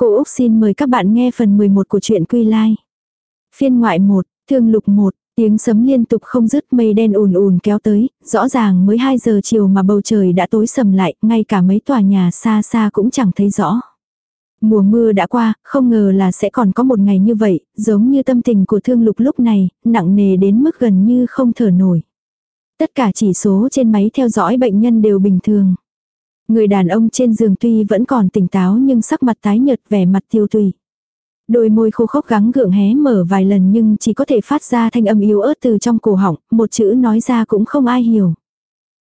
Cô Úc xin mời các bạn nghe phần 11 của truyện Quy Lai. Phiên ngoại 1, thương lục 1, tiếng sấm liên tục không dứt mây đen ùn ùn kéo tới, rõ ràng mới 2 giờ chiều mà bầu trời đã tối sầm lại, ngay cả mấy tòa nhà xa xa cũng chẳng thấy rõ. Mùa mưa đã qua, không ngờ là sẽ còn có một ngày như vậy, giống như tâm tình của thương lục lúc này, nặng nề đến mức gần như không thở nổi. Tất cả chỉ số trên máy theo dõi bệnh nhân đều bình thường. Người đàn ông trên giường tuy vẫn còn tỉnh táo nhưng sắc mặt tái nhợt vẻ mặt tiêu tùy. Đôi môi khô khốc gắng gượng hé mở vài lần nhưng chỉ có thể phát ra thanh âm yếu ớt từ trong cổ họng, một chữ nói ra cũng không ai hiểu.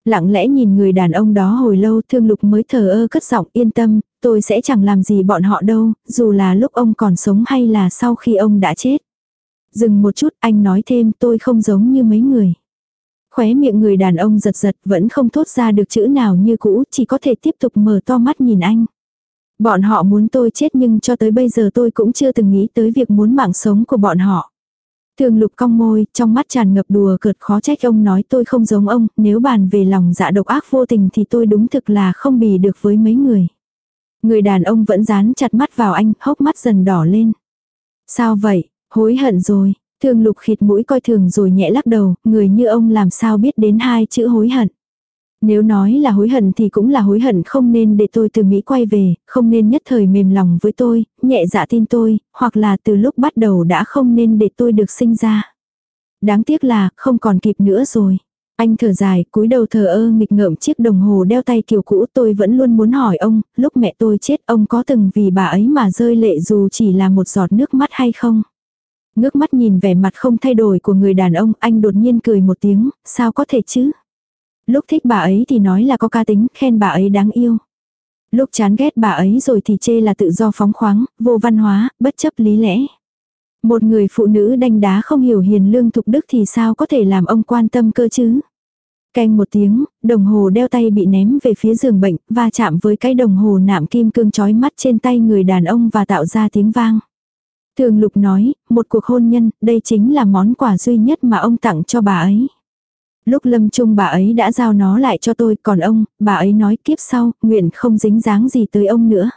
Lặng lẽ nhìn người đàn ông đó hồi lâu thương lục mới thờ ơ cất giọng yên tâm, tôi sẽ chẳng làm gì bọn họ đâu, dù là lúc ông còn sống hay là sau khi ông đã chết. Dừng một chút anh nói thêm tôi không giống như mấy người. Khóe miệng người đàn ông giật giật vẫn không thốt ra được chữ nào như cũ, chỉ có thể tiếp tục mở to mắt nhìn anh. Bọn họ muốn tôi chết nhưng cho tới bây giờ tôi cũng chưa từng nghĩ tới việc muốn mạng sống của bọn họ. Thường lục cong môi, trong mắt tràn ngập đùa cợt khó trách ông nói tôi không giống ông, nếu bàn về lòng dạ độc ác vô tình thì tôi đúng thực là không bì được với mấy người. Người đàn ông vẫn dán chặt mắt vào anh, hốc mắt dần đỏ lên. Sao vậy, hối hận rồi, thường lục khịt mũi coi thường rồi nhẹ lắc đầu, người như ông làm sao biết đến hai chữ hối hận. Nếu nói là hối hận thì cũng là hối hận không nên để tôi từ Mỹ quay về, không nên nhất thời mềm lòng với tôi, nhẹ dạ tin tôi, hoặc là từ lúc bắt đầu đã không nên để tôi được sinh ra. Đáng tiếc là không còn kịp nữa rồi. Anh thở dài, cúi đầu thờ ơ nghịch ngợm chiếc đồng hồ đeo tay kiểu cũ tôi vẫn luôn muốn hỏi ông, lúc mẹ tôi chết ông có từng vì bà ấy mà rơi lệ dù chỉ là một giọt nước mắt hay không? Ngước mắt nhìn vẻ mặt không thay đổi của người đàn ông, anh đột nhiên cười một tiếng, sao có thể chứ? Lúc thích bà ấy thì nói là có ca tính, khen bà ấy đáng yêu. Lúc chán ghét bà ấy rồi thì chê là tự do phóng khoáng, vô văn hóa, bất chấp lý lẽ. Một người phụ nữ đanh đá không hiểu hiền lương thục đức thì sao có thể làm ông quan tâm cơ chứ? Canh một tiếng, đồng hồ đeo tay bị ném về phía giường bệnh, va chạm với cái đồng hồ nạm kim cương chói mắt trên tay người đàn ông và tạo ra tiếng vang. Thường lục nói, một cuộc hôn nhân, đây chính là món quà duy nhất mà ông tặng cho bà ấy. Lúc lâm chung bà ấy đã giao nó lại cho tôi, còn ông, bà ấy nói kiếp sau, nguyện không dính dáng gì tới ông nữa.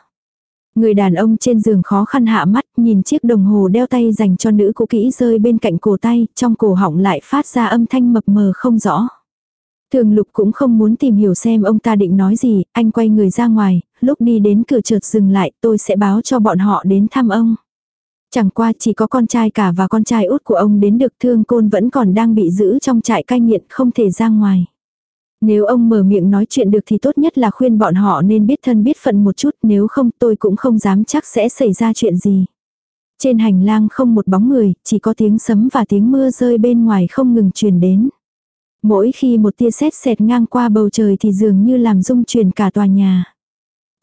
Người đàn ông trên giường khó khăn hạ mắt, nhìn chiếc đồng hồ đeo tay dành cho nữ cũ kỹ rơi bên cạnh cổ tay, trong cổ họng lại phát ra âm thanh mập mờ không rõ. Thường lục cũng không muốn tìm hiểu xem ông ta định nói gì, anh quay người ra ngoài, lúc đi đến cửa chợt dừng lại, tôi sẽ báo cho bọn họ đến thăm ông. Chẳng qua chỉ có con trai cả và con trai út của ông đến được thương côn vẫn còn đang bị giữ trong trại cai nghiện không thể ra ngoài. Nếu ông mở miệng nói chuyện được thì tốt nhất là khuyên bọn họ nên biết thân biết phận một chút nếu không tôi cũng không dám chắc sẽ xảy ra chuyện gì. Trên hành lang không một bóng người, chỉ có tiếng sấm và tiếng mưa rơi bên ngoài không ngừng truyền đến. Mỗi khi một tia sét xẹt ngang qua bầu trời thì dường như làm rung chuyển cả tòa nhà.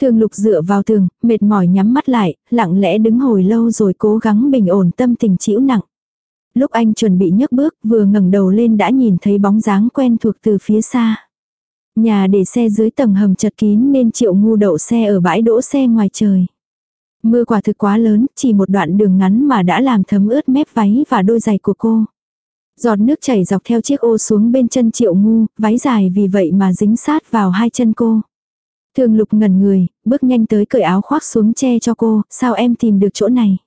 Thường lục dựa vào tường, mệt mỏi nhắm mắt lại, lặng lẽ đứng hồi lâu rồi cố gắng bình ổn tâm tình chịu nặng. Lúc anh chuẩn bị nhấc bước, vừa ngẩng đầu lên đã nhìn thấy bóng dáng quen thuộc từ phía xa. Nhà để xe dưới tầng hầm chật kín nên triệu ngu đậu xe ở bãi đỗ xe ngoài trời. Mưa quả thực quá lớn, chỉ một đoạn đường ngắn mà đã làm thấm ướt mép váy và đôi giày của cô. Giọt nước chảy dọc theo chiếc ô xuống bên chân triệu ngu, váy dài vì vậy mà dính sát vào hai chân cô. Thường lục ngẩn người, bước nhanh tới cởi áo khoác xuống che cho cô, sao em tìm được chỗ này.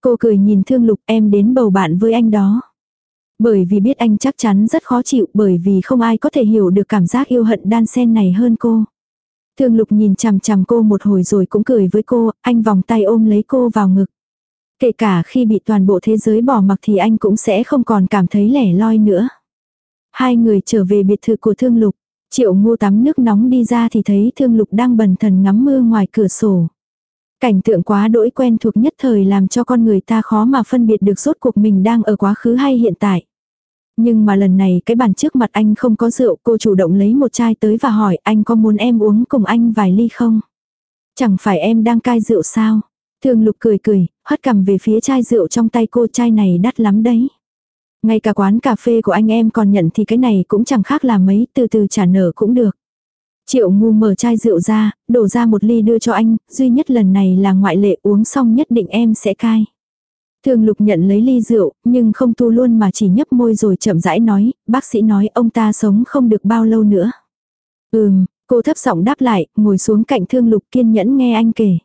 Cô cười nhìn thương lục em đến bầu bạn với anh đó. Bởi vì biết anh chắc chắn rất khó chịu bởi vì không ai có thể hiểu được cảm giác yêu hận đan sen này hơn cô. Thương lục nhìn chằm chằm cô một hồi rồi cũng cười với cô, anh vòng tay ôm lấy cô vào ngực. Kể cả khi bị toàn bộ thế giới bỏ mặc thì anh cũng sẽ không còn cảm thấy lẻ loi nữa. Hai người trở về biệt thự của thương lục. Triệu ngu tắm nước nóng đi ra thì thấy thương lục đang bần thần ngắm mưa ngoài cửa sổ. Cảnh tượng quá đỗi quen thuộc nhất thời làm cho con người ta khó mà phân biệt được rốt cuộc mình đang ở quá khứ hay hiện tại. Nhưng mà lần này cái bàn trước mặt anh không có rượu, cô chủ động lấy một chai tới và hỏi anh có muốn em uống cùng anh vài ly không? Chẳng phải em đang cai rượu sao? Thương lục cười cười, hất cầm về phía chai rượu trong tay cô chai này đắt lắm đấy. Ngay cả quán cà phê của anh em còn nhận thì cái này cũng chẳng khác là mấy, từ từ trả nợ cũng được. Triệu ngu mở chai rượu ra, đổ ra một ly đưa cho anh, duy nhất lần này là ngoại lệ uống xong nhất định em sẽ cai. Thường lục nhận lấy ly rượu, nhưng không tu luôn mà chỉ nhấp môi rồi chậm rãi nói, bác sĩ nói ông ta sống không được bao lâu nữa. Ừm, cô thấp giọng đáp lại, ngồi xuống cạnh thương lục kiên nhẫn nghe anh kể.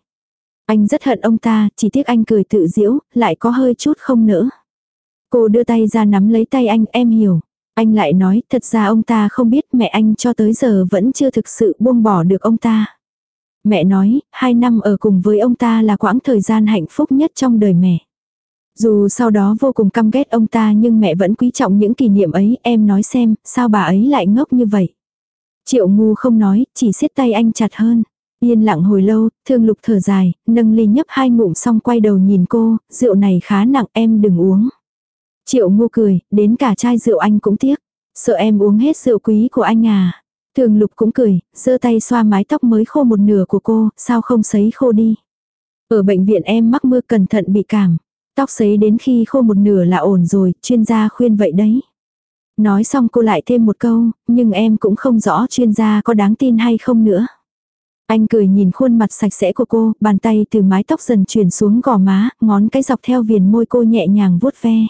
Anh rất hận ông ta, chỉ tiếc anh cười tự diễu, lại có hơi chút không nỡ. Cô đưa tay ra nắm lấy tay anh, em hiểu. Anh lại nói, thật ra ông ta không biết mẹ anh cho tới giờ vẫn chưa thực sự buông bỏ được ông ta. Mẹ nói, hai năm ở cùng với ông ta là quãng thời gian hạnh phúc nhất trong đời mẹ. Dù sau đó vô cùng căm ghét ông ta nhưng mẹ vẫn quý trọng những kỷ niệm ấy, em nói xem, sao bà ấy lại ngốc như vậy. Triệu ngu không nói, chỉ siết tay anh chặt hơn. Yên lặng hồi lâu, thương lục thở dài, nâng ly nhấp hai ngụm xong quay đầu nhìn cô, rượu này khá nặng em đừng uống. Triệu ngu cười, đến cả chai rượu anh cũng tiếc. Sợ em uống hết rượu quý của anh à. Thường lục cũng cười, giơ tay xoa mái tóc mới khô một nửa của cô, sao không sấy khô đi. Ở bệnh viện em mắc mưa cẩn thận bị cảm. Tóc sấy đến khi khô một nửa là ổn rồi, chuyên gia khuyên vậy đấy. Nói xong cô lại thêm một câu, nhưng em cũng không rõ chuyên gia có đáng tin hay không nữa. Anh cười nhìn khuôn mặt sạch sẽ của cô, bàn tay từ mái tóc dần chuyển xuống gò má, ngón cái dọc theo viền môi cô nhẹ nhàng vuốt ve.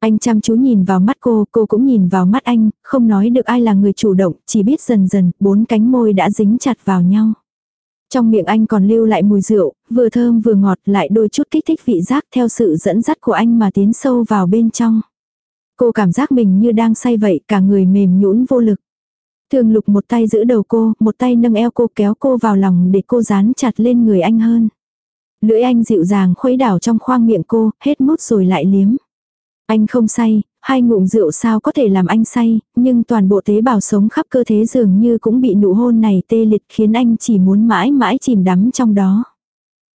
Anh chăm chú nhìn vào mắt cô, cô cũng nhìn vào mắt anh, không nói được ai là người chủ động, chỉ biết dần dần, bốn cánh môi đã dính chặt vào nhau. Trong miệng anh còn lưu lại mùi rượu, vừa thơm vừa ngọt lại đôi chút kích thích vị giác theo sự dẫn dắt của anh mà tiến sâu vào bên trong. Cô cảm giác mình như đang say vậy, cả người mềm nhũn vô lực. Thường lục một tay giữ đầu cô, một tay nâng eo cô kéo cô vào lòng để cô dán chặt lên người anh hơn. Lưỡi anh dịu dàng khuấy đảo trong khoang miệng cô, hết mút rồi lại liếm. Anh không say, hai ngụm rượu sao có thể làm anh say, nhưng toàn bộ tế bào sống khắp cơ thể dường như cũng bị nụ hôn này tê liệt khiến anh chỉ muốn mãi mãi chìm đắm trong đó.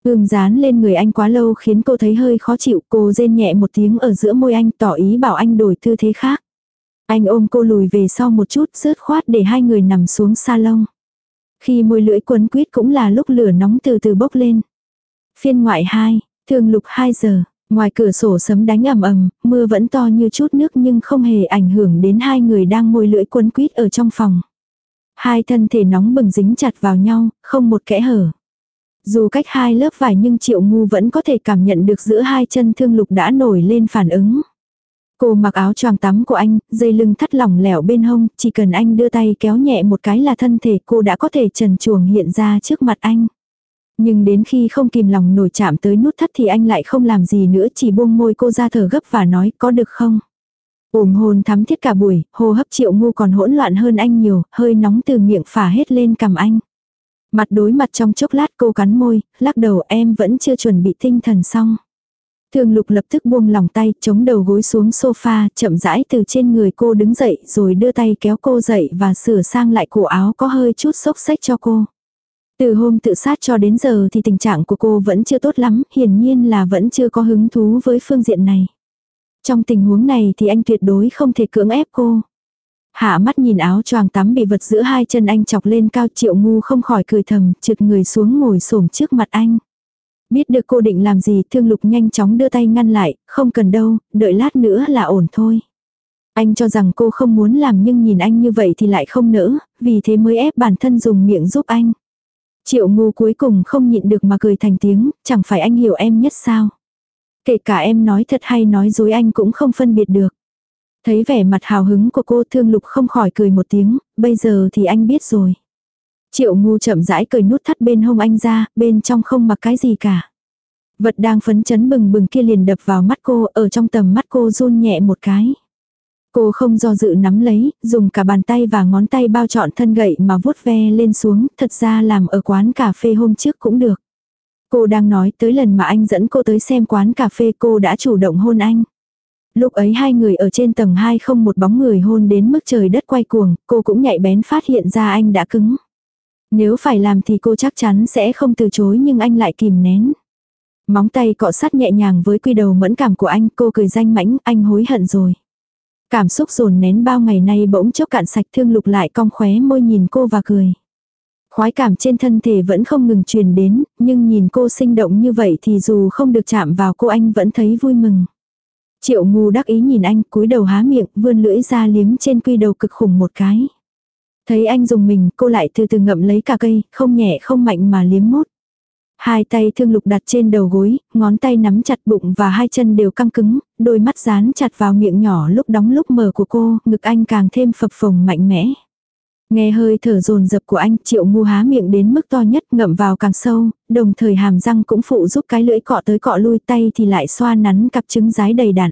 Ưm dán lên người anh quá lâu khiến cô thấy hơi khó chịu, cô rên nhẹ một tiếng ở giữa môi anh tỏ ý bảo anh đổi tư thế khác. Anh ôm cô lùi về sau một chút rớt khoát để hai người nằm xuống salon. Khi môi lưỡi quấn quýt cũng là lúc lửa nóng từ từ bốc lên. Phiên ngoại 2, thường lục 2 giờ. Ngoài cửa sổ sấm đánh ầm ầm, mưa vẫn to như chút nước nhưng không hề ảnh hưởng đến hai người đang môi lưỡi quấn quýt ở trong phòng. Hai thân thể nóng bừng dính chặt vào nhau, không một kẽ hở. Dù cách hai lớp vải nhưng triệu ngu vẫn có thể cảm nhận được giữa hai chân thương lục đã nổi lên phản ứng. Cô mặc áo choàng tắm của anh, dây lưng thắt lỏng lẻo bên hông, chỉ cần anh đưa tay kéo nhẹ một cái là thân thể cô đã có thể trần chuồng hiện ra trước mặt anh. Nhưng đến khi không kìm lòng nổi chạm tới nút thắt thì anh lại không làm gì nữa chỉ buông môi cô ra thở gấp và nói có được không. Ổm hồn thắm thiết cả buổi, hô hấp triệu ngu còn hỗn loạn hơn anh nhiều, hơi nóng từ miệng phả hết lên cầm anh. Mặt đối mặt trong chốc lát cô cắn môi, lắc đầu em vẫn chưa chuẩn bị tinh thần xong. Thường lục lập tức buông lòng tay, chống đầu gối xuống sofa, chậm rãi từ trên người cô đứng dậy rồi đưa tay kéo cô dậy và sửa sang lại cổ áo có hơi chút xốc xách cho cô. Từ hôm tự sát cho đến giờ thì tình trạng của cô vẫn chưa tốt lắm, hiển nhiên là vẫn chưa có hứng thú với phương diện này. Trong tình huống này thì anh tuyệt đối không thể cưỡng ép cô. Hạ mắt nhìn áo choàng tắm bị vật giữa hai chân anh chọc lên cao triệu ngu không khỏi cười thầm, trượt người xuống ngồi xổm trước mặt anh. Biết được cô định làm gì thương lục nhanh chóng đưa tay ngăn lại, không cần đâu, đợi lát nữa là ổn thôi. Anh cho rằng cô không muốn làm nhưng nhìn anh như vậy thì lại không nỡ, vì thế mới ép bản thân dùng miệng giúp anh. Triệu ngu cuối cùng không nhịn được mà cười thành tiếng, chẳng phải anh hiểu em nhất sao. Kể cả em nói thật hay nói dối anh cũng không phân biệt được. Thấy vẻ mặt hào hứng của cô thương lục không khỏi cười một tiếng, bây giờ thì anh biết rồi. Triệu ngu chậm rãi cười nút thắt bên hông anh ra, bên trong không mặc cái gì cả. Vật đang phấn chấn bừng bừng kia liền đập vào mắt cô, ở trong tầm mắt cô run nhẹ một cái. Cô không do dự nắm lấy, dùng cả bàn tay và ngón tay bao trọn thân gậy mà vuốt ve lên xuống, thật ra làm ở quán cà phê hôm trước cũng được. Cô đang nói tới lần mà anh dẫn cô tới xem quán cà phê cô đã chủ động hôn anh. Lúc ấy hai người ở trên tầng 2 không một bóng người hôn đến mức trời đất quay cuồng, cô cũng nhạy bén phát hiện ra anh đã cứng. Nếu phải làm thì cô chắc chắn sẽ không từ chối nhưng anh lại kìm nén. Móng tay cọ sát nhẹ nhàng với quy đầu mẫn cảm của anh, cô cười danh mãnh, anh hối hận rồi. Cảm xúc dồn nén bao ngày nay bỗng chốc cạn sạch thương lục lại cong khóe môi nhìn cô và cười. Khoái cảm trên thân thể vẫn không ngừng truyền đến, nhưng nhìn cô sinh động như vậy thì dù không được chạm vào cô anh vẫn thấy vui mừng. Triệu ngu đắc ý nhìn anh cúi đầu há miệng vươn lưỡi ra liếm trên quy đầu cực khủng một cái. Thấy anh dùng mình cô lại từ từ ngậm lấy cả cây, không nhẹ không mạnh mà liếm mốt. Hai tay thương lục đặt trên đầu gối, ngón tay nắm chặt bụng và hai chân đều căng cứng, đôi mắt dán chặt vào miệng nhỏ lúc đóng lúc mở của cô, ngực anh càng thêm phập phồng mạnh mẽ. Nghe hơi thở dồn dập của anh, triệu ngu há miệng đến mức to nhất ngậm vào càng sâu, đồng thời hàm răng cũng phụ giúp cái lưỡi cọ tới cọ lui tay thì lại xoa nắn cặp trứng rái đầy đặn.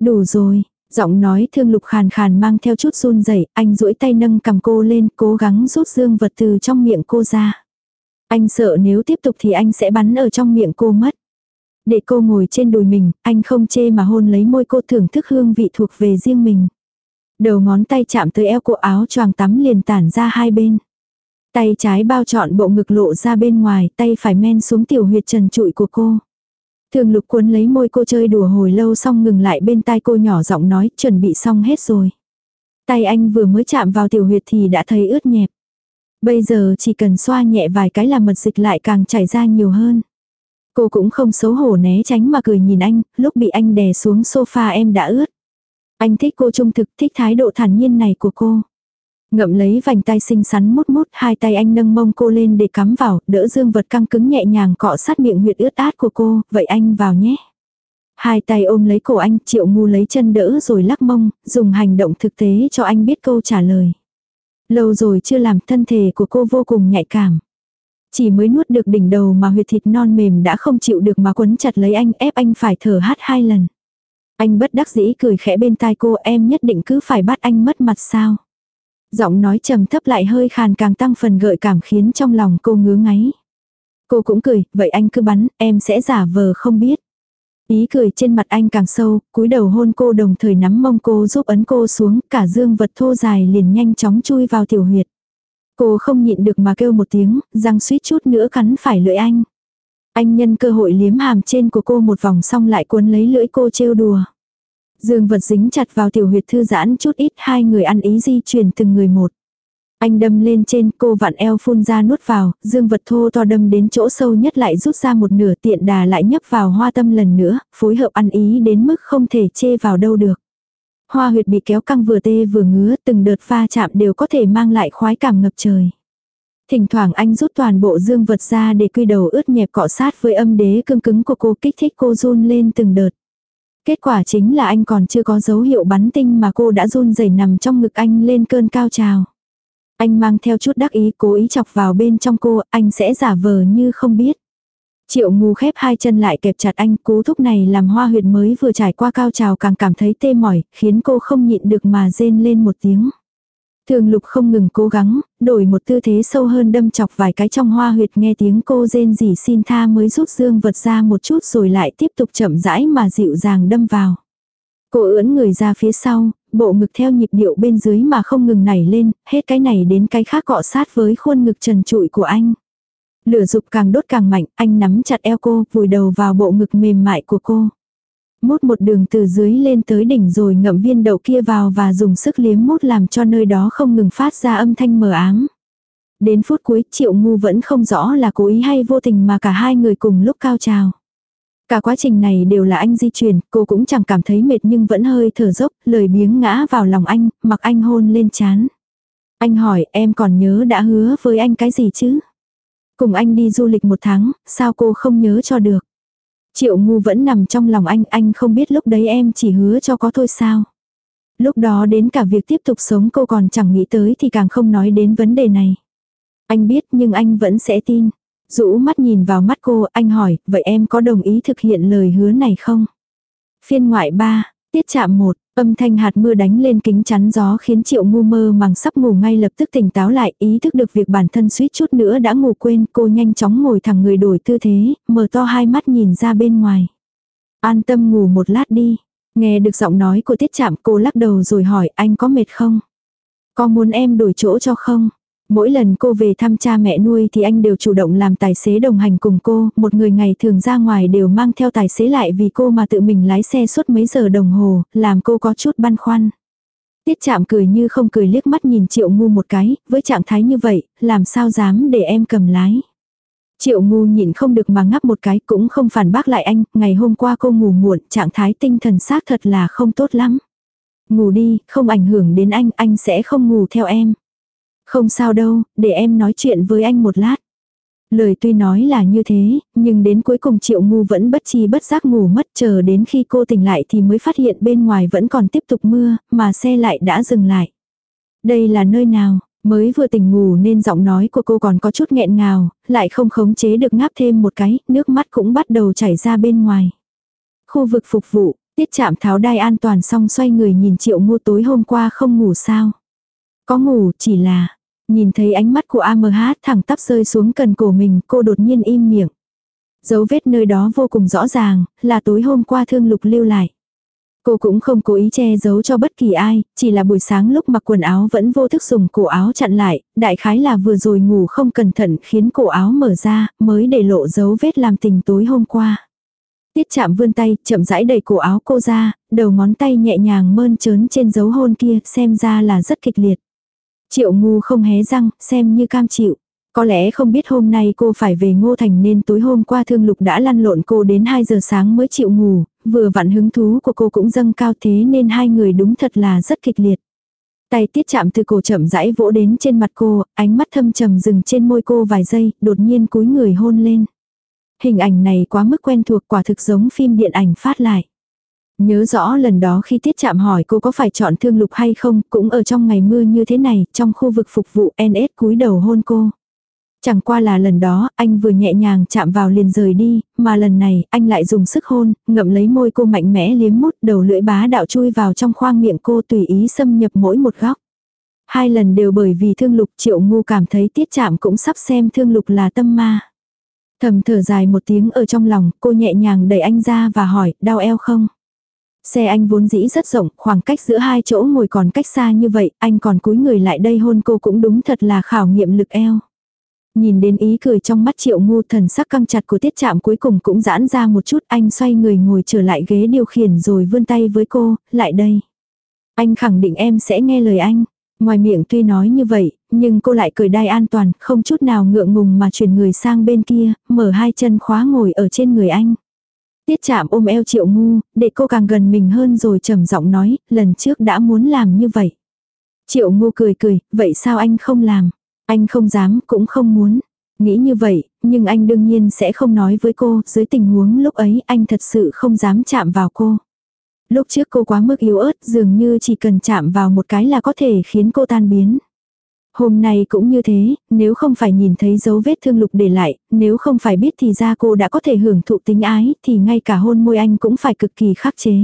Đủ rồi, giọng nói thương lục khàn khàn mang theo chút run rẩy anh duỗi tay nâng cầm cô lên cố gắng rút dương vật từ trong miệng cô ra. Anh sợ nếu tiếp tục thì anh sẽ bắn ở trong miệng cô mất. Để cô ngồi trên đùi mình, anh không chê mà hôn lấy môi cô thưởng thức hương vị thuộc về riêng mình. Đầu ngón tay chạm tới eo cô áo choàng tắm liền tản ra hai bên. Tay trái bao trọn bộ ngực lộ ra bên ngoài, tay phải men xuống tiểu huyệt trần trụi của cô. Thường lục cuốn lấy môi cô chơi đùa hồi lâu xong ngừng lại bên tai cô nhỏ giọng nói chuẩn bị xong hết rồi. Tay anh vừa mới chạm vào tiểu huyệt thì đã thấy ướt nhẹp. Bây giờ chỉ cần xoa nhẹ vài cái là mật dịch lại càng chảy ra nhiều hơn. Cô cũng không xấu hổ né tránh mà cười nhìn anh, lúc bị anh đè xuống sofa em đã ướt. Anh thích cô trung thực, thích thái độ thản nhiên này của cô. Ngậm lấy vành tay xinh xắn mút mút, hai tay anh nâng mông cô lên để cắm vào, đỡ dương vật căng cứng nhẹ nhàng cọ sát miệng huyệt ướt át của cô, vậy anh vào nhé. Hai tay ôm lấy cổ anh, triệu ngu lấy chân đỡ rồi lắc mông, dùng hành động thực tế cho anh biết câu trả lời. Lâu rồi chưa làm thân thể của cô vô cùng nhạy cảm. Chỉ mới nuốt được đỉnh đầu mà huyệt thịt non mềm đã không chịu được mà quấn chặt lấy anh ép anh phải thở hát hai lần. Anh bất đắc dĩ cười khẽ bên tai cô em nhất định cứ phải bắt anh mất mặt sao. Giọng nói trầm thấp lại hơi khàn càng tăng phần gợi cảm khiến trong lòng cô ngứa ngáy. Cô cũng cười, vậy anh cứ bắn, em sẽ giả vờ không biết. Ý cười trên mặt anh càng sâu, cúi đầu hôn cô đồng thời nắm mông cô giúp ấn cô xuống, cả dương vật thô dài liền nhanh chóng chui vào tiểu huyệt. Cô không nhịn được mà kêu một tiếng, răng suýt chút nữa cắn phải lưỡi anh. Anh nhân cơ hội liếm hàm trên của cô một vòng xong lại cuốn lấy lưỡi cô trêu đùa. Dương vật dính chặt vào tiểu huyệt thư giãn chút ít hai người ăn ý di chuyển từng người một. Anh đâm lên trên cô vặn eo phun ra nuốt vào, dương vật thô to đâm đến chỗ sâu nhất lại rút ra một nửa tiện đà lại nhấp vào hoa tâm lần nữa, phối hợp ăn ý đến mức không thể chê vào đâu được. Hoa huyệt bị kéo căng vừa tê vừa ngứa, từng đợt pha chạm đều có thể mang lại khoái cảm ngập trời. Thỉnh thoảng anh rút toàn bộ dương vật ra để quy đầu ướt nhẹp cọ sát với âm đế cương cứng của cô kích thích cô run lên từng đợt. Kết quả chính là anh còn chưa có dấu hiệu bắn tinh mà cô đã run rẩy nằm trong ngực anh lên cơn cao trào. Anh mang theo chút đắc ý cố ý chọc vào bên trong cô, anh sẽ giả vờ như không biết. Triệu ngu khép hai chân lại kẹp chặt anh, cú thúc này làm hoa huyệt mới vừa trải qua cao trào càng cảm thấy tê mỏi, khiến cô không nhịn được mà rên lên một tiếng. Thường lục không ngừng cố gắng, đổi một tư thế sâu hơn đâm chọc vài cái trong hoa huyệt nghe tiếng cô rên rỉ xin tha mới rút dương vật ra một chút rồi lại tiếp tục chậm rãi mà dịu dàng đâm vào. Cô ưỡn người ra phía sau, bộ ngực theo nhịp điệu bên dưới mà không ngừng nảy lên, hết cái này đến cái khác cọ sát với khuôn ngực trần trụi của anh. Lửa dục càng đốt càng mạnh, anh nắm chặt eo cô, vùi đầu vào bộ ngực mềm mại của cô. Mút một đường từ dưới lên tới đỉnh rồi ngậm viên đậu kia vào và dùng sức liếm mút làm cho nơi đó không ngừng phát ra âm thanh mờ ám. Đến phút cuối triệu ngu vẫn không rõ là cố ý hay vô tình mà cả hai người cùng lúc cao trào. Cả quá trình này đều là anh di chuyển, cô cũng chẳng cảm thấy mệt nhưng vẫn hơi thở dốc, lời biếng ngã vào lòng anh, mặc anh hôn lên chán. Anh hỏi em còn nhớ đã hứa với anh cái gì chứ? Cùng anh đi du lịch một tháng, sao cô không nhớ cho được? Triệu ngu vẫn nằm trong lòng anh, anh không biết lúc đấy em chỉ hứa cho có thôi sao. Lúc đó đến cả việc tiếp tục sống cô còn chẳng nghĩ tới thì càng không nói đến vấn đề này. Anh biết nhưng anh vẫn sẽ tin. Rũ mắt nhìn vào mắt cô, anh hỏi, vậy em có đồng ý thực hiện lời hứa này không? Phiên ngoại 3, tiết chạm 1, Âm thanh hạt mưa đánh lên kính chắn gió khiến triệu ngu mơ màng sắp ngủ ngay lập tức tỉnh táo lại, ý thức được việc bản thân suýt chút nữa đã ngủ quên, cô nhanh chóng ngồi thẳng người đổi tư thế, mở to hai mắt nhìn ra bên ngoài. An tâm ngủ một lát đi. Nghe được giọng nói của tiết chạm cô lắc đầu rồi hỏi anh có mệt không? Có muốn em đổi chỗ cho không? Mỗi lần cô về thăm cha mẹ nuôi thì anh đều chủ động làm tài xế đồng hành cùng cô, một người ngày thường ra ngoài đều mang theo tài xế lại vì cô mà tự mình lái xe suốt mấy giờ đồng hồ, làm cô có chút băn khoăn. Tiết chạm cười như không cười liếc mắt nhìn triệu ngu một cái, với trạng thái như vậy, làm sao dám để em cầm lái. Triệu ngu nhịn không được mà ngắp một cái cũng không phản bác lại anh, ngày hôm qua cô ngủ muộn, trạng thái tinh thần xác thật là không tốt lắm. Ngủ đi, không ảnh hưởng đến anh, anh sẽ không ngủ theo em. Không sao đâu, để em nói chuyện với anh một lát. Lời tuy nói là như thế, nhưng đến cuối cùng triệu ngu vẫn bất chi bất giác ngủ mất chờ đến khi cô tỉnh lại thì mới phát hiện bên ngoài vẫn còn tiếp tục mưa, mà xe lại đã dừng lại. Đây là nơi nào? Mới vừa tỉnh ngủ nên giọng nói của cô còn có chút nghẹn ngào, lại không khống chế được ngáp thêm một cái, nước mắt cũng bắt đầu chảy ra bên ngoài. Khu vực phục vụ, tiết chạm tháo đai an toàn xong xoay người nhìn triệu ngu tối hôm qua không ngủ sao. Có ngủ chỉ là, nhìn thấy ánh mắt của AMH thẳng tắp rơi xuống cần cổ mình cô đột nhiên im miệng. Dấu vết nơi đó vô cùng rõ ràng, là tối hôm qua thương lục lưu lại. Cô cũng không cố ý che giấu cho bất kỳ ai, chỉ là buổi sáng lúc mặc quần áo vẫn vô thức dùng cổ áo chặn lại, đại khái là vừa rồi ngủ không cẩn thận khiến cổ áo mở ra, mới để lộ dấu vết làm tình tối hôm qua. Tiết chạm vươn tay, chậm rãi đẩy cổ áo cô ra, đầu ngón tay nhẹ nhàng mơn trớn trên dấu hôn kia, xem ra là rất kịch liệt. Triệu ngu không hé răng, xem như cam chịu. Có lẽ không biết hôm nay cô phải về Ngô Thành nên tối hôm qua Thương Lục đã lăn lộn cô đến 2 giờ sáng mới chịu ngủ, vừa vặn hứng thú của cô cũng dâng cao thế nên hai người đúng thật là rất kịch liệt. Tay tiết chạm từ cổ chậm rãi vỗ đến trên mặt cô, ánh mắt thâm trầm dừng trên môi cô vài giây, đột nhiên cúi người hôn lên. Hình ảnh này quá mức quen thuộc quả thực giống phim điện ảnh phát lại. Nhớ rõ lần đó khi Tiết Chạm hỏi cô có phải chọn thương lục hay không, cũng ở trong ngày mưa như thế này, trong khu vực phục vụ NS cúi đầu hôn cô. Chẳng qua là lần đó, anh vừa nhẹ nhàng chạm vào liền rời đi, mà lần này, anh lại dùng sức hôn, ngậm lấy môi cô mạnh mẽ liếm mút đầu lưỡi bá đạo chui vào trong khoang miệng cô tùy ý xâm nhập mỗi một góc. Hai lần đều bởi vì thương lục triệu ngu cảm thấy tiết chạm cũng sắp xem thương lục là tâm ma. Thầm thở dài một tiếng ở trong lòng, cô nhẹ nhàng đẩy anh ra và hỏi, đau eo không? Xe anh vốn dĩ rất rộng, khoảng cách giữa hai chỗ ngồi còn cách xa như vậy, anh còn cúi người lại đây hôn cô cũng đúng thật là khảo nghiệm lực eo. Nhìn đến ý cười trong mắt triệu ngu thần sắc căng chặt của tiết chạm cuối cùng cũng giãn ra một chút anh xoay người ngồi trở lại ghế điều khiển rồi vươn tay với cô, lại đây. Anh khẳng định em sẽ nghe lời anh. Ngoài miệng tuy nói như vậy, nhưng cô lại cười đai an toàn, không chút nào ngượng ngùng mà chuyển người sang bên kia, mở hai chân khóa ngồi ở trên người anh. Tiết chạm ôm eo triệu ngu, để cô càng gần mình hơn rồi trầm giọng nói, lần trước đã muốn làm như vậy. Triệu ngu cười cười, vậy sao anh không làm? Anh không dám, cũng không muốn. Nghĩ như vậy, nhưng anh đương nhiên sẽ không nói với cô, dưới tình huống lúc ấy anh thật sự không dám chạm vào cô. Lúc trước cô quá mức yếu ớt, dường như chỉ cần chạm vào một cái là có thể khiến cô tan biến. Hôm nay cũng như thế, nếu không phải nhìn thấy dấu vết thương lục để lại, nếu không phải biết thì ra cô đã có thể hưởng thụ tính ái, thì ngay cả hôn môi anh cũng phải cực kỳ khắc chế.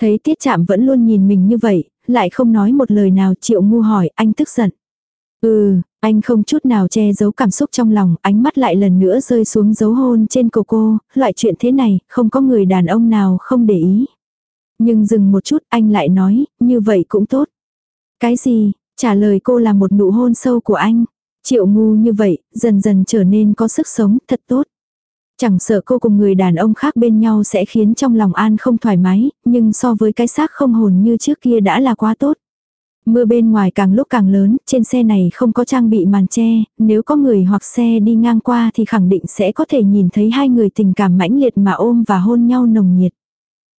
Thấy tiết chạm vẫn luôn nhìn mình như vậy, lại không nói một lời nào triệu ngu hỏi anh tức giận. Ừ, anh không chút nào che giấu cảm xúc trong lòng, ánh mắt lại lần nữa rơi xuống dấu hôn trên cổ cô, loại chuyện thế này, không có người đàn ông nào không để ý. Nhưng dừng một chút anh lại nói, như vậy cũng tốt. Cái gì, trả lời cô là một nụ hôn sâu của anh. Triệu ngu như vậy, dần dần trở nên có sức sống, thật tốt. Chẳng sợ cô cùng người đàn ông khác bên nhau sẽ khiến trong lòng an không thoải mái, nhưng so với cái xác không hồn như trước kia đã là quá tốt. Mưa bên ngoài càng lúc càng lớn, trên xe này không có trang bị màn che, nếu có người hoặc xe đi ngang qua thì khẳng định sẽ có thể nhìn thấy hai người tình cảm mãnh liệt mà ôm và hôn nhau nồng nhiệt.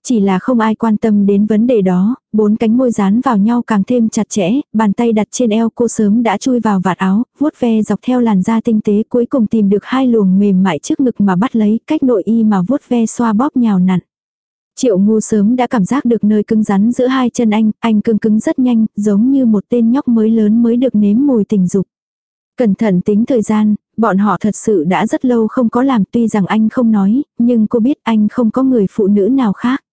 Chỉ là không ai quan tâm đến vấn đề đó, bốn cánh môi dán vào nhau càng thêm chặt chẽ, bàn tay đặt trên eo cô sớm đã chui vào vạt áo, vuốt ve dọc theo làn da tinh tế cuối cùng tìm được hai luồng mềm mại trước ngực mà bắt lấy, cách nội y mà vuốt ve xoa bóp nhào nặn. Triệu ngu sớm đã cảm giác được nơi cứng rắn giữa hai chân anh, anh cứng cứng rất nhanh, giống như một tên nhóc mới lớn mới được nếm mùi tình dục. Cẩn thận tính thời gian, bọn họ thật sự đã rất lâu không có làm tuy rằng anh không nói, nhưng cô biết anh không có người phụ nữ nào khác.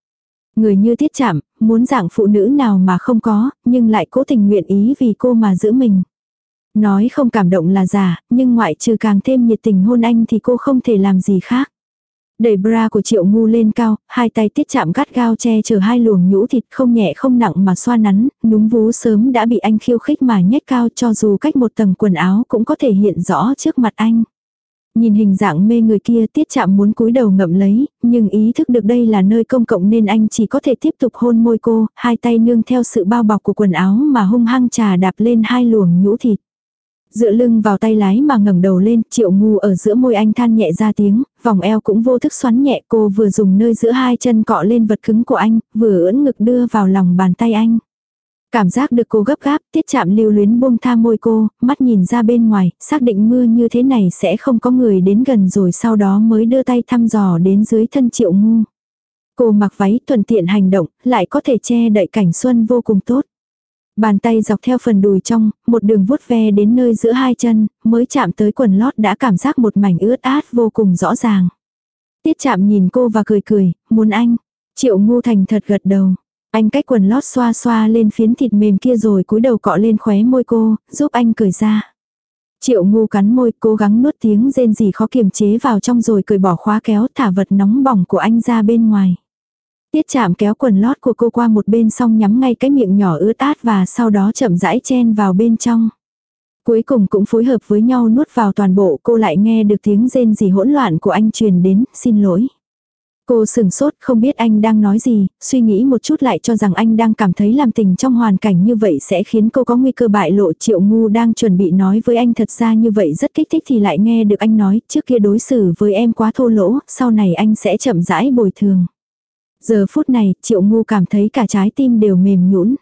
Người như tiết chạm, muốn dạng phụ nữ nào mà không có, nhưng lại cố tình nguyện ý vì cô mà giữ mình. Nói không cảm động là giả, nhưng ngoại trừ càng thêm nhiệt tình hôn anh thì cô không thể làm gì khác. Đẩy bra của triệu ngu lên cao, hai tay tiết chạm gắt gao che chở hai luồng nhũ thịt không nhẹ không nặng mà xoa nắn, núm vú sớm đã bị anh khiêu khích mà nhét cao cho dù cách một tầng quần áo cũng có thể hiện rõ trước mặt anh. Nhìn hình dạng mê người kia tiết chạm muốn cúi đầu ngậm lấy, nhưng ý thức được đây là nơi công cộng nên anh chỉ có thể tiếp tục hôn môi cô, hai tay nương theo sự bao bọc của quần áo mà hung hăng trà đạp lên hai luồng nhũ thịt. Dựa lưng vào tay lái mà ngẩng đầu lên, triệu ngu ở giữa môi anh than nhẹ ra tiếng, vòng eo cũng vô thức xoắn nhẹ cô vừa dùng nơi giữa hai chân cọ lên vật cứng của anh, vừa ưỡn ngực đưa vào lòng bàn tay anh. Cảm giác được cô gấp gáp, tiết chạm lưu luyến buông tha môi cô, mắt nhìn ra bên ngoài, xác định mưa như thế này sẽ không có người đến gần rồi sau đó mới đưa tay thăm dò đến dưới thân triệu ngu. Cô mặc váy thuận tiện hành động, lại có thể che đậy cảnh xuân vô cùng tốt. Bàn tay dọc theo phần đùi trong, một đường vuốt ve đến nơi giữa hai chân, mới chạm tới quần lót đã cảm giác một mảnh ướt át vô cùng rõ ràng. Tiết chạm nhìn cô và cười cười, muốn anh. Triệu ngu thành thật gật đầu. Anh cách quần lót xoa xoa lên phiến thịt mềm kia rồi cúi đầu cọ lên khóe môi cô, giúp anh cười ra. Triệu ngu cắn môi cố gắng nuốt tiếng rên gì khó kiềm chế vào trong rồi cười bỏ khóa kéo thả vật nóng bỏng của anh ra bên ngoài. Tiết chạm kéo quần lót của cô qua một bên xong nhắm ngay cái miệng nhỏ ướt át và sau đó chậm rãi chen vào bên trong. Cuối cùng cũng phối hợp với nhau nuốt vào toàn bộ cô lại nghe được tiếng rên gì hỗn loạn của anh truyền đến, xin lỗi. Cô sừng sốt không biết anh đang nói gì, suy nghĩ một chút lại cho rằng anh đang cảm thấy làm tình trong hoàn cảnh như vậy sẽ khiến cô có nguy cơ bại lộ triệu ngu đang chuẩn bị nói với anh thật ra như vậy rất kích thích thì lại nghe được anh nói trước kia đối xử với em quá thô lỗ, sau này anh sẽ chậm rãi bồi thường. Giờ phút này triệu ngu cảm thấy cả trái tim đều mềm nhũn.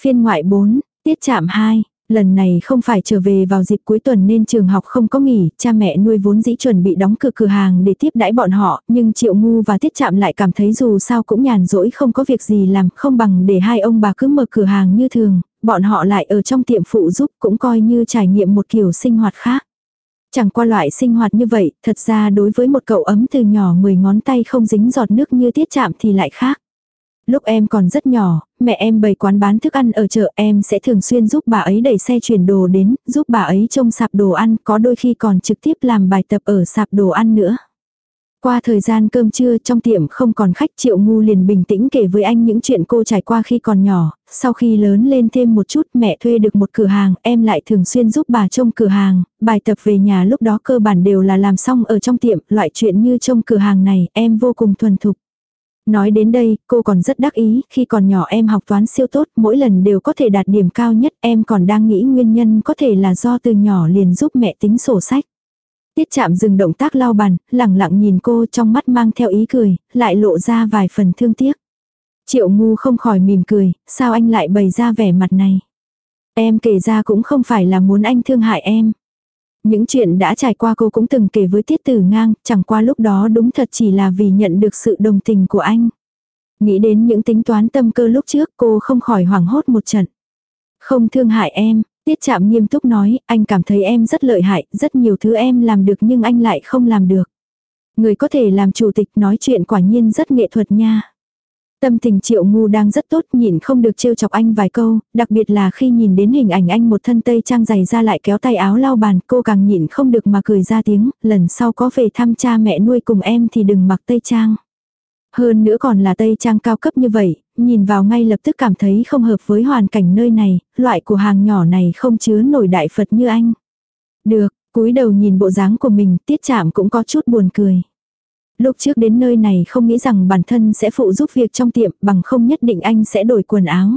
Phiên ngoại 4, tiết chạm 2, Lần này không phải trở về vào dịp cuối tuần nên trường học không có nghỉ, cha mẹ nuôi vốn dĩ chuẩn bị đóng cửa cửa hàng để tiếp đãi bọn họ, nhưng Triệu Ngu và Tiết Chạm lại cảm thấy dù sao cũng nhàn rỗi không có việc gì làm, không bằng để hai ông bà cứ mở cửa hàng như thường, bọn họ lại ở trong tiệm phụ giúp cũng coi như trải nghiệm một kiểu sinh hoạt khác. Chẳng qua loại sinh hoạt như vậy, thật ra đối với một cậu ấm từ nhỏ 10 ngón tay không dính giọt nước như Tiết Chạm thì lại khác. Lúc em còn rất nhỏ, mẹ em bày quán bán thức ăn ở chợ em sẽ thường xuyên giúp bà ấy đẩy xe chuyển đồ đến, giúp bà ấy trông sạp đồ ăn, có đôi khi còn trực tiếp làm bài tập ở sạp đồ ăn nữa. Qua thời gian cơm trưa trong tiệm không còn khách triệu ngu liền bình tĩnh kể với anh những chuyện cô trải qua khi còn nhỏ, sau khi lớn lên thêm một chút mẹ thuê được một cửa hàng, em lại thường xuyên giúp bà trông cửa hàng, bài tập về nhà lúc đó cơ bản đều là làm xong ở trong tiệm, loại chuyện như trông cửa hàng này em vô cùng thuần thục. Nói đến đây, cô còn rất đắc ý, khi còn nhỏ em học toán siêu tốt, mỗi lần đều có thể đạt điểm cao nhất, em còn đang nghĩ nguyên nhân có thể là do từ nhỏ liền giúp mẹ tính sổ sách. Tiết chạm dừng động tác lau bàn, lẳng lặng nhìn cô trong mắt mang theo ý cười, lại lộ ra vài phần thương tiếc. Triệu ngu không khỏi mỉm cười, sao anh lại bày ra vẻ mặt này. Em kể ra cũng không phải là muốn anh thương hại em. Những chuyện đã trải qua cô cũng từng kể với tiết tử ngang, chẳng qua lúc đó đúng thật chỉ là vì nhận được sự đồng tình của anh. Nghĩ đến những tính toán tâm cơ lúc trước cô không khỏi hoảng hốt một trận. Không thương hại em, tiết chạm nghiêm túc nói, anh cảm thấy em rất lợi hại, rất nhiều thứ em làm được nhưng anh lại không làm được. Người có thể làm chủ tịch nói chuyện quả nhiên rất nghệ thuật nha. Tâm tình triệu ngu đang rất tốt nhìn không được trêu chọc anh vài câu, đặc biệt là khi nhìn đến hình ảnh anh một thân tây trang dày ra lại kéo tay áo lau bàn cô càng nhịn không được mà cười ra tiếng, lần sau có về thăm cha mẹ nuôi cùng em thì đừng mặc tây trang. Hơn nữa còn là tây trang cao cấp như vậy, nhìn vào ngay lập tức cảm thấy không hợp với hoàn cảnh nơi này, loại của hàng nhỏ này không chứa nổi đại Phật như anh. Được, cúi đầu nhìn bộ dáng của mình, tiết chạm cũng có chút buồn cười. Lúc trước đến nơi này không nghĩ rằng bản thân sẽ phụ giúp việc trong tiệm bằng không nhất định anh sẽ đổi quần áo.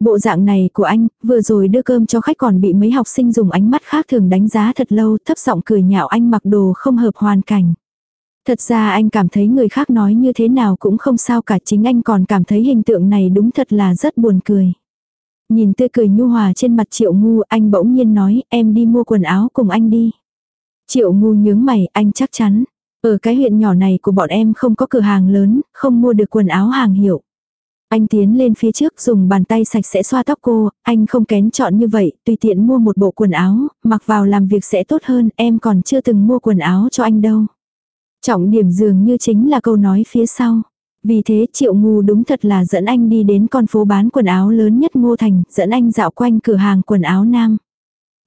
Bộ dạng này của anh, vừa rồi đưa cơm cho khách còn bị mấy học sinh dùng ánh mắt khác thường đánh giá thật lâu, thấp giọng cười nhạo anh mặc đồ không hợp hoàn cảnh. Thật ra anh cảm thấy người khác nói như thế nào cũng không sao cả chính anh còn cảm thấy hình tượng này đúng thật là rất buồn cười. Nhìn tươi cười nhu hòa trên mặt triệu ngu anh bỗng nhiên nói em đi mua quần áo cùng anh đi. Triệu ngu nhướng mày anh chắc chắn. Ở cái huyện nhỏ này của bọn em không có cửa hàng lớn, không mua được quần áo hàng hiệu. Anh tiến lên phía trước dùng bàn tay sạch sẽ xoa tóc cô, anh không kén chọn như vậy, tùy tiện mua một bộ quần áo, mặc vào làm việc sẽ tốt hơn, em còn chưa từng mua quần áo cho anh đâu. Trọng điểm dường như chính là câu nói phía sau. Vì thế triệu ngu đúng thật là dẫn anh đi đến con phố bán quần áo lớn nhất Ngô Thành, dẫn anh dạo quanh cửa hàng quần áo nam.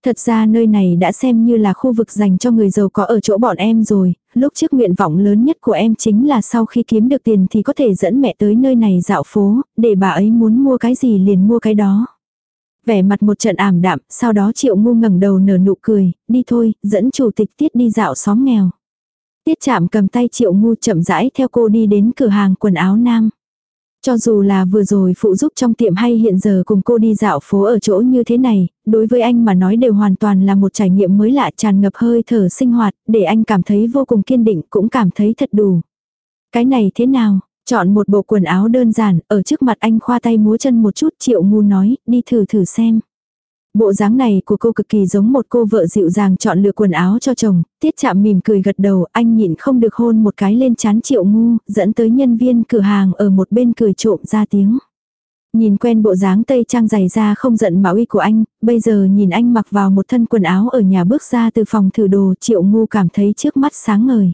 Thật ra nơi này đã xem như là khu vực dành cho người giàu có ở chỗ bọn em rồi, lúc trước nguyện vọng lớn nhất của em chính là sau khi kiếm được tiền thì có thể dẫn mẹ tới nơi này dạo phố, để bà ấy muốn mua cái gì liền mua cái đó. Vẻ mặt một trận ảm đạm, sau đó triệu ngu ngẩng đầu nở nụ cười, đi thôi, dẫn chủ tịch tiết đi dạo xóm nghèo. Tiết chạm cầm tay triệu ngu chậm rãi theo cô đi đến cửa hàng quần áo nam. Cho dù là vừa rồi phụ giúp trong tiệm hay hiện giờ cùng cô đi dạo phố ở chỗ như thế này, đối với anh mà nói đều hoàn toàn là một trải nghiệm mới lạ tràn ngập hơi thở sinh hoạt, để anh cảm thấy vô cùng kiên định cũng cảm thấy thật đủ. Cái này thế nào? Chọn một bộ quần áo đơn giản, ở trước mặt anh khoa tay múa chân một chút triệu ngu nói, đi thử thử xem. Bộ dáng này của cô cực kỳ giống một cô vợ dịu dàng chọn lựa quần áo cho chồng, tiết chạm mỉm cười gật đầu, anh nhịn không được hôn một cái lên chán triệu ngu, dẫn tới nhân viên cửa hàng ở một bên cười trộm ra tiếng. Nhìn quen bộ dáng tây trang dày ra không giận mà uy của anh, bây giờ nhìn anh mặc vào một thân quần áo ở nhà bước ra từ phòng thử đồ triệu ngu cảm thấy trước mắt sáng ngời.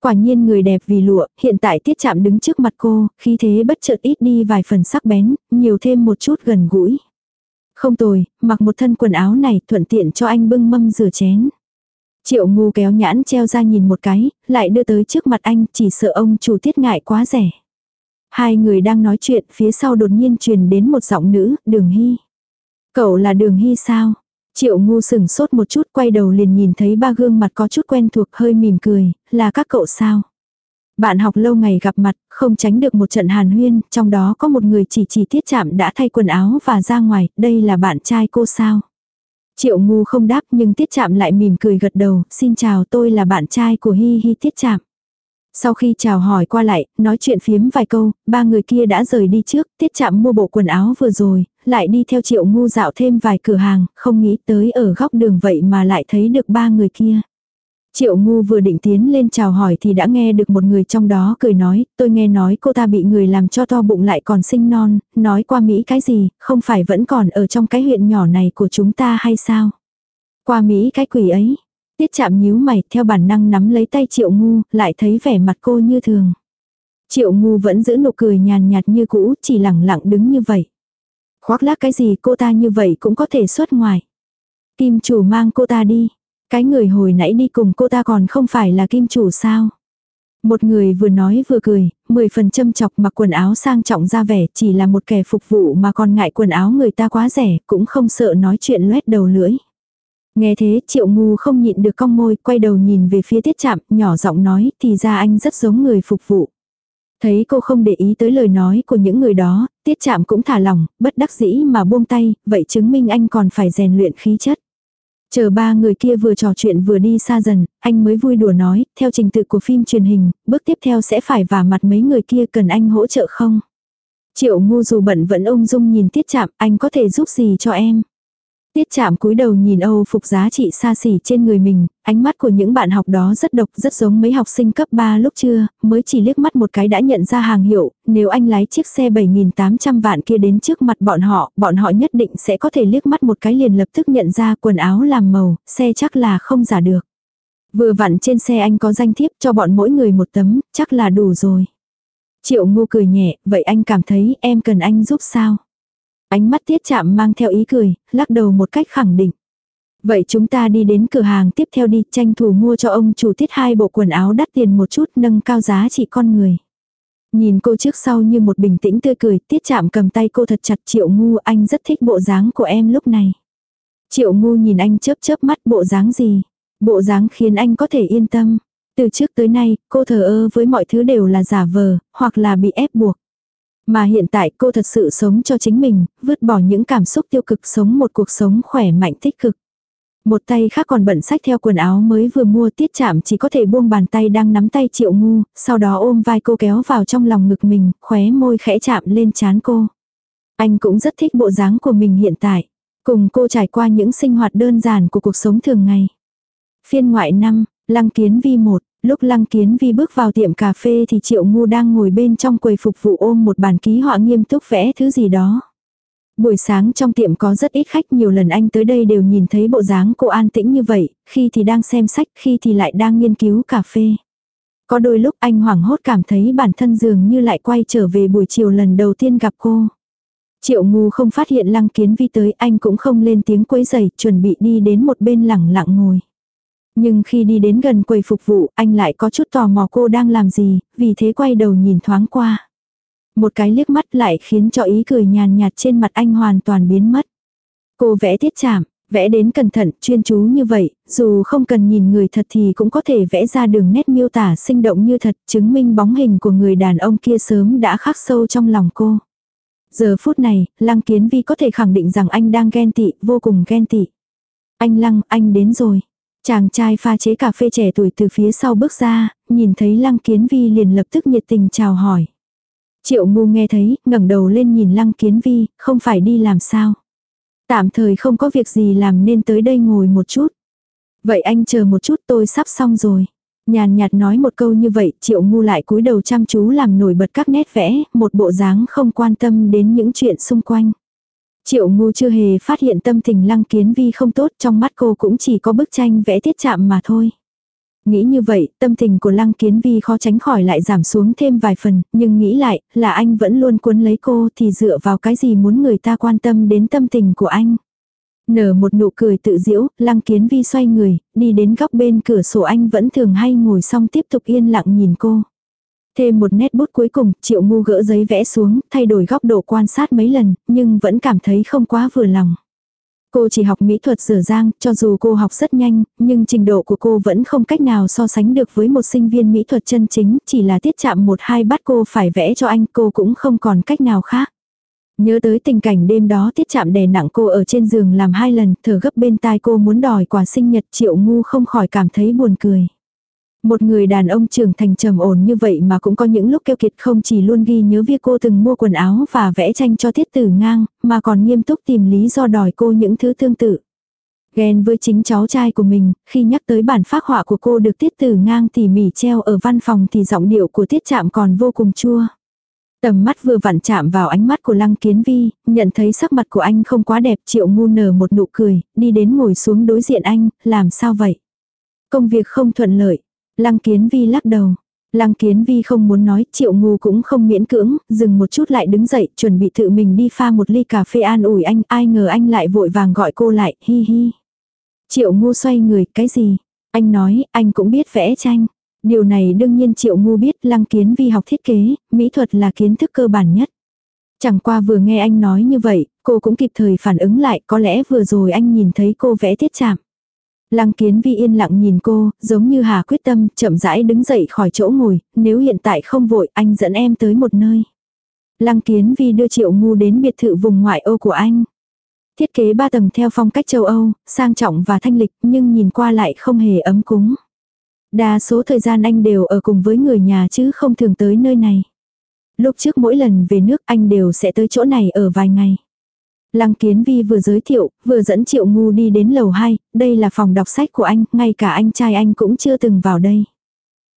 Quả nhiên người đẹp vì lụa, hiện tại tiết chạm đứng trước mặt cô, khí thế bất chợt ít đi vài phần sắc bén, nhiều thêm một chút gần gũi. Không tồi, mặc một thân quần áo này thuận tiện cho anh bưng mâm rửa chén. Triệu ngu kéo nhãn treo ra nhìn một cái, lại đưa tới trước mặt anh, chỉ sợ ông chủ tiết ngại quá rẻ. Hai người đang nói chuyện, phía sau đột nhiên truyền đến một giọng nữ, đường hy. Cậu là đường hy sao? Triệu ngu sừng sốt một chút quay đầu liền nhìn thấy ba gương mặt có chút quen thuộc hơi mỉm cười, là các cậu sao? Bạn học lâu ngày gặp mặt, không tránh được một trận hàn huyên, trong đó có một người chỉ chỉ tiết chạm đã thay quần áo và ra ngoài, đây là bạn trai cô sao? Triệu ngu không đáp nhưng tiết chạm lại mỉm cười gật đầu, xin chào tôi là bạn trai của Hi Hi tiết chạm. Sau khi chào hỏi qua lại, nói chuyện phiếm vài câu, ba người kia đã rời đi trước, tiết chạm mua bộ quần áo vừa rồi, lại đi theo triệu ngu dạo thêm vài cửa hàng, không nghĩ tới ở góc đường vậy mà lại thấy được ba người kia. Triệu ngu vừa định tiến lên chào hỏi thì đã nghe được một người trong đó cười nói, tôi nghe nói cô ta bị người làm cho to bụng lại còn sinh non, nói qua Mỹ cái gì, không phải vẫn còn ở trong cái huyện nhỏ này của chúng ta hay sao? Qua Mỹ cái quỷ ấy. Tiết chạm nhíu mày theo bản năng nắm lấy tay triệu ngu, lại thấy vẻ mặt cô như thường. Triệu ngu vẫn giữ nụ cười nhàn nhạt như cũ, chỉ lẳng lặng đứng như vậy. Khoác lác cái gì cô ta như vậy cũng có thể xuất ngoài. Kim chủ mang cô ta đi. Cái người hồi nãy đi cùng cô ta còn không phải là kim chủ sao. Một người vừa nói vừa cười, mười phần châm chọc mặc quần áo sang trọng ra vẻ chỉ là một kẻ phục vụ mà còn ngại quần áo người ta quá rẻ, cũng không sợ nói chuyện loét đầu lưỡi. Nghe thế triệu ngu không nhịn được cong môi, quay đầu nhìn về phía tiết chạm, nhỏ giọng nói, thì ra anh rất giống người phục vụ. Thấy cô không để ý tới lời nói của những người đó, tiết chạm cũng thả lỏng, bất đắc dĩ mà buông tay, vậy chứng minh anh còn phải rèn luyện khí chất. Chờ ba người kia vừa trò chuyện vừa đi xa dần, anh mới vui đùa nói, theo trình tự của phim truyền hình, bước tiếp theo sẽ phải vả mặt mấy người kia cần anh hỗ trợ không? Triệu ngu dù bận vẫn ung dung nhìn tiết chạm, anh có thể giúp gì cho em? Tiết chạm cúi đầu nhìn Âu phục giá trị xa xỉ trên người mình, ánh mắt của những bạn học đó rất độc, rất giống mấy học sinh cấp 3 lúc trưa, mới chỉ liếc mắt một cái đã nhận ra hàng hiệu, nếu anh lái chiếc xe 7.800 vạn kia đến trước mặt bọn họ, bọn họ nhất định sẽ có thể liếc mắt một cái liền lập tức nhận ra quần áo làm màu, xe chắc là không giả được. Vừa vặn trên xe anh có danh thiếp cho bọn mỗi người một tấm, chắc là đủ rồi. Triệu ngu cười nhẹ, vậy anh cảm thấy em cần anh giúp sao? Ánh mắt tiết chạm mang theo ý cười, lắc đầu một cách khẳng định. Vậy chúng ta đi đến cửa hàng tiếp theo đi, tranh thủ mua cho ông chủ tiết hai bộ quần áo đắt tiền một chút nâng cao giá trị con người. Nhìn cô trước sau như một bình tĩnh tươi cười, tiết chạm cầm tay cô thật chặt triệu ngu anh rất thích bộ dáng của em lúc này. Triệu ngu nhìn anh chớp chớp mắt bộ dáng gì. Bộ dáng khiến anh có thể yên tâm. Từ trước tới nay, cô thờ ơ với mọi thứ đều là giả vờ, hoặc là bị ép buộc. Mà hiện tại cô thật sự sống cho chính mình, vứt bỏ những cảm xúc tiêu cực sống một cuộc sống khỏe mạnh tích cực. Một tay khác còn bận sách theo quần áo mới vừa mua tiết chạm chỉ có thể buông bàn tay đang nắm tay triệu ngu, sau đó ôm vai cô kéo vào trong lòng ngực mình, khóe môi khẽ chạm lên chán cô. Anh cũng rất thích bộ dáng của mình hiện tại, cùng cô trải qua những sinh hoạt đơn giản của cuộc sống thường ngày. Phiên ngoại năm, lăng kiến vi một Lúc Lăng Kiến Vi bước vào tiệm cà phê thì Triệu Ngu đang ngồi bên trong quầy phục vụ ôm một bản ký họa nghiêm túc vẽ thứ gì đó. Buổi sáng trong tiệm có rất ít khách nhiều lần anh tới đây đều nhìn thấy bộ dáng cô an tĩnh như vậy, khi thì đang xem sách, khi thì lại đang nghiên cứu cà phê. Có đôi lúc anh hoảng hốt cảm thấy bản thân dường như lại quay trở về buổi chiều lần đầu tiên gặp cô. Triệu ngu không phát hiện lăng kiến vi tới anh cũng không lên tiếng quấy giày chuẩn bị đi đến một bên lẳng lặng ngồi. Nhưng khi đi đến gần quầy phục vụ, anh lại có chút tò mò cô đang làm gì, vì thế quay đầu nhìn thoáng qua. Một cái liếc mắt lại khiến cho ý cười nhàn nhạt trên mặt anh hoàn toàn biến mất. Cô vẽ tiết chạm, vẽ đến cẩn thận, chuyên chú như vậy, dù không cần nhìn người thật thì cũng có thể vẽ ra đường nét miêu tả sinh động như thật, chứng minh bóng hình của người đàn ông kia sớm đã khắc sâu trong lòng cô. Giờ phút này, Lăng Kiến Vi có thể khẳng định rằng anh đang ghen tị, vô cùng ghen tị. Anh Lăng, anh đến rồi. Chàng trai pha chế cà phê trẻ tuổi từ phía sau bước ra, nhìn thấy Lăng Kiến Vi liền lập tức nhiệt tình chào hỏi. Triệu ngu nghe thấy, ngẩng đầu lên nhìn Lăng Kiến Vi, không phải đi làm sao. Tạm thời không có việc gì làm nên tới đây ngồi một chút. Vậy anh chờ một chút tôi sắp xong rồi. Nhàn nhạt nói một câu như vậy, triệu ngu lại cúi đầu chăm chú làm nổi bật các nét vẽ, một bộ dáng không quan tâm đến những chuyện xung quanh. Triệu ngu chưa hề phát hiện tâm tình lăng kiến vi không tốt trong mắt cô cũng chỉ có bức tranh vẽ tiết chạm mà thôi. Nghĩ như vậy, tâm tình của lăng kiến vi khó tránh khỏi lại giảm xuống thêm vài phần, nhưng nghĩ lại, là anh vẫn luôn cuốn lấy cô thì dựa vào cái gì muốn người ta quan tâm đến tâm tình của anh. Nở một nụ cười tự diễu, lăng kiến vi xoay người, đi đến góc bên cửa sổ anh vẫn thường hay ngồi xong tiếp tục yên lặng nhìn cô. Thêm một nét bút cuối cùng, triệu ngu gỡ giấy vẽ xuống, thay đổi góc độ quan sát mấy lần, nhưng vẫn cảm thấy không quá vừa lòng. Cô chỉ học mỹ thuật rửa giang, cho dù cô học rất nhanh, nhưng trình độ của cô vẫn không cách nào so sánh được với một sinh viên mỹ thuật chân chính, chỉ là tiết chạm một hai bắt cô phải vẽ cho anh, cô cũng không còn cách nào khác. Nhớ tới tình cảnh đêm đó tiết chạm đè nặng cô ở trên giường làm hai lần, thở gấp bên tai cô muốn đòi quà sinh nhật triệu ngu không khỏi cảm thấy buồn cười. Một người đàn ông trưởng thành trầm ổn như vậy mà cũng có những lúc keo kiệt không chỉ luôn ghi nhớ việc cô từng mua quần áo và vẽ tranh cho tiết tử ngang, mà còn nghiêm túc tìm lý do đòi cô những thứ tương tự. Ghen với chính cháu trai của mình, khi nhắc tới bản phác họa của cô được tiết tử ngang tỉ mỉ treo ở văn phòng thì giọng điệu của tiết chạm còn vô cùng chua. Tầm mắt vừa vặn chạm vào ánh mắt của Lăng Kiến Vi, nhận thấy sắc mặt của anh không quá đẹp, Triệu Ngu nở một nụ cười, đi đến ngồi xuống đối diện anh, làm sao vậy? Công việc không thuận lợi. Lăng Kiến Vi lắc đầu. Lăng Kiến Vi không muốn nói, Triệu Ngu cũng không miễn cưỡng, dừng một chút lại đứng dậy, chuẩn bị tự mình đi pha một ly cà phê an ủi anh, ai ngờ anh lại vội vàng gọi cô lại, hi hi. Triệu Ngu xoay người, cái gì? Anh nói, anh cũng biết vẽ tranh. Điều này đương nhiên triệu ngu biết lăng kiến vi học thiết kế, mỹ thuật là kiến thức cơ bản nhất. Chẳng qua vừa nghe anh nói như vậy, cô cũng kịp thời phản ứng lại, có lẽ vừa rồi anh nhìn thấy cô vẽ tiết chạm. Lăng kiến vi yên lặng nhìn cô, giống như hà quyết tâm, chậm rãi đứng dậy khỏi chỗ ngồi, nếu hiện tại không vội, anh dẫn em tới một nơi. Lăng kiến vi đưa triệu ngu đến biệt thự vùng ngoại ô của anh. Thiết kế ba tầng theo phong cách châu Âu, sang trọng và thanh lịch, nhưng nhìn qua lại không hề ấm cúng. Đa số thời gian anh đều ở cùng với người nhà chứ không thường tới nơi này. Lúc trước mỗi lần về nước anh đều sẽ tới chỗ này ở vài ngày. Lăng Kiến Vi vừa giới thiệu, vừa dẫn Triệu Ngu đi đến lầu 2, đây là phòng đọc sách của anh, ngay cả anh trai anh cũng chưa từng vào đây.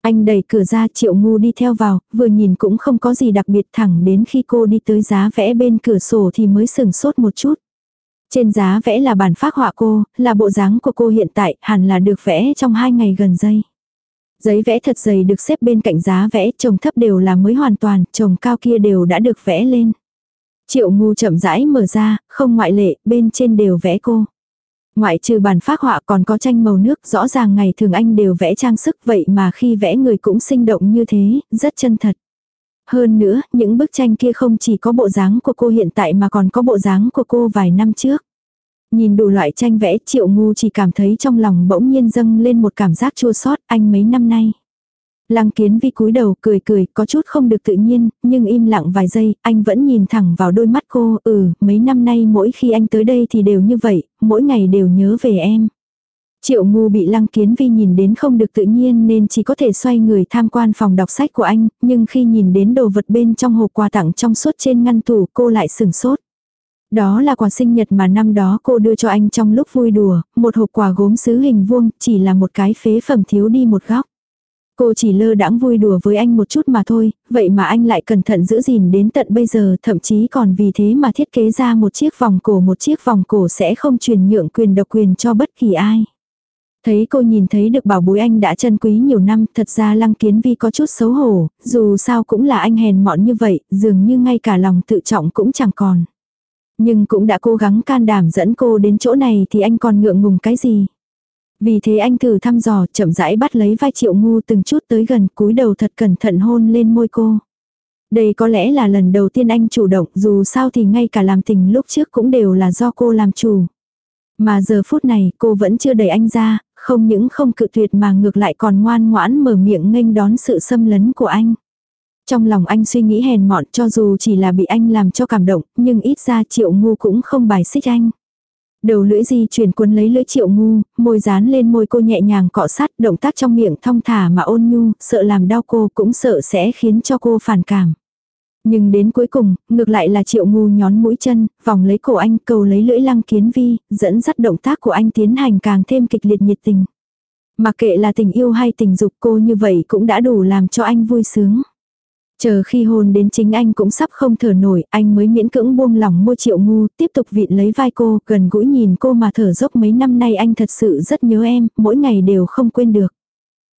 Anh đẩy cửa ra Triệu Ngu đi theo vào, vừa nhìn cũng không có gì đặc biệt thẳng đến khi cô đi tới giá vẽ bên cửa sổ thì mới sừng sốt một chút. Trên giá vẽ là bản phác họa cô, là bộ dáng của cô hiện tại, hẳn là được vẽ trong hai ngày gần đây. Giấy vẽ thật dày được xếp bên cạnh giá vẽ, chồng thấp đều là mới hoàn toàn, chồng cao kia đều đã được vẽ lên. Triệu ngu chậm rãi mở ra, không ngoại lệ, bên trên đều vẽ cô. Ngoại trừ bản phác họa còn có tranh màu nước, rõ ràng ngày thường anh đều vẽ trang sức vậy mà khi vẽ người cũng sinh động như thế, rất chân thật. Hơn nữa, những bức tranh kia không chỉ có bộ dáng của cô hiện tại mà còn có bộ dáng của cô vài năm trước. Nhìn đủ loại tranh vẽ triệu ngu chỉ cảm thấy trong lòng bỗng nhiên dâng lên một cảm giác chua xót anh mấy năm nay. Lăng kiến vi cúi đầu cười cười có chút không được tự nhiên, nhưng im lặng vài giây, anh vẫn nhìn thẳng vào đôi mắt cô, ừ, mấy năm nay mỗi khi anh tới đây thì đều như vậy, mỗi ngày đều nhớ về em. Triệu ngu bị lăng kiến vi nhìn đến không được tự nhiên nên chỉ có thể xoay người tham quan phòng đọc sách của anh, nhưng khi nhìn đến đồ vật bên trong hộp quà tặng trong suốt trên ngăn tủ cô lại sừng sốt. Đó là quà sinh nhật mà năm đó cô đưa cho anh trong lúc vui đùa, một hộp quà gốm sứ hình vuông, chỉ là một cái phế phẩm thiếu đi một góc. Cô chỉ lơ đãng vui đùa với anh một chút mà thôi, vậy mà anh lại cẩn thận giữ gìn đến tận bây giờ, thậm chí còn vì thế mà thiết kế ra một chiếc vòng cổ một chiếc vòng cổ sẽ không truyền nhượng quyền độc quyền cho bất kỳ ai. Thấy cô nhìn thấy được bảo bối anh đã chân quý nhiều năm, thật ra lăng kiến vi có chút xấu hổ, dù sao cũng là anh hèn mọn như vậy, dường như ngay cả lòng tự trọng cũng chẳng còn. Nhưng cũng đã cố gắng can đảm dẫn cô đến chỗ này thì anh còn ngượng ngùng cái gì. Vì thế anh thử thăm dò chậm rãi bắt lấy vai triệu ngu từng chút tới gần cúi đầu thật cẩn thận hôn lên môi cô. Đây có lẽ là lần đầu tiên anh chủ động dù sao thì ngay cả làm tình lúc trước cũng đều là do cô làm chủ. Mà giờ phút này cô vẫn chưa đẩy anh ra, không những không cự tuyệt mà ngược lại còn ngoan ngoãn mở miệng nghênh đón sự xâm lấn của anh. Trong lòng anh suy nghĩ hèn mọn cho dù chỉ là bị anh làm cho cảm động, nhưng ít ra triệu ngu cũng không bài xích anh. Đầu lưỡi di chuyển cuốn lấy lưỡi triệu ngu, môi dán lên môi cô nhẹ nhàng cọ sát, động tác trong miệng thong thả mà ôn nhu, sợ làm đau cô cũng sợ sẽ khiến cho cô phản cảm. Nhưng đến cuối cùng, ngược lại là triệu ngu nhón mũi chân, vòng lấy cổ anh cầu lấy lưỡi lăng kiến vi, dẫn dắt động tác của anh tiến hành càng thêm kịch liệt nhiệt tình. Mặc kệ là tình yêu hay tình dục cô như vậy cũng đã đủ làm cho anh vui sướng. Chờ khi hôn đến chính anh cũng sắp không thở nổi, anh mới miễn cưỡng buông lỏng môi triệu ngu, tiếp tục vịn lấy vai cô, gần gũi nhìn cô mà thở dốc mấy năm nay anh thật sự rất nhớ em, mỗi ngày đều không quên được.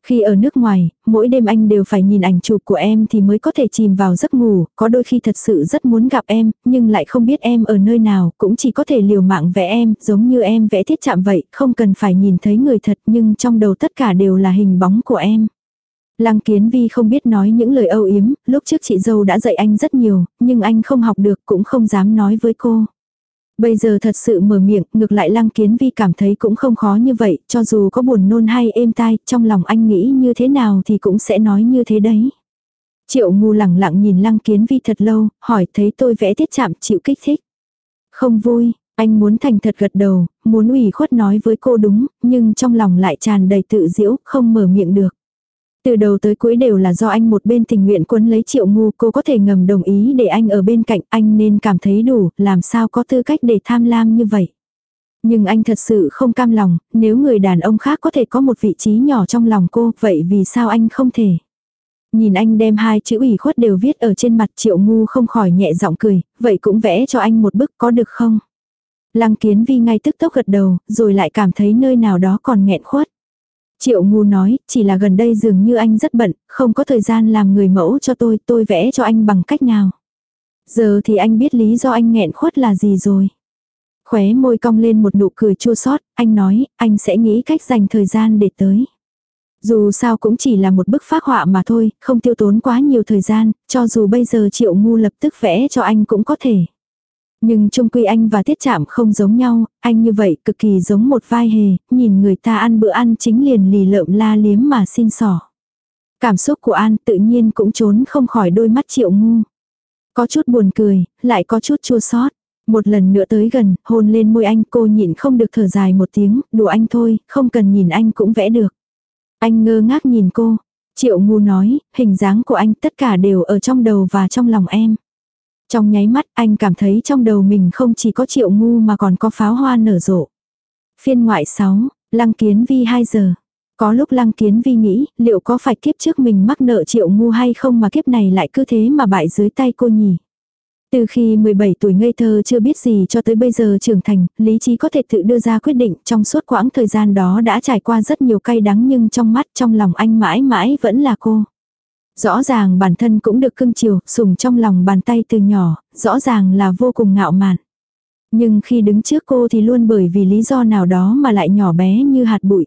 Khi ở nước ngoài, mỗi đêm anh đều phải nhìn ảnh chụp của em thì mới có thể chìm vào giấc ngủ, có đôi khi thật sự rất muốn gặp em, nhưng lại không biết em ở nơi nào, cũng chỉ có thể liều mạng vẽ em, giống như em vẽ thiết chạm vậy, không cần phải nhìn thấy người thật nhưng trong đầu tất cả đều là hình bóng của em. Lăng Kiến Vi không biết nói những lời âu yếm, lúc trước chị dâu đã dạy anh rất nhiều, nhưng anh không học được cũng không dám nói với cô. Bây giờ thật sự mở miệng, ngược lại Lăng Kiến Vi cảm thấy cũng không khó như vậy, cho dù có buồn nôn hay êm tai, trong lòng anh nghĩ như thế nào thì cũng sẽ nói như thế đấy. Triệu ngu lẳng lặng nhìn Lăng Kiến Vi thật lâu, hỏi thấy tôi vẽ tiết chạm chịu kích thích. Không vui, anh muốn thành thật gật đầu, muốn ủy khuất nói với cô đúng, nhưng trong lòng lại tràn đầy tự diễu, không mở miệng được. Từ đầu tới cuối đều là do anh một bên tình nguyện quấn lấy triệu ngu cô có thể ngầm đồng ý để anh ở bên cạnh anh nên cảm thấy đủ, làm sao có tư cách để tham lam như vậy. Nhưng anh thật sự không cam lòng, nếu người đàn ông khác có thể có một vị trí nhỏ trong lòng cô, vậy vì sao anh không thể? Nhìn anh đem hai chữ ủy khuất đều viết ở trên mặt triệu ngu không khỏi nhẹ giọng cười, vậy cũng vẽ cho anh một bức có được không? Lăng kiến vi ngay tức tốc gật đầu, rồi lại cảm thấy nơi nào đó còn nghẹn khuất. Triệu ngu nói, chỉ là gần đây dường như anh rất bận, không có thời gian làm người mẫu cho tôi, tôi vẽ cho anh bằng cách nào. Giờ thì anh biết lý do anh nghẹn khuất là gì rồi. Khóe môi cong lên một nụ cười chua xót anh nói, anh sẽ nghĩ cách dành thời gian để tới. Dù sao cũng chỉ là một bức phác họa mà thôi, không tiêu tốn quá nhiều thời gian, cho dù bây giờ triệu ngu lập tức vẽ cho anh cũng có thể. Nhưng trung quy anh và tiết chạm không giống nhau, anh như vậy cực kỳ giống một vai hề, nhìn người ta ăn bữa ăn chính liền lì lợm la liếm mà xin sỏ. Cảm xúc của An tự nhiên cũng trốn không khỏi đôi mắt triệu ngu. Có chút buồn cười, lại có chút chua xót. Một lần nữa tới gần, hôn lên môi anh cô nhịn không được thở dài một tiếng, đùa anh thôi, không cần nhìn anh cũng vẽ được. Anh ngơ ngác nhìn cô. Triệu ngu nói, hình dáng của anh tất cả đều ở trong đầu và trong lòng em. Trong nháy mắt anh cảm thấy trong đầu mình không chỉ có triệu ngu mà còn có pháo hoa nở rộ. Phiên ngoại 6, Lăng Kiến Vi 2 giờ. Có lúc Lăng Kiến Vi nghĩ liệu có phải kiếp trước mình mắc nợ triệu ngu hay không mà kiếp này lại cứ thế mà bại dưới tay cô nhỉ. Từ khi 17 tuổi ngây thơ chưa biết gì cho tới bây giờ trưởng thành, lý trí có thể tự đưa ra quyết định trong suốt quãng thời gian đó đã trải qua rất nhiều cay đắng nhưng trong mắt trong lòng anh mãi mãi vẫn là cô. Rõ ràng bản thân cũng được cưng chiều, sùng trong lòng bàn tay từ nhỏ, rõ ràng là vô cùng ngạo mạn. Nhưng khi đứng trước cô thì luôn bởi vì lý do nào đó mà lại nhỏ bé như hạt bụi.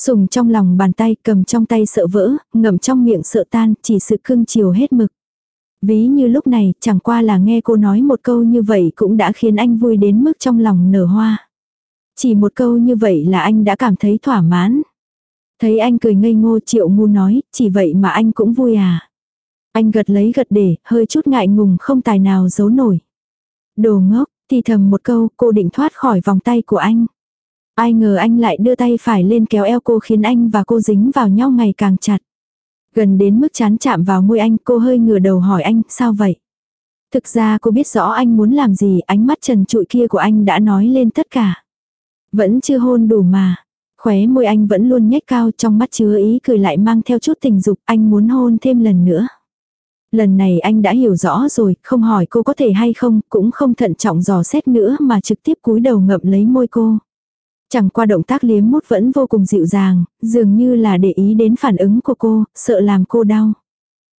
Sùng trong lòng bàn tay cầm trong tay sợ vỡ, ngậm trong miệng sợ tan, chỉ sự cưng chiều hết mực. Ví như lúc này, chẳng qua là nghe cô nói một câu như vậy cũng đã khiến anh vui đến mức trong lòng nở hoa. Chỉ một câu như vậy là anh đã cảm thấy thỏa mãn. Thấy anh cười ngây ngô triệu ngu nói, chỉ vậy mà anh cũng vui à. Anh gật lấy gật để, hơi chút ngại ngùng không tài nào giấu nổi. Đồ ngốc, thì thầm một câu, cô định thoát khỏi vòng tay của anh. Ai ngờ anh lại đưa tay phải lên kéo eo cô khiến anh và cô dính vào nhau ngày càng chặt. Gần đến mức chán chạm vào môi anh, cô hơi ngửa đầu hỏi anh, sao vậy? Thực ra cô biết rõ anh muốn làm gì, ánh mắt trần trụi kia của anh đã nói lên tất cả. Vẫn chưa hôn đủ mà. Khóe môi anh vẫn luôn nhếch cao trong mắt chứa ý cười lại mang theo chút tình dục, anh muốn hôn thêm lần nữa. Lần này anh đã hiểu rõ rồi, không hỏi cô có thể hay không, cũng không thận trọng dò xét nữa mà trực tiếp cúi đầu ngậm lấy môi cô. Chẳng qua động tác liếm mút vẫn vô cùng dịu dàng, dường như là để ý đến phản ứng của cô, sợ làm cô đau.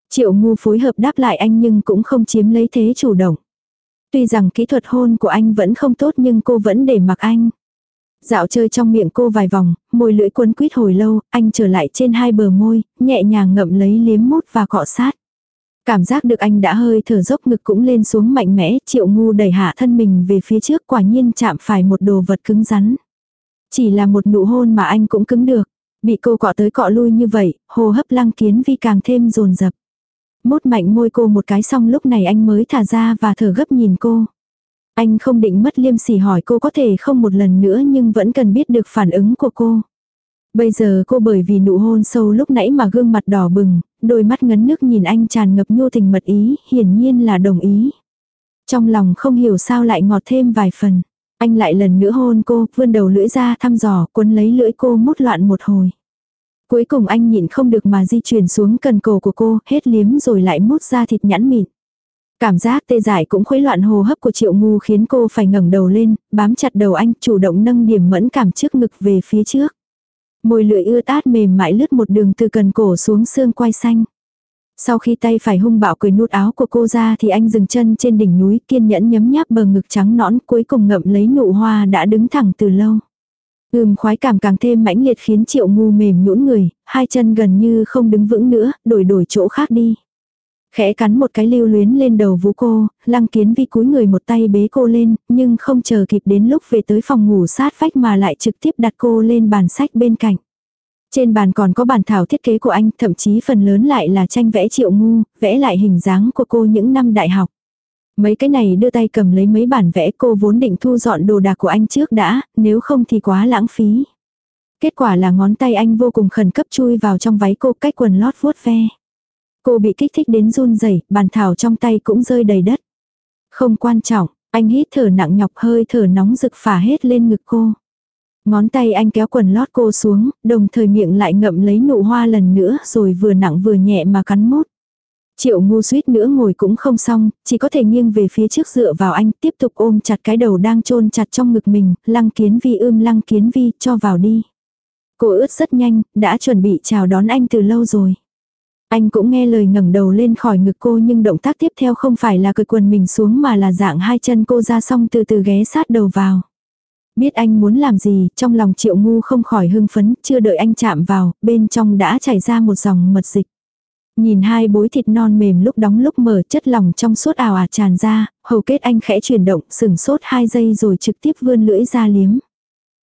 Triệu ngu phối hợp đáp lại anh nhưng cũng không chiếm lấy thế chủ động. Tuy rằng kỹ thuật hôn của anh vẫn không tốt nhưng cô vẫn để mặc anh. Dạo chơi trong miệng cô vài vòng, môi lưỡi cuốn quýt hồi lâu, anh trở lại trên hai bờ môi, nhẹ nhàng ngậm lấy liếm mút và cọ sát. Cảm giác được anh đã hơi thở dốc ngực cũng lên xuống mạnh mẽ, triệu ngu đẩy hạ thân mình về phía trước quả nhiên chạm phải một đồ vật cứng rắn. Chỉ là một nụ hôn mà anh cũng cứng được. Bị cô cọ tới cọ lui như vậy, hồ hấp lăng kiến vi càng thêm rồn rập. Mốt mạnh môi cô một cái xong lúc này anh mới thả ra và thở gấp nhìn cô. Anh không định mất liêm sỉ hỏi cô có thể không một lần nữa nhưng vẫn cần biết được phản ứng của cô. Bây giờ cô bởi vì nụ hôn sâu lúc nãy mà gương mặt đỏ bừng, đôi mắt ngấn nước nhìn anh tràn ngập nhu tình mật ý, hiển nhiên là đồng ý. Trong lòng không hiểu sao lại ngọt thêm vài phần. Anh lại lần nữa hôn cô, vươn đầu lưỡi ra thăm dò, cuốn lấy lưỡi cô mút loạn một hồi. Cuối cùng anh nhịn không được mà di chuyển xuống cần cổ của cô, hết liếm rồi lại mút ra thịt nhãn mịn. Cảm giác tê dại cũng khuấy loạn hô hấp của triệu ngu khiến cô phải ngẩng đầu lên, bám chặt đầu anh, chủ động nâng điểm mẫn cảm trước ngực về phía trước. Môi lưỡi ưa tát mềm mại lướt một đường từ cần cổ xuống xương quai xanh. Sau khi tay phải hung bạo cười nút áo của cô ra thì anh dừng chân trên đỉnh núi kiên nhẫn nhấm nháp bờ ngực trắng nõn cuối cùng ngậm lấy nụ hoa đã đứng thẳng từ lâu. Ưm khoái cảm càng thêm mãnh liệt khiến triệu ngu mềm nhũn người, hai chân gần như không đứng vững nữa, đổi đổi chỗ khác đi. Khẽ cắn một cái lưu luyến lên đầu vú cô, lăng kiến vi cúi người một tay bế cô lên, nhưng không chờ kịp đến lúc về tới phòng ngủ sát vách mà lại trực tiếp đặt cô lên bàn sách bên cạnh. Trên bàn còn có bản thảo thiết kế của anh, thậm chí phần lớn lại là tranh vẽ triệu ngu, vẽ lại hình dáng của cô những năm đại học. Mấy cái này đưa tay cầm lấy mấy bản vẽ cô vốn định thu dọn đồ đạc của anh trước đã, nếu không thì quá lãng phí. Kết quả là ngón tay anh vô cùng khẩn cấp chui vào trong váy cô cách quần lót vuốt ve. Cô bị kích thích đến run rẩy, bàn thảo trong tay cũng rơi đầy đất. Không quan trọng, anh hít thở nặng nhọc hơi thở nóng rực phả hết lên ngực cô. Ngón tay anh kéo quần lót cô xuống, đồng thời miệng lại ngậm lấy nụ hoa lần nữa rồi vừa nặng vừa nhẹ mà cắn mút. Triệu ngu suýt nữa ngồi cũng không xong, chỉ có thể nghiêng về phía trước dựa vào anh, tiếp tục ôm chặt cái đầu đang chôn chặt trong ngực mình, lăng kiến vi ưm lăng kiến vi, cho vào đi. Cô ướt rất nhanh, đã chuẩn bị chào đón anh từ lâu rồi. Anh cũng nghe lời ngẩng đầu lên khỏi ngực cô nhưng động tác tiếp theo không phải là cởi quần mình xuống mà là dạng hai chân cô ra xong từ từ ghé sát đầu vào. Biết anh muốn làm gì, trong lòng triệu ngu không khỏi hưng phấn, chưa đợi anh chạm vào, bên trong đã chảy ra một dòng mật dịch. Nhìn hai bối thịt non mềm lúc đóng lúc mở chất lỏng trong suốt ảo ạt tràn ra, hầu kết anh khẽ chuyển động, sừng sốt hai giây rồi trực tiếp vươn lưỡi ra liếm.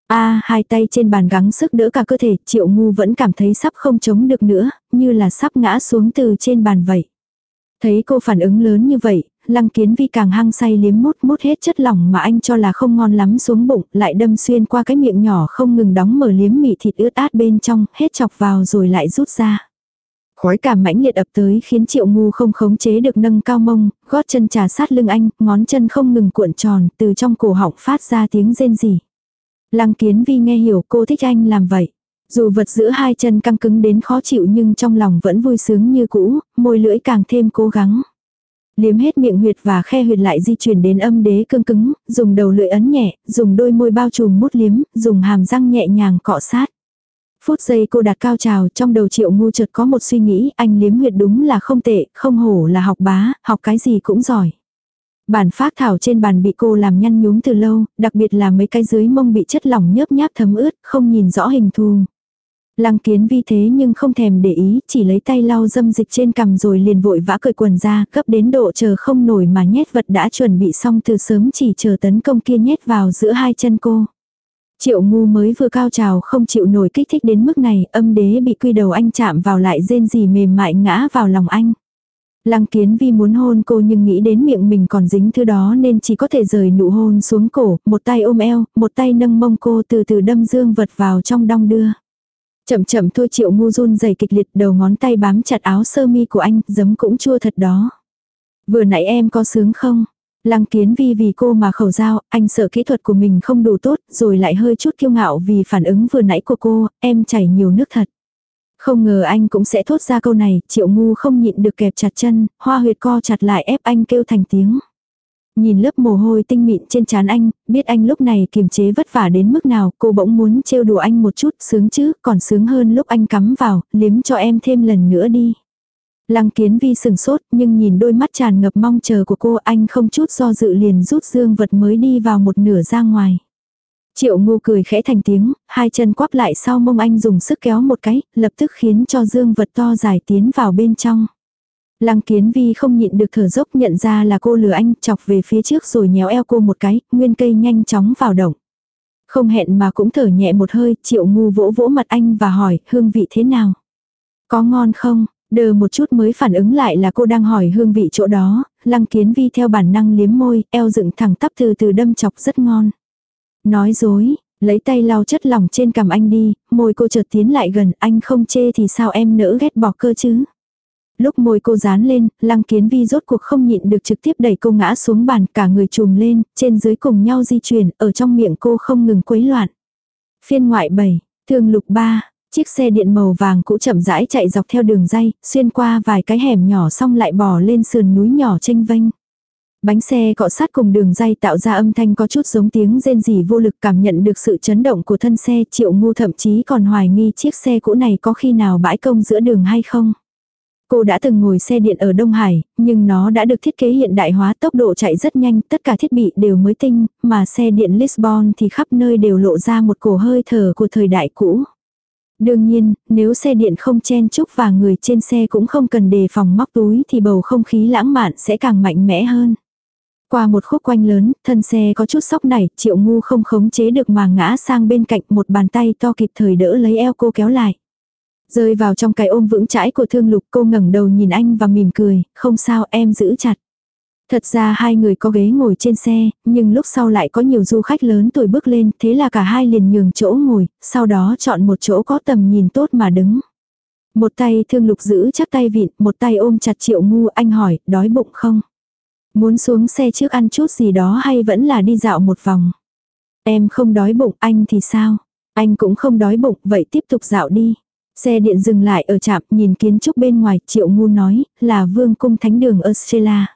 A hai tay trên bàn gắng sức đỡ cả cơ thể, triệu ngu vẫn cảm thấy sắp không chống được nữa, như là sắp ngã xuống từ trên bàn vậy. Thấy cô phản ứng lớn như vậy, lăng kiến vi càng hăng say liếm mút mút hết chất lỏng mà anh cho là không ngon lắm xuống bụng, lại đâm xuyên qua cái miệng nhỏ không ngừng đóng mở liếm mị thịt ướt át bên trong, hết chọc vào rồi lại rút ra. Khói cảm mãnh liệt ập tới khiến triệu ngu không khống chế được nâng cao mông, gót chân trà sát lưng anh, ngón chân không ngừng cuộn tròn, từ trong cổ họng phát ra tiếng rên rỉ. Lăng kiến vi nghe hiểu cô thích anh làm vậy. Dù vật giữa hai chân căng cứng đến khó chịu nhưng trong lòng vẫn vui sướng như cũ, môi lưỡi càng thêm cố gắng. Liếm hết miệng huyệt và khe huyệt lại di chuyển đến âm đế cương cứng, dùng đầu lưỡi ấn nhẹ, dùng đôi môi bao trùm mút liếm, dùng hàm răng nhẹ nhàng cọ sát. Phút giây cô đạt cao trào trong đầu triệu ngu chợt có một suy nghĩ anh liếm huyệt đúng là không tệ, không hổ là học bá, học cái gì cũng giỏi. Bản phát thảo trên bàn bị cô làm nhăn nhúm từ lâu, đặc biệt là mấy cái dưới mông bị chất lỏng nhớp nháp thấm ướt, không nhìn rõ hình thù. Lăng kiến vi thế nhưng không thèm để ý, chỉ lấy tay lau dâm dịch trên cằm rồi liền vội vã cởi quần ra, gấp đến độ chờ không nổi mà nhét vật đã chuẩn bị xong từ sớm chỉ chờ tấn công kia nhét vào giữa hai chân cô. Triệu ngu mới vừa cao trào không chịu nổi kích thích đến mức này, âm đế bị quy đầu anh chạm vào lại rên gì mềm mại ngã vào lòng anh. Lăng kiến vi muốn hôn cô nhưng nghĩ đến miệng mình còn dính thứ đó nên chỉ có thể rời nụ hôn xuống cổ, một tay ôm eo, một tay nâng mông cô từ từ đâm dương vật vào trong đong đưa. Chậm chậm thôi triệu ngu run dày kịch liệt đầu ngón tay bám chặt áo sơ mi của anh, giấm cũng chua thật đó. Vừa nãy em có sướng không? Lăng kiến vi vì cô mà khẩu giao, anh sợ kỹ thuật của mình không đủ tốt, rồi lại hơi chút kiêu ngạo vì phản ứng vừa nãy của cô, em chảy nhiều nước thật. Không ngờ anh cũng sẽ thốt ra câu này, triệu ngu không nhịn được kẹp chặt chân, hoa huyệt co chặt lại ép anh kêu thành tiếng. Nhìn lớp mồ hôi tinh mịn trên trán anh, biết anh lúc này kiềm chế vất vả đến mức nào, cô bỗng muốn trêu đùa anh một chút, sướng chứ, còn sướng hơn lúc anh cắm vào, liếm cho em thêm lần nữa đi. Lăng kiến vi sừng sốt, nhưng nhìn đôi mắt tràn ngập mong chờ của cô anh không chút do dự liền rút dương vật mới đi vào một nửa ra ngoài. Triệu ngu cười khẽ thành tiếng, hai chân quắp lại sau mông anh dùng sức kéo một cái, lập tức khiến cho dương vật to dài tiến vào bên trong. Lăng kiến vi không nhịn được thở dốc nhận ra là cô lừa anh chọc về phía trước rồi nhéo eo cô một cái, nguyên cây nhanh chóng vào động. Không hẹn mà cũng thở nhẹ một hơi, triệu ngu vỗ vỗ mặt anh và hỏi hương vị thế nào. Có ngon không? Đờ một chút mới phản ứng lại là cô đang hỏi hương vị chỗ đó, lăng kiến vi theo bản năng liếm môi, eo dựng thẳng tắp từ từ đâm chọc rất ngon. Nói dối, lấy tay lau chất lỏng trên cằm anh đi, môi cô chợt tiến lại gần, anh không chê thì sao em nỡ ghét bỏ cơ chứ. Lúc môi cô dán lên, lăng kiến vi rốt cuộc không nhịn được trực tiếp đẩy cô ngã xuống bàn, cả người trùm lên, trên dưới cùng nhau di chuyển, ở trong miệng cô không ngừng quấy loạn. Phiên ngoại 7, thương lục 3, Chiếc xe điện màu vàng cũ chậm rãi chạy dọc theo đường dây, xuyên qua vài cái hẻm nhỏ xong lại bò lên sườn núi nhỏ tranh vênh. Bánh xe cọ sát cùng đường dây tạo ra âm thanh có chút giống tiếng rên rỉ vô lực cảm nhận được sự chấn động của thân xe triệu ngu thậm chí còn hoài nghi chiếc xe cũ này có khi nào bãi công giữa đường hay không. Cô đã từng ngồi xe điện ở Đông Hải, nhưng nó đã được thiết kế hiện đại hóa tốc độ chạy rất nhanh, tất cả thiết bị đều mới tinh, mà xe điện Lisbon thì khắp nơi đều lộ ra một cổ hơi thở của thời đại cũ. Đương nhiên, nếu xe điện không chen chúc và người trên xe cũng không cần đề phòng móc túi thì bầu không khí lãng mạn sẽ càng mạnh mẽ hơn. Qua một khúc quanh lớn, thân xe có chút sóc nảy, triệu ngu không khống chế được mà ngã sang bên cạnh một bàn tay to kịp thời đỡ lấy eo cô kéo lại. Rơi vào trong cái ôm vững chãi của thương lục cô ngẩng đầu nhìn anh và mỉm cười, không sao em giữ chặt. Thật ra hai người có ghế ngồi trên xe, nhưng lúc sau lại có nhiều du khách lớn tuổi bước lên, thế là cả hai liền nhường chỗ ngồi, sau đó chọn một chỗ có tầm nhìn tốt mà đứng. Một tay thương lục giữ chắc tay vịn, một tay ôm chặt triệu ngu anh hỏi, đói bụng không? Muốn xuống xe trước ăn chút gì đó hay vẫn là đi dạo một vòng? Em không đói bụng, anh thì sao? Anh cũng không đói bụng, vậy tiếp tục dạo đi. Xe điện dừng lại ở trạm, nhìn kiến trúc bên ngoài, Triệu Ngu nói, là vương cung thánh đường Australia.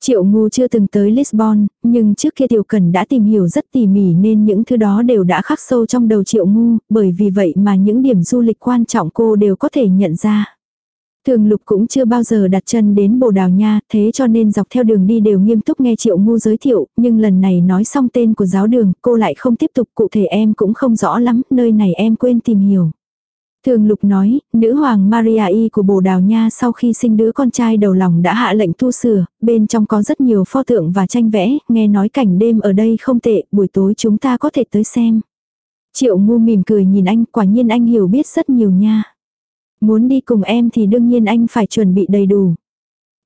Triệu Ngu chưa từng tới Lisbon, nhưng trước kia Tiểu Cần đã tìm hiểu rất tỉ mỉ nên những thứ đó đều đã khắc sâu trong đầu Triệu Ngu, bởi vì vậy mà những điểm du lịch quan trọng cô đều có thể nhận ra. Thường lục cũng chưa bao giờ đặt chân đến bồ đào nha, thế cho nên dọc theo đường đi đều nghiêm túc nghe triệu ngu giới thiệu, nhưng lần này nói xong tên của giáo đường, cô lại không tiếp tục cụ thể em cũng không rõ lắm, nơi này em quên tìm hiểu. Thường lục nói, nữ hoàng Maria Y của bồ đào nha sau khi sinh đứa con trai đầu lòng đã hạ lệnh tu sửa, bên trong có rất nhiều pho tượng và tranh vẽ, nghe nói cảnh đêm ở đây không tệ, buổi tối chúng ta có thể tới xem. Triệu ngu mỉm cười nhìn anh, quả nhiên anh hiểu biết rất nhiều nha. Muốn đi cùng em thì đương nhiên anh phải chuẩn bị đầy đủ.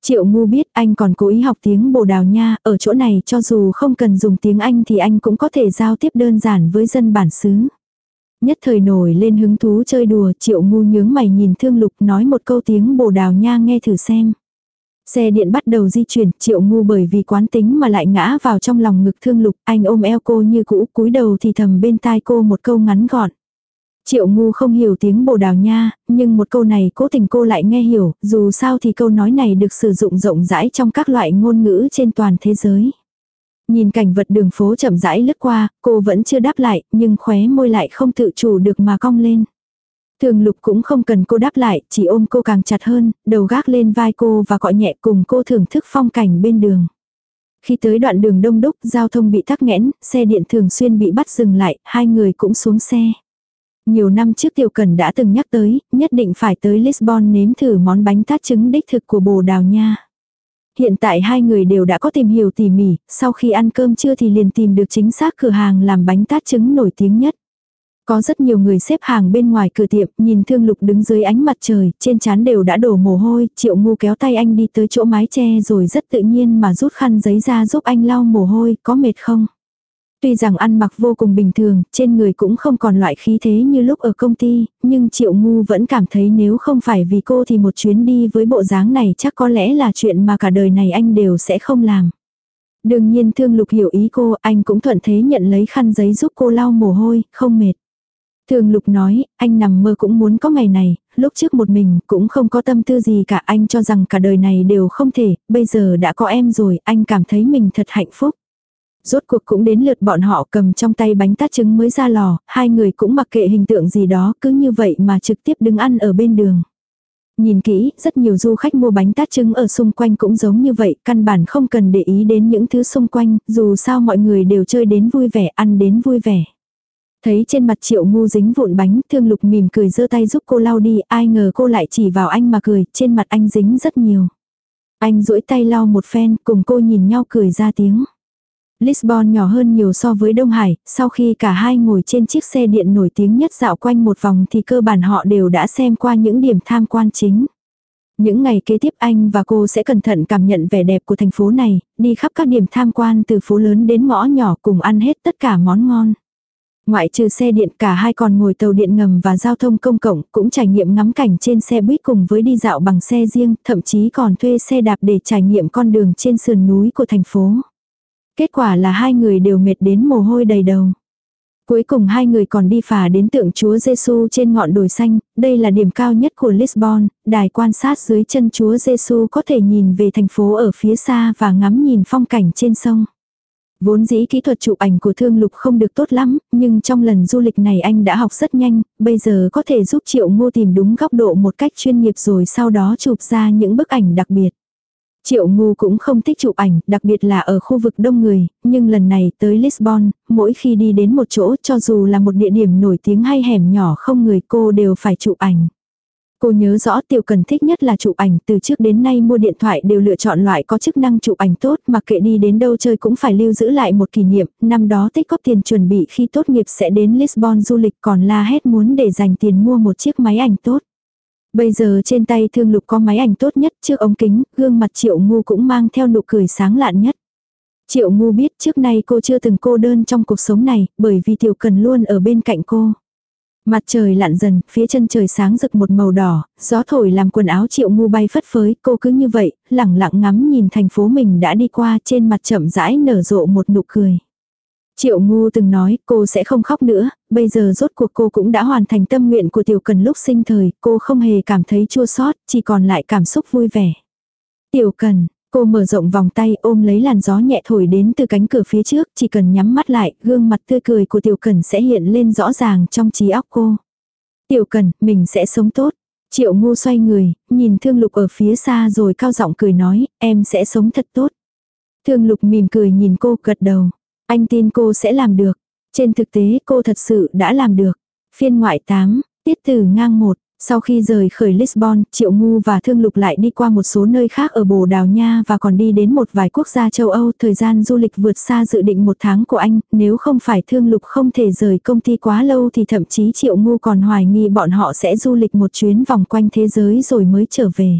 Triệu ngu biết anh còn cố ý học tiếng bồ đào nha, ở chỗ này cho dù không cần dùng tiếng Anh thì anh cũng có thể giao tiếp đơn giản với dân bản xứ. Nhất thời nổi lên hứng thú chơi đùa, triệu ngu nhướng mày nhìn thương lục nói một câu tiếng bồ đào nha nghe thử xem. Xe điện bắt đầu di chuyển, triệu ngu bởi vì quán tính mà lại ngã vào trong lòng ngực thương lục, anh ôm eo cô như cũ, cúi đầu thì thầm bên tai cô một câu ngắn gọn. Triệu ngu không hiểu tiếng bồ đào nha, nhưng một câu này cố tình cô lại nghe hiểu, dù sao thì câu nói này được sử dụng rộng rãi trong các loại ngôn ngữ trên toàn thế giới. Nhìn cảnh vật đường phố chậm rãi lướt qua, cô vẫn chưa đáp lại, nhưng khóe môi lại không tự chủ được mà cong lên. Thường lục cũng không cần cô đáp lại, chỉ ôm cô càng chặt hơn, đầu gác lên vai cô và gọi nhẹ cùng cô thưởng thức phong cảnh bên đường. Khi tới đoạn đường đông đúc, giao thông bị tắc nghẽn, xe điện thường xuyên bị bắt dừng lại, hai người cũng xuống xe. Nhiều năm trước Tiểu Cần đã từng nhắc tới, nhất định phải tới Lisbon nếm thử món bánh tát trứng đích thực của bồ đào nha. Hiện tại hai người đều đã có tìm hiểu tỉ mỉ, sau khi ăn cơm trưa thì liền tìm được chính xác cửa hàng làm bánh tát trứng nổi tiếng nhất. Có rất nhiều người xếp hàng bên ngoài cửa tiệm, nhìn thương lục đứng dưới ánh mặt trời, trên trán đều đã đổ mồ hôi, triệu ngu kéo tay anh đi tới chỗ mái che rồi rất tự nhiên mà rút khăn giấy ra giúp anh lau mồ hôi, có mệt không? Tuy rằng ăn mặc vô cùng bình thường, trên người cũng không còn loại khí thế như lúc ở công ty, nhưng Triệu Ngu vẫn cảm thấy nếu không phải vì cô thì một chuyến đi với bộ dáng này chắc có lẽ là chuyện mà cả đời này anh đều sẽ không làm. Đương nhiên Thương Lục hiểu ý cô, anh cũng thuận thế nhận lấy khăn giấy giúp cô lau mồ hôi, không mệt. Thường Lục nói, anh nằm mơ cũng muốn có ngày này, lúc trước một mình cũng không có tâm tư gì cả anh cho rằng cả đời này đều không thể, bây giờ đã có em rồi, anh cảm thấy mình thật hạnh phúc. Rốt cuộc cũng đến lượt bọn họ cầm trong tay bánh tát trứng mới ra lò, hai người cũng mặc kệ hình tượng gì đó, cứ như vậy mà trực tiếp đứng ăn ở bên đường. Nhìn kỹ, rất nhiều du khách mua bánh tát trứng ở xung quanh cũng giống như vậy, căn bản không cần để ý đến những thứ xung quanh, dù sao mọi người đều chơi đến vui vẻ, ăn đến vui vẻ. Thấy trên mặt triệu ngu dính vụn bánh, thương lục mỉm cười giơ tay giúp cô lau đi, ai ngờ cô lại chỉ vào anh mà cười, trên mặt anh dính rất nhiều. Anh duỗi tay lau một phen, cùng cô nhìn nhau cười ra tiếng. Lisbon nhỏ hơn nhiều so với Đông Hải, sau khi cả hai ngồi trên chiếc xe điện nổi tiếng nhất dạo quanh một vòng thì cơ bản họ đều đã xem qua những điểm tham quan chính. Những ngày kế tiếp anh và cô sẽ cẩn thận cảm nhận vẻ đẹp của thành phố này, đi khắp các điểm tham quan từ phố lớn đến ngõ nhỏ cùng ăn hết tất cả món ngon. Ngoại trừ xe điện cả hai còn ngồi tàu điện ngầm và giao thông công cộng cũng trải nghiệm ngắm cảnh trên xe buýt cùng với đi dạo bằng xe riêng, thậm chí còn thuê xe đạp để trải nghiệm con đường trên sườn núi của thành phố. Kết quả là hai người đều mệt đến mồ hôi đầy đầu. Cuối cùng hai người còn đi phà đến tượng Chúa Giêsu trên ngọn đồi xanh, đây là điểm cao nhất của Lisbon, đài quan sát dưới chân Chúa Giêsu có thể nhìn về thành phố ở phía xa và ngắm nhìn phong cảnh trên sông. Vốn dĩ kỹ thuật chụp ảnh của Thương Lục không được tốt lắm, nhưng trong lần du lịch này anh đã học rất nhanh, bây giờ có thể giúp Triệu Ngô tìm đúng góc độ một cách chuyên nghiệp rồi sau đó chụp ra những bức ảnh đặc biệt. Triệu ngu cũng không thích chụp ảnh, đặc biệt là ở khu vực đông người, nhưng lần này tới Lisbon, mỗi khi đi đến một chỗ cho dù là một địa điểm nổi tiếng hay hẻm nhỏ không người cô đều phải chụp ảnh. Cô nhớ rõ tiểu cần thích nhất là chụp ảnh, từ trước đến nay mua điện thoại đều lựa chọn loại có chức năng chụp ảnh tốt, mặc kệ đi đến đâu chơi cũng phải lưu giữ lại một kỷ niệm, năm đó tích góp tiền chuẩn bị khi tốt nghiệp sẽ đến Lisbon du lịch còn la hét muốn để dành tiền mua một chiếc máy ảnh tốt. Bây giờ trên tay thương lục có máy ảnh tốt nhất trước ống kính, gương mặt triệu ngu cũng mang theo nụ cười sáng lạn nhất. Triệu ngu biết trước nay cô chưa từng cô đơn trong cuộc sống này, bởi vì tiểu cần luôn ở bên cạnh cô. Mặt trời lặn dần, phía chân trời sáng rực một màu đỏ, gió thổi làm quần áo triệu ngu bay phất phới, cô cứ như vậy, lẳng lặng ngắm nhìn thành phố mình đã đi qua trên mặt chậm rãi nở rộ một nụ cười. Triệu ngu từng nói cô sẽ không khóc nữa, bây giờ rốt cuộc cô cũng đã hoàn thành tâm nguyện của tiểu cần lúc sinh thời, cô không hề cảm thấy chua xót, chỉ còn lại cảm xúc vui vẻ. Tiểu cần, cô mở rộng vòng tay ôm lấy làn gió nhẹ thổi đến từ cánh cửa phía trước, chỉ cần nhắm mắt lại, gương mặt tươi cười của tiểu cần sẽ hiện lên rõ ràng trong trí óc cô. Tiểu cần, mình sẽ sống tốt. Triệu ngu xoay người, nhìn thương lục ở phía xa rồi cao giọng cười nói, em sẽ sống thật tốt. Thương lục mỉm cười nhìn cô gật đầu. Anh tin cô sẽ làm được. Trên thực tế cô thật sự đã làm được. Phiên ngoại 8, tiết tử ngang 1. Sau khi rời khởi Lisbon, Triệu Ngu và Thương Lục lại đi qua một số nơi khác ở Bồ Đào Nha và còn đi đến một vài quốc gia châu Âu. Thời gian du lịch vượt xa dự định một tháng của anh, nếu không phải Thương Lục không thể rời công ty quá lâu thì thậm chí Triệu Ngu còn hoài nghi bọn họ sẽ du lịch một chuyến vòng quanh thế giới rồi mới trở về.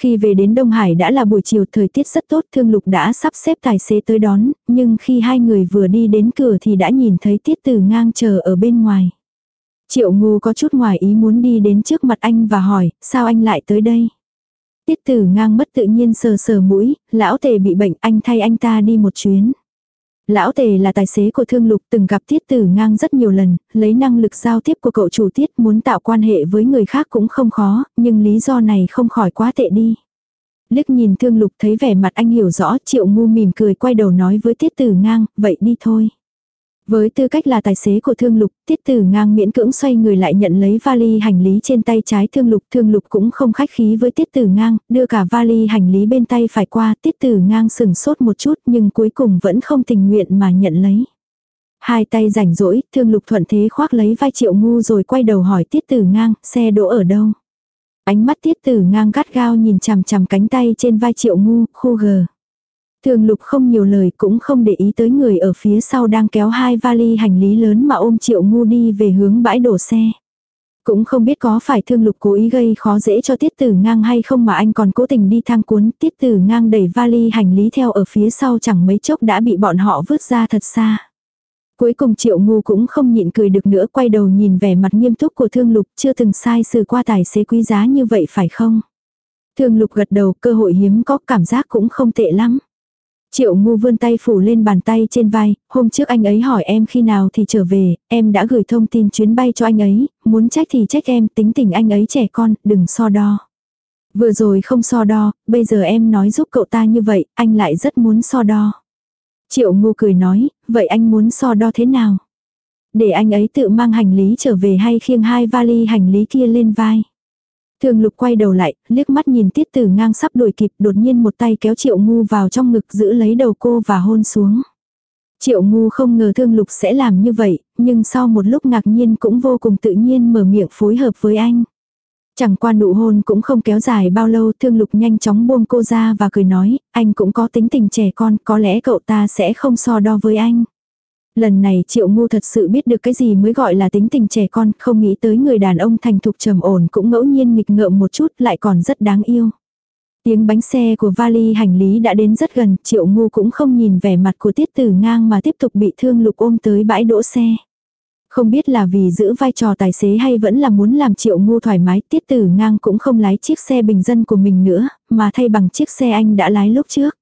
Khi về đến Đông Hải đã là buổi chiều thời tiết rất tốt thương lục đã sắp xếp tài xế tới đón, nhưng khi hai người vừa đi đến cửa thì đã nhìn thấy tiết tử ngang chờ ở bên ngoài. Triệu ngu có chút ngoài ý muốn đi đến trước mặt anh và hỏi, sao anh lại tới đây? Tiết tử ngang bất tự nhiên sờ sờ mũi, lão tề bị bệnh anh thay anh ta đi một chuyến. Lão tề là tài xế của thương lục từng gặp tiết tử ngang rất nhiều lần, lấy năng lực giao tiếp của cậu chủ tiết muốn tạo quan hệ với người khác cũng không khó, nhưng lý do này không khỏi quá tệ đi. Liếc nhìn thương lục thấy vẻ mặt anh hiểu rõ triệu ngu mỉm cười quay đầu nói với tiết tử ngang, vậy đi thôi. Với tư cách là tài xế của thương lục, tiết tử ngang miễn cưỡng xoay người lại nhận lấy vali hành lý trên tay trái thương lục. Thương lục cũng không khách khí với tiết tử ngang, đưa cả vali hành lý bên tay phải qua. Tiết tử ngang sừng sốt một chút nhưng cuối cùng vẫn không tình nguyện mà nhận lấy. Hai tay rảnh rỗi, thương lục thuận thế khoác lấy vai triệu ngu rồi quay đầu hỏi tiết tử ngang, xe đỗ ở đâu. Ánh mắt tiết tử ngang gắt gao nhìn chằm chằm cánh tay trên vai triệu ngu, khu gờ. Thường lục không nhiều lời cũng không để ý tới người ở phía sau đang kéo hai vali hành lý lớn mà ôm triệu ngu đi về hướng bãi đổ xe. Cũng không biết có phải thương lục cố ý gây khó dễ cho tiết tử ngang hay không mà anh còn cố tình đi thang cuốn tiết tử ngang đẩy vali hành lý theo ở phía sau chẳng mấy chốc đã bị bọn họ vứt ra thật xa. Cuối cùng triệu ngu cũng không nhịn cười được nữa, quay đầu nhìn vẻ mặt nghiêm túc của thương lục, chưa từng sai sự qua tài xế quý giá như vậy phải không? Thương lục gật đầu, cơ hội hiếm có, cảm giác cũng không tệ lắm. Triệu ngu vươn tay phủ lên bàn tay trên vai, hôm trước anh ấy hỏi em khi nào thì trở về, em đã gửi thông tin chuyến bay cho anh ấy, muốn trách thì trách em, tính tình anh ấy trẻ con, đừng so đo. Vừa rồi không so đo, bây giờ em nói giúp cậu ta như vậy, anh lại rất muốn so đo. Triệu ngu cười nói, vậy anh muốn so đo thế nào? Để anh ấy tự mang hành lý trở về hay khiêng hai vali hành lý kia lên vai? Thường lục quay đầu lại, liếc mắt nhìn tiết tử ngang sắp đuổi kịp đột nhiên một tay kéo triệu ngu vào trong ngực giữ lấy đầu cô và hôn xuống. Triệu ngu không ngờ thương lục sẽ làm như vậy, nhưng sau một lúc ngạc nhiên cũng vô cùng tự nhiên mở miệng phối hợp với anh. Chẳng qua nụ hôn cũng không kéo dài bao lâu thương lục nhanh chóng buông cô ra và cười nói, anh cũng có tính tình trẻ con, có lẽ cậu ta sẽ không so đo với anh. Lần này triệu ngu thật sự biết được cái gì mới gọi là tính tình trẻ con, không nghĩ tới người đàn ông thành thục trầm ổn cũng ngẫu nhiên nghịch ngợm một chút lại còn rất đáng yêu. Tiếng bánh xe của vali hành lý đã đến rất gần, triệu ngu cũng không nhìn vẻ mặt của tiết tử ngang mà tiếp tục bị thương lục ôm tới bãi đỗ xe. Không biết là vì giữ vai trò tài xế hay vẫn là muốn làm triệu ngu thoải mái tiết tử ngang cũng không lái chiếc xe bình dân của mình nữa, mà thay bằng chiếc xe anh đã lái lúc trước.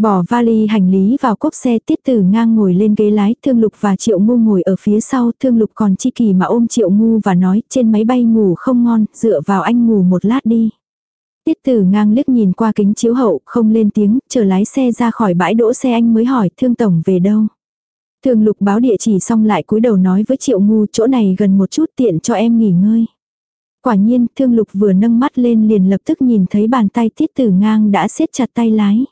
Bỏ vali hành lý vào cốp xe tiết tử ngang ngồi lên ghế lái, thương lục và triệu ngu ngồi ở phía sau, thương lục còn chi kỳ mà ôm triệu ngu và nói trên máy bay ngủ không ngon, dựa vào anh ngủ một lát đi. Tiết tử ngang liếc nhìn qua kính chiếu hậu, không lên tiếng, chờ lái xe ra khỏi bãi đỗ xe anh mới hỏi thương tổng về đâu. Thương lục báo địa chỉ xong lại cúi đầu nói với triệu ngu chỗ này gần một chút tiện cho em nghỉ ngơi. Quả nhiên, thương lục vừa nâng mắt lên liền lập tức nhìn thấy bàn tay tiết tử ngang đã siết chặt tay lái.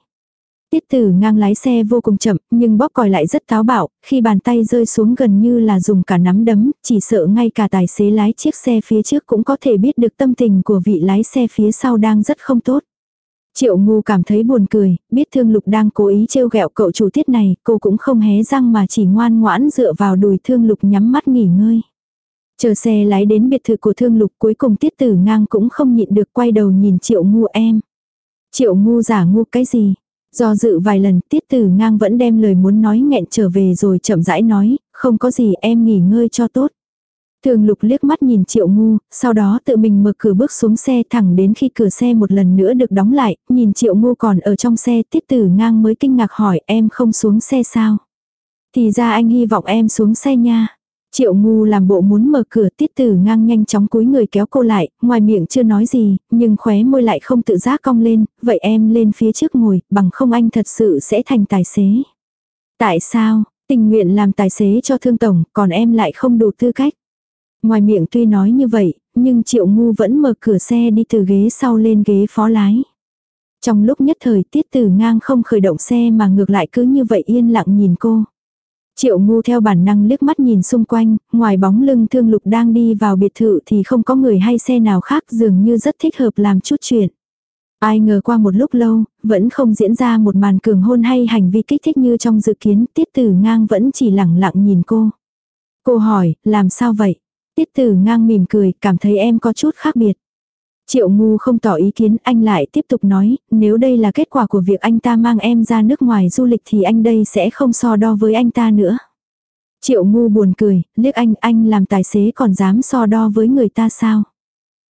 Tiết tử ngang lái xe vô cùng chậm, nhưng bóp còi lại rất táo bạo, khi bàn tay rơi xuống gần như là dùng cả nắm đấm, chỉ sợ ngay cả tài xế lái chiếc xe phía trước cũng có thể biết được tâm tình của vị lái xe phía sau đang rất không tốt. Triệu ngu cảm thấy buồn cười, biết thương lục đang cố ý trêu ghẹo cậu chủ tiết này, cô cũng không hé răng mà chỉ ngoan ngoãn dựa vào đùi thương lục nhắm mắt nghỉ ngơi. Chờ xe lái đến biệt thự của thương lục cuối cùng tiết tử ngang cũng không nhịn được quay đầu nhìn triệu ngu em. Triệu ngu giả ngu cái gì? Do dự vài lần tiết tử ngang vẫn đem lời muốn nói nghẹn trở về rồi chậm rãi nói, không có gì em nghỉ ngơi cho tốt. Thường lục liếc mắt nhìn triệu ngu, sau đó tự mình mở cửa bước xuống xe thẳng đến khi cửa xe một lần nữa được đóng lại, nhìn triệu ngu còn ở trong xe tiết tử ngang mới kinh ngạc hỏi em không xuống xe sao. Thì ra anh hy vọng em xuống xe nha. Triệu ngu làm bộ muốn mở cửa tiết tử ngang nhanh chóng cúi người kéo cô lại, ngoài miệng chưa nói gì, nhưng khóe môi lại không tự giác cong lên, vậy em lên phía trước ngồi, bằng không anh thật sự sẽ thành tài xế. Tại sao, tình nguyện làm tài xế cho thương tổng, còn em lại không đủ tư cách. Ngoài miệng tuy nói như vậy, nhưng triệu ngu vẫn mở cửa xe đi từ ghế sau lên ghế phó lái. Trong lúc nhất thời tiết tử ngang không khởi động xe mà ngược lại cứ như vậy yên lặng nhìn cô. Triệu ngu theo bản năng liếc mắt nhìn xung quanh, ngoài bóng lưng thương lục đang đi vào biệt thự thì không có người hay xe nào khác dường như rất thích hợp làm chút chuyện. Ai ngờ qua một lúc lâu, vẫn không diễn ra một màn cường hôn hay hành vi kích thích như trong dự kiến, tiết tử ngang vẫn chỉ lẳng lặng nhìn cô. Cô hỏi, làm sao vậy? Tiết tử ngang mỉm cười, cảm thấy em có chút khác biệt. Triệu ngu không tỏ ý kiến, anh lại tiếp tục nói, nếu đây là kết quả của việc anh ta mang em ra nước ngoài du lịch thì anh đây sẽ không so đo với anh ta nữa. Triệu ngu buồn cười, liếc anh, anh làm tài xế còn dám so đo với người ta sao?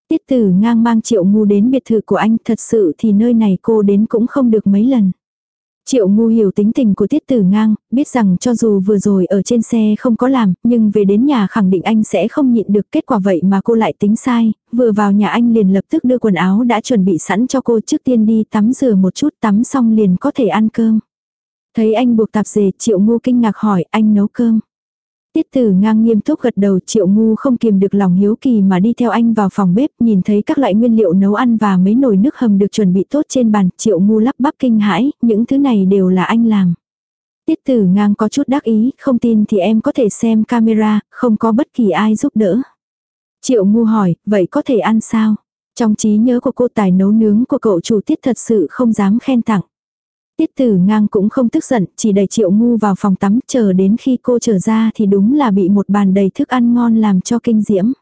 Tiết tử ngang mang triệu ngu đến biệt thự của anh, thật sự thì nơi này cô đến cũng không được mấy lần. Triệu ngu hiểu tính tình của tiết tử ngang, biết rằng cho dù vừa rồi ở trên xe không có làm, nhưng về đến nhà khẳng định anh sẽ không nhịn được kết quả vậy mà cô lại tính sai, vừa vào nhà anh liền lập tức đưa quần áo đã chuẩn bị sẵn cho cô trước tiên đi tắm rửa một chút tắm xong liền có thể ăn cơm. Thấy anh buộc tạp dề triệu ngu kinh ngạc hỏi anh nấu cơm. Tiết tử ngang nghiêm túc gật đầu triệu ngu không kiềm được lòng hiếu kỳ mà đi theo anh vào phòng bếp nhìn thấy các loại nguyên liệu nấu ăn và mấy nồi nước hầm được chuẩn bị tốt trên bàn triệu ngu lắp bắp kinh hãi, những thứ này đều là anh làm. Tiết tử ngang có chút đắc ý, không tin thì em có thể xem camera, không có bất kỳ ai giúp đỡ. Triệu ngu hỏi, vậy có thể ăn sao? Trong trí nhớ của cô tài nấu nướng của cậu chủ tiết thật sự không dám khen tặng. Tiết tử ngang cũng không tức giận, chỉ đẩy triệu ngu vào phòng tắm, chờ đến khi cô trở ra thì đúng là bị một bàn đầy thức ăn ngon làm cho kinh diễm.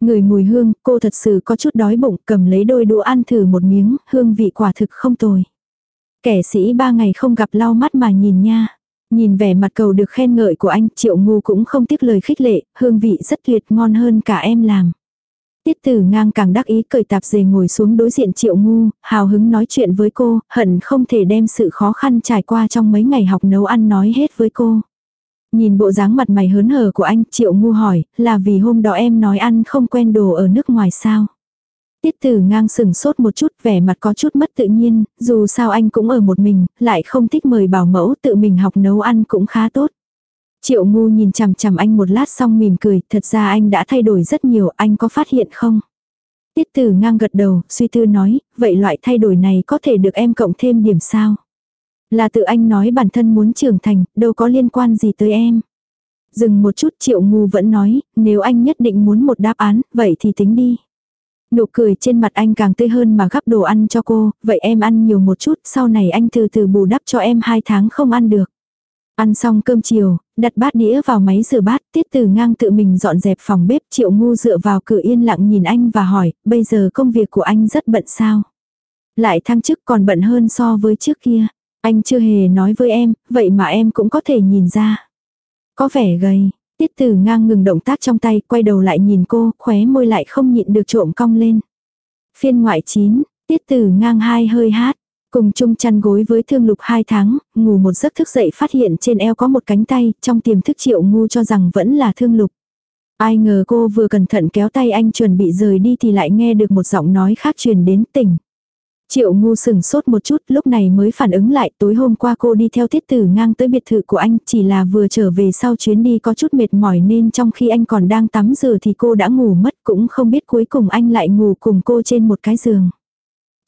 Người mùi hương, cô thật sự có chút đói bụng, cầm lấy đôi đũa ăn thử một miếng, hương vị quả thực không tồi. Kẻ sĩ ba ngày không gặp lau mắt mà nhìn nha. Nhìn vẻ mặt cầu được khen ngợi của anh, triệu ngu cũng không tiếc lời khích lệ, hương vị rất tuyệt ngon hơn cả em làm. Tiết tử ngang càng đắc ý cởi tạp dề ngồi xuống đối diện triệu ngu, hào hứng nói chuyện với cô, hận không thể đem sự khó khăn trải qua trong mấy ngày học nấu ăn nói hết với cô. Nhìn bộ dáng mặt mày hớn hở của anh, triệu ngu hỏi, là vì hôm đó em nói ăn không quen đồ ở nước ngoài sao? Tiết tử ngang sừng sốt một chút vẻ mặt có chút mất tự nhiên, dù sao anh cũng ở một mình, lại không thích mời bảo mẫu tự mình học nấu ăn cũng khá tốt. Triệu ngu nhìn chằm chằm anh một lát xong mỉm cười, thật ra anh đã thay đổi rất nhiều, anh có phát hiện không? Tiết tử ngang gật đầu, suy tư nói, vậy loại thay đổi này có thể được em cộng thêm điểm sao? Là tự anh nói bản thân muốn trưởng thành, đâu có liên quan gì tới em. Dừng một chút triệu ngu vẫn nói, nếu anh nhất định muốn một đáp án, vậy thì tính đi. Nụ cười trên mặt anh càng tươi hơn mà gắp đồ ăn cho cô, vậy em ăn nhiều một chút, sau này anh từ từ bù đắp cho em hai tháng không ăn được. Ăn xong cơm chiều, đặt bát đĩa vào máy rửa bát, tiết từ ngang tự mình dọn dẹp phòng bếp triệu ngu dựa vào cửa yên lặng nhìn anh và hỏi, bây giờ công việc của anh rất bận sao? Lại thăng chức còn bận hơn so với trước kia. Anh chưa hề nói với em, vậy mà em cũng có thể nhìn ra. Có vẻ gầy, tiết Từ ngang ngừng động tác trong tay, quay đầu lại nhìn cô, khóe môi lại không nhịn được trộm cong lên. Phiên ngoại 9, tiết Từ ngang hai hơi hát. Cùng chung chăn gối với thương lục hai tháng, ngủ một giấc thức dậy phát hiện trên eo có một cánh tay, trong tiềm thức triệu ngu cho rằng vẫn là thương lục. Ai ngờ cô vừa cẩn thận kéo tay anh chuẩn bị rời đi thì lại nghe được một giọng nói khác truyền đến tỉnh. Triệu ngu sừng sốt một chút lúc này mới phản ứng lại tối hôm qua cô đi theo tiết tử ngang tới biệt thự của anh chỉ là vừa trở về sau chuyến đi có chút mệt mỏi nên trong khi anh còn đang tắm rửa thì cô đã ngủ mất cũng không biết cuối cùng anh lại ngủ cùng cô trên một cái giường.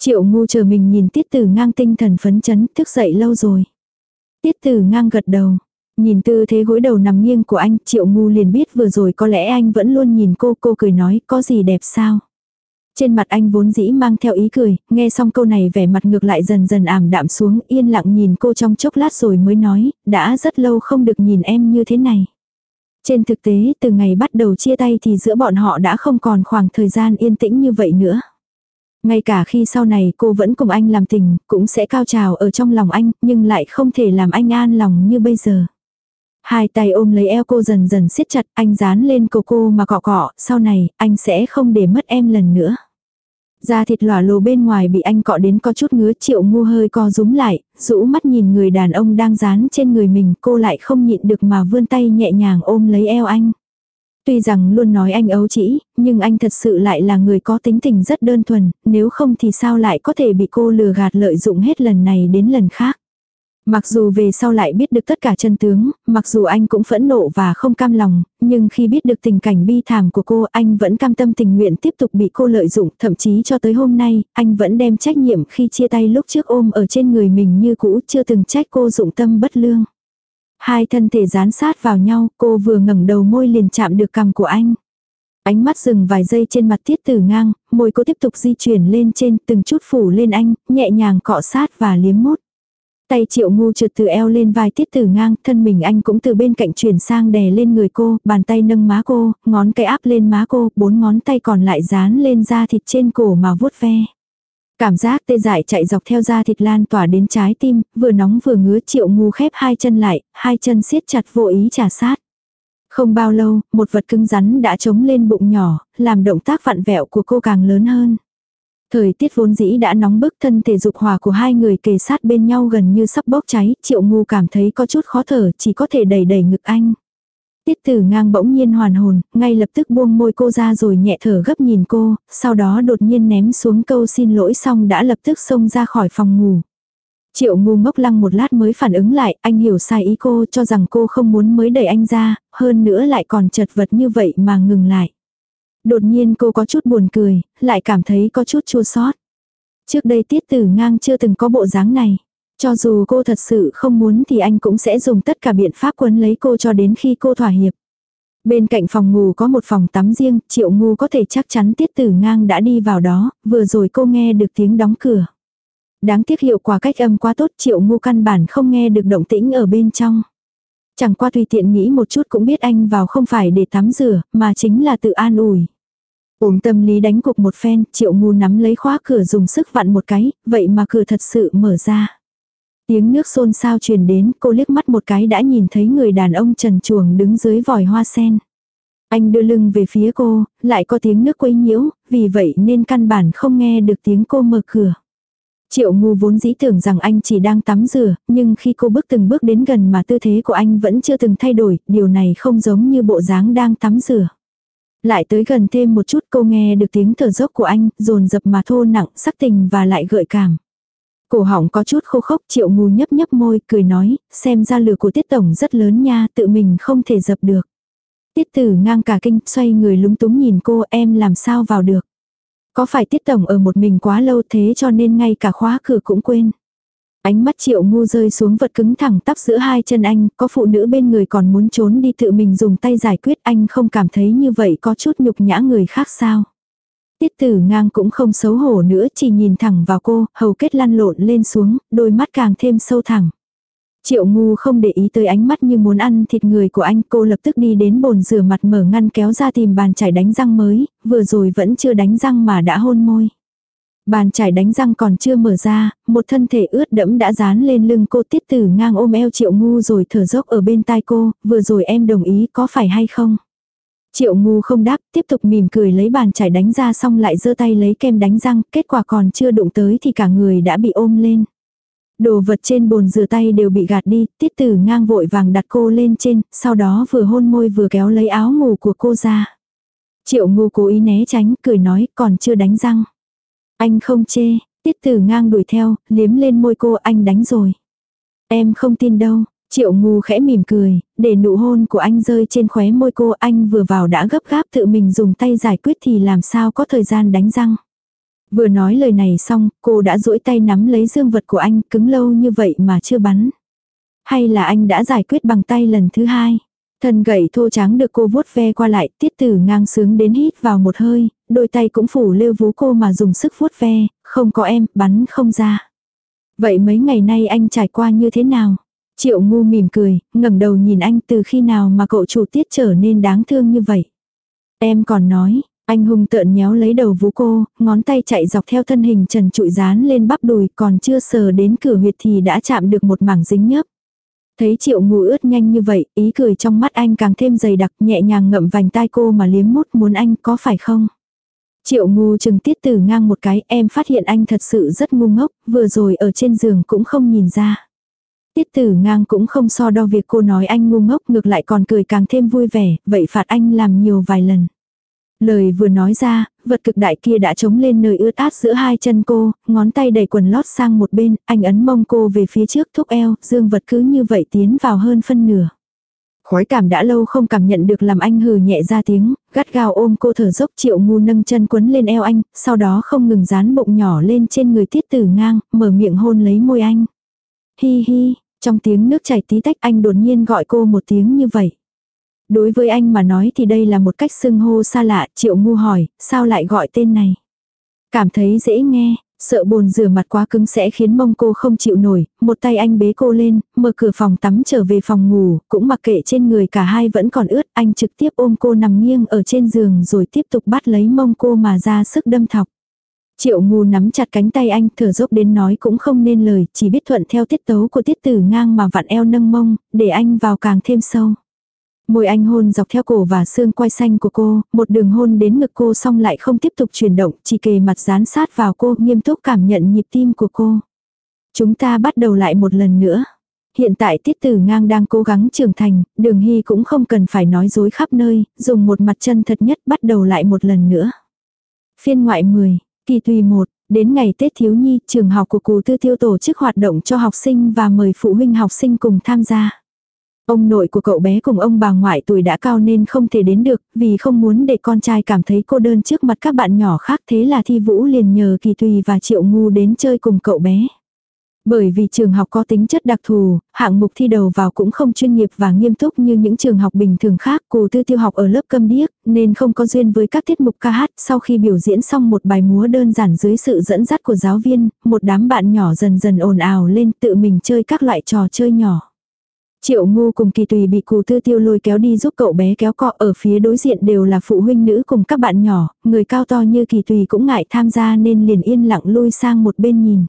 Triệu ngu chờ mình nhìn tiết tử ngang tinh thần phấn chấn thức dậy lâu rồi. Tiết tử ngang gật đầu. Nhìn tư thế gối đầu nằm nghiêng của anh triệu ngu liền biết vừa rồi có lẽ anh vẫn luôn nhìn cô cô cười nói có gì đẹp sao. Trên mặt anh vốn dĩ mang theo ý cười, nghe xong câu này vẻ mặt ngược lại dần dần ảm đạm xuống, yên lặng nhìn cô trong chốc lát rồi mới nói, đã rất lâu không được nhìn em như thế này. Trên thực tế, từ ngày bắt đầu chia tay thì giữa bọn họ đã không còn khoảng thời gian yên tĩnh như vậy nữa. Ngay cả khi sau này cô vẫn cùng anh làm tình, cũng sẽ cao trào ở trong lòng anh, nhưng lại không thể làm anh an lòng như bây giờ. Hai tay ôm lấy eo cô dần dần siết chặt, anh dán lên cổ cô mà cọ cọ, sau này, anh sẽ không để mất em lần nữa. Da thịt lỏa lồ bên ngoài bị anh cọ đến có chút ngứa triệu ngu hơi co rúm lại, rũ mắt nhìn người đàn ông đang dán trên người mình cô lại không nhịn được mà vươn tay nhẹ nhàng ôm lấy eo anh. Tuy rằng luôn nói anh ấu chỉ, nhưng anh thật sự lại là người có tính tình rất đơn thuần, nếu không thì sao lại có thể bị cô lừa gạt lợi dụng hết lần này đến lần khác. Mặc dù về sau lại biết được tất cả chân tướng, mặc dù anh cũng phẫn nộ và không cam lòng, nhưng khi biết được tình cảnh bi thảm của cô anh vẫn cam tâm tình nguyện tiếp tục bị cô lợi dụng, thậm chí cho tới hôm nay, anh vẫn đem trách nhiệm khi chia tay lúc trước ôm ở trên người mình như cũ chưa từng trách cô dụng tâm bất lương. Hai thân thể dán sát vào nhau, cô vừa ngẩng đầu môi liền chạm được cằm của anh. Ánh mắt dừng vài giây trên mặt tiết tử ngang, môi cô tiếp tục di chuyển lên trên từng chút phủ lên anh, nhẹ nhàng cọ sát và liếm mút. Tay triệu ngu trượt từ eo lên vai tiết tử ngang, thân mình anh cũng từ bên cạnh chuyển sang đè lên người cô, bàn tay nâng má cô, ngón cái áp lên má cô, bốn ngón tay còn lại dán lên da thịt trên cổ mà vuốt ve. Cảm giác tê dại chạy dọc theo da thịt lan tỏa đến trái tim, vừa nóng vừa ngứa triệu ngu khép hai chân lại, hai chân siết chặt vô ý trả sát. Không bao lâu, một vật cứng rắn đã trống lên bụng nhỏ, làm động tác vặn vẹo của cô càng lớn hơn. Thời tiết vốn dĩ đã nóng bức thân thể dục hòa của hai người kề sát bên nhau gần như sắp bốc cháy, triệu ngu cảm thấy có chút khó thở, chỉ có thể đẩy đẩy ngực anh. Tiết tử ngang bỗng nhiên hoàn hồn, ngay lập tức buông môi cô ra rồi nhẹ thở gấp nhìn cô, sau đó đột nhiên ném xuống câu xin lỗi xong đã lập tức xông ra khỏi phòng ngủ. Triệu ngu ngốc lăng một lát mới phản ứng lại, anh hiểu sai ý cô cho rằng cô không muốn mới đẩy anh ra, hơn nữa lại còn chật vật như vậy mà ngừng lại. Đột nhiên cô có chút buồn cười, lại cảm thấy có chút chua xót. Trước đây tiết tử ngang chưa từng có bộ dáng này. Cho dù cô thật sự không muốn thì anh cũng sẽ dùng tất cả biện pháp quấn lấy cô cho đến khi cô thỏa hiệp. Bên cạnh phòng ngủ có một phòng tắm riêng, triệu ngu có thể chắc chắn tiết tử ngang đã đi vào đó, vừa rồi cô nghe được tiếng đóng cửa. Đáng tiếc hiệu quả cách âm quá tốt triệu ngu căn bản không nghe được động tĩnh ở bên trong. Chẳng qua tùy tiện nghĩ một chút cũng biết anh vào không phải để tắm rửa, mà chính là tự an ủi. Ổn tâm lý đánh cục một phen, triệu ngu nắm lấy khóa cửa dùng sức vặn một cái, vậy mà cửa thật sự mở ra. Tiếng nước xôn xao truyền đến, cô liếc mắt một cái đã nhìn thấy người đàn ông trần chuồng đứng dưới vòi hoa sen. Anh đưa lưng về phía cô, lại có tiếng nước quấy nhiễu, vì vậy nên căn bản không nghe được tiếng cô mở cửa. Triệu ngu vốn dĩ tưởng rằng anh chỉ đang tắm rửa, nhưng khi cô bước từng bước đến gần mà tư thế của anh vẫn chưa từng thay đổi, điều này không giống như bộ dáng đang tắm rửa. Lại tới gần thêm một chút cô nghe được tiếng thở dốc của anh, dồn dập mà thô nặng, sắc tình và lại gợi cảm. Cổ họng có chút khô khốc triệu ngu nhấp nhấp môi, cười nói, xem ra lửa của tiết tổng rất lớn nha, tự mình không thể dập được. Tiết tử ngang cả kinh, xoay người lúng túng nhìn cô em làm sao vào được. Có phải tiết tổng ở một mình quá lâu thế cho nên ngay cả khóa cửa cũng quên. Ánh mắt triệu ngu rơi xuống vật cứng thẳng tắp giữa hai chân anh, có phụ nữ bên người còn muốn trốn đi tự mình dùng tay giải quyết anh không cảm thấy như vậy có chút nhục nhã người khác sao. Tiết tử ngang cũng không xấu hổ nữa chỉ nhìn thẳng vào cô, hầu kết lăn lộn lên xuống, đôi mắt càng thêm sâu thẳng. Triệu ngu không để ý tới ánh mắt như muốn ăn thịt người của anh cô lập tức đi đến bồn rửa mặt mở ngăn kéo ra tìm bàn chải đánh răng mới, vừa rồi vẫn chưa đánh răng mà đã hôn môi. Bàn chải đánh răng còn chưa mở ra, một thân thể ướt đẫm đã dán lên lưng cô tiết tử ngang ôm eo triệu ngu rồi thở dốc ở bên tai cô, vừa rồi em đồng ý có phải hay không? Triệu ngu không đáp, tiếp tục mỉm cười lấy bàn chải đánh ra xong lại giơ tay lấy kem đánh răng, kết quả còn chưa đụng tới thì cả người đã bị ôm lên. Đồ vật trên bồn rửa tay đều bị gạt đi, tiết tử ngang vội vàng đặt cô lên trên, sau đó vừa hôn môi vừa kéo lấy áo ngủ của cô ra. Triệu ngu cố ý né tránh, cười nói còn chưa đánh răng. Anh không chê, tiết tử ngang đuổi theo, liếm lên môi cô anh đánh rồi. Em không tin đâu, triệu ngu khẽ mỉm cười, để nụ hôn của anh rơi trên khóe môi cô anh vừa vào đã gấp gáp tự mình dùng tay giải quyết thì làm sao có thời gian đánh răng. Vừa nói lời này xong, cô đã duỗi tay nắm lấy dương vật của anh cứng lâu như vậy mà chưa bắn. Hay là anh đã giải quyết bằng tay lần thứ hai. Thân gậy thô trắng được cô vuốt ve qua lại, tiết tử ngang sướng đến hít vào một hơi, đôi tay cũng phủ lêu vú cô mà dùng sức vuốt ve, không có em, bắn không ra. Vậy mấy ngày nay anh trải qua như thế nào? Triệu ngu mỉm cười, ngẩng đầu nhìn anh từ khi nào mà cậu chủ tiết trở nên đáng thương như vậy. Em còn nói, anh hung tợn nhéo lấy đầu vú cô, ngón tay chạy dọc theo thân hình trần trụi dán lên bắp đùi còn chưa sờ đến cửa huyệt thì đã chạm được một mảng dính nhớp. Thấy triệu ngu ướt nhanh như vậy, ý cười trong mắt anh càng thêm dày đặc nhẹ nhàng ngậm vành tai cô mà liếm mút muốn anh có phải không? Triệu ngu chừng tiết tử ngang một cái em phát hiện anh thật sự rất ngu ngốc, vừa rồi ở trên giường cũng không nhìn ra. Tiết tử ngang cũng không so đo việc cô nói anh ngu ngốc ngược lại còn cười càng thêm vui vẻ, vậy phạt anh làm nhiều vài lần. Lời vừa nói ra, vật cực đại kia đã trống lên nơi ướt át giữa hai chân cô, ngón tay đẩy quần lót sang một bên, anh ấn mông cô về phía trước thúc eo, dương vật cứ như vậy tiến vào hơn phân nửa. Khói cảm đã lâu không cảm nhận được làm anh hừ nhẹ ra tiếng, gắt gao ôm cô thở dốc triệu ngu nâng chân quấn lên eo anh, sau đó không ngừng dán bụng nhỏ lên trên người tiết tử ngang, mở miệng hôn lấy môi anh. Hi hi, trong tiếng nước chảy tí tách anh đột nhiên gọi cô một tiếng như vậy. Đối với anh mà nói thì đây là một cách xưng hô xa lạ, triệu ngu hỏi, sao lại gọi tên này? Cảm thấy dễ nghe, sợ bồn rửa mặt quá cứng sẽ khiến mông cô không chịu nổi, một tay anh bế cô lên, mở cửa phòng tắm trở về phòng ngủ, cũng mặc kệ trên người cả hai vẫn còn ướt, anh trực tiếp ôm cô nằm nghiêng ở trên giường rồi tiếp tục bắt lấy mông cô mà ra sức đâm thọc. Triệu ngu nắm chặt cánh tay anh thở dốc đến nói cũng không nên lời, chỉ biết thuận theo tiết tấu của tiết tử ngang mà vặn eo nâng mông, để anh vào càng thêm sâu. Môi anh hôn dọc theo cổ và xương quai xanh của cô, một đường hôn đến ngực cô xong lại không tiếp tục chuyển động, chỉ kề mặt dán sát vào cô, nghiêm túc cảm nhận nhịp tim của cô. Chúng ta bắt đầu lại một lần nữa. Hiện tại tiết tử ngang đang cố gắng trưởng thành, đường hy cũng không cần phải nói dối khắp nơi, dùng một mặt chân thật nhất bắt đầu lại một lần nữa. Phiên ngoại 10, kỳ tùy một đến ngày Tết Thiếu Nhi, trường học của cù tư tiêu tổ chức hoạt động cho học sinh và mời phụ huynh học sinh cùng tham gia. Ông nội của cậu bé cùng ông bà ngoại tuổi đã cao nên không thể đến được, vì không muốn để con trai cảm thấy cô đơn trước mặt các bạn nhỏ khác thế là Thi Vũ liền nhờ Kỳ Tùy và Triệu Ngu đến chơi cùng cậu bé. Bởi vì trường học có tính chất đặc thù, hạng mục thi đầu vào cũng không chuyên nghiệp và nghiêm túc như những trường học bình thường khác. Cô tư tiêu học ở lớp câm điếc, nên không có duyên với các tiết mục ca hát. Sau khi biểu diễn xong một bài múa đơn giản dưới sự dẫn dắt của giáo viên, một đám bạn nhỏ dần dần ồn ào lên tự mình chơi các loại trò chơi nhỏ. Triệu ngu cùng kỳ tùy bị cụ tư tiêu lôi kéo đi giúp cậu bé kéo cọ ở phía đối diện đều là phụ huynh nữ cùng các bạn nhỏ, người cao to như kỳ tùy cũng ngại tham gia nên liền yên lặng lui sang một bên nhìn.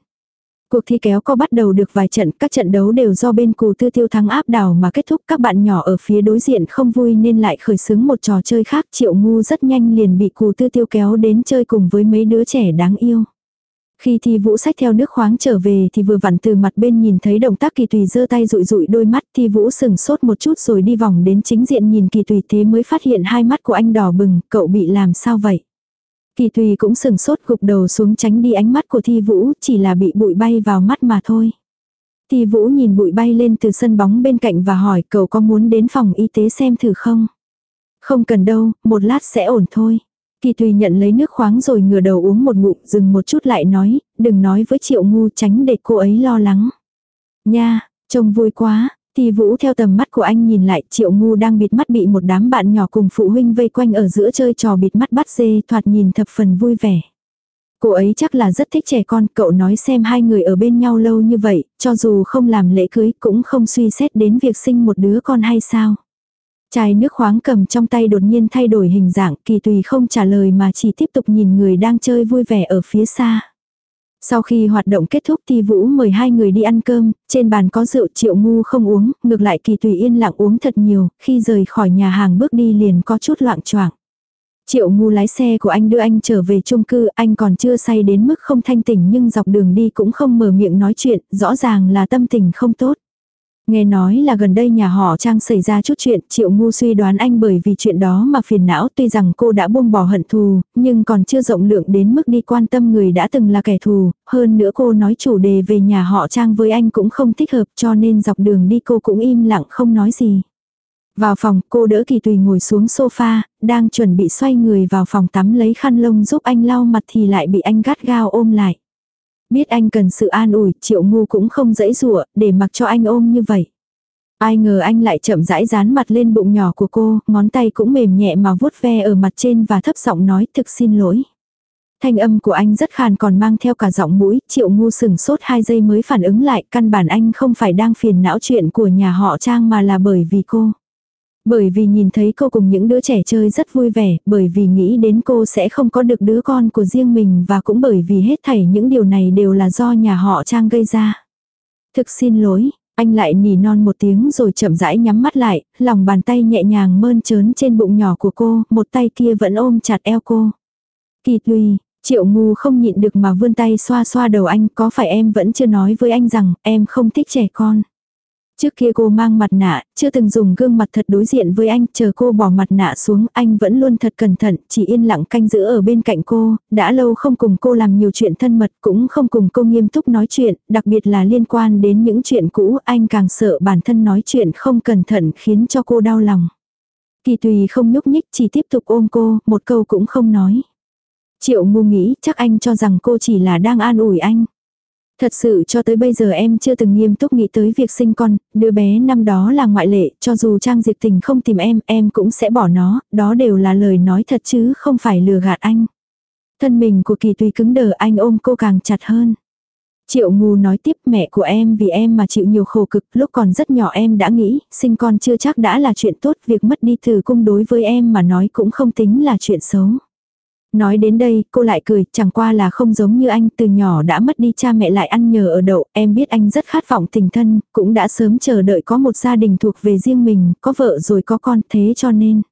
Cuộc thi kéo co bắt đầu được vài trận, các trận đấu đều do bên cù tư tiêu thắng áp đảo mà kết thúc các bạn nhỏ ở phía đối diện không vui nên lại khởi xướng một trò chơi khác. Triệu ngu rất nhanh liền bị cù tư tiêu kéo đến chơi cùng với mấy đứa trẻ đáng yêu. Khi thi vũ sách theo nước khoáng trở về thì vừa vặn từ mặt bên nhìn thấy động tác kỳ tùy giơ tay rụi rụi đôi mắt thi vũ sừng sốt một chút rồi đi vòng đến chính diện nhìn kỳ tùy thế mới phát hiện hai mắt của anh đỏ bừng, cậu bị làm sao vậy? Kỳ tùy cũng sừng sốt gục đầu xuống tránh đi ánh mắt của thi vũ, chỉ là bị bụi bay vào mắt mà thôi. Thi vũ nhìn bụi bay lên từ sân bóng bên cạnh và hỏi cậu có muốn đến phòng y tế xem thử không? Không cần đâu, một lát sẽ ổn thôi. Kỳ tùy nhận lấy nước khoáng rồi ngửa đầu uống một ngụm, dừng một chút lại nói, đừng nói với triệu ngu tránh để cô ấy lo lắng. Nha, trông vui quá, thì vũ theo tầm mắt của anh nhìn lại triệu ngu đang bịt mắt bị một đám bạn nhỏ cùng phụ huynh vây quanh ở giữa chơi trò bịt mắt bắt dê thoạt nhìn thập phần vui vẻ. Cô ấy chắc là rất thích trẻ con, cậu nói xem hai người ở bên nhau lâu như vậy, cho dù không làm lễ cưới cũng không suy xét đến việc sinh một đứa con hay sao. Chai nước khoáng cầm trong tay đột nhiên thay đổi hình dạng, kỳ tùy không trả lời mà chỉ tiếp tục nhìn người đang chơi vui vẻ ở phía xa. Sau khi hoạt động kết thúc thì Vũ mời hai người đi ăn cơm, trên bàn có rượu triệu ngu không uống, ngược lại kỳ tùy yên lặng uống thật nhiều, khi rời khỏi nhà hàng bước đi liền có chút loạn choạng. Triệu ngu lái xe của anh đưa anh trở về chung cư, anh còn chưa say đến mức không thanh tỉnh nhưng dọc đường đi cũng không mở miệng nói chuyện, rõ ràng là tâm tình không tốt. Nghe nói là gần đây nhà họ Trang xảy ra chút chuyện, Triệu Ngu suy đoán anh bởi vì chuyện đó mà phiền não tuy rằng cô đã buông bỏ hận thù, nhưng còn chưa rộng lượng đến mức đi quan tâm người đã từng là kẻ thù, hơn nữa cô nói chủ đề về nhà họ Trang với anh cũng không thích hợp cho nên dọc đường đi cô cũng im lặng không nói gì. Vào phòng, cô đỡ kỳ tùy ngồi xuống sofa, đang chuẩn bị xoay người vào phòng tắm lấy khăn lông giúp anh lau mặt thì lại bị anh gắt gao ôm lại. Biết anh cần sự an ủi, triệu ngu cũng không dãy dụa, để mặc cho anh ôm như vậy. Ai ngờ anh lại chậm rãi dán mặt lên bụng nhỏ của cô, ngón tay cũng mềm nhẹ mà vuốt ve ở mặt trên và thấp giọng nói thực xin lỗi. Thanh âm của anh rất khàn còn mang theo cả giọng mũi, triệu ngu sừng sốt hai giây mới phản ứng lại, căn bản anh không phải đang phiền não chuyện của nhà họ Trang mà là bởi vì cô. Bởi vì nhìn thấy cô cùng những đứa trẻ chơi rất vui vẻ, bởi vì nghĩ đến cô sẽ không có được đứa con của riêng mình và cũng bởi vì hết thảy những điều này đều là do nhà họ Trang gây ra. Thực xin lỗi, anh lại nỉ non một tiếng rồi chậm rãi nhắm mắt lại, lòng bàn tay nhẹ nhàng mơn trớn trên bụng nhỏ của cô, một tay kia vẫn ôm chặt eo cô. Kỳ tùy, triệu ngu không nhịn được mà vươn tay xoa xoa đầu anh, có phải em vẫn chưa nói với anh rằng em không thích trẻ con. Trước kia cô mang mặt nạ, chưa từng dùng gương mặt thật đối diện với anh, chờ cô bỏ mặt nạ xuống, anh vẫn luôn thật cẩn thận, chỉ yên lặng canh giữ ở bên cạnh cô, đã lâu không cùng cô làm nhiều chuyện thân mật, cũng không cùng cô nghiêm túc nói chuyện, đặc biệt là liên quan đến những chuyện cũ, anh càng sợ bản thân nói chuyện không cẩn thận khiến cho cô đau lòng. Kỳ tùy không nhúc nhích chỉ tiếp tục ôm cô, một câu cũng không nói. Triệu ngu nghĩ chắc anh cho rằng cô chỉ là đang an ủi anh. Thật sự cho tới bây giờ em chưa từng nghiêm túc nghĩ tới việc sinh con, đứa bé năm đó là ngoại lệ, cho dù Trang Diệp Tình không tìm em, em cũng sẽ bỏ nó, đó đều là lời nói thật chứ không phải lừa gạt anh. Thân mình của kỳ tùy cứng đờ anh ôm cô càng chặt hơn. Triệu ngu nói tiếp mẹ của em vì em mà chịu nhiều khổ cực, lúc còn rất nhỏ em đã nghĩ, sinh con chưa chắc đã là chuyện tốt, việc mất đi thử cung đối với em mà nói cũng không tính là chuyện xấu. Nói đến đây, cô lại cười, chẳng qua là không giống như anh, từ nhỏ đã mất đi cha mẹ lại ăn nhờ ở đậu, em biết anh rất khát vọng tình thân, cũng đã sớm chờ đợi có một gia đình thuộc về riêng mình, có vợ rồi có con, thế cho nên.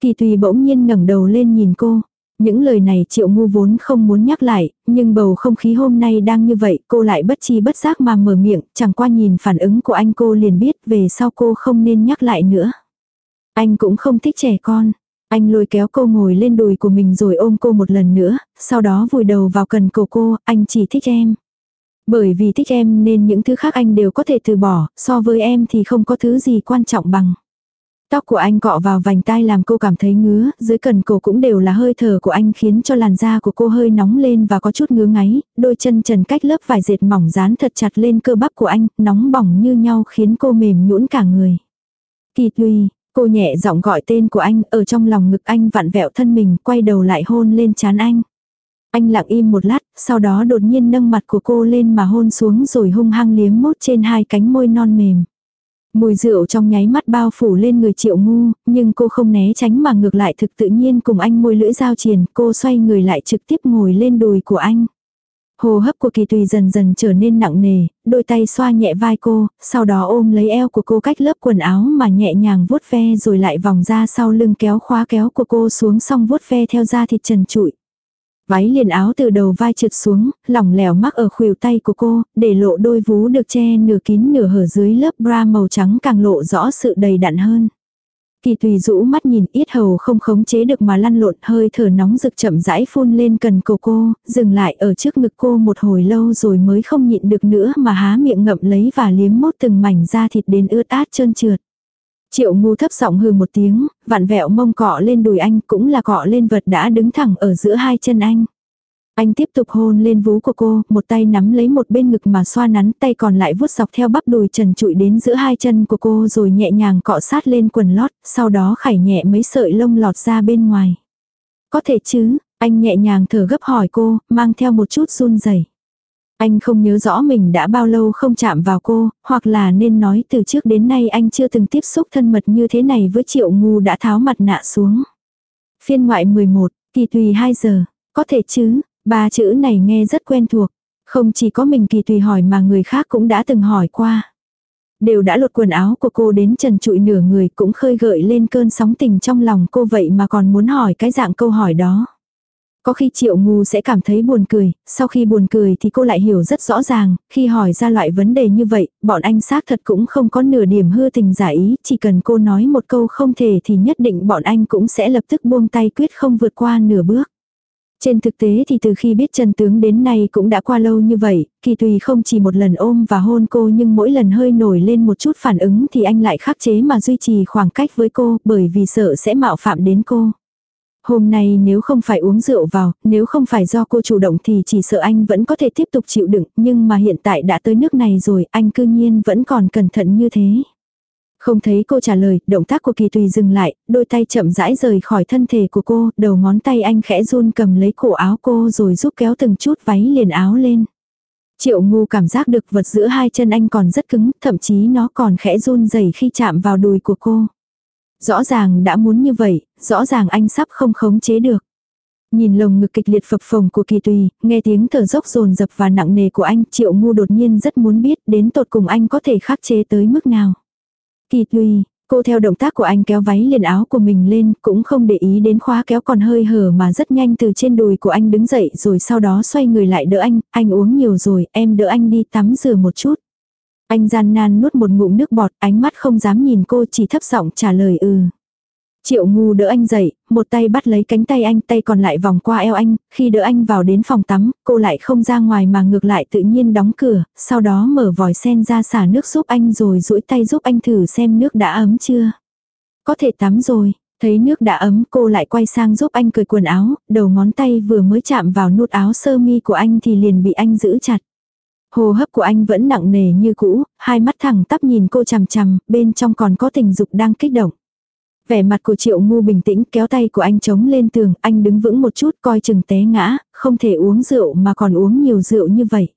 Kỳ tùy bỗng nhiên ngẩng đầu lên nhìn cô. Những lời này triệu ngu vốn không muốn nhắc lại, nhưng bầu không khí hôm nay đang như vậy, cô lại bất chi bất giác mà mở miệng, chẳng qua nhìn phản ứng của anh cô liền biết về sau cô không nên nhắc lại nữa. Anh cũng không thích trẻ con, anh lôi kéo cô ngồi lên đùi của mình rồi ôm cô một lần nữa, sau đó vùi đầu vào cần cổ cô, anh chỉ thích em. Bởi vì thích em nên những thứ khác anh đều có thể từ bỏ, so với em thì không có thứ gì quan trọng bằng. Tóc của anh cọ vào vành tai làm cô cảm thấy ngứa, dưới cần cổ cũng đều là hơi thở của anh khiến cho làn da của cô hơi nóng lên và có chút ngứa ngáy, đôi chân trần cách lớp vải dệt mỏng dán thật chặt lên cơ bắp của anh, nóng bỏng như nhau khiến cô mềm nhũn cả người. Kỳ tùy, Cô nhẹ giọng gọi tên của anh, ở trong lòng ngực anh vặn vẹo thân mình, quay đầu lại hôn lên chán anh. Anh lặng im một lát, sau đó đột nhiên nâng mặt của cô lên mà hôn xuống rồi hung hăng liếm mốt trên hai cánh môi non mềm. Mùi rượu trong nháy mắt bao phủ lên người triệu ngu, nhưng cô không né tránh mà ngược lại thực tự nhiên cùng anh môi lưỡi giao triền, cô xoay người lại trực tiếp ngồi lên đùi của anh. Hồ hấp của kỳ tùy dần dần trở nên nặng nề, đôi tay xoa nhẹ vai cô, sau đó ôm lấy eo của cô cách lớp quần áo mà nhẹ nhàng vuốt ve rồi lại vòng ra sau lưng kéo khóa kéo của cô xuống xong vuốt ve theo da thịt trần trụi. Váy liền áo từ đầu vai trượt xuống, lỏng lẻo mắc ở khuỷu tay của cô, để lộ đôi vú được che nửa kín nửa hở dưới lớp bra màu trắng càng lộ rõ sự đầy đặn hơn. Kỳ tùy rũ mắt nhìn yết hầu không khống chế được mà lăn lộn hơi thở nóng rực chậm rãi phun lên cần cổ cô, dừng lại ở trước ngực cô một hồi lâu rồi mới không nhịn được nữa mà há miệng ngậm lấy và liếm mốt từng mảnh da thịt đến ướt át trơn trượt. Triệu ngu thấp giọng hừ một tiếng, vặn vẹo mông cọ lên đùi anh cũng là cọ lên vật đã đứng thẳng ở giữa hai chân anh. Anh tiếp tục hôn lên vú của cô, một tay nắm lấy một bên ngực mà xoa nắn, tay còn lại vuốt dọc theo bắp đùi trần trụi đến giữa hai chân của cô rồi nhẹ nhàng cọ sát lên quần lót, sau đó khải nhẹ mấy sợi lông lọt ra bên ngoài. Có thể chứ, anh nhẹ nhàng thở gấp hỏi cô, mang theo một chút run rẩy. Anh không nhớ rõ mình đã bao lâu không chạm vào cô, hoặc là nên nói từ trước đến nay anh chưa từng tiếp xúc thân mật như thế này với triệu ngu đã tháo mặt nạ xuống. Phiên ngoại 11, kỳ tùy 2 giờ, có thể chứ, Ba chữ này nghe rất quen thuộc. Không chỉ có mình kỳ tùy hỏi mà người khác cũng đã từng hỏi qua. Đều đã lột quần áo của cô đến trần trụi nửa người cũng khơi gợi lên cơn sóng tình trong lòng cô vậy mà còn muốn hỏi cái dạng câu hỏi đó. Có khi triệu ngu sẽ cảm thấy buồn cười, sau khi buồn cười thì cô lại hiểu rất rõ ràng, khi hỏi ra loại vấn đề như vậy, bọn anh xác thật cũng không có nửa điểm hư tình giả ý, chỉ cần cô nói một câu không thể thì nhất định bọn anh cũng sẽ lập tức buông tay quyết không vượt qua nửa bước. Trên thực tế thì từ khi biết chân tướng đến nay cũng đã qua lâu như vậy, kỳ tùy không chỉ một lần ôm và hôn cô nhưng mỗi lần hơi nổi lên một chút phản ứng thì anh lại khắc chế mà duy trì khoảng cách với cô bởi vì sợ sẽ mạo phạm đến cô. Hôm nay nếu không phải uống rượu vào, nếu không phải do cô chủ động thì chỉ sợ anh vẫn có thể tiếp tục chịu đựng, nhưng mà hiện tại đã tới nước này rồi, anh cư nhiên vẫn còn cẩn thận như thế. Không thấy cô trả lời, động tác của kỳ tùy dừng lại, đôi tay chậm rãi rời khỏi thân thể của cô, đầu ngón tay anh khẽ run cầm lấy cổ áo cô rồi giúp kéo từng chút váy liền áo lên. Triệu ngu cảm giác được vật giữa hai chân anh còn rất cứng, thậm chí nó còn khẽ run rẩy khi chạm vào đùi của cô. Rõ ràng đã muốn như vậy, rõ ràng anh sắp không khống chế được. Nhìn lồng ngực kịch liệt phập phồng của kỳ tùy, nghe tiếng thở dốc rồn rập và nặng nề của anh, triệu ngu đột nhiên rất muốn biết đến tột cùng anh có thể khắc chế tới mức nào. Kỳ tùy, cô theo động tác của anh kéo váy liền áo của mình lên, cũng không để ý đến khóa kéo còn hơi hở mà rất nhanh từ trên đùi của anh đứng dậy rồi sau đó xoay người lại đỡ anh, anh uống nhiều rồi, em đỡ anh đi tắm rửa một chút. Anh gian nan nuốt một ngụm nước bọt, ánh mắt không dám nhìn cô chỉ thấp giọng trả lời ừ. Triệu ngu đỡ anh dậy, một tay bắt lấy cánh tay anh, tay còn lại vòng qua eo anh, khi đỡ anh vào đến phòng tắm, cô lại không ra ngoài mà ngược lại tự nhiên đóng cửa, sau đó mở vòi sen ra xả nước giúp anh rồi duỗi tay giúp anh thử xem nước đã ấm chưa. Có thể tắm rồi, thấy nước đã ấm cô lại quay sang giúp anh cởi quần áo, đầu ngón tay vừa mới chạm vào nút áo sơ mi của anh thì liền bị anh giữ chặt. Hồ hấp của anh vẫn nặng nề như cũ, hai mắt thẳng tắp nhìn cô chằm chằm, bên trong còn có tình dục đang kích động. Vẻ mặt của triệu ngu bình tĩnh kéo tay của anh chống lên tường, anh đứng vững một chút coi chừng té ngã, không thể uống rượu mà còn uống nhiều rượu như vậy.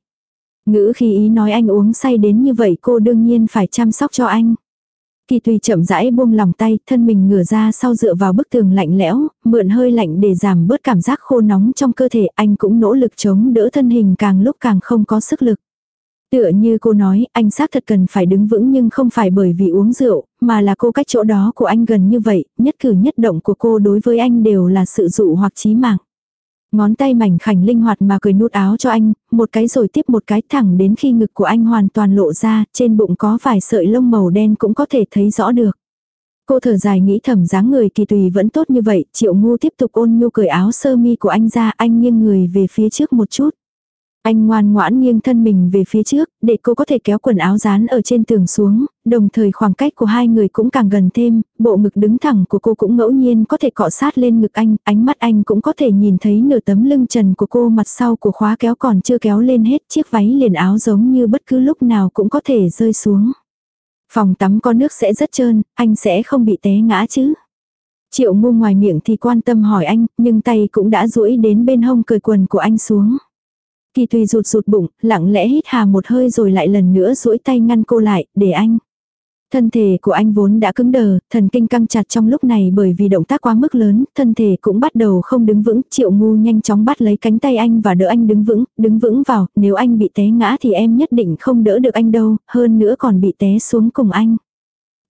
Ngữ khi ý nói anh uống say đến như vậy cô đương nhiên phải chăm sóc cho anh. Kỳ tùy chậm rãi buông lòng tay, thân mình ngửa ra sau dựa vào bức tường lạnh lẽo, mượn hơi lạnh để giảm bớt cảm giác khô nóng trong cơ thể, anh cũng nỗ lực chống đỡ thân hình càng lúc càng không có sức lực. Tựa như cô nói, anh xác thật cần phải đứng vững nhưng không phải bởi vì uống rượu, mà là cô cách chỗ đó của anh gần như vậy, nhất cử nhất động của cô đối với anh đều là sự dụ hoặc chí mạng. Ngón tay mảnh khảnh linh hoạt mà cười nút áo cho anh, một cái rồi tiếp một cái thẳng đến khi ngực của anh hoàn toàn lộ ra, trên bụng có vài sợi lông màu đen cũng có thể thấy rõ được. Cô thở dài nghĩ thầm dáng người kỳ tùy vẫn tốt như vậy, triệu ngu tiếp tục ôn nhu cởi áo sơ mi của anh ra, anh nghiêng người về phía trước một chút. Anh ngoan ngoãn nghiêng thân mình về phía trước, để cô có thể kéo quần áo dán ở trên tường xuống, đồng thời khoảng cách của hai người cũng càng gần thêm, bộ ngực đứng thẳng của cô cũng ngẫu nhiên có thể cọ sát lên ngực anh, ánh mắt anh cũng có thể nhìn thấy nửa tấm lưng trần của cô mặt sau của khóa kéo còn chưa kéo lên hết chiếc váy liền áo giống như bất cứ lúc nào cũng có thể rơi xuống. Phòng tắm có nước sẽ rất trơn, anh sẽ không bị té ngã chứ. Triệu ngu ngoài miệng thì quan tâm hỏi anh, nhưng tay cũng đã duỗi đến bên hông cởi quần của anh xuống. Kỳ tùy rụt rụt bụng, lặng lẽ hít hà một hơi rồi lại lần nữa duỗi tay ngăn cô lại, để anh. Thân thể của anh vốn đã cứng đờ, thần kinh căng chặt trong lúc này bởi vì động tác quá mức lớn, thân thể cũng bắt đầu không đứng vững, triệu ngu nhanh chóng bắt lấy cánh tay anh và đỡ anh đứng vững, đứng vững vào, nếu anh bị té ngã thì em nhất định không đỡ được anh đâu, hơn nữa còn bị té xuống cùng anh.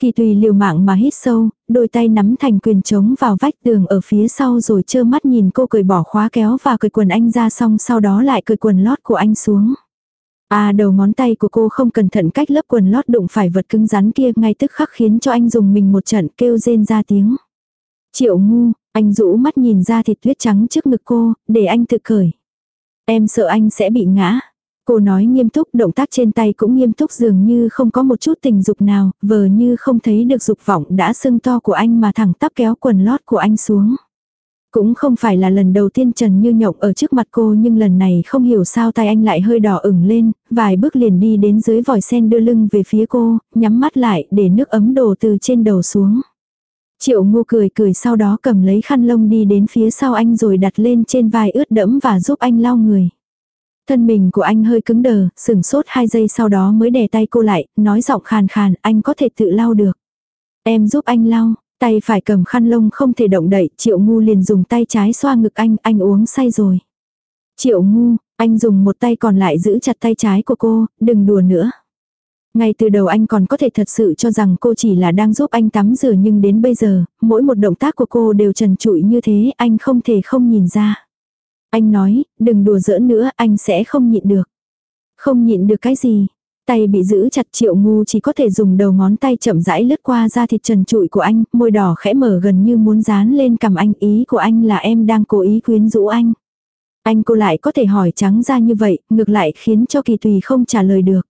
Kỳ tùy liều mạng mà hít sâu, đôi tay nắm thành quyền trống vào vách tường ở phía sau rồi trơ mắt nhìn cô cởi bỏ khóa kéo và cởi quần anh ra xong sau đó lại cởi quần lót của anh xuống. À đầu ngón tay của cô không cẩn thận cách lớp quần lót đụng phải vật cứng rắn kia ngay tức khắc khiến cho anh dùng mình một trận kêu rên ra tiếng. Triệu ngu, anh rũ mắt nhìn ra thịt tuyết trắng trước ngực cô, để anh tự cởi. Em sợ anh sẽ bị ngã. Cô nói nghiêm túc, động tác trên tay cũng nghiêm túc dường như không có một chút tình dục nào, vờ như không thấy được dục vọng đã sưng to của anh mà thẳng tắp kéo quần lót của anh xuống. Cũng không phải là lần đầu tiên Trần Như Nhộng ở trước mặt cô nhưng lần này không hiểu sao tay anh lại hơi đỏ ửng lên, vài bước liền đi đến dưới vòi sen đưa lưng về phía cô, nhắm mắt lại để nước ấm đổ từ trên đầu xuống. Triệu ngô cười cười sau đó cầm lấy khăn lông đi đến phía sau anh rồi đặt lên trên vai ướt đẫm và giúp anh lau người. Thân mình của anh hơi cứng đờ, sừng sốt hai giây sau đó mới đè tay cô lại, nói giọng khàn khàn, anh có thể tự lau được. Em giúp anh lau, tay phải cầm khăn lông không thể động đậy, triệu ngu liền dùng tay trái xoa ngực anh, anh uống say rồi. Triệu ngu, anh dùng một tay còn lại giữ chặt tay trái của cô, đừng đùa nữa. Ngay từ đầu anh còn có thể thật sự cho rằng cô chỉ là đang giúp anh tắm rửa nhưng đến bây giờ, mỗi một động tác của cô đều trần trụi như thế, anh không thể không nhìn ra. Anh nói, đừng đùa giỡn nữa, anh sẽ không nhịn được. Không nhịn được cái gì? Tay bị giữ chặt triệu ngu chỉ có thể dùng đầu ngón tay chậm rãi lướt qua da thịt trần trụi của anh, môi đỏ khẽ mở gần như muốn dán lên cầm anh. Ý của anh là em đang cố ý quyến rũ anh. Anh cô lại có thể hỏi trắng ra như vậy, ngược lại khiến cho kỳ tùy không trả lời được.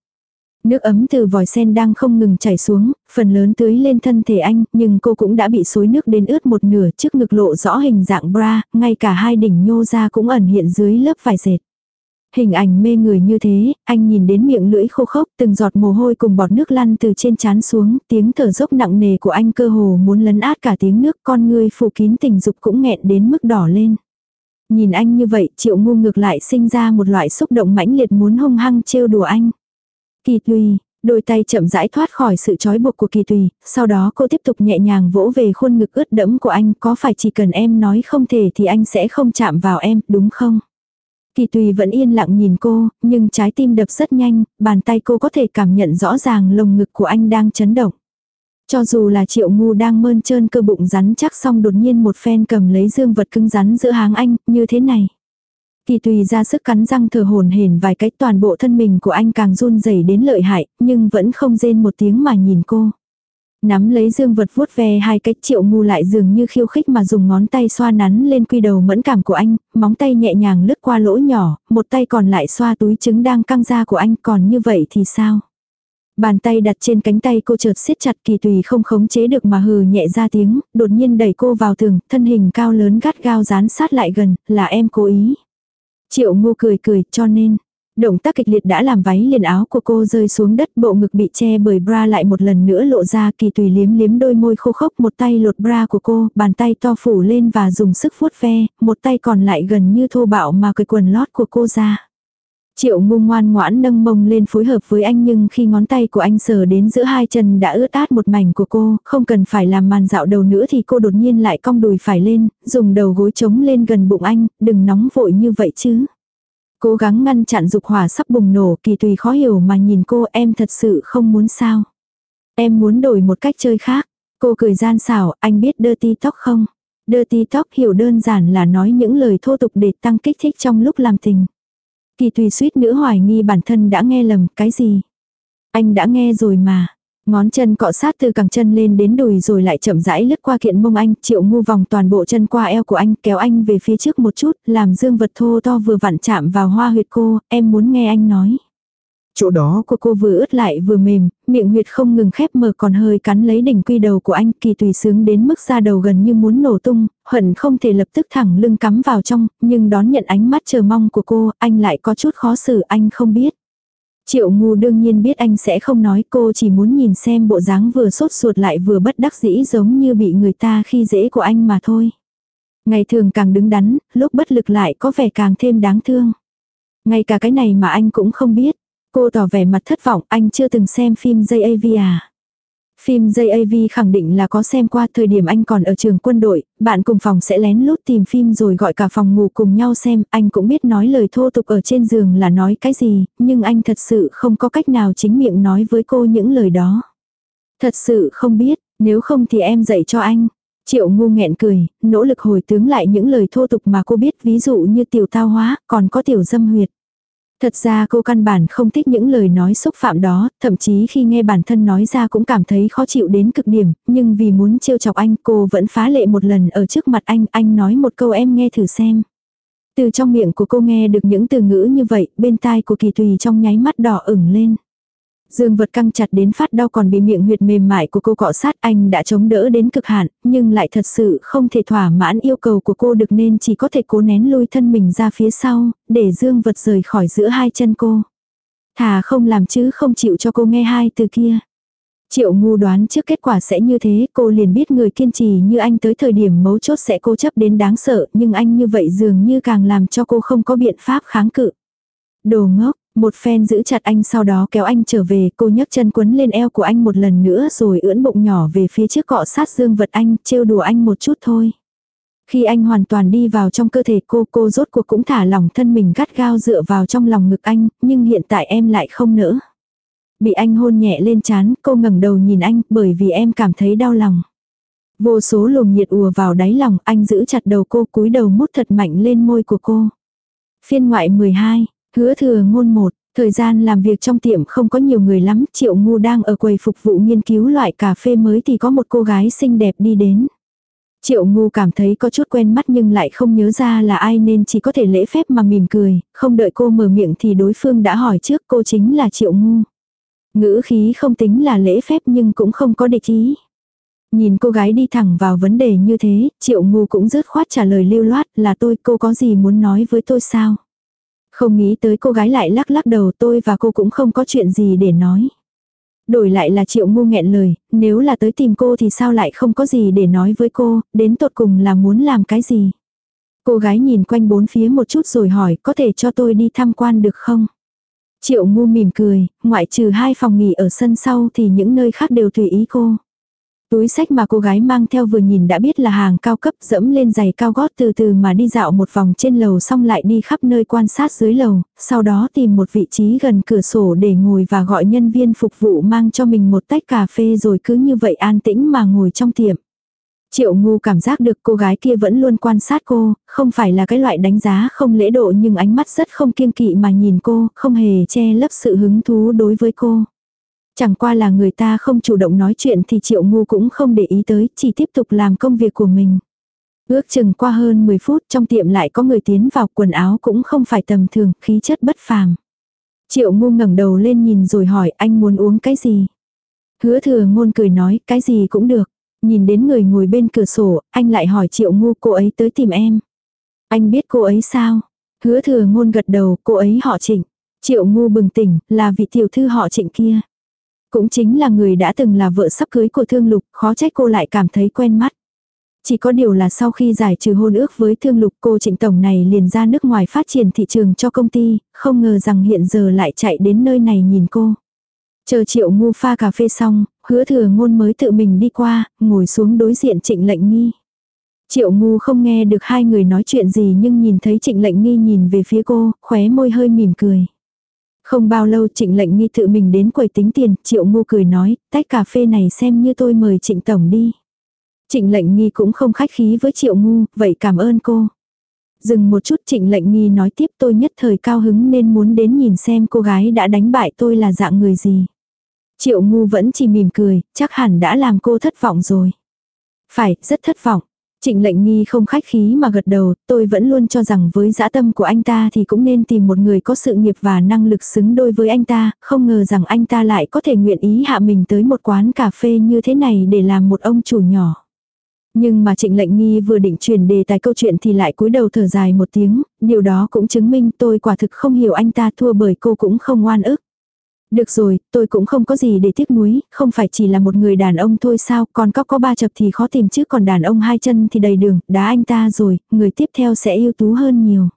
Nước ấm từ vòi sen đang không ngừng chảy xuống, phần lớn tưới lên thân thể anh, nhưng cô cũng đã bị xối nước đến ướt một nửa trước ngực lộ rõ hình dạng bra, ngay cả hai đỉnh nhô ra cũng ẩn hiện dưới lớp vải dệt. Hình ảnh mê người như thế, anh nhìn đến miệng lưỡi khô khốc, từng giọt mồ hôi cùng bọt nước lăn từ trên trán xuống, tiếng thở dốc nặng nề của anh cơ hồ muốn lấn át cả tiếng nước, con người phủ kín tình dục cũng nghẹn đến mức đỏ lên. Nhìn anh như vậy, triệu ngu ngược lại sinh ra một loại xúc động mãnh liệt muốn hung hăng trêu đùa anh. Kỳ tùy, đôi tay chậm rãi thoát khỏi sự trói buộc của kỳ tùy, sau đó cô tiếp tục nhẹ nhàng vỗ về khuôn ngực ướt đẫm của anh, có phải chỉ cần em nói không thể thì anh sẽ không chạm vào em, đúng không? Kỳ tùy vẫn yên lặng nhìn cô, nhưng trái tim đập rất nhanh, bàn tay cô có thể cảm nhận rõ ràng lồng ngực của anh đang chấn động. Cho dù là triệu ngu đang mơn trơn cơ bụng rắn chắc xong đột nhiên một phen cầm lấy dương vật cứng rắn giữa háng anh, như thế này. Kỳ tùy ra sức cắn răng thở hồn hển vài cái toàn bộ thân mình của anh càng run rẩy đến lợi hại, nhưng vẫn không rên một tiếng mà nhìn cô. Nắm lấy dương vật vuốt ve hai cách triệu ngu lại dường như khiêu khích mà dùng ngón tay xoa nắn lên quy đầu mẫn cảm của anh, móng tay nhẹ nhàng lướt qua lỗ nhỏ, một tay còn lại xoa túi trứng đang căng ra của anh còn như vậy thì sao? Bàn tay đặt trên cánh tay cô chợt siết chặt kỳ tùy không khống chế được mà hừ nhẹ ra tiếng, đột nhiên đẩy cô vào tường, thân hình cao lớn gắt gao dán sát lại gần, là em cố ý. Triệu ngô cười cười, cho nên, động tác kịch liệt đã làm váy liền áo của cô rơi xuống đất bộ ngực bị che bởi bra lại một lần nữa lộ ra kỳ tùy liếm liếm đôi môi khô khốc một tay lột bra của cô, bàn tay to phủ lên và dùng sức vuốt ve, một tay còn lại gần như thô bạo mà cởi quần lót của cô ra. Triệu ngu ngoan ngoãn nâng mông lên phối hợp với anh nhưng khi ngón tay của anh sờ đến giữa hai chân đã ướt át một mảnh của cô, không cần phải làm màn dạo đầu nữa thì cô đột nhiên lại cong đùi phải lên, dùng đầu gối trống lên gần bụng anh, đừng nóng vội như vậy chứ. Cố gắng ngăn chặn dục hỏa sắp bùng nổ kỳ tùy khó hiểu mà nhìn cô em thật sự không muốn sao. Em muốn đổi một cách chơi khác. Cô cười gian xảo, anh biết dirty talk không? Dirty talk hiểu đơn giản là nói những lời thô tục để tăng kích thích trong lúc làm tình. Kỳ tùy suýt nữa hoài nghi bản thân đã nghe lầm, cái gì? Anh đã nghe rồi mà. Ngón chân cọ sát từ cẳng chân lên đến đùi rồi lại chậm rãi lướt qua kiện mông anh, triệu ngu vòng toàn bộ chân qua eo của anh, kéo anh về phía trước một chút, làm dương vật thô to vừa vặn chạm vào hoa huyệt cô, em muốn nghe anh nói. Chỗ đó của cô vừa ướt lại vừa mềm, miệng huyệt không ngừng khép mở còn hơi cắn lấy đỉnh quy đầu của anh kỳ tùy sướng đến mức da đầu gần như muốn nổ tung, hận không thể lập tức thẳng lưng cắm vào trong, nhưng đón nhận ánh mắt chờ mong của cô, anh lại có chút khó xử anh không biết. Triệu ngu đương nhiên biết anh sẽ không nói cô chỉ muốn nhìn xem bộ dáng vừa sốt ruột lại vừa bất đắc dĩ giống như bị người ta khi dễ của anh mà thôi. Ngày thường càng đứng đắn, lúc bất lực lại có vẻ càng thêm đáng thương. Ngay cả cái này mà anh cũng không biết. Cô tỏ vẻ mặt thất vọng, anh chưa từng xem phim JAV à. Phim JAV khẳng định là có xem qua thời điểm anh còn ở trường quân đội, bạn cùng phòng sẽ lén lút tìm phim rồi gọi cả phòng ngủ cùng nhau xem, anh cũng biết nói lời thô tục ở trên giường là nói cái gì, nhưng anh thật sự không có cách nào chính miệng nói với cô những lời đó. Thật sự không biết, nếu không thì em dạy cho anh. Triệu ngu nghẹn cười, nỗ lực hồi tướng lại những lời thô tục mà cô biết ví dụ như tiểu tao hóa, còn có tiểu dâm huyệt. Thật ra cô căn bản không thích những lời nói xúc phạm đó, thậm chí khi nghe bản thân nói ra cũng cảm thấy khó chịu đến cực điểm, nhưng vì muốn trêu chọc anh cô vẫn phá lệ một lần ở trước mặt anh, anh nói một câu em nghe thử xem. Từ trong miệng của cô nghe được những từ ngữ như vậy, bên tai của kỳ tùy trong nháy mắt đỏ ửng lên. Dương vật căng chặt đến phát đau còn bị miệng huyệt mềm mại của cô cọ sát anh đã chống đỡ đến cực hạn, nhưng lại thật sự không thể thỏa mãn yêu cầu của cô được nên chỉ có thể cố nén lùi thân mình ra phía sau, để dương vật rời khỏi giữa hai chân cô. Thà không làm chứ không chịu cho cô nghe hai từ kia. Triệu ngu đoán trước kết quả sẽ như thế, cô liền biết người kiên trì như anh tới thời điểm mấu chốt sẽ cố chấp đến đáng sợ, nhưng anh như vậy dường như càng làm cho cô không có biện pháp kháng cự. Đồ ngốc, một phen giữ chặt anh sau đó kéo anh trở về, cô nhấc chân quấn lên eo của anh một lần nữa rồi ưỡn bụng nhỏ về phía trước cọ sát dương vật anh, trêu đùa anh một chút thôi. Khi anh hoàn toàn đi vào trong cơ thể cô, cô rốt cuộc cũng thả lỏng thân mình gắt gao dựa vào trong lòng ngực anh, nhưng hiện tại em lại không nỡ. Bị anh hôn nhẹ lên chán, cô ngẩng đầu nhìn anh, bởi vì em cảm thấy đau lòng. Vô số luồng nhiệt ùa vào đáy lòng, anh giữ chặt đầu cô cúi đầu mút thật mạnh lên môi của cô. Phiên ngoại 12, hứa thừa ngôn một, thời gian làm việc trong tiệm không có nhiều người lắm, Triệu Ngu đang ở quầy phục vụ nghiên cứu loại cà phê mới thì có một cô gái xinh đẹp đi đến. Triệu ngu cảm thấy có chút quen mắt nhưng lại không nhớ ra là ai nên chỉ có thể lễ phép mà mỉm cười, không đợi cô mở miệng thì đối phương đã hỏi trước cô chính là triệu ngu. Ngữ khí không tính là lễ phép nhưng cũng không có địch ý. Nhìn cô gái đi thẳng vào vấn đề như thế, triệu ngu cũng rớt khoát trả lời lưu loát là tôi cô có gì muốn nói với tôi sao. Không nghĩ tới cô gái lại lắc lắc đầu tôi và cô cũng không có chuyện gì để nói. Đổi lại là triệu ngu nghẹn lời, nếu là tới tìm cô thì sao lại không có gì để nói với cô, đến tột cùng là muốn làm cái gì. Cô gái nhìn quanh bốn phía một chút rồi hỏi có thể cho tôi đi tham quan được không? Triệu ngu mỉm cười, ngoại trừ hai phòng nghỉ ở sân sau thì những nơi khác đều tùy ý cô. Túi sách mà cô gái mang theo vừa nhìn đã biết là hàng cao cấp dẫm lên giày cao gót từ từ mà đi dạo một vòng trên lầu xong lại đi khắp nơi quan sát dưới lầu, sau đó tìm một vị trí gần cửa sổ để ngồi và gọi nhân viên phục vụ mang cho mình một tách cà phê rồi cứ như vậy an tĩnh mà ngồi trong tiệm. Triệu ngu cảm giác được cô gái kia vẫn luôn quan sát cô, không phải là cái loại đánh giá không lễ độ nhưng ánh mắt rất không kiêng kỵ mà nhìn cô, không hề che lấp sự hứng thú đối với cô. Chẳng qua là người ta không chủ động nói chuyện thì triệu ngu cũng không để ý tới, chỉ tiếp tục làm công việc của mình. Ước chừng qua hơn 10 phút trong tiệm lại có người tiến vào quần áo cũng không phải tầm thường, khí chất bất phàm. Triệu ngu ngẩng đầu lên nhìn rồi hỏi anh muốn uống cái gì. Hứa thừa ngôn cười nói cái gì cũng được. Nhìn đến người ngồi bên cửa sổ, anh lại hỏi triệu ngu cô ấy tới tìm em. Anh biết cô ấy sao? Hứa thừa ngôn gật đầu, cô ấy họ trịnh. Triệu ngu bừng tỉnh, là vị tiểu thư họ trịnh kia. Cũng chính là người đã từng là vợ sắp cưới của Thương Lục, khó trách cô lại cảm thấy quen mắt. Chỉ có điều là sau khi giải trừ hôn ước với Thương Lục cô Trịnh Tổng này liền ra nước ngoài phát triển thị trường cho công ty, không ngờ rằng hiện giờ lại chạy đến nơi này nhìn cô. Chờ triệu ngu pha cà phê xong, hứa thừa ngôn mới tự mình đi qua, ngồi xuống đối diện trịnh lệnh nghi. Triệu ngu không nghe được hai người nói chuyện gì nhưng nhìn thấy trịnh lệnh nghi nhìn về phía cô, khóe môi hơi mỉm cười. Không bao lâu trịnh lệnh nghi tự mình đến quầy tính tiền, triệu ngu cười nói, tách cà phê này xem như tôi mời trịnh tổng đi. Trịnh lệnh nghi cũng không khách khí với triệu ngu, vậy cảm ơn cô. Dừng một chút trịnh lệnh nghi nói tiếp tôi nhất thời cao hứng nên muốn đến nhìn xem cô gái đã đánh bại tôi là dạng người gì. Triệu ngu vẫn chỉ mỉm cười, chắc hẳn đã làm cô thất vọng rồi. Phải, rất thất vọng. Trịnh lệnh nghi không khách khí mà gật đầu, tôi vẫn luôn cho rằng với dã tâm của anh ta thì cũng nên tìm một người có sự nghiệp và năng lực xứng đôi với anh ta, không ngờ rằng anh ta lại có thể nguyện ý hạ mình tới một quán cà phê như thế này để làm một ông chủ nhỏ. Nhưng mà trịnh lệnh nghi vừa định truyền đề tài câu chuyện thì lại cúi đầu thở dài một tiếng, điều đó cũng chứng minh tôi quả thực không hiểu anh ta thua bởi cô cũng không oan ức. Được rồi, tôi cũng không có gì để tiếc nuối, không phải chỉ là một người đàn ông thôi sao, còn có có ba chập thì khó tìm chứ còn đàn ông hai chân thì đầy đường, đá anh ta rồi, người tiếp theo sẽ ưu tú hơn nhiều.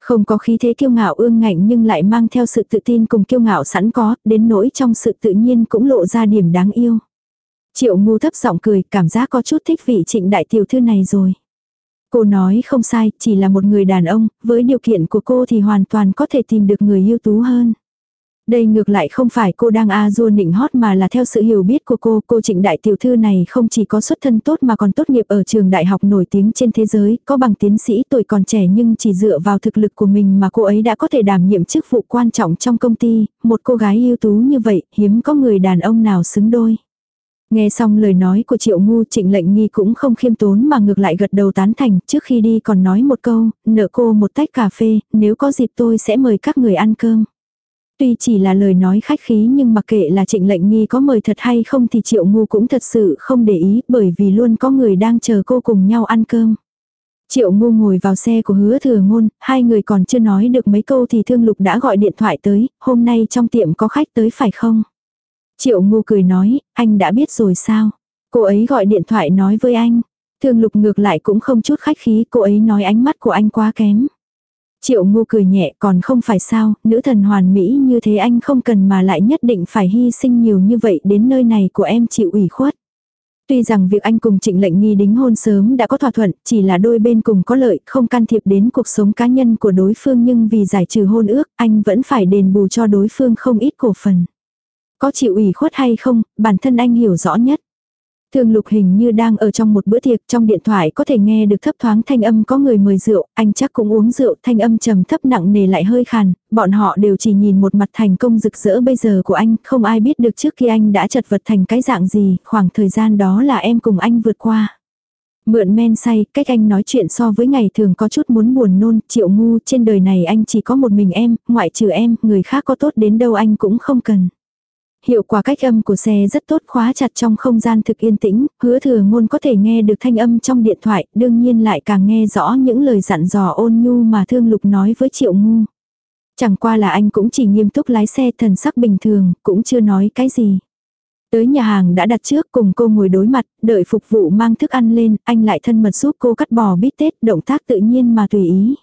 Không có khí thế kiêu ngạo ương ngạnh nhưng lại mang theo sự tự tin cùng kiêu ngạo sẵn có, đến nỗi trong sự tự nhiên cũng lộ ra điểm đáng yêu. Triệu ngu thấp giọng cười, cảm giác có chút thích vị trịnh đại tiểu thư này rồi. Cô nói không sai, chỉ là một người đàn ông, với điều kiện của cô thì hoàn toàn có thể tìm được người ưu tú hơn. Đây ngược lại không phải cô đang a du nịnh hót mà là theo sự hiểu biết của cô, cô trịnh đại tiểu thư này không chỉ có xuất thân tốt mà còn tốt nghiệp ở trường đại học nổi tiếng trên thế giới, có bằng tiến sĩ tuổi còn trẻ nhưng chỉ dựa vào thực lực của mình mà cô ấy đã có thể đảm nhiệm chức vụ quan trọng trong công ty, một cô gái ưu tú như vậy, hiếm có người đàn ông nào xứng đôi. Nghe xong lời nói của triệu ngu trịnh lệnh nghi cũng không khiêm tốn mà ngược lại gật đầu tán thành, trước khi đi còn nói một câu, nợ cô một tách cà phê, nếu có dịp tôi sẽ mời các người ăn cơm. Tuy chỉ là lời nói khách khí nhưng mặc kệ là trịnh lệnh nghi có mời thật hay không thì triệu ngu cũng thật sự không để ý bởi vì luôn có người đang chờ cô cùng nhau ăn cơm. Triệu ngu ngồi vào xe của hứa thừa ngôn, hai người còn chưa nói được mấy câu thì thương lục đã gọi điện thoại tới, hôm nay trong tiệm có khách tới phải không? Triệu ngu cười nói, anh đã biết rồi sao? Cô ấy gọi điện thoại nói với anh. Thương lục ngược lại cũng không chút khách khí, cô ấy nói ánh mắt của anh quá kém. Triệu ngu cười nhẹ còn không phải sao, nữ thần hoàn mỹ như thế anh không cần mà lại nhất định phải hy sinh nhiều như vậy đến nơi này của em chịu ủy khuất. Tuy rằng việc anh cùng trịnh lệnh nghi đính hôn sớm đã có thỏa thuận, chỉ là đôi bên cùng có lợi, không can thiệp đến cuộc sống cá nhân của đối phương nhưng vì giải trừ hôn ước, anh vẫn phải đền bù cho đối phương không ít cổ phần. Có chịu ủy khuất hay không, bản thân anh hiểu rõ nhất. Thương lục hình như đang ở trong một bữa tiệc, trong điện thoại có thể nghe được thấp thoáng thanh âm có người mời rượu, anh chắc cũng uống rượu, thanh âm trầm thấp nặng nề lại hơi khàn, bọn họ đều chỉ nhìn một mặt thành công rực rỡ bây giờ của anh, không ai biết được trước khi anh đã chật vật thành cái dạng gì, khoảng thời gian đó là em cùng anh vượt qua. Mượn men say, cách anh nói chuyện so với ngày thường có chút muốn buồn nôn, triệu ngu, trên đời này anh chỉ có một mình em, ngoại trừ em, người khác có tốt đến đâu anh cũng không cần. Hiệu quả cách âm của xe rất tốt khóa chặt trong không gian thực yên tĩnh, hứa thừa ngôn có thể nghe được thanh âm trong điện thoại, đương nhiên lại càng nghe rõ những lời dặn dò ôn nhu mà thương lục nói với triệu ngu. Chẳng qua là anh cũng chỉ nghiêm túc lái xe thần sắc bình thường, cũng chưa nói cái gì. Tới nhà hàng đã đặt trước cùng cô ngồi đối mặt, đợi phục vụ mang thức ăn lên, anh lại thân mật giúp cô cắt bò bít tết, động tác tự nhiên mà tùy ý.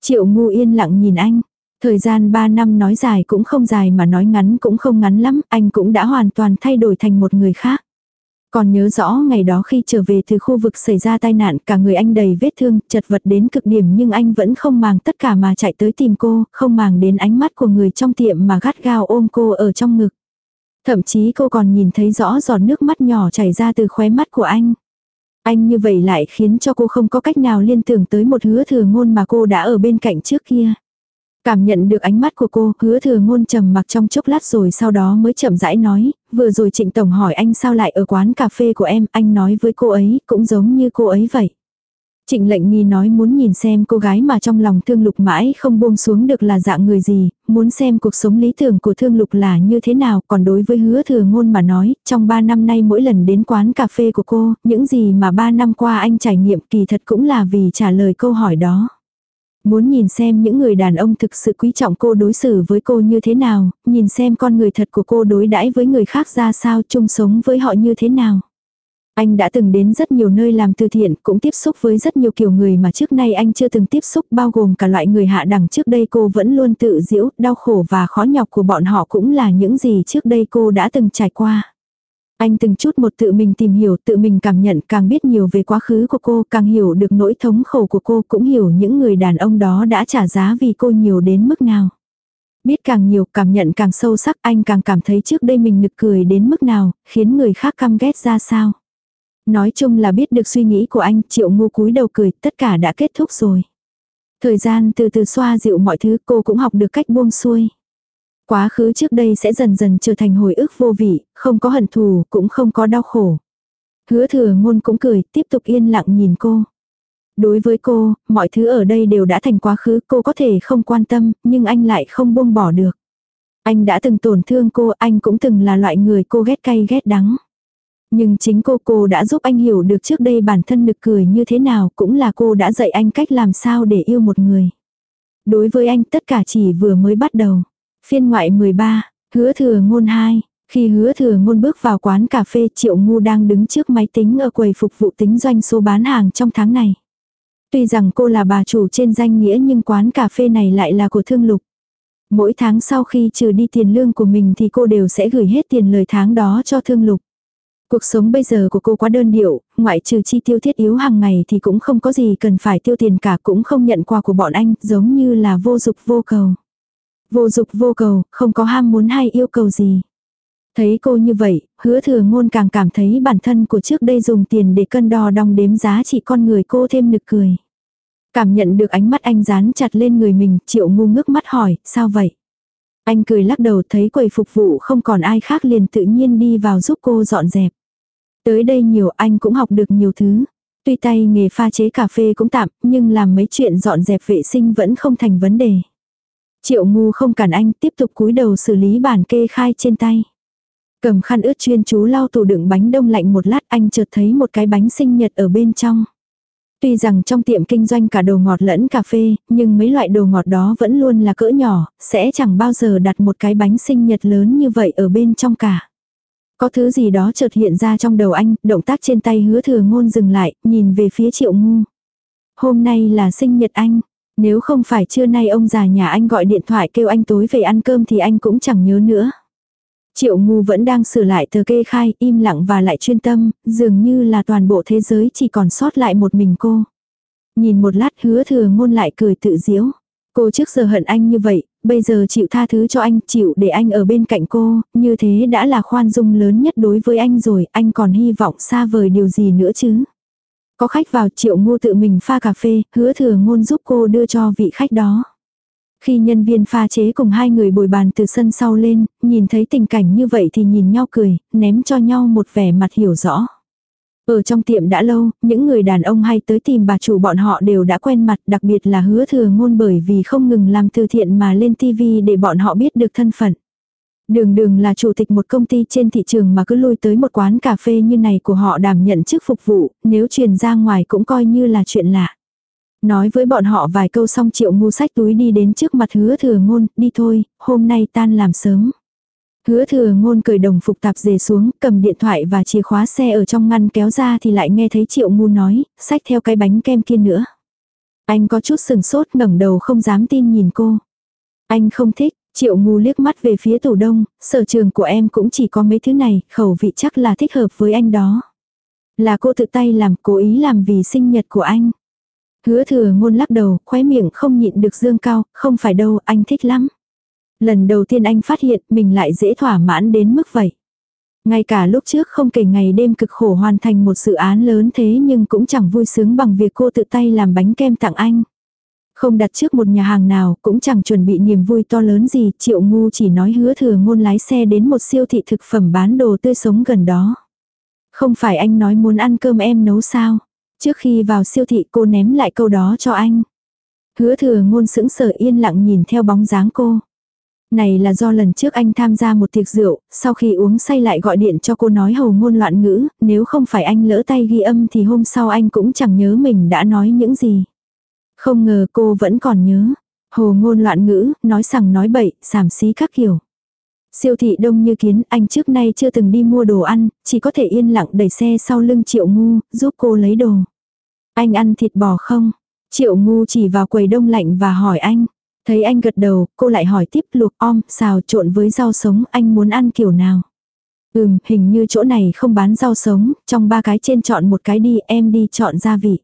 Triệu ngu yên lặng nhìn anh, Thời gian 3 năm nói dài cũng không dài mà nói ngắn cũng không ngắn lắm, anh cũng đã hoàn toàn thay đổi thành một người khác. Còn nhớ rõ ngày đó khi trở về từ khu vực xảy ra tai nạn cả người anh đầy vết thương, chật vật đến cực điểm nhưng anh vẫn không màng tất cả mà chạy tới tìm cô, không màng đến ánh mắt của người trong tiệm mà gắt gao ôm cô ở trong ngực. Thậm chí cô còn nhìn thấy rõ giọt nước mắt nhỏ chảy ra từ khóe mắt của anh. Anh như vậy lại khiến cho cô không có cách nào liên tưởng tới một hứa thừa ngôn mà cô đã ở bên cạnh trước kia. Cảm nhận được ánh mắt của cô, hứa thừa ngôn trầm mặc trong chốc lát rồi sau đó mới chậm rãi nói, vừa rồi trịnh tổng hỏi anh sao lại ở quán cà phê của em, anh nói với cô ấy, cũng giống như cô ấy vậy. Trịnh lệnh nghi nói muốn nhìn xem cô gái mà trong lòng thương lục mãi không buông xuống được là dạng người gì, muốn xem cuộc sống lý tưởng của thương lục là như thế nào, còn đối với hứa thừa ngôn mà nói, trong 3 năm nay mỗi lần đến quán cà phê của cô, những gì mà 3 năm qua anh trải nghiệm kỳ thật cũng là vì trả lời câu hỏi đó. Muốn nhìn xem những người đàn ông thực sự quý trọng cô đối xử với cô như thế nào, nhìn xem con người thật của cô đối đãi với người khác ra sao, chung sống với họ như thế nào. Anh đã từng đến rất nhiều nơi làm từ thiện, cũng tiếp xúc với rất nhiều kiểu người mà trước nay anh chưa từng tiếp xúc, bao gồm cả loại người hạ đẳng trước đây cô vẫn luôn tự giễu, đau khổ và khó nhọc của bọn họ cũng là những gì trước đây cô đã từng trải qua. Anh từng chút một tự mình tìm hiểu, tự mình cảm nhận, càng biết nhiều về quá khứ của cô, càng hiểu được nỗi thống khổ của cô, cũng hiểu những người đàn ông đó đã trả giá vì cô nhiều đến mức nào. Biết càng nhiều, cảm nhận càng sâu sắc, anh càng cảm thấy trước đây mình nực cười đến mức nào, khiến người khác căm ghét ra sao. Nói chung là biết được suy nghĩ của anh, triệu ngu cúi đầu cười, tất cả đã kết thúc rồi. Thời gian từ từ xoa dịu mọi thứ cô cũng học được cách buông xuôi. Quá khứ trước đây sẽ dần dần trở thành hồi ức vô vị, không có hận thù, cũng không có đau khổ. Hứa thừa ngôn cũng cười, tiếp tục yên lặng nhìn cô. Đối với cô, mọi thứ ở đây đều đã thành quá khứ, cô có thể không quan tâm, nhưng anh lại không buông bỏ được. Anh đã từng tổn thương cô, anh cũng từng là loại người cô ghét cay ghét đắng. Nhưng chính cô cô đã giúp anh hiểu được trước đây bản thân nực cười như thế nào, cũng là cô đã dạy anh cách làm sao để yêu một người. Đối với anh tất cả chỉ vừa mới bắt đầu. Phiên ngoại 13, hứa thừa ngôn 2. Khi hứa thừa ngôn bước vào quán cà phê Triệu Ngu đang đứng trước máy tính ở quầy phục vụ tính doanh số bán hàng trong tháng này. Tuy rằng cô là bà chủ trên danh nghĩa nhưng quán cà phê này lại là của thương lục. Mỗi tháng sau khi trừ đi tiền lương của mình thì cô đều sẽ gửi hết tiền lời tháng đó cho thương lục. Cuộc sống bây giờ của cô quá đơn điệu, ngoại trừ chi tiêu thiết yếu hàng ngày thì cũng không có gì cần phải tiêu tiền cả cũng không nhận quà của bọn anh, giống như là vô dục vô cầu. Vô dục vô cầu, không có ham muốn hay yêu cầu gì. Thấy cô như vậy, hứa thừa ngôn càng cảm thấy bản thân của trước đây dùng tiền để cân đo đong đếm giá trị con người cô thêm nực cười. Cảm nhận được ánh mắt anh dán chặt lên người mình, triệu ngu ngước mắt hỏi, sao vậy? Anh cười lắc đầu thấy quầy phục vụ không còn ai khác liền tự nhiên đi vào giúp cô dọn dẹp. Tới đây nhiều anh cũng học được nhiều thứ. Tuy tay nghề pha chế cà phê cũng tạm, nhưng làm mấy chuyện dọn dẹp vệ sinh vẫn không thành vấn đề. Triệu ngu không cản anh tiếp tục cúi đầu xử lý bản kê khai trên tay. Cầm khăn ướt chuyên chú lau tủ đựng bánh đông lạnh một lát anh chợt thấy một cái bánh sinh nhật ở bên trong. Tuy rằng trong tiệm kinh doanh cả đồ ngọt lẫn cà phê, nhưng mấy loại đồ ngọt đó vẫn luôn là cỡ nhỏ, sẽ chẳng bao giờ đặt một cái bánh sinh nhật lớn như vậy ở bên trong cả. Có thứ gì đó chợt hiện ra trong đầu anh, động tác trên tay hứa thừa ngôn dừng lại, nhìn về phía triệu ngu. Hôm nay là sinh nhật anh, nếu không phải trưa nay ông già nhà anh gọi điện thoại kêu anh tối về ăn cơm thì anh cũng chẳng nhớ nữa. Triệu ngu vẫn đang sửa lại tờ kê khai, im lặng và lại chuyên tâm, dường như là toàn bộ thế giới chỉ còn sót lại một mình cô. Nhìn một lát hứa thừa ngôn lại cười tự diễu. Cô trước giờ hận anh như vậy, bây giờ chịu tha thứ cho anh, chịu để anh ở bên cạnh cô, như thế đã là khoan dung lớn nhất đối với anh rồi, anh còn hy vọng xa vời điều gì nữa chứ. Có khách vào triệu ngô tự mình pha cà phê, hứa thừa ngôn giúp cô đưa cho vị khách đó. Khi nhân viên pha chế cùng hai người bồi bàn từ sân sau lên, nhìn thấy tình cảnh như vậy thì nhìn nhau cười, ném cho nhau một vẻ mặt hiểu rõ. Ở trong tiệm đã lâu, những người đàn ông hay tới tìm bà chủ bọn họ đều đã quen mặt, đặc biệt là hứa thừa ngôn bởi vì không ngừng làm từ thiện mà lên tivi để bọn họ biết được thân phận. Đường đường là chủ tịch một công ty trên thị trường mà cứ lui tới một quán cà phê như này của họ đảm nhận chức phục vụ, nếu truyền ra ngoài cũng coi như là chuyện lạ. Nói với bọn họ vài câu xong triệu ngu sách túi đi đến trước mặt hứa thừa ngôn, đi thôi, hôm nay tan làm sớm. Hứa thừa ngôn cởi đồng phục tạp dề xuống, cầm điện thoại và chìa khóa xe ở trong ngăn kéo ra thì lại nghe thấy triệu ngu nói, sách theo cái bánh kem kia nữa. Anh có chút sừng sốt ngẩng đầu không dám tin nhìn cô. Anh không thích, triệu ngu liếc mắt về phía tủ đông, sở trường của em cũng chỉ có mấy thứ này, khẩu vị chắc là thích hợp với anh đó. Là cô tự tay làm, cố ý làm vì sinh nhật của anh. Hứa thừa ngôn lắc đầu, khóe miệng không nhịn được dương cao, không phải đâu, anh thích lắm. Lần đầu tiên anh phát hiện mình lại dễ thỏa mãn đến mức vậy. Ngay cả lúc trước không kể ngày đêm cực khổ hoàn thành một dự án lớn thế nhưng cũng chẳng vui sướng bằng việc cô tự tay làm bánh kem tặng anh. Không đặt trước một nhà hàng nào, cũng chẳng chuẩn bị niềm vui to lớn gì, triệu ngu chỉ nói hứa thừa ngôn lái xe đến một siêu thị thực phẩm bán đồ tươi sống gần đó. Không phải anh nói muốn ăn cơm em nấu sao? Trước khi vào siêu thị cô ném lại câu đó cho anh. Hứa thừa ngôn sững sờ yên lặng nhìn theo bóng dáng cô. Này là do lần trước anh tham gia một tiệc rượu, sau khi uống say lại gọi điện cho cô nói hầu ngôn loạn ngữ, nếu không phải anh lỡ tay ghi âm thì hôm sau anh cũng chẳng nhớ mình đã nói những gì. Không ngờ cô vẫn còn nhớ. Hồ ngôn loạn ngữ, nói sằng nói bậy, xàm xí các kiểu. Siêu thị đông như kiến, anh trước nay chưa từng đi mua đồ ăn, chỉ có thể yên lặng đẩy xe sau lưng triệu ngu, giúp cô lấy đồ. Anh ăn thịt bò không? Triệu ngu chỉ vào quầy đông lạnh và hỏi anh. Thấy anh gật đầu, cô lại hỏi tiếp luộc om, xào trộn với rau sống, anh muốn ăn kiểu nào? Ừm, hình như chỗ này không bán rau sống, trong ba cái trên chọn một cái đi, em đi chọn gia vị.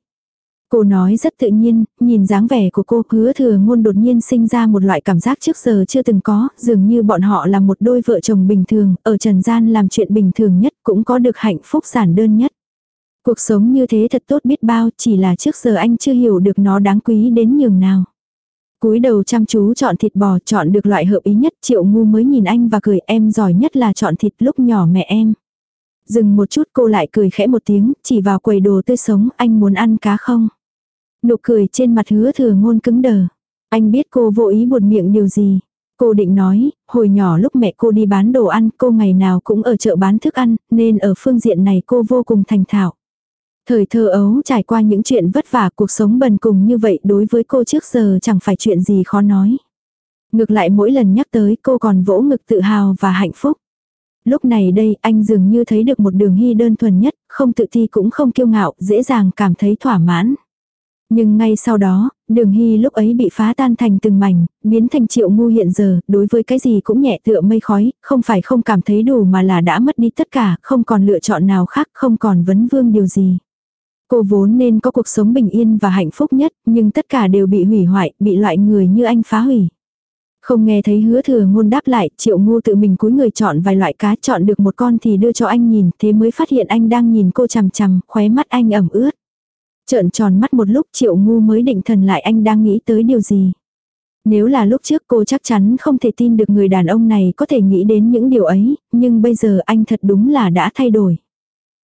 Cô nói rất tự nhiên, nhìn dáng vẻ của cô hứa thừa ngôn đột nhiên sinh ra một loại cảm giác trước giờ chưa từng có, dường như bọn họ là một đôi vợ chồng bình thường, ở trần gian làm chuyện bình thường nhất cũng có được hạnh phúc giản đơn nhất. Cuộc sống như thế thật tốt biết bao, chỉ là trước giờ anh chưa hiểu được nó đáng quý đến nhường nào cúi đầu chăm chú chọn thịt bò chọn được loại hợp ý nhất triệu ngu mới nhìn anh và cười em giỏi nhất là chọn thịt lúc nhỏ mẹ em. Dừng một chút cô lại cười khẽ một tiếng, chỉ vào quầy đồ tươi sống, anh muốn ăn cá không? Nụ cười trên mặt hứa thừa ngôn cứng đờ. Anh biết cô vô ý buồn miệng điều gì. Cô định nói, hồi nhỏ lúc mẹ cô đi bán đồ ăn, cô ngày nào cũng ở chợ bán thức ăn, nên ở phương diện này cô vô cùng thành thạo. Thời thơ ấu trải qua những chuyện vất vả cuộc sống bần cùng như vậy đối với cô trước giờ chẳng phải chuyện gì khó nói. Ngược lại mỗi lần nhắc tới cô còn vỗ ngực tự hào và hạnh phúc. Lúc này đây anh dường như thấy được một đường hy đơn thuần nhất, không tự thi cũng không kiêu ngạo, dễ dàng cảm thấy thỏa mãn. Nhưng ngay sau đó, đường hy lúc ấy bị phá tan thành từng mảnh, biến thành triệu ngu hiện giờ, đối với cái gì cũng nhẹ tựa mây khói, không phải không cảm thấy đủ mà là đã mất đi tất cả, không còn lựa chọn nào khác, không còn vấn vương điều gì. Cô vốn nên có cuộc sống bình yên và hạnh phúc nhất, nhưng tất cả đều bị hủy hoại, bị loại người như anh phá hủy. Không nghe thấy hứa thừa ngôn đáp lại, triệu ngu tự mình cúi người chọn vài loại cá chọn được một con thì đưa cho anh nhìn, thế mới phát hiện anh đang nhìn cô chằm chằm, khóe mắt anh ẩm ướt. Trợn tròn mắt một lúc triệu ngu mới định thần lại anh đang nghĩ tới điều gì. Nếu là lúc trước cô chắc chắn không thể tin được người đàn ông này có thể nghĩ đến những điều ấy, nhưng bây giờ anh thật đúng là đã thay đổi.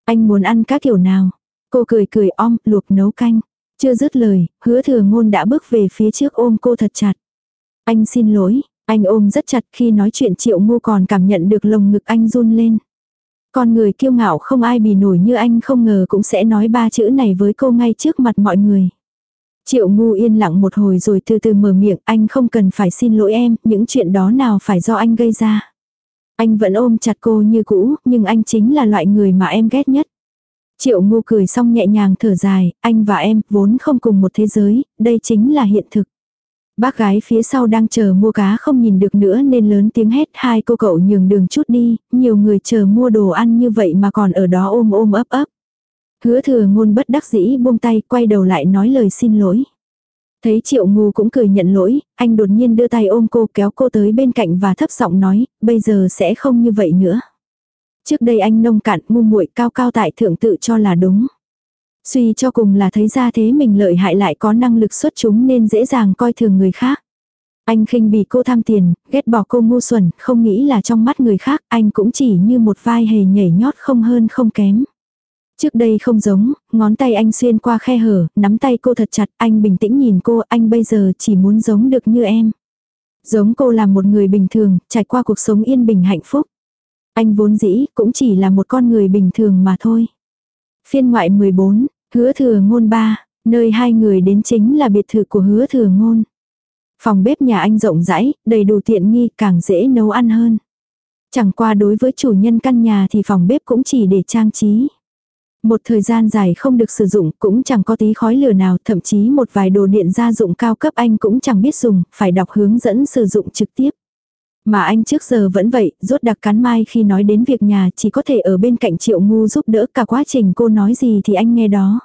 Anh muốn ăn các kiểu nào? Cô cười cười om, luộc nấu canh. Chưa dứt lời, hứa thừa ngôn đã bước về phía trước ôm cô thật chặt. Anh xin lỗi, anh ôm rất chặt khi nói chuyện triệu ngu còn cảm nhận được lồng ngực anh run lên. Con người kiêu ngạo không ai bì nổi như anh không ngờ cũng sẽ nói ba chữ này với cô ngay trước mặt mọi người. Triệu ngu yên lặng một hồi rồi từ từ mở miệng anh không cần phải xin lỗi em, những chuyện đó nào phải do anh gây ra. Anh vẫn ôm chặt cô như cũ, nhưng anh chính là loại người mà em ghét nhất. Triệu ngu cười xong nhẹ nhàng thở dài, anh và em vốn không cùng một thế giới, đây chính là hiện thực. Bác gái phía sau đang chờ mua cá không nhìn được nữa nên lớn tiếng hét hai cô cậu nhường đường chút đi, nhiều người chờ mua đồ ăn như vậy mà còn ở đó ôm ôm ấp ấp. Hứa thừa ngôn bất đắc dĩ buông tay quay đầu lại nói lời xin lỗi. Thấy triệu ngu cũng cười nhận lỗi, anh đột nhiên đưa tay ôm cô kéo cô tới bên cạnh và thấp giọng nói, bây giờ sẽ không như vậy nữa. Trước đây anh nông cạn ngu muội cao cao tại thượng tự cho là đúng. Suy cho cùng là thấy ra thế mình lợi hại lại có năng lực xuất chúng nên dễ dàng coi thường người khác. Anh khinh bỉ cô tham tiền, ghét bỏ cô ngu xuẩn, không nghĩ là trong mắt người khác anh cũng chỉ như một vai hề nhảy nhót không hơn không kém. Trước đây không giống, ngón tay anh xuyên qua khe hở, nắm tay cô thật chặt, anh bình tĩnh nhìn cô, anh bây giờ chỉ muốn giống được như em. Giống cô là một người bình thường, trải qua cuộc sống yên bình hạnh phúc. Anh vốn dĩ cũng chỉ là một con người bình thường mà thôi. Phiên ngoại 14, hứa thừa ngôn ba, nơi hai người đến chính là biệt thự của hứa thừa ngôn. Phòng bếp nhà anh rộng rãi, đầy đủ tiện nghi, càng dễ nấu ăn hơn. Chẳng qua đối với chủ nhân căn nhà thì phòng bếp cũng chỉ để trang trí. Một thời gian dài không được sử dụng cũng chẳng có tí khói lửa nào, thậm chí một vài đồ điện gia dụng cao cấp anh cũng chẳng biết dùng, phải đọc hướng dẫn sử dụng trực tiếp. Mà anh trước giờ vẫn vậy, rốt đặc cắn mai khi nói đến việc nhà chỉ có thể ở bên cạnh triệu ngu giúp đỡ cả quá trình cô nói gì thì anh nghe đó.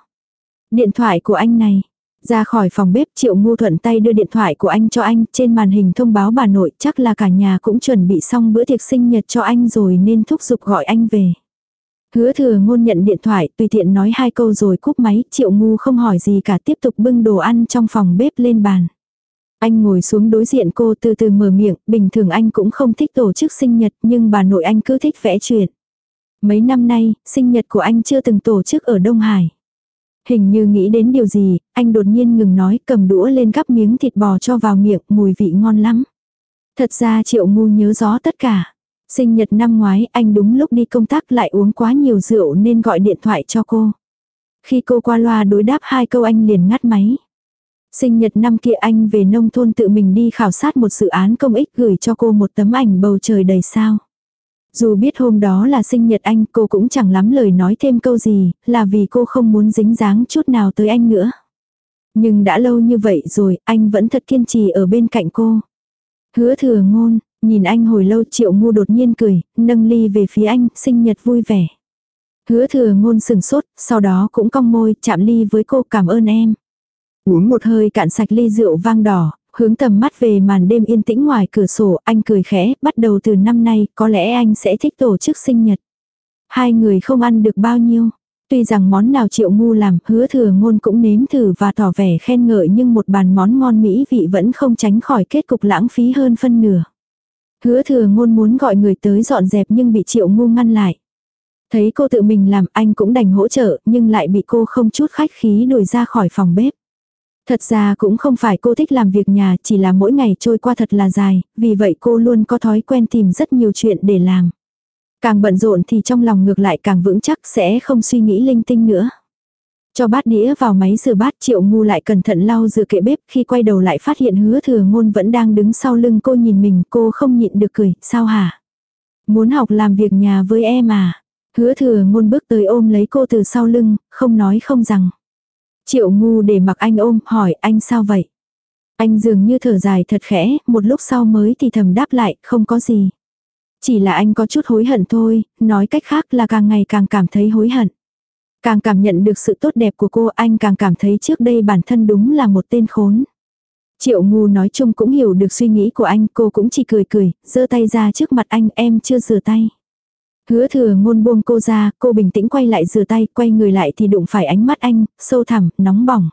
Điện thoại của anh này. Ra khỏi phòng bếp triệu ngu thuận tay đưa điện thoại của anh cho anh, trên màn hình thông báo bà nội chắc là cả nhà cũng chuẩn bị xong bữa tiệc sinh nhật cho anh rồi nên thúc giục gọi anh về. Hứa thừa ngôn nhận điện thoại, tùy tiện nói hai câu rồi cúp máy, triệu ngu không hỏi gì cả tiếp tục bưng đồ ăn trong phòng bếp lên bàn. Anh ngồi xuống đối diện cô từ từ mở miệng, bình thường anh cũng không thích tổ chức sinh nhật nhưng bà nội anh cứ thích vẽ chuyện. Mấy năm nay, sinh nhật của anh chưa từng tổ chức ở Đông Hải. Hình như nghĩ đến điều gì, anh đột nhiên ngừng nói cầm đũa lên gắp miếng thịt bò cho vào miệng, mùi vị ngon lắm. Thật ra triệu ngu nhớ rõ tất cả. Sinh nhật năm ngoái anh đúng lúc đi công tác lại uống quá nhiều rượu nên gọi điện thoại cho cô. Khi cô qua loa đối đáp hai câu anh liền ngắt máy. Sinh nhật năm kia anh về nông thôn tự mình đi khảo sát một dự án công ích gửi cho cô một tấm ảnh bầu trời đầy sao. Dù biết hôm đó là sinh nhật anh cô cũng chẳng lắm lời nói thêm câu gì, là vì cô không muốn dính dáng chút nào tới anh nữa. Nhưng đã lâu như vậy rồi, anh vẫn thật kiên trì ở bên cạnh cô. Hứa thừa ngôn, nhìn anh hồi lâu triệu ngu đột nhiên cười, nâng ly về phía anh, sinh nhật vui vẻ. Hứa thừa ngôn sừng sốt, sau đó cũng cong môi, chạm ly với cô cảm ơn em. Uống một hơi cạn sạch ly rượu vang đỏ, hướng tầm mắt về màn đêm yên tĩnh ngoài cửa sổ, anh cười khẽ, bắt đầu từ năm nay, có lẽ anh sẽ thích tổ chức sinh nhật. Hai người không ăn được bao nhiêu. Tuy rằng món nào triệu ngu làm, hứa thừa ngôn cũng nếm thử và tỏ vẻ khen ngợi nhưng một bàn món ngon mỹ vị vẫn không tránh khỏi kết cục lãng phí hơn phân nửa. Hứa thừa ngôn muốn gọi người tới dọn dẹp nhưng bị triệu ngu ngăn lại. Thấy cô tự mình làm anh cũng đành hỗ trợ nhưng lại bị cô không chút khách khí đuổi ra khỏi phòng bếp. Thật ra cũng không phải cô thích làm việc nhà, chỉ là mỗi ngày trôi qua thật là dài, vì vậy cô luôn có thói quen tìm rất nhiều chuyện để làm. Càng bận rộn thì trong lòng ngược lại càng vững chắc sẽ không suy nghĩ linh tinh nữa. Cho bát đĩa vào máy rửa bát triệu ngu lại cẩn thận lau rửa kệ bếp khi quay đầu lại phát hiện hứa thừa ngôn vẫn đang đứng sau lưng cô nhìn mình cô không nhịn được cười, sao hả? Muốn học làm việc nhà với em à? Hứa thừa ngôn bước tới ôm lấy cô từ sau lưng, không nói không rằng. Triệu ngu để mặc anh ôm, hỏi anh sao vậy? Anh dường như thở dài thật khẽ, một lúc sau mới thì thầm đáp lại, không có gì. Chỉ là anh có chút hối hận thôi, nói cách khác là càng ngày càng cảm thấy hối hận. Càng cảm nhận được sự tốt đẹp của cô anh càng cảm thấy trước đây bản thân đúng là một tên khốn. Triệu ngu nói chung cũng hiểu được suy nghĩ của anh, cô cũng chỉ cười cười, giơ tay ra trước mặt anh em chưa rửa tay. Hứa thừa ngôn buông cô ra, cô bình tĩnh quay lại rửa tay, quay người lại thì đụng phải ánh mắt anh, sâu thẳm, nóng bỏng.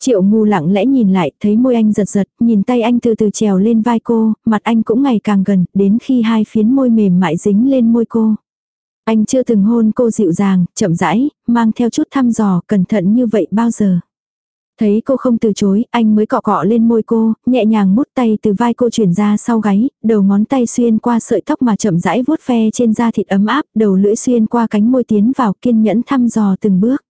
Triệu ngu lặng lẽ nhìn lại, thấy môi anh giật giật, nhìn tay anh từ từ trèo lên vai cô, mặt anh cũng ngày càng gần, đến khi hai phiến môi mềm mại dính lên môi cô. Anh chưa từng hôn cô dịu dàng, chậm rãi, mang theo chút thăm dò, cẩn thận như vậy bao giờ. Thấy cô không từ chối, anh mới cọ cọ lên môi cô, nhẹ nhàng mút tay từ vai cô chuyển ra sau gáy, đầu ngón tay xuyên qua sợi tóc mà chậm rãi vuốt ve trên da thịt ấm áp, đầu lưỡi xuyên qua cánh môi tiến vào kiên nhẫn thăm dò từng bước.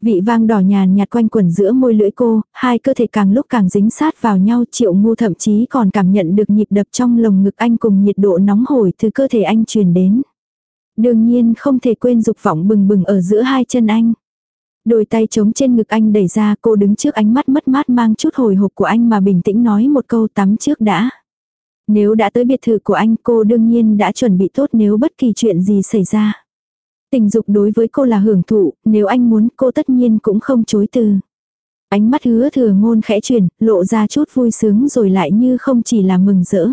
Vị vang đỏ nhàn nhạt quanh quẩn giữa môi lưỡi cô, hai cơ thể càng lúc càng dính sát vào nhau triệu ngu thậm chí còn cảm nhận được nhịp đập trong lồng ngực anh cùng nhiệt độ nóng hổi từ cơ thể anh truyền đến. Đương nhiên không thể quên dục vọng bừng bừng ở giữa hai chân anh. Đôi tay trống trên ngực anh đẩy ra cô đứng trước ánh mắt mất mát mang chút hồi hộp của anh mà bình tĩnh nói một câu tắm trước đã. Nếu đã tới biệt thự của anh cô đương nhiên đã chuẩn bị tốt nếu bất kỳ chuyện gì xảy ra. Tình dục đối với cô là hưởng thụ, nếu anh muốn cô tất nhiên cũng không chối từ. Ánh mắt hứa thừa ngôn khẽ chuyển, lộ ra chút vui sướng rồi lại như không chỉ là mừng rỡ.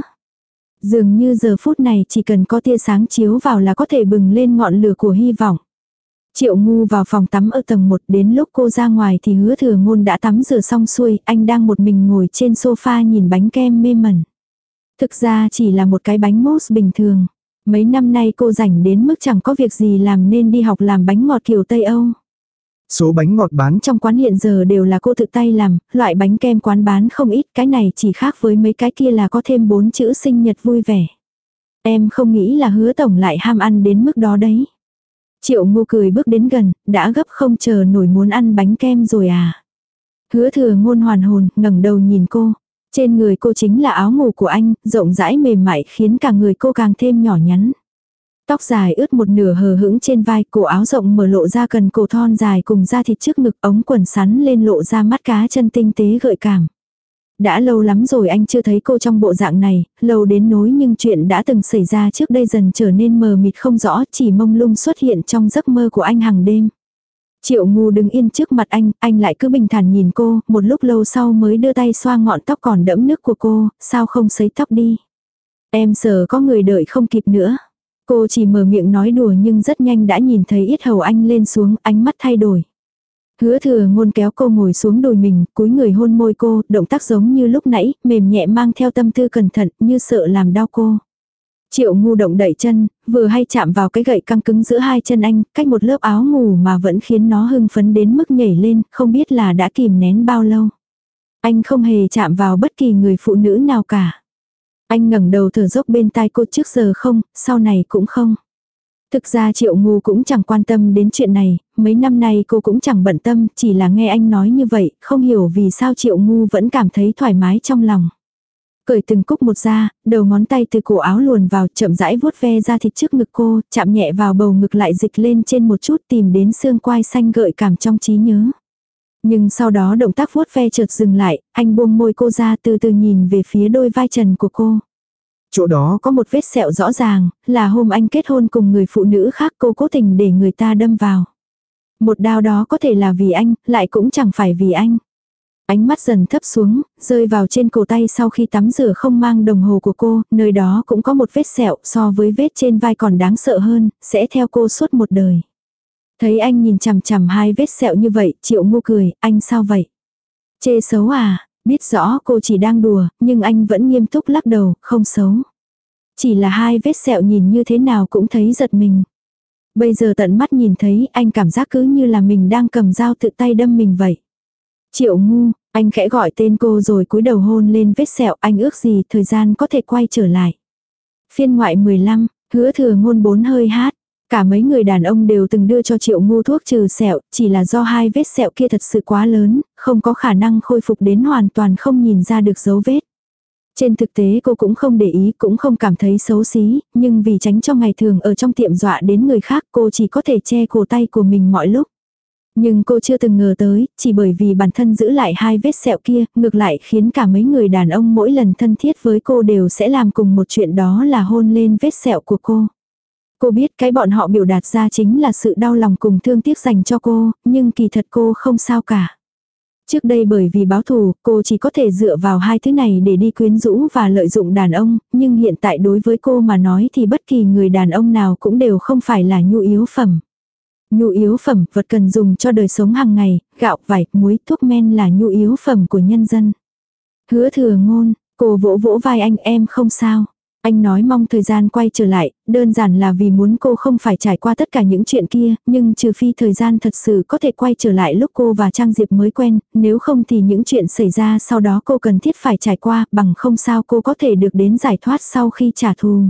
Dường như giờ phút này chỉ cần có tia sáng chiếu vào là có thể bừng lên ngọn lửa của hy vọng. Triệu ngu vào phòng tắm ở tầng 1 đến lúc cô ra ngoài thì hứa thừa ngôn đã tắm rửa xong xuôi, anh đang một mình ngồi trên sofa nhìn bánh kem mê mẩn. Thực ra chỉ là một cái bánh mousse bình thường. Mấy năm nay cô rảnh đến mức chẳng có việc gì làm nên đi học làm bánh ngọt kiểu Tây Âu. Số bánh ngọt bán Trong quán hiện giờ đều là cô tự tay làm, loại bánh kem quán bán không ít, cái này chỉ khác với mấy cái kia là có thêm bốn chữ sinh nhật vui vẻ. Em không nghĩ là hứa tổng lại ham ăn đến mức đó đấy. Triệu Ngô cười bước đến gần, đã gấp không chờ nổi muốn ăn bánh kem rồi à. Hứa thừa ngôn hoàn hồn, ngẩng đầu nhìn cô. Trên người cô chính là áo ngủ của anh, rộng rãi mềm mại khiến cả người cô càng thêm nhỏ nhắn. Tóc dài ướt một nửa hờ hững trên vai, cổ áo rộng mở lộ ra cần cổ thon dài cùng da thịt trước ngực ống quần sắn lên lộ ra mắt cá chân tinh tế gợi cảm. Đã lâu lắm rồi anh chưa thấy cô trong bộ dạng này, lâu đến nối nhưng chuyện đã từng xảy ra trước đây dần trở nên mờ mịt không rõ chỉ mông lung xuất hiện trong giấc mơ của anh hàng đêm. Triệu ngu đứng yên trước mặt anh, anh lại cứ bình thản nhìn cô, một lúc lâu sau mới đưa tay xoa ngọn tóc còn đẫm nước của cô, sao không sấy tóc đi. Em sợ có người đợi không kịp nữa. Cô chỉ mở miệng nói đùa nhưng rất nhanh đã nhìn thấy ít hầu anh lên xuống, ánh mắt thay đổi. Hứa thừa ngôn kéo cô ngồi xuống đùi mình, cúi người hôn môi cô, động tác giống như lúc nãy, mềm nhẹ mang theo tâm tư cẩn thận, như sợ làm đau cô. Triệu ngu động đẩy chân, vừa hay chạm vào cái gậy căng cứng giữa hai chân anh, cách một lớp áo ngủ mà vẫn khiến nó hưng phấn đến mức nhảy lên, không biết là đã kìm nén bao lâu. Anh không hề chạm vào bất kỳ người phụ nữ nào cả. Anh ngẩng đầu thở dốc bên tai cô trước giờ không, sau này cũng không. Thực ra triệu ngu cũng chẳng quan tâm đến chuyện này, mấy năm nay cô cũng chẳng bận tâm, chỉ là nghe anh nói như vậy, không hiểu vì sao triệu ngu vẫn cảm thấy thoải mái trong lòng. Cởi từng cúc một ra, đầu ngón tay từ cổ áo luồn vào chậm rãi vuốt ve ra thịt trước ngực cô, chạm nhẹ vào bầu ngực lại dịch lên trên một chút tìm đến xương quai xanh gợi cảm trong trí nhớ. Nhưng sau đó động tác vuốt ve chợt dừng lại, anh buông môi cô ra từ từ nhìn về phía đôi vai trần của cô. Chỗ đó có một vết sẹo rõ ràng, là hôm anh kết hôn cùng người phụ nữ khác cô cố tình để người ta đâm vào. Một đao đó có thể là vì anh, lại cũng chẳng phải vì anh. Ánh mắt dần thấp xuống, rơi vào trên cổ tay sau khi tắm rửa không mang đồng hồ của cô, nơi đó cũng có một vết sẹo so với vết trên vai còn đáng sợ hơn, sẽ theo cô suốt một đời. Thấy anh nhìn chằm chằm hai vết sẹo như vậy, triệu ngu cười, anh sao vậy? Chê xấu à, biết rõ cô chỉ đang đùa, nhưng anh vẫn nghiêm túc lắc đầu, không xấu. Chỉ là hai vết sẹo nhìn như thế nào cũng thấy giật mình. Bây giờ tận mắt nhìn thấy anh cảm giác cứ như là mình đang cầm dao tự tay đâm mình vậy. Triệu ngu, anh khẽ gọi tên cô rồi cúi đầu hôn lên vết sẹo anh ước gì thời gian có thể quay trở lại. Phiên ngoại 15, hứa thừa ngôn bốn hơi hát. Cả mấy người đàn ông đều từng đưa cho triệu ngu thuốc trừ sẹo, chỉ là do hai vết sẹo kia thật sự quá lớn, không có khả năng khôi phục đến hoàn toàn không nhìn ra được dấu vết. Trên thực tế cô cũng không để ý, cũng không cảm thấy xấu xí, nhưng vì tránh cho ngày thường ở trong tiệm dọa đến người khác cô chỉ có thể che cổ tay của mình mọi lúc. Nhưng cô chưa từng ngờ tới, chỉ bởi vì bản thân giữ lại hai vết sẹo kia, ngược lại khiến cả mấy người đàn ông mỗi lần thân thiết với cô đều sẽ làm cùng một chuyện đó là hôn lên vết sẹo của cô. Cô biết cái bọn họ biểu đạt ra chính là sự đau lòng cùng thương tiếc dành cho cô, nhưng kỳ thật cô không sao cả. Trước đây bởi vì báo thù, cô chỉ có thể dựa vào hai thứ này để đi quyến rũ và lợi dụng đàn ông, nhưng hiện tại đối với cô mà nói thì bất kỳ người đàn ông nào cũng đều không phải là nhu yếu phẩm. Nhu yếu phẩm, vật cần dùng cho đời sống hàng ngày, gạo, vải, muối, thuốc men là nhu yếu phẩm của nhân dân. Hứa thừa ngôn, cô vỗ vỗ vai anh em không sao. Anh nói mong thời gian quay trở lại, đơn giản là vì muốn cô không phải trải qua tất cả những chuyện kia, nhưng trừ phi thời gian thật sự có thể quay trở lại lúc cô và Trang Diệp mới quen, nếu không thì những chuyện xảy ra sau đó cô cần thiết phải trải qua, bằng không sao cô có thể được đến giải thoát sau khi trả thù.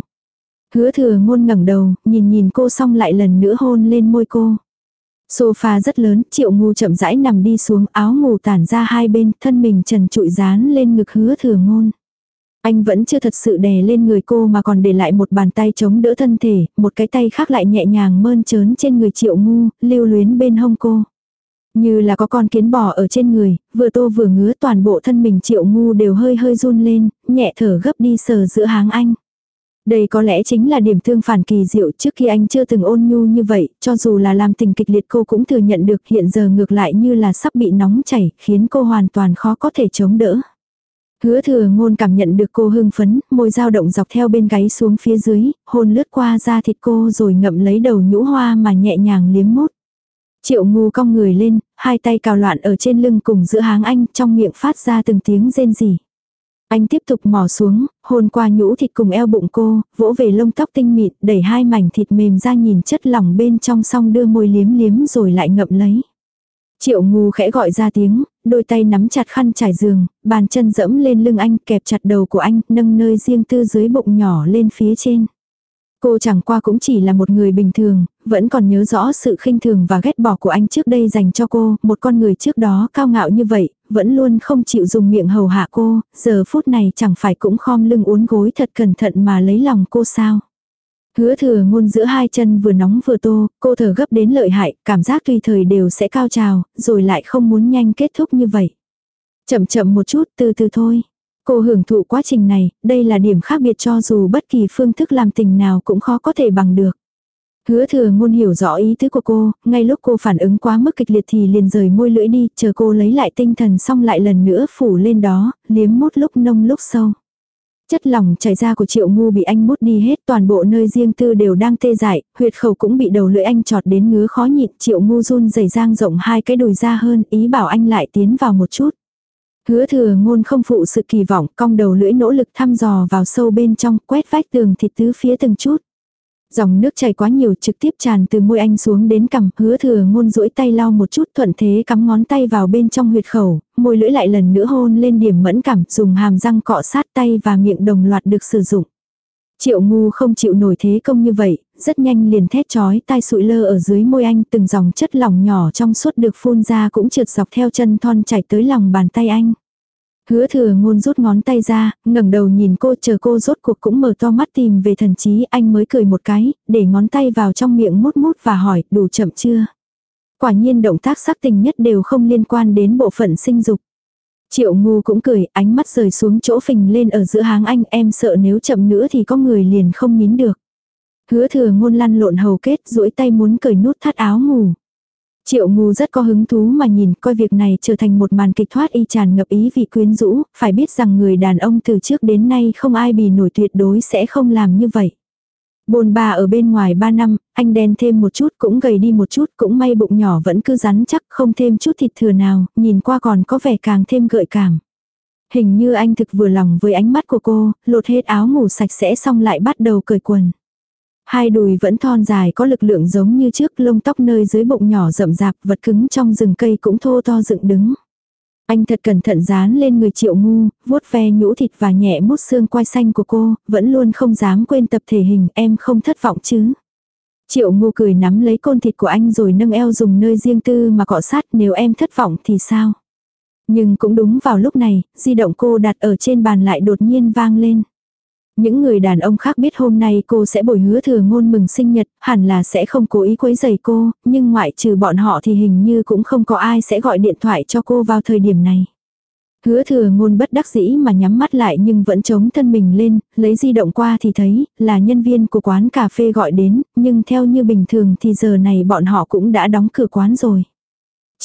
Hứa thừa ngôn ngẩng đầu, nhìn nhìn cô xong lại lần nữa hôn lên môi cô. Sofa rất lớn, triệu ngu chậm rãi nằm đi xuống áo ngủ tản ra hai bên, thân mình trần trụi dán lên ngực hứa thừa ngôn. Anh vẫn chưa thật sự đè lên người cô mà còn để lại một bàn tay chống đỡ thân thể, một cái tay khác lại nhẹ nhàng mơn trớn trên người triệu ngu, lưu luyến bên hông cô. Như là có con kiến bò ở trên người, vừa tô vừa ngứa toàn bộ thân mình triệu ngu đều hơi hơi run lên, nhẹ thở gấp đi sờ giữa háng anh. Đây có lẽ chính là điểm thương phản kỳ diệu trước khi anh chưa từng ôn nhu như vậy, cho dù là làm tình kịch liệt cô cũng thừa nhận được hiện giờ ngược lại như là sắp bị nóng chảy, khiến cô hoàn toàn khó có thể chống đỡ. Hứa thừa ngôn cảm nhận được cô hưng phấn, môi dao động dọc theo bên gáy xuống phía dưới, hôn lướt qua da thịt cô rồi ngậm lấy đầu nhũ hoa mà nhẹ nhàng liếm mút. Triệu ngu cong người lên, hai tay cào loạn ở trên lưng cùng giữa háng anh trong miệng phát ra từng tiếng rên rỉ. Anh tiếp tục mò xuống, hôn qua nhũ thịt cùng eo bụng cô, vỗ về lông tóc tinh mịn, đẩy hai mảnh thịt mềm ra nhìn chất lỏng bên trong xong đưa môi liếm liếm rồi lại ngậm lấy. Triệu ngu khẽ gọi ra tiếng, đôi tay nắm chặt khăn trải giường, bàn chân dẫm lên lưng anh kẹp chặt đầu của anh, nâng nơi riêng tư dưới bụng nhỏ lên phía trên. Cô chẳng qua cũng chỉ là một người bình thường, vẫn còn nhớ rõ sự khinh thường và ghét bỏ của anh trước đây dành cho cô, một con người trước đó cao ngạo như vậy, vẫn luôn không chịu dùng miệng hầu hạ cô, giờ phút này chẳng phải cũng khom lưng uốn gối thật cẩn thận mà lấy lòng cô sao. Hứa thừa ngôn giữa hai chân vừa nóng vừa tô, cô thở gấp đến lợi hại, cảm giác tùy thời đều sẽ cao trào, rồi lại không muốn nhanh kết thúc như vậy. Chậm chậm một chút, từ từ thôi. Cô hưởng thụ quá trình này, đây là điểm khác biệt cho dù bất kỳ phương thức làm tình nào cũng khó có thể bằng được. Hứa thừa ngôn hiểu rõ ý tứ của cô, ngay lúc cô phản ứng quá mức kịch liệt thì liền rời môi lưỡi đi, chờ cô lấy lại tinh thần xong lại lần nữa phủ lên đó, liếm mút lúc nông lúc sâu. Chất lỏng chảy ra của triệu ngu bị anh mút đi hết toàn bộ nơi riêng tư đều đang tê dại, huyệt khẩu cũng bị đầu lưỡi anh trọt đến ngứa khó nhịn, triệu ngu run rẩy giang rộng hai cái đùi ra hơn, ý bảo anh lại tiến vào một chút. Hứa thừa ngôn không phụ sự kỳ vọng, cong đầu lưỡi nỗ lực thăm dò vào sâu bên trong, quét vách tường thịt tứ phía từng chút. Dòng nước chảy quá nhiều trực tiếp tràn từ môi anh xuống đến cằm, hứa thừa ngôn duỗi tay lau một chút thuận thế cắm ngón tay vào bên trong huyệt khẩu, môi lưỡi lại lần nữa hôn lên điểm mẫn cảm, dùng hàm răng cọ sát tay và miệng đồng loạt được sử dụng. Triệu ngu không chịu nổi thế công như vậy, rất nhanh liền thét chói tai sụi lơ ở dưới môi anh từng dòng chất lỏng nhỏ trong suốt được phun ra cũng trượt dọc theo chân thon chảy tới lòng bàn tay anh. Hứa thừa ngôn rút ngón tay ra, ngẩng đầu nhìn cô chờ cô rốt cuộc cũng mở to mắt tìm về thần trí anh mới cười một cái, để ngón tay vào trong miệng mút mút và hỏi đủ chậm chưa. Quả nhiên động tác sắc tình nhất đều không liên quan đến bộ phận sinh dục. Triệu ngu cũng cười, ánh mắt rời xuống chỗ phình lên ở giữa háng anh em sợ nếu chậm nữa thì có người liền không nín được. Hứa thừa ngôn lăn lộn hầu kết duỗi tay muốn cởi nút thắt áo ngủ. Triệu ngu rất có hứng thú mà nhìn coi việc này trở thành một màn kịch thoát y tràn ngập ý vị quyến rũ, phải biết rằng người đàn ông từ trước đến nay không ai bì nổi tuyệt đối sẽ không làm như vậy. Bồn bà ở bên ngoài 3 năm, anh đen thêm một chút cũng gầy đi một chút cũng may bụng nhỏ vẫn cứ rắn chắc không thêm chút thịt thừa nào, nhìn qua còn có vẻ càng thêm gợi cảm. Hình như anh thực vừa lòng với ánh mắt của cô, lột hết áo ngủ sạch sẽ xong lại bắt đầu cởi quần. Hai đùi vẫn thon dài có lực lượng giống như trước lông tóc nơi dưới bụng nhỏ rậm rạp vật cứng trong rừng cây cũng thô to dựng đứng. Anh thật cẩn thận dán lên người triệu ngu, vuốt ve nhũ thịt và nhẹ mút xương quai xanh của cô, vẫn luôn không dám quên tập thể hình em không thất vọng chứ. Triệu ngu cười nắm lấy côn thịt của anh rồi nâng eo dùng nơi riêng tư mà cọ sát nếu em thất vọng thì sao. Nhưng cũng đúng vào lúc này, di động cô đặt ở trên bàn lại đột nhiên vang lên. Những người đàn ông khác biết hôm nay cô sẽ bồi hứa thừa ngôn mừng sinh nhật, hẳn là sẽ không cố ý quấy rầy cô, nhưng ngoại trừ bọn họ thì hình như cũng không có ai sẽ gọi điện thoại cho cô vào thời điểm này. Hứa thừa ngôn bất đắc dĩ mà nhắm mắt lại nhưng vẫn chống thân mình lên, lấy di động qua thì thấy là nhân viên của quán cà phê gọi đến, nhưng theo như bình thường thì giờ này bọn họ cũng đã đóng cửa quán rồi.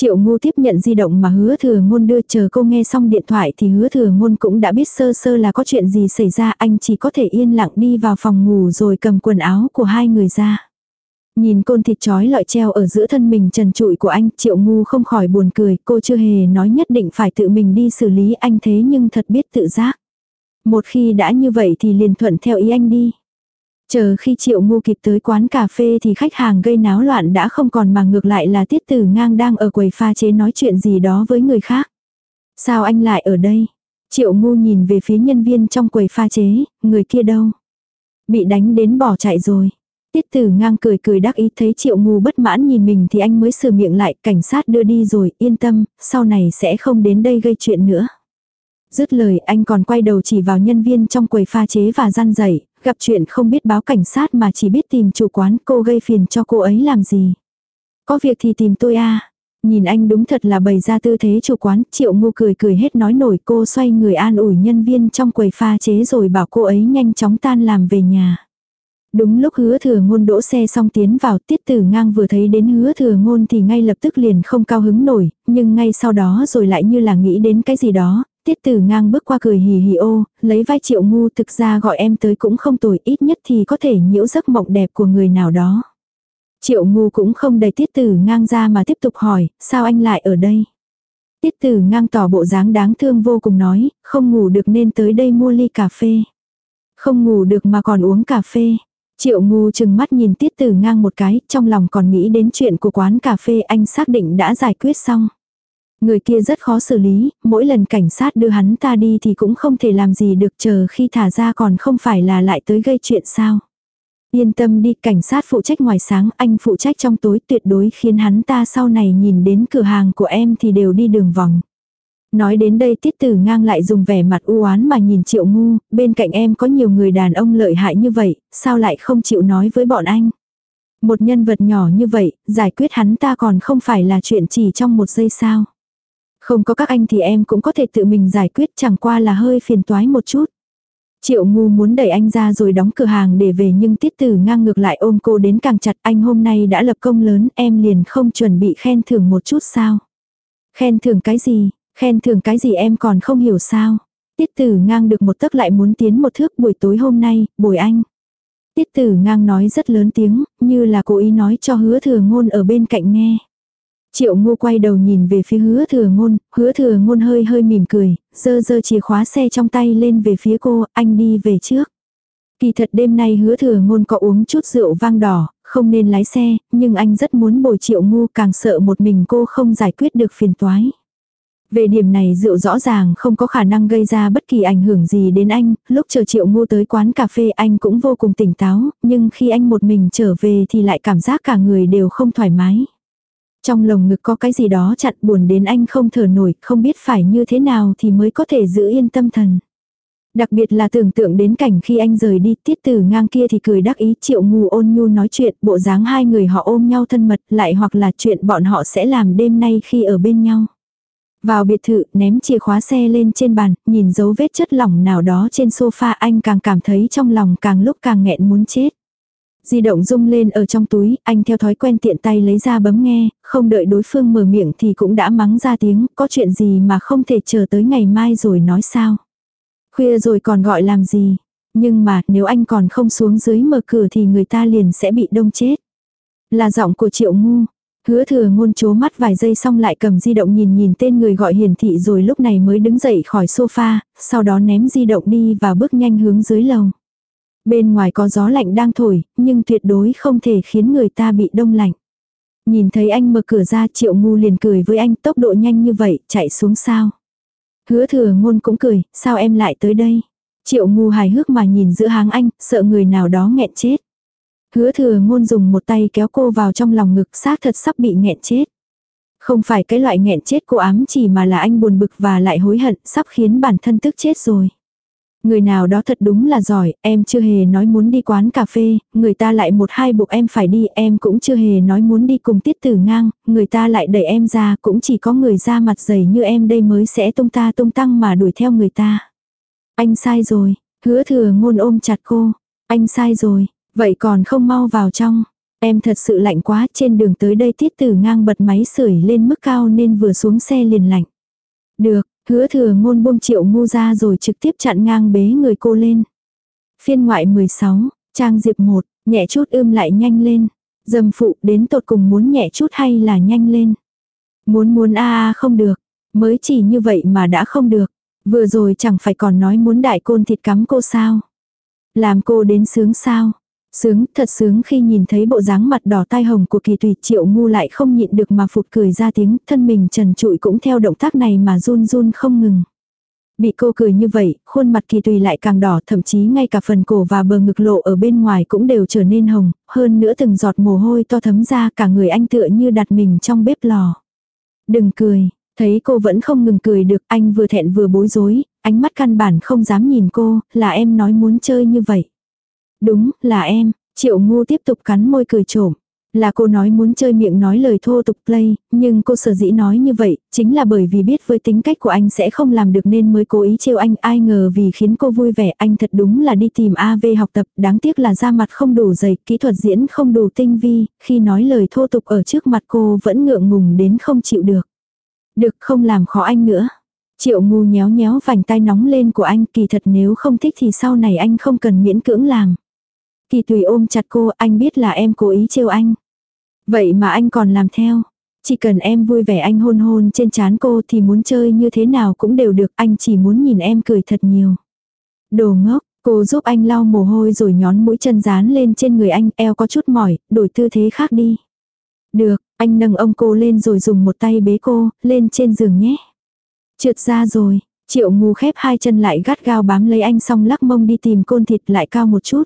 Triệu ngu tiếp nhận di động mà hứa thừa ngôn đưa chờ cô nghe xong điện thoại thì hứa thừa ngôn cũng đã biết sơ sơ là có chuyện gì xảy ra anh chỉ có thể yên lặng đi vào phòng ngủ rồi cầm quần áo của hai người ra. Nhìn côn thịt chói lọi treo ở giữa thân mình trần trụi của anh, triệu ngu không khỏi buồn cười, cô chưa hề nói nhất định phải tự mình đi xử lý anh thế nhưng thật biết tự giác. Một khi đã như vậy thì liền thuận theo ý anh đi. Chờ khi triệu ngu kịp tới quán cà phê thì khách hàng gây náo loạn đã không còn mà ngược lại là tiết tử ngang đang ở quầy pha chế nói chuyện gì đó với người khác. Sao anh lại ở đây? Triệu ngu nhìn về phía nhân viên trong quầy pha chế, người kia đâu? Bị đánh đến bỏ chạy rồi. Tiết tử ngang cười cười đắc ý thấy triệu ngu bất mãn nhìn mình thì anh mới sửa miệng lại cảnh sát đưa đi rồi yên tâm, sau này sẽ không đến đây gây chuyện nữa. Dứt lời anh còn quay đầu chỉ vào nhân viên trong quầy pha chế và gian dậy, gặp chuyện không biết báo cảnh sát mà chỉ biết tìm chủ quán cô gây phiền cho cô ấy làm gì. Có việc thì tìm tôi a Nhìn anh đúng thật là bày ra tư thế chủ quán, triệu ngu cười cười hết nói nổi cô xoay người an ủi nhân viên trong quầy pha chế rồi bảo cô ấy nhanh chóng tan làm về nhà. Đúng lúc hứa thừa ngôn đỗ xe xong tiến vào tiết tử ngang vừa thấy đến hứa thừa ngôn thì ngay lập tức liền không cao hứng nổi, nhưng ngay sau đó rồi lại như là nghĩ đến cái gì đó, tiết tử ngang bước qua cười hì hì ô, lấy vai triệu ngu thực ra gọi em tới cũng không tồi ít nhất thì có thể nhiễu giấc mộng đẹp của người nào đó. Triệu ngu cũng không đầy tiết tử ngang ra mà tiếp tục hỏi, sao anh lại ở đây? Tiết tử ngang tỏ bộ dáng đáng thương vô cùng nói, không ngủ được nên tới đây mua ly cà phê. Không ngủ được mà còn uống cà phê. Triệu ngu chừng mắt nhìn tiết tử ngang một cái, trong lòng còn nghĩ đến chuyện của quán cà phê anh xác định đã giải quyết xong. Người kia rất khó xử lý, mỗi lần cảnh sát đưa hắn ta đi thì cũng không thể làm gì được chờ khi thả ra còn không phải là lại tới gây chuyện sao. Yên tâm đi, cảnh sát phụ trách ngoài sáng, anh phụ trách trong tối tuyệt đối khiến hắn ta sau này nhìn đến cửa hàng của em thì đều đi đường vòng. Nói đến đây tiết tử ngang lại dùng vẻ mặt u oán mà nhìn triệu ngu, bên cạnh em có nhiều người đàn ông lợi hại như vậy, sao lại không chịu nói với bọn anh. Một nhân vật nhỏ như vậy, giải quyết hắn ta còn không phải là chuyện chỉ trong một giây sao. Không có các anh thì em cũng có thể tự mình giải quyết chẳng qua là hơi phiền toái một chút. Triệu ngu muốn đẩy anh ra rồi đóng cửa hàng để về nhưng tiết tử ngang ngược lại ôm cô đến càng chặt anh hôm nay đã lập công lớn em liền không chuẩn bị khen thưởng một chút sao. Khen thưởng cái gì, khen thưởng cái gì em còn không hiểu sao. Tiết tử ngang được một tấc lại muốn tiến một thước buổi tối hôm nay, bồi anh. Tiết tử ngang nói rất lớn tiếng, như là cố ý nói cho hứa thừa ngôn ở bên cạnh nghe. Triệu ngu quay đầu nhìn về phía hứa thừa ngôn, hứa thừa ngôn hơi hơi mỉm cười, dơ dơ chìa khóa xe trong tay lên về phía cô, anh đi về trước. Kỳ thật đêm nay hứa thừa ngôn có uống chút rượu vang đỏ, không nên lái xe, nhưng anh rất muốn bồi triệu ngu càng sợ một mình cô không giải quyết được phiền toái. Về điểm này rượu rõ ràng không có khả năng gây ra bất kỳ ảnh hưởng gì đến anh, lúc chờ triệu ngu tới quán cà phê anh cũng vô cùng tỉnh táo, nhưng khi anh một mình trở về thì lại cảm giác cả người đều không thoải mái. Trong lồng ngực có cái gì đó chặn buồn đến anh không thở nổi, không biết phải như thế nào thì mới có thể giữ yên tâm thần. Đặc biệt là tưởng tượng đến cảnh khi anh rời đi tiết tử ngang kia thì cười đắc ý triệu ngù ôn nhu nói chuyện bộ dáng hai người họ ôm nhau thân mật lại hoặc là chuyện bọn họ sẽ làm đêm nay khi ở bên nhau. Vào biệt thự ném chìa khóa xe lên trên bàn, nhìn dấu vết chất lỏng nào đó trên sofa anh càng cảm thấy trong lòng càng lúc càng nghẹn muốn chết. Di động rung lên ở trong túi, anh theo thói quen tiện tay lấy ra bấm nghe, không đợi đối phương mở miệng thì cũng đã mắng ra tiếng, có chuyện gì mà không thể chờ tới ngày mai rồi nói sao. Khuya rồi còn gọi làm gì, nhưng mà nếu anh còn không xuống dưới mở cửa thì người ta liền sẽ bị đông chết. Là giọng của triệu ngu, Hứa thừa ngôn chố mắt vài giây xong lại cầm di động nhìn nhìn tên người gọi hiển thị rồi lúc này mới đứng dậy khỏi sofa, sau đó ném di động đi và bước nhanh hướng dưới lầu. Bên ngoài có gió lạnh đang thổi, nhưng tuyệt đối không thể khiến người ta bị đông lạnh. Nhìn thấy anh mở cửa ra triệu ngu liền cười với anh tốc độ nhanh như vậy, chạy xuống sao. Hứa thừa ngôn cũng cười, sao em lại tới đây? Triệu ngu hài hước mà nhìn giữa háng anh, sợ người nào đó nghẹn chết. Hứa thừa ngôn dùng một tay kéo cô vào trong lòng ngực xác thật sắp bị nghẹn chết. Không phải cái loại nghẹn chết cô ám chỉ mà là anh buồn bực và lại hối hận sắp khiến bản thân tức chết rồi. Người nào đó thật đúng là giỏi, em chưa hề nói muốn đi quán cà phê, người ta lại một hai buộc em phải đi, em cũng chưa hề nói muốn đi cùng tiết tử ngang, người ta lại đẩy em ra, cũng chỉ có người ra mặt dày như em đây mới sẽ tung ta tung tăng mà đuổi theo người ta. Anh sai rồi, hứa thừa ngôn ôm chặt cô, anh sai rồi, vậy còn không mau vào trong. Em thật sự lạnh quá, trên đường tới đây tiết tử ngang bật máy sưởi lên mức cao nên vừa xuống xe liền lạnh. Được, Hứa thừa ngôn buông triệu ngu ra rồi trực tiếp chặn ngang bế người cô lên. Phiên ngoại 16, trang diệp 1, nhẹ chút ưm lại nhanh lên. Dâm phụ đến tột cùng muốn nhẹ chút hay là nhanh lên. Muốn muốn a a không được. Mới chỉ như vậy mà đã không được. Vừa rồi chẳng phải còn nói muốn đại côn thịt cắm cô sao. Làm cô đến sướng sao. Sướng, thật sướng khi nhìn thấy bộ dáng mặt đỏ tai hồng của kỳ tùy triệu ngu lại không nhịn được mà phụt cười ra tiếng, thân mình trần trụi cũng theo động tác này mà run run không ngừng. Bị cô cười như vậy, khuôn mặt kỳ tùy lại càng đỏ, thậm chí ngay cả phần cổ và bờ ngực lộ ở bên ngoài cũng đều trở nên hồng, hơn nữa từng giọt mồ hôi to thấm ra cả người anh tựa như đặt mình trong bếp lò. Đừng cười, thấy cô vẫn không ngừng cười được, anh vừa thẹn vừa bối rối, ánh mắt căn bản không dám nhìn cô, là em nói muốn chơi như vậy. Đúng, là em, triệu ngu tiếp tục cắn môi cười trộm. Là cô nói muốn chơi miệng nói lời thô tục play, nhưng cô sở dĩ nói như vậy, chính là bởi vì biết với tính cách của anh sẽ không làm được nên mới cố ý trêu anh. Ai ngờ vì khiến cô vui vẻ, anh thật đúng là đi tìm AV học tập, đáng tiếc là da mặt không đủ dày, kỹ thuật diễn không đủ tinh vi, khi nói lời thô tục ở trước mặt cô vẫn ngượng ngùng đến không chịu được. Được không làm khó anh nữa. Triệu ngu nhéo nhéo vành tay nóng lên của anh, kỳ thật nếu không thích thì sau này anh không cần miễn cưỡng làm. Kỳ tùy ôm chặt cô, anh biết là em cố ý trêu anh. Vậy mà anh còn làm theo. Chỉ cần em vui vẻ anh hôn hôn trên trán cô thì muốn chơi như thế nào cũng đều được, anh chỉ muốn nhìn em cười thật nhiều. Đồ ngốc, cô giúp anh lau mồ hôi rồi nhón mũi chân dán lên trên người anh, eo có chút mỏi, đổi tư thế khác đi. Được, anh nâng ông cô lên rồi dùng một tay bế cô, lên trên giường nhé. Trượt ra rồi, triệu ngu khép hai chân lại gắt gao bám lấy anh xong lắc mông đi tìm côn thịt lại cao một chút.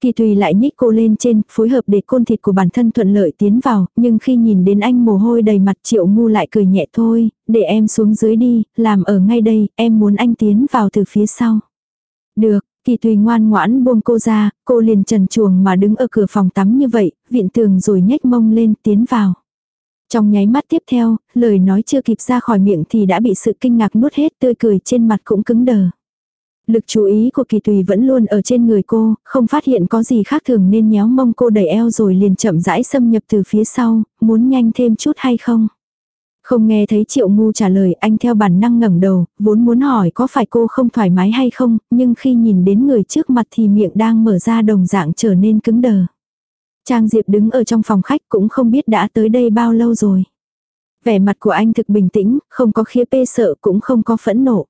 Kỳ tùy lại nhích cô lên trên, phối hợp để côn thịt của bản thân thuận lợi tiến vào, nhưng khi nhìn đến anh mồ hôi đầy mặt triệu ngu lại cười nhẹ thôi, để em xuống dưới đi, làm ở ngay đây, em muốn anh tiến vào từ phía sau. Được, kỳ tùy ngoan ngoãn buông cô ra, cô liền trần chuồng mà đứng ở cửa phòng tắm như vậy, viện tường rồi nhếch mông lên tiến vào. Trong nháy mắt tiếp theo, lời nói chưa kịp ra khỏi miệng thì đã bị sự kinh ngạc nuốt hết tươi cười trên mặt cũng cứng đờ. Lực chú ý của kỳ tùy vẫn luôn ở trên người cô, không phát hiện có gì khác thường nên nhéo mông cô đẩy eo rồi liền chậm rãi xâm nhập từ phía sau, muốn nhanh thêm chút hay không. Không nghe thấy triệu ngu trả lời anh theo bản năng ngẩng đầu, vốn muốn hỏi có phải cô không thoải mái hay không, nhưng khi nhìn đến người trước mặt thì miệng đang mở ra đồng dạng trở nên cứng đờ. Trang Diệp đứng ở trong phòng khách cũng không biết đã tới đây bao lâu rồi. Vẻ mặt của anh thực bình tĩnh, không có khía pê sợ cũng không có phẫn nộ.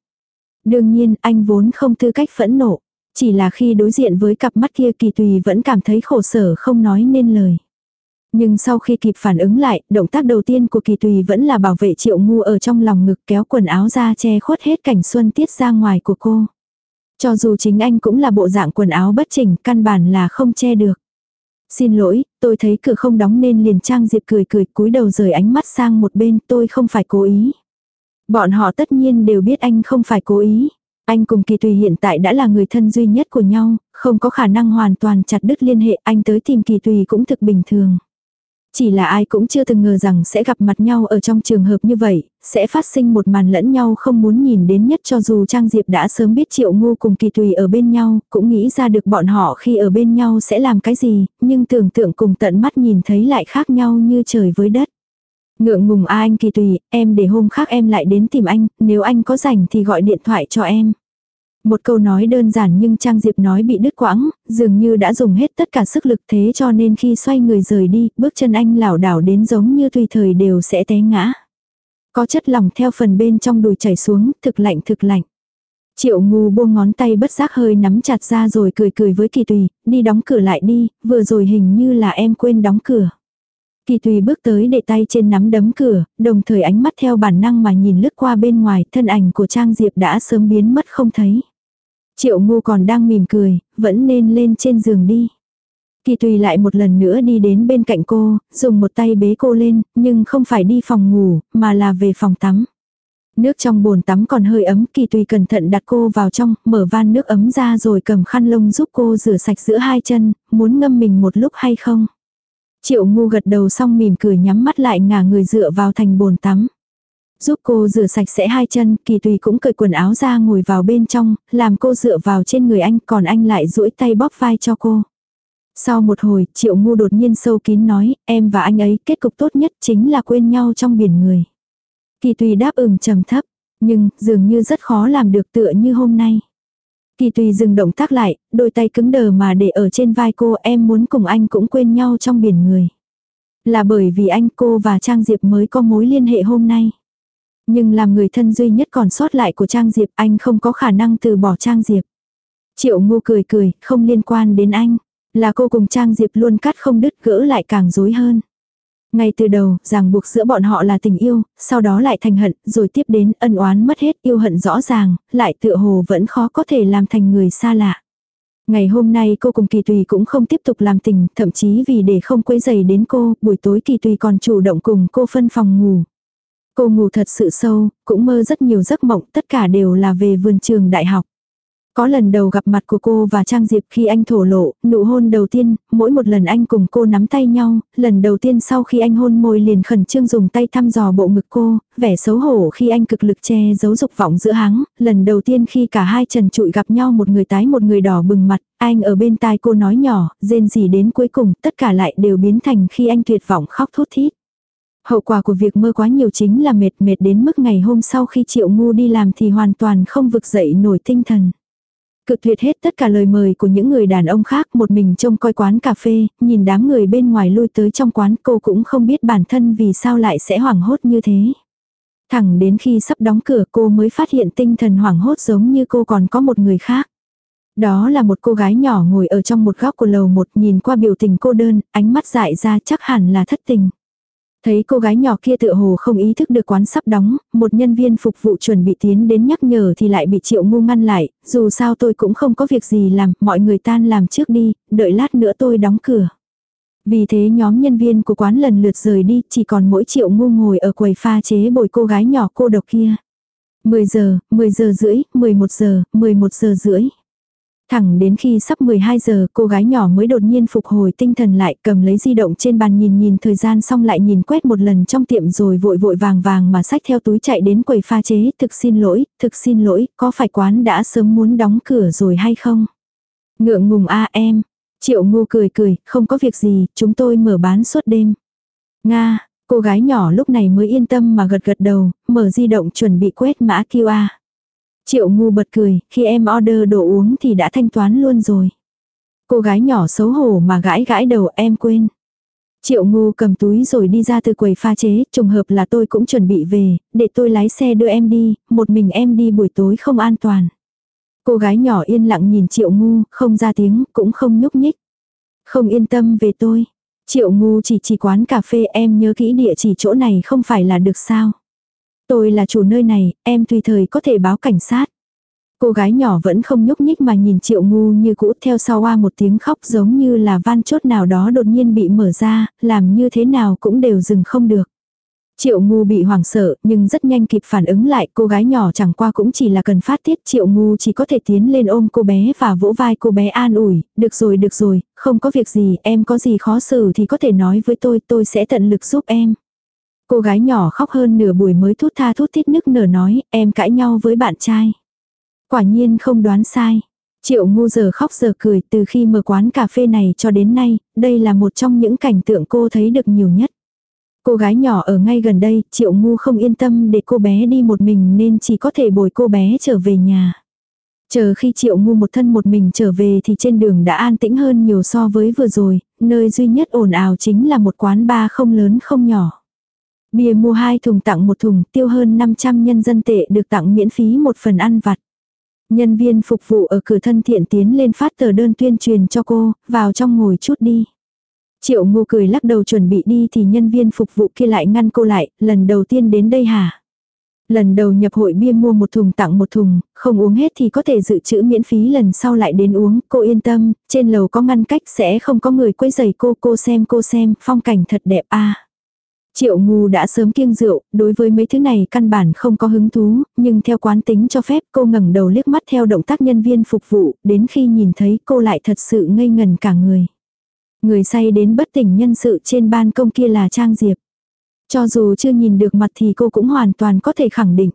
Đương nhiên anh vốn không tư cách phẫn nộ. Chỉ là khi đối diện với cặp mắt kia kỳ tùy vẫn cảm thấy khổ sở không nói nên lời. Nhưng sau khi kịp phản ứng lại, động tác đầu tiên của kỳ tùy vẫn là bảo vệ triệu ngu ở trong lòng ngực kéo quần áo ra che khuất hết cảnh xuân tiết ra ngoài của cô. Cho dù chính anh cũng là bộ dạng quần áo bất chỉnh, căn bản là không che được. Xin lỗi, tôi thấy cửa không đóng nên liền trang diệp cười cười cúi đầu rời ánh mắt sang một bên tôi không phải cố ý. Bọn họ tất nhiên đều biết anh không phải cố ý. Anh cùng Kỳ Tùy hiện tại đã là người thân duy nhất của nhau, không có khả năng hoàn toàn chặt đứt liên hệ anh tới tìm Kỳ Tùy cũng thực bình thường. Chỉ là ai cũng chưa từng ngờ rằng sẽ gặp mặt nhau ở trong trường hợp như vậy, sẽ phát sinh một màn lẫn nhau không muốn nhìn đến nhất cho dù Trang Diệp đã sớm biết Triệu Ngu cùng Kỳ Tùy ở bên nhau, cũng nghĩ ra được bọn họ khi ở bên nhau sẽ làm cái gì, nhưng tưởng tượng cùng tận mắt nhìn thấy lại khác nhau như trời với đất. Ngượng ngùng a anh Kỳ Tùy, em để hôm khác em lại đến tìm anh, nếu anh có rảnh thì gọi điện thoại cho em. Một câu nói đơn giản nhưng Trang Diệp nói bị đứt quãng, dường như đã dùng hết tất cả sức lực thế cho nên khi xoay người rời đi, bước chân anh lảo đảo đến giống như tùy thời đều sẽ té ngã. Có chất lỏng theo phần bên trong đùi chảy xuống, thực lạnh thực lạnh. Triệu ngu buông ngón tay bất giác hơi nắm chặt ra rồi cười cười với kỳ tùy, đi đóng cửa lại đi, vừa rồi hình như là em quên đóng cửa. Kỳ tùy bước tới để tay trên nắm đấm cửa, đồng thời ánh mắt theo bản năng mà nhìn lướt qua bên ngoài, thân ảnh của Trang Diệp đã sớm biến mất không thấy. Triệu ngu còn đang mỉm cười, vẫn nên lên trên giường đi. Kỳ tùy lại một lần nữa đi đến bên cạnh cô, dùng một tay bế cô lên, nhưng không phải đi phòng ngủ, mà là về phòng tắm. Nước trong bồn tắm còn hơi ấm, kỳ tùy cẩn thận đặt cô vào trong, mở van nước ấm ra rồi cầm khăn lông giúp cô rửa sạch giữa hai chân, muốn ngâm mình một lúc hay không. Triệu ngu gật đầu xong mỉm cười nhắm mắt lại ngả người dựa vào thành bồn tắm. Giúp cô rửa sạch sẽ hai chân, kỳ tùy cũng cởi quần áo ra ngồi vào bên trong, làm cô dựa vào trên người anh, còn anh lại duỗi tay bóp vai cho cô. Sau một hồi, triệu ngu đột nhiên sâu kín nói, em và anh ấy kết cục tốt nhất chính là quên nhau trong biển người. Kỳ tùy đáp ừm trầm thấp, nhưng dường như rất khó làm được tựa như hôm nay. Kỳ tùy dừng động tác lại, đôi tay cứng đờ mà để ở trên vai cô em muốn cùng anh cũng quên nhau trong biển người. Là bởi vì anh cô và Trang Diệp mới có mối liên hệ hôm nay. Nhưng làm người thân duy nhất còn sót lại của Trang Diệp anh không có khả năng từ bỏ Trang Diệp. Triệu ngu cười cười, không liên quan đến anh. Là cô cùng Trang Diệp luôn cắt không đứt gỡ lại càng dối hơn. Ngay từ đầu, ràng buộc giữa bọn họ là tình yêu, sau đó lại thành hận, rồi tiếp đến ân oán mất hết yêu hận rõ ràng, lại tựa hồ vẫn khó có thể làm thành người xa lạ. Ngày hôm nay cô cùng Kỳ Tùy cũng không tiếp tục làm tình, thậm chí vì để không quấy dày đến cô, buổi tối Kỳ Tùy còn chủ động cùng cô phân phòng ngủ. Cô ngủ thật sự sâu, cũng mơ rất nhiều giấc mộng, tất cả đều là về vườn trường đại học. Có lần đầu gặp mặt của cô và Trang Diệp khi anh thổ lộ, nụ hôn đầu tiên, mỗi một lần anh cùng cô nắm tay nhau, lần đầu tiên sau khi anh hôn môi liền khẩn trương dùng tay thăm dò bộ ngực cô, vẻ xấu hổ khi anh cực lực che giấu dục vọng giữa háng, lần đầu tiên khi cả hai trần trụi gặp nhau một người tái một người đỏ bừng mặt, anh ở bên tai cô nói nhỏ, rên gì đến cuối cùng, tất cả lại đều biến thành khi anh tuyệt vọng khóc thút thít. Hậu quả của việc mơ quá nhiều chính là mệt mệt đến mức ngày hôm sau khi Triệu Ngu đi làm thì hoàn toàn không vực dậy nổi tinh thần. Cực tuyệt hết tất cả lời mời của những người đàn ông khác một mình trông coi quán cà phê, nhìn đám người bên ngoài lui tới trong quán cô cũng không biết bản thân vì sao lại sẽ hoảng hốt như thế. Thẳng đến khi sắp đóng cửa cô mới phát hiện tinh thần hoảng hốt giống như cô còn có một người khác. Đó là một cô gái nhỏ ngồi ở trong một góc của lầu một nhìn qua biểu tình cô đơn, ánh mắt dại ra chắc hẳn là thất tình. Thấy cô gái nhỏ kia tựa hồ không ý thức được quán sắp đóng, một nhân viên phục vụ chuẩn bị tiến đến nhắc nhở thì lại bị triệu ngu ngăn lại, dù sao tôi cũng không có việc gì làm, mọi người tan làm trước đi, đợi lát nữa tôi đóng cửa. Vì thế nhóm nhân viên của quán lần lượt rời đi, chỉ còn mỗi triệu ngu ngồi ở quầy pha chế bồi cô gái nhỏ cô độc kia. 10 giờ, 10 giờ rưỡi, 11 giờ, 11 giờ rưỡi. Thẳng đến khi sắp 12 giờ cô gái nhỏ mới đột nhiên phục hồi tinh thần lại cầm lấy di động trên bàn nhìn nhìn thời gian xong lại nhìn quét một lần trong tiệm rồi vội vội vàng vàng mà xách theo túi chạy đến quầy pha chế. Thực xin lỗi, thực xin lỗi, có phải quán đã sớm muốn đóng cửa rồi hay không? Ngượng ngùng a em. Triệu ngu cười cười, không có việc gì, chúng tôi mở bán suốt đêm. Nga, cô gái nhỏ lúc này mới yên tâm mà gật gật đầu, mở di động chuẩn bị quét mã QR. Triệu ngu bật cười, khi em order đồ uống thì đã thanh toán luôn rồi. Cô gái nhỏ xấu hổ mà gãi gãi đầu em quên. Triệu ngu cầm túi rồi đi ra từ quầy pha chế, trùng hợp là tôi cũng chuẩn bị về, để tôi lái xe đưa em đi, một mình em đi buổi tối không an toàn. Cô gái nhỏ yên lặng nhìn triệu ngu, không ra tiếng, cũng không nhúc nhích. Không yên tâm về tôi. Triệu ngu chỉ chỉ quán cà phê em nhớ kỹ địa chỉ chỗ này không phải là được sao. Tôi là chủ nơi này, em tùy thời có thể báo cảnh sát. Cô gái nhỏ vẫn không nhúc nhích mà nhìn triệu ngu như cũ theo sau qua một tiếng khóc giống như là van chốt nào đó đột nhiên bị mở ra, làm như thế nào cũng đều dừng không được. Triệu ngu bị hoảng sợ nhưng rất nhanh kịp phản ứng lại cô gái nhỏ chẳng qua cũng chỉ là cần phát tiết triệu ngu chỉ có thể tiến lên ôm cô bé và vỗ vai cô bé an ủi, được rồi được rồi, không có việc gì, em có gì khó xử thì có thể nói với tôi, tôi sẽ tận lực giúp em. Cô gái nhỏ khóc hơn nửa buổi mới thút tha thút thít nức nở nói, em cãi nhau với bạn trai. Quả nhiên không đoán sai. Triệu ngu giờ khóc giờ cười từ khi mở quán cà phê này cho đến nay, đây là một trong những cảnh tượng cô thấy được nhiều nhất. Cô gái nhỏ ở ngay gần đây, triệu ngu không yên tâm để cô bé đi một mình nên chỉ có thể bồi cô bé trở về nhà. Chờ khi triệu ngu một thân một mình trở về thì trên đường đã an tĩnh hơn nhiều so với vừa rồi, nơi duy nhất ồn ào chính là một quán bar không lớn không nhỏ. Bia mua hai thùng tặng một thùng, tiêu hơn 500 nhân dân tệ được tặng miễn phí một phần ăn vặt. Nhân viên phục vụ ở cửa thân thiện tiến lên phát tờ đơn tuyên truyền cho cô, vào trong ngồi chút đi. Triệu ngô cười lắc đầu chuẩn bị đi thì nhân viên phục vụ kia lại ngăn cô lại, lần đầu tiên đến đây hả? Lần đầu nhập hội bia mua một thùng tặng một thùng, không uống hết thì có thể dự trữ miễn phí lần sau lại đến uống, cô yên tâm, trên lầu có ngăn cách sẽ không có người quấy giày cô, cô xem cô xem, phong cảnh thật đẹp a Triệu ngu đã sớm kiêng rượu, đối với mấy thứ này căn bản không có hứng thú, nhưng theo quán tính cho phép cô ngẩng đầu liếc mắt theo động tác nhân viên phục vụ, đến khi nhìn thấy cô lại thật sự ngây ngần cả người. Người say đến bất tỉnh nhân sự trên ban công kia là Trang Diệp. Cho dù chưa nhìn được mặt thì cô cũng hoàn toàn có thể khẳng định.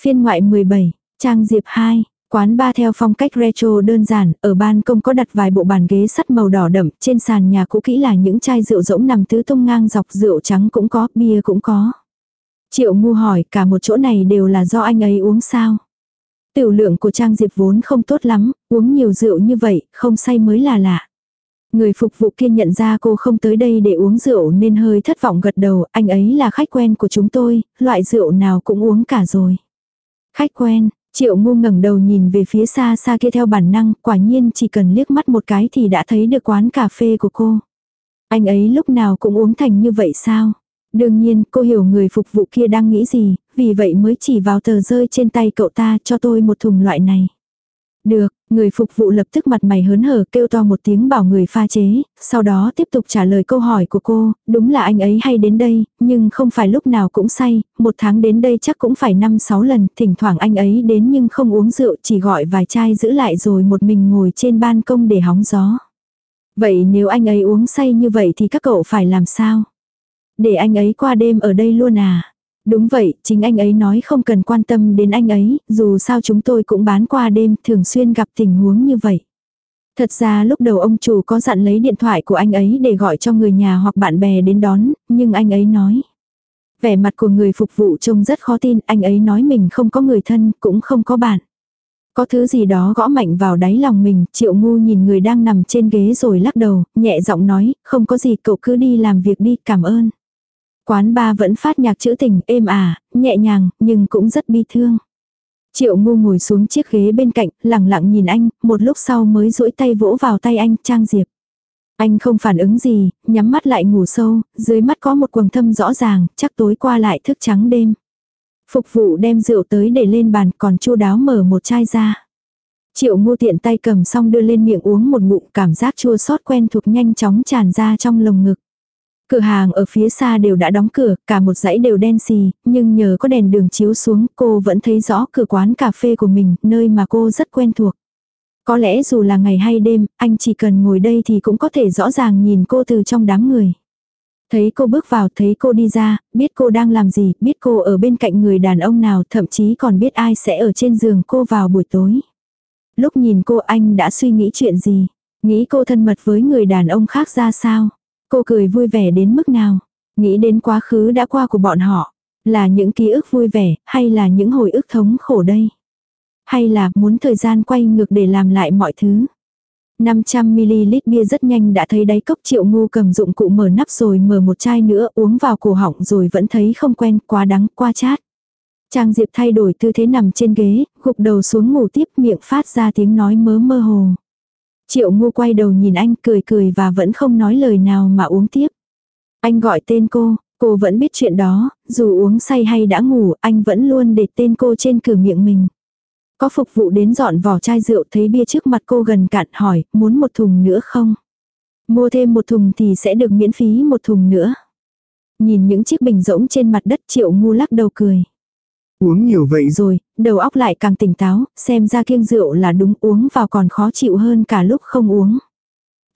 Phiên ngoại 17, Trang Diệp 2, Quán ba theo phong cách retro đơn giản, ở ban công có đặt vài bộ bàn ghế sắt màu đỏ đậm, trên sàn nhà cũ kỹ là những chai rượu rỗng nằm tứ tung ngang dọc rượu trắng cũng có, bia cũng có. Triệu ngu hỏi cả một chỗ này đều là do anh ấy uống sao. Tiểu lượng của Trang Diệp vốn không tốt lắm, uống nhiều rượu như vậy, không say mới là lạ. Người phục vụ kia nhận ra cô không tới đây để uống rượu nên hơi thất vọng gật đầu, anh ấy là khách quen của chúng tôi, loại rượu nào cũng uống cả rồi. Khách quen, Triệu ngu ngẩng đầu nhìn về phía xa xa kia theo bản năng, quả nhiên chỉ cần liếc mắt một cái thì đã thấy được quán cà phê của cô. Anh ấy lúc nào cũng uống thành như vậy sao? Đương nhiên, cô hiểu người phục vụ kia đang nghĩ gì, vì vậy mới chỉ vào tờ rơi trên tay cậu ta cho tôi một thùng loại này. Được, người phục vụ lập tức mặt mày hớn hở kêu to một tiếng bảo người pha chế, sau đó tiếp tục trả lời câu hỏi của cô, đúng là anh ấy hay đến đây, nhưng không phải lúc nào cũng say, một tháng đến đây chắc cũng phải 5-6 lần, thỉnh thoảng anh ấy đến nhưng không uống rượu chỉ gọi vài chai giữ lại rồi một mình ngồi trên ban công để hóng gió. Vậy nếu anh ấy uống say như vậy thì các cậu phải làm sao? Để anh ấy qua đêm ở đây luôn à? Đúng vậy, chính anh ấy nói không cần quan tâm đến anh ấy, dù sao chúng tôi cũng bán qua đêm, thường xuyên gặp tình huống như vậy. Thật ra lúc đầu ông chủ có dặn lấy điện thoại của anh ấy để gọi cho người nhà hoặc bạn bè đến đón, nhưng anh ấy nói. Vẻ mặt của người phục vụ trông rất khó tin, anh ấy nói mình không có người thân, cũng không có bạn. Có thứ gì đó gõ mạnh vào đáy lòng mình, triệu ngu nhìn người đang nằm trên ghế rồi lắc đầu, nhẹ giọng nói, không có gì cậu cứ đi làm việc đi, cảm ơn. Quán ba vẫn phát nhạc trữ tình, êm ả, nhẹ nhàng, nhưng cũng rất bi thương. Triệu ngu ngồi xuống chiếc ghế bên cạnh, lặng lặng nhìn anh, một lúc sau mới duỗi tay vỗ vào tay anh, Trang Diệp. Anh không phản ứng gì, nhắm mắt lại ngủ sâu, dưới mắt có một quầng thâm rõ ràng, chắc tối qua lại thức trắng đêm. Phục vụ đem rượu tới để lên bàn còn chu đáo mở một chai ra. Triệu ngu tiện tay cầm xong đưa lên miệng uống một ngụm cảm giác chua xót quen thuộc nhanh chóng tràn ra trong lồng ngực. Cửa hàng ở phía xa đều đã đóng cửa, cả một dãy đều đen xì, nhưng nhờ có đèn đường chiếu xuống cô vẫn thấy rõ cửa quán cà phê của mình, nơi mà cô rất quen thuộc. Có lẽ dù là ngày hay đêm, anh chỉ cần ngồi đây thì cũng có thể rõ ràng nhìn cô từ trong đám người. Thấy cô bước vào, thấy cô đi ra, biết cô đang làm gì, biết cô ở bên cạnh người đàn ông nào, thậm chí còn biết ai sẽ ở trên giường cô vào buổi tối. Lúc nhìn cô anh đã suy nghĩ chuyện gì, nghĩ cô thân mật với người đàn ông khác ra sao. Cô cười vui vẻ đến mức nào? Nghĩ đến quá khứ đã qua của bọn họ. Là những ký ức vui vẻ, hay là những hồi ức thống khổ đây? Hay là muốn thời gian quay ngược để làm lại mọi thứ? 500ml bia rất nhanh đã thấy đáy cốc triệu ngu cầm dụng cụ mở nắp rồi mở một chai nữa uống vào cổ họng rồi vẫn thấy không quen, quá đắng, quá chát. Trang Diệp thay đổi tư thế nằm trên ghế, gục đầu xuống ngủ tiếp miệng phát ra tiếng nói mớ mơ hồ. Triệu ngu quay đầu nhìn anh cười cười và vẫn không nói lời nào mà uống tiếp. Anh gọi tên cô, cô vẫn biết chuyện đó, dù uống say hay đã ngủ, anh vẫn luôn để tên cô trên cửa miệng mình. Có phục vụ đến dọn vỏ chai rượu thấy bia trước mặt cô gần cạn hỏi, muốn một thùng nữa không? Mua thêm một thùng thì sẽ được miễn phí một thùng nữa. Nhìn những chiếc bình rỗng trên mặt đất triệu ngu lắc đầu cười. Uống nhiều vậy rồi, đầu óc lại càng tỉnh táo, xem ra kiêng rượu là đúng uống vào còn khó chịu hơn cả lúc không uống.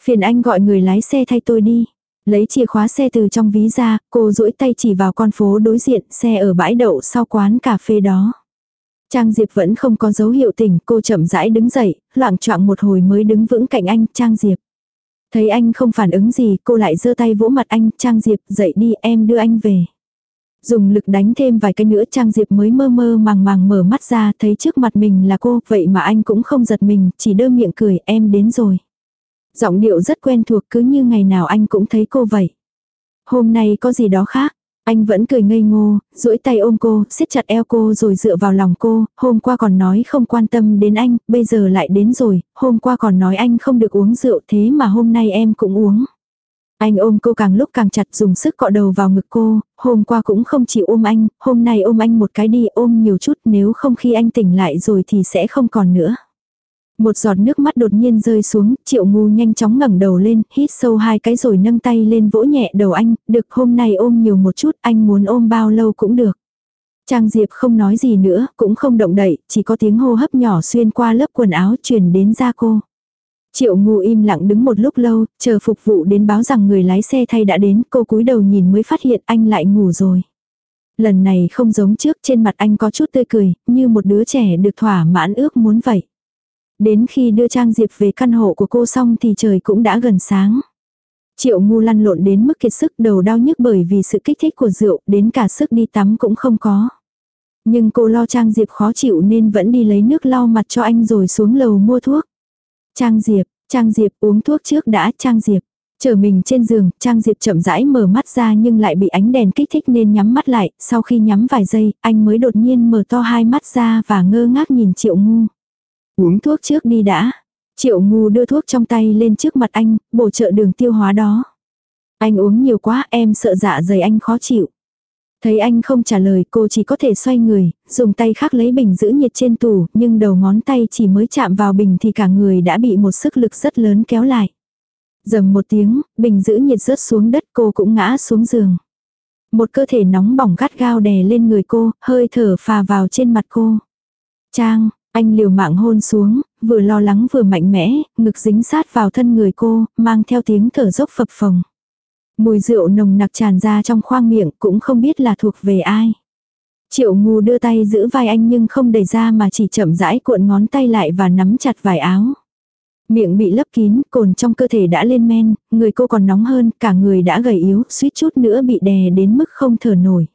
Phiền anh gọi người lái xe thay tôi đi. Lấy chìa khóa xe từ trong ví ra, cô duỗi tay chỉ vào con phố đối diện xe ở bãi đậu sau quán cà phê đó. Trang Diệp vẫn không có dấu hiệu tỉnh, cô chậm rãi đứng dậy, loạn choạng một hồi mới đứng vững cạnh anh, Trang Diệp. Thấy anh không phản ứng gì, cô lại giơ tay vỗ mặt anh, Trang Diệp, dậy đi, em đưa anh về. Dùng lực đánh thêm vài cái nữa Trang Diệp mới mơ mơ màng màng mở mắt ra thấy trước mặt mình là cô, vậy mà anh cũng không giật mình, chỉ đơ miệng cười, em đến rồi. Giọng điệu rất quen thuộc cứ như ngày nào anh cũng thấy cô vậy. Hôm nay có gì đó khác, anh vẫn cười ngây ngô, duỗi tay ôm cô, siết chặt eo cô rồi dựa vào lòng cô, hôm qua còn nói không quan tâm đến anh, bây giờ lại đến rồi, hôm qua còn nói anh không được uống rượu thế mà hôm nay em cũng uống. Anh ôm cô càng lúc càng chặt dùng sức cọ đầu vào ngực cô, hôm qua cũng không chịu ôm anh, hôm nay ôm anh một cái đi ôm nhiều chút nếu không khi anh tỉnh lại rồi thì sẽ không còn nữa. Một giọt nước mắt đột nhiên rơi xuống, triệu ngu nhanh chóng ngẩng đầu lên, hít sâu hai cái rồi nâng tay lên vỗ nhẹ đầu anh, được hôm nay ôm nhiều một chút, anh muốn ôm bao lâu cũng được. Trang Diệp không nói gì nữa, cũng không động đậy, chỉ có tiếng hô hấp nhỏ xuyên qua lớp quần áo truyền đến da cô. Triệu ngu im lặng đứng một lúc lâu, chờ phục vụ đến báo rằng người lái xe thay đã đến, cô cúi đầu nhìn mới phát hiện anh lại ngủ rồi. Lần này không giống trước trên mặt anh có chút tươi cười, như một đứa trẻ được thỏa mãn ước muốn vậy. Đến khi đưa Trang Diệp về căn hộ của cô xong thì trời cũng đã gần sáng. Triệu ngu lăn lộn đến mức kiệt sức đầu đau nhức bởi vì sự kích thích của rượu, đến cả sức đi tắm cũng không có. Nhưng cô lo Trang Diệp khó chịu nên vẫn đi lấy nước lau mặt cho anh rồi xuống lầu mua thuốc. Trang Diệp, Trang Diệp uống thuốc trước đã, Trang Diệp. Chờ mình trên giường, Trang Diệp chậm rãi mở mắt ra nhưng lại bị ánh đèn kích thích nên nhắm mắt lại, sau khi nhắm vài giây, anh mới đột nhiên mở to hai mắt ra và ngơ ngác nhìn Triệu Ngu. Uống thuốc trước đi đã. Triệu Ngu đưa thuốc trong tay lên trước mặt anh, bổ trợ đường tiêu hóa đó. Anh uống nhiều quá em sợ dạ dày anh khó chịu. Thấy anh không trả lời cô chỉ có thể xoay người, dùng tay khác lấy bình giữ nhiệt trên tủ, nhưng đầu ngón tay chỉ mới chạm vào bình thì cả người đã bị một sức lực rất lớn kéo lại. Dầm một tiếng, bình giữ nhiệt rớt xuống đất cô cũng ngã xuống giường. Một cơ thể nóng bỏng gắt gao đè lên người cô, hơi thở phà vào trên mặt cô. Trang, anh liều mạng hôn xuống, vừa lo lắng vừa mạnh mẽ, ngực dính sát vào thân người cô, mang theo tiếng thở dốc phập phồng. Mùi rượu nồng nặc tràn ra trong khoang miệng cũng không biết là thuộc về ai. Triệu ngu đưa tay giữ vai anh nhưng không đẩy ra mà chỉ chậm rãi cuộn ngón tay lại và nắm chặt vải áo. Miệng bị lấp kín, cồn trong cơ thể đã lên men, người cô còn nóng hơn, cả người đã gầy yếu, suýt chút nữa bị đè đến mức không thở nổi.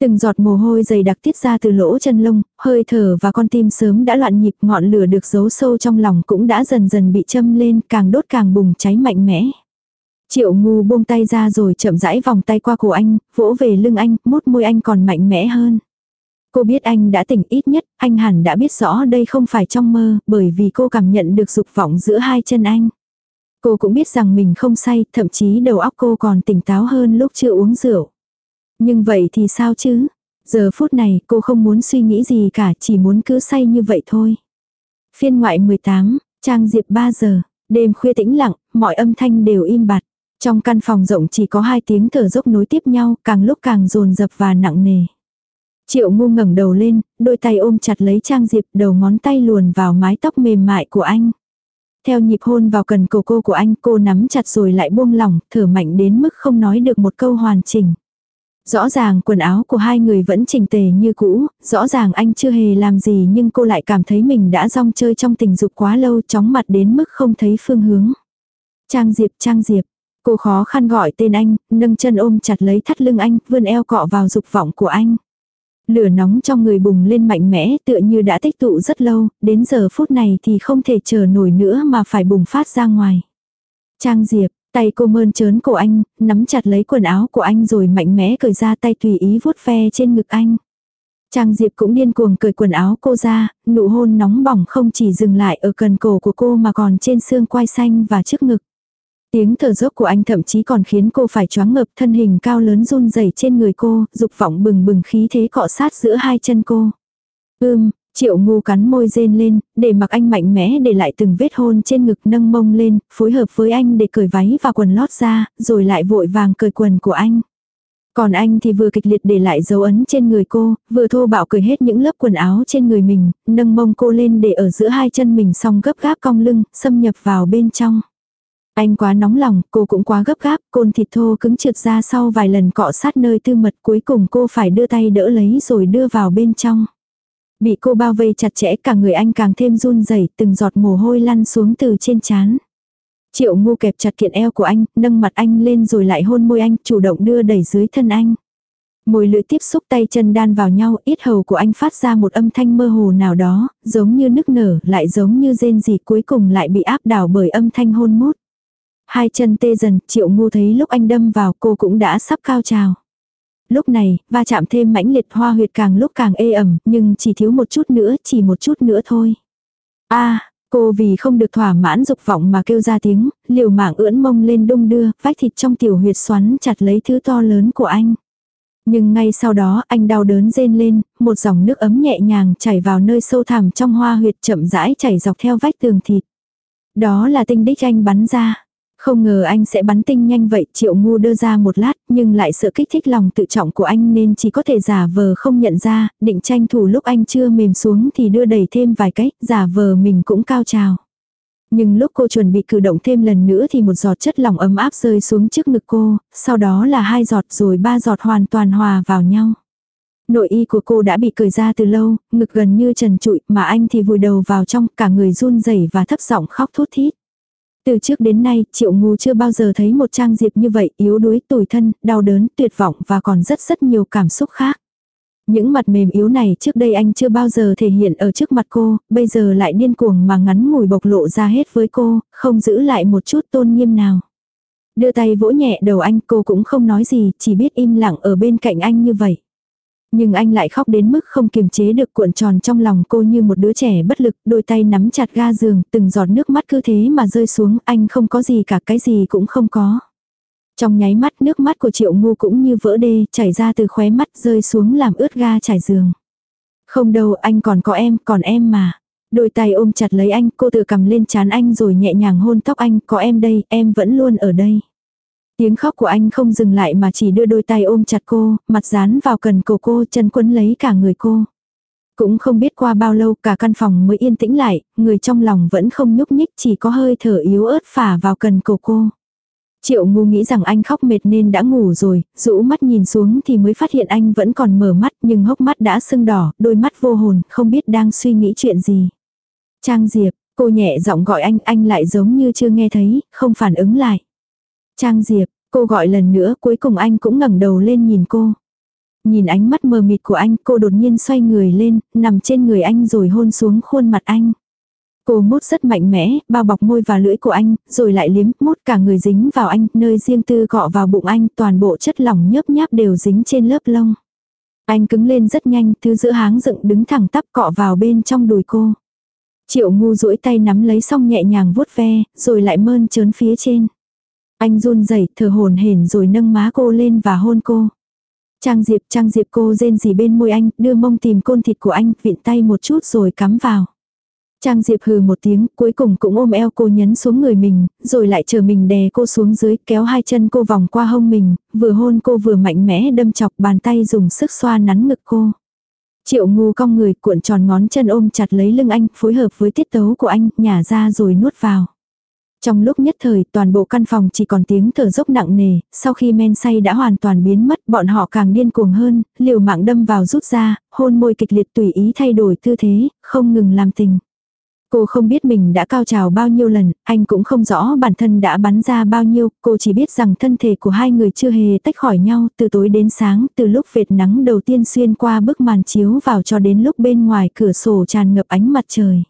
Từng giọt mồ hôi dày đặc tiết ra từ lỗ chân lông, hơi thở và con tim sớm đã loạn nhịp ngọn lửa được giấu sâu trong lòng cũng đã dần dần bị châm lên càng đốt càng bùng cháy mạnh mẽ. Triệu ngu buông tay ra rồi chậm rãi vòng tay qua cổ anh, vỗ về lưng anh, mút môi anh còn mạnh mẽ hơn. Cô biết anh đã tỉnh ít nhất, anh hẳn đã biết rõ đây không phải trong mơ, bởi vì cô cảm nhận được dục vọng giữa hai chân anh. Cô cũng biết rằng mình không say, thậm chí đầu óc cô còn tỉnh táo hơn lúc chưa uống rượu. Nhưng vậy thì sao chứ? Giờ phút này cô không muốn suy nghĩ gì cả, chỉ muốn cứ say như vậy thôi. Phiên ngoại 18, trang diệp 3 giờ, đêm khuya tĩnh lặng, mọi âm thanh đều im bặt. Trong căn phòng rộng chỉ có hai tiếng thở dốc nối tiếp nhau, càng lúc càng dồn dập và nặng nề. Triệu ngu ngẩng đầu lên, đôi tay ôm chặt lấy Trang Diệp, đầu ngón tay luồn vào mái tóc mềm mại của anh. Theo nhịp hôn vào cần cổ cô của anh, cô nắm chặt rồi lại buông lỏng, thở mạnh đến mức không nói được một câu hoàn chỉnh. Rõ ràng quần áo của hai người vẫn chỉnh tề như cũ, rõ ràng anh chưa hề làm gì nhưng cô lại cảm thấy mình đã rong chơi trong tình dục quá lâu chóng mặt đến mức không thấy phương hướng. Trang Diệp, Trang Diệp, cô khó khăn gọi tên anh, nâng chân ôm chặt lấy thắt lưng anh, vươn eo cọ vào dục vọng của anh. Lửa nóng trong người bùng lên mạnh mẽ tựa như đã tích tụ rất lâu, đến giờ phút này thì không thể chờ nổi nữa mà phải bùng phát ra ngoài. Trang Diệp, tay cô mơn trớn cổ anh, nắm chặt lấy quần áo của anh rồi mạnh mẽ cởi ra tay tùy ý vuốt ve trên ngực anh. Trang Diệp cũng điên cuồng cởi quần áo cô ra, nụ hôn nóng bỏng không chỉ dừng lại ở cần cổ của cô mà còn trên xương quai xanh và trước ngực. Tiếng thở dốc của anh thậm chí còn khiến cô phải choáng ngợp thân hình cao lớn run rẩy trên người cô, dục vọng bừng bừng khí thế cọ sát giữa hai chân cô. Ưm, triệu ngu cắn môi rên lên, để mặc anh mạnh mẽ để lại từng vết hôn trên ngực nâng mông lên, phối hợp với anh để cởi váy và quần lót ra, rồi lại vội vàng cởi quần của anh. Còn anh thì vừa kịch liệt để lại dấu ấn trên người cô, vừa thô bạo cởi hết những lớp quần áo trên người mình, nâng mông cô lên để ở giữa hai chân mình xong gấp gáp cong lưng, xâm nhập vào bên trong. Anh quá nóng lòng, cô cũng quá gấp gáp, côn thịt thô cứng trượt ra sau vài lần cọ sát nơi tư mật cuối cùng cô phải đưa tay đỡ lấy rồi đưa vào bên trong. Bị cô bao vây chặt chẽ cả người anh càng thêm run rẩy từng giọt mồ hôi lăn xuống từ trên trán. Triệu ngu kẹp chặt kiện eo của anh, nâng mặt anh lên rồi lại hôn môi anh, chủ động đưa đẩy dưới thân anh. Môi lưỡi tiếp xúc tay chân đan vào nhau, ít hầu của anh phát ra một âm thanh mơ hồ nào đó, giống như nức nở, lại giống như rên gì cuối cùng lại bị áp đảo bởi âm thanh hôn mút. Hai chân tê dần, triệu ngu thấy lúc anh đâm vào cô cũng đã sắp cao trào. Lúc này, va chạm thêm mãnh liệt hoa huyệt càng lúc càng ê ẩm, nhưng chỉ thiếu một chút nữa, chỉ một chút nữa thôi. a cô vì không được thỏa mãn dục vọng mà kêu ra tiếng, liều mạng ưỡn mông lên đung đưa, vách thịt trong tiểu huyệt xoắn chặt lấy thứ to lớn của anh. Nhưng ngay sau đó anh đau đớn rên lên, một dòng nước ấm nhẹ nhàng chảy vào nơi sâu thẳm trong hoa huyệt chậm rãi chảy dọc theo vách tường thịt. Đó là tinh đích anh bắn ra. Không ngờ anh sẽ bắn tinh nhanh vậy, triệu ngu đưa ra một lát, nhưng lại sợ kích thích lòng tự trọng của anh nên chỉ có thể giả vờ không nhận ra, định tranh thủ lúc anh chưa mềm xuống thì đưa đẩy thêm vài cách, giả vờ mình cũng cao trào. Nhưng lúc cô chuẩn bị cử động thêm lần nữa thì một giọt chất lỏng ấm áp rơi xuống trước ngực cô, sau đó là hai giọt rồi ba giọt hoàn toàn hòa vào nhau. Nội y của cô đã bị cởi ra từ lâu, ngực gần như trần trụi mà anh thì vùi đầu vào trong cả người run rẩy và thấp giọng khóc thút thít. Từ trước đến nay, Triệu Ngu chưa bao giờ thấy một trang diệp như vậy, yếu đuối, tủi thân, đau đớn, tuyệt vọng và còn rất rất nhiều cảm xúc khác. Những mặt mềm yếu này trước đây anh chưa bao giờ thể hiện ở trước mặt cô, bây giờ lại điên cuồng mà ngắn ngủi bộc lộ ra hết với cô, không giữ lại một chút tôn nghiêm nào. Đưa tay vỗ nhẹ đầu anh cô cũng không nói gì, chỉ biết im lặng ở bên cạnh anh như vậy. Nhưng anh lại khóc đến mức không kiềm chế được cuộn tròn trong lòng cô như một đứa trẻ bất lực, đôi tay nắm chặt ga giường, từng giọt nước mắt cứ thế mà rơi xuống, anh không có gì cả cái gì cũng không có. Trong nháy mắt nước mắt của triệu ngu cũng như vỡ đê chảy ra từ khóe mắt rơi xuống làm ướt ga trải giường. Không đâu anh còn có em, còn em mà. Đôi tay ôm chặt lấy anh, cô tự cầm lên chán anh rồi nhẹ nhàng hôn tóc anh, có em đây, em vẫn luôn ở đây. Tiếng khóc của anh không dừng lại mà chỉ đưa đôi tay ôm chặt cô, mặt dán vào cần cổ cô, chân quấn lấy cả người cô. Cũng không biết qua bao lâu cả căn phòng mới yên tĩnh lại, người trong lòng vẫn không nhúc nhích chỉ có hơi thở yếu ớt phả vào cần cổ cô. Triệu ngu nghĩ rằng anh khóc mệt nên đã ngủ rồi, rũ mắt nhìn xuống thì mới phát hiện anh vẫn còn mở mắt nhưng hốc mắt đã sưng đỏ, đôi mắt vô hồn, không biết đang suy nghĩ chuyện gì. Trang Diệp, cô nhẹ giọng gọi anh, anh lại giống như chưa nghe thấy, không phản ứng lại. Trang Diệp, cô gọi lần nữa cuối cùng anh cũng ngẩng đầu lên nhìn cô. Nhìn ánh mắt mờ mịt của anh cô đột nhiên xoay người lên, nằm trên người anh rồi hôn xuống khuôn mặt anh. Cô mút rất mạnh mẽ, bao bọc môi và lưỡi của anh, rồi lại liếm, mút cả người dính vào anh, nơi riêng tư cọ vào bụng anh, toàn bộ chất lỏng nhớp nháp đều dính trên lớp lông. Anh cứng lên rất nhanh, thứ giữa háng dựng đứng thẳng tắp cọ vào bên trong đùi cô. Triệu ngu duỗi tay nắm lấy xong nhẹ nhàng vuốt ve, rồi lại mơn trớn phía trên. Anh run rẩy thở hồn hển rồi nâng má cô lên và hôn cô. Trang Diệp, Trang Diệp cô rên gì bên môi anh, đưa mông tìm côn thịt của anh, vịn tay một chút rồi cắm vào. Trang Diệp hừ một tiếng, cuối cùng cũng ôm eo cô nhấn xuống người mình, rồi lại chờ mình đè cô xuống dưới, kéo hai chân cô vòng qua hông mình, vừa hôn cô vừa mạnh mẽ đâm chọc bàn tay dùng sức xoa nắn ngực cô. Triệu ngu cong người cuộn tròn ngón chân ôm chặt lấy lưng anh, phối hợp với tiết tấu của anh, nhả ra rồi nuốt vào. Trong lúc nhất thời toàn bộ căn phòng chỉ còn tiếng thở dốc nặng nề, sau khi men say đã hoàn toàn biến mất bọn họ càng điên cuồng hơn, liều mạng đâm vào rút ra, hôn môi kịch liệt tùy ý thay đổi tư thế, không ngừng làm tình. Cô không biết mình đã cao trào bao nhiêu lần, anh cũng không rõ bản thân đã bắn ra bao nhiêu, cô chỉ biết rằng thân thể của hai người chưa hề tách khỏi nhau từ tối đến sáng, từ lúc vệt nắng đầu tiên xuyên qua bức màn chiếu vào cho đến lúc bên ngoài cửa sổ tràn ngập ánh mặt trời.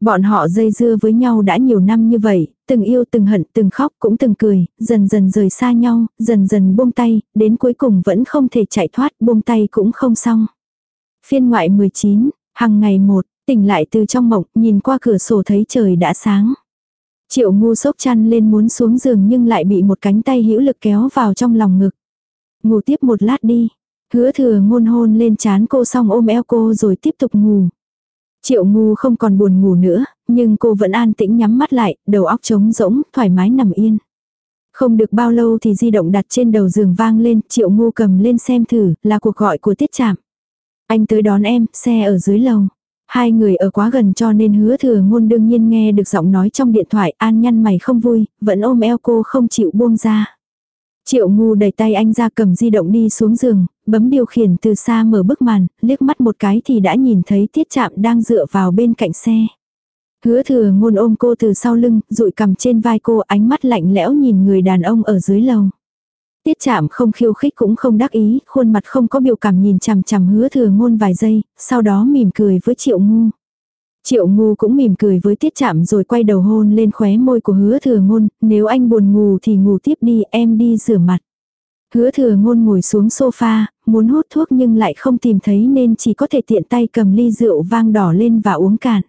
Bọn họ dây dưa với nhau đã nhiều năm như vậy, từng yêu từng hận từng khóc cũng từng cười, dần dần rời xa nhau, dần dần buông tay, đến cuối cùng vẫn không thể chạy thoát, buông tay cũng không xong. Phiên ngoại 19, hằng ngày một, tỉnh lại từ trong mộng, nhìn qua cửa sổ thấy trời đã sáng. Triệu ngu sốc chăn lên muốn xuống giường nhưng lại bị một cánh tay hữu lực kéo vào trong lòng ngực. Ngủ tiếp một lát đi. Hứa thừa ngôn hôn lên chán cô xong ôm eo cô rồi tiếp tục ngủ. Triệu ngu không còn buồn ngủ nữa, nhưng cô vẫn an tĩnh nhắm mắt lại, đầu óc trống rỗng, thoải mái nằm yên. Không được bao lâu thì di động đặt trên đầu giường vang lên, triệu ngu cầm lên xem thử, là cuộc gọi của tiết chạm. Anh tới đón em, xe ở dưới lầu. Hai người ở quá gần cho nên hứa thừa ngôn đương nhiên nghe được giọng nói trong điện thoại an nhăn mày không vui, vẫn ôm eo cô không chịu buông ra. Triệu ngu đẩy tay anh ra cầm di động đi xuống giường, bấm điều khiển từ xa mở bức màn, liếc mắt một cái thì đã nhìn thấy tiết chạm đang dựa vào bên cạnh xe. Hứa thừa ngôn ôm cô từ sau lưng, rụi cầm trên vai cô ánh mắt lạnh lẽo nhìn người đàn ông ở dưới lầu. Tiết chạm không khiêu khích cũng không đắc ý, khuôn mặt không có biểu cảm nhìn chằm chằm hứa thừa ngôn vài giây, sau đó mỉm cười với triệu ngu. Triệu ngu cũng mỉm cười với tiết chạm rồi quay đầu hôn lên khóe môi của hứa thừa ngôn, nếu anh buồn ngủ thì ngủ tiếp đi, em đi rửa mặt. Hứa thừa ngôn ngồi xuống sofa, muốn hút thuốc nhưng lại không tìm thấy nên chỉ có thể tiện tay cầm ly rượu vang đỏ lên và uống cạn.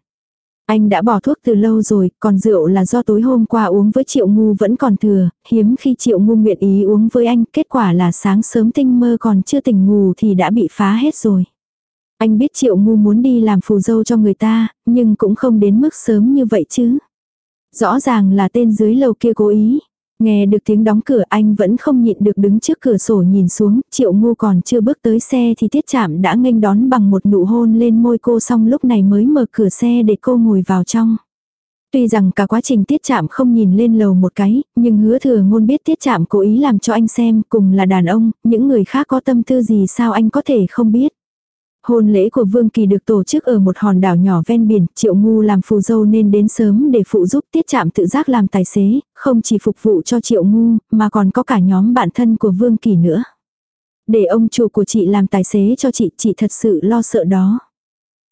Anh đã bỏ thuốc từ lâu rồi, còn rượu là do tối hôm qua uống với Triệu Ngu vẫn còn thừa, hiếm khi Triệu Ngu nguyện ý uống với anh, kết quả là sáng sớm tinh mơ còn chưa tỉnh ngủ thì đã bị phá hết rồi. Anh biết Triệu Ngu muốn đi làm phù dâu cho người ta, nhưng cũng không đến mức sớm như vậy chứ. Rõ ràng là tên dưới lầu kia cố ý, Nghe được tiếng đóng cửa anh vẫn không nhịn được đứng trước cửa sổ nhìn xuống, triệu ngu còn chưa bước tới xe thì tiết chạm đã nghênh đón bằng một nụ hôn lên môi cô xong lúc này mới mở cửa xe để cô ngồi vào trong. Tuy rằng cả quá trình tiết chạm không nhìn lên lầu một cái, nhưng hứa thừa ngôn biết tiết chạm cố ý làm cho anh xem cùng là đàn ông, những người khác có tâm tư gì sao anh có thể không biết. Hôn lễ của Vương Kỳ được tổ chức ở một hòn đảo nhỏ ven biển, Triệu Ngu làm phù dâu nên đến sớm để phụ giúp tiết chạm tự giác làm tài xế, không chỉ phục vụ cho Triệu Ngu, mà còn có cả nhóm bạn thân của Vương Kỳ nữa. Để ông chủ của chị làm tài xế cho chị, chị thật sự lo sợ đó.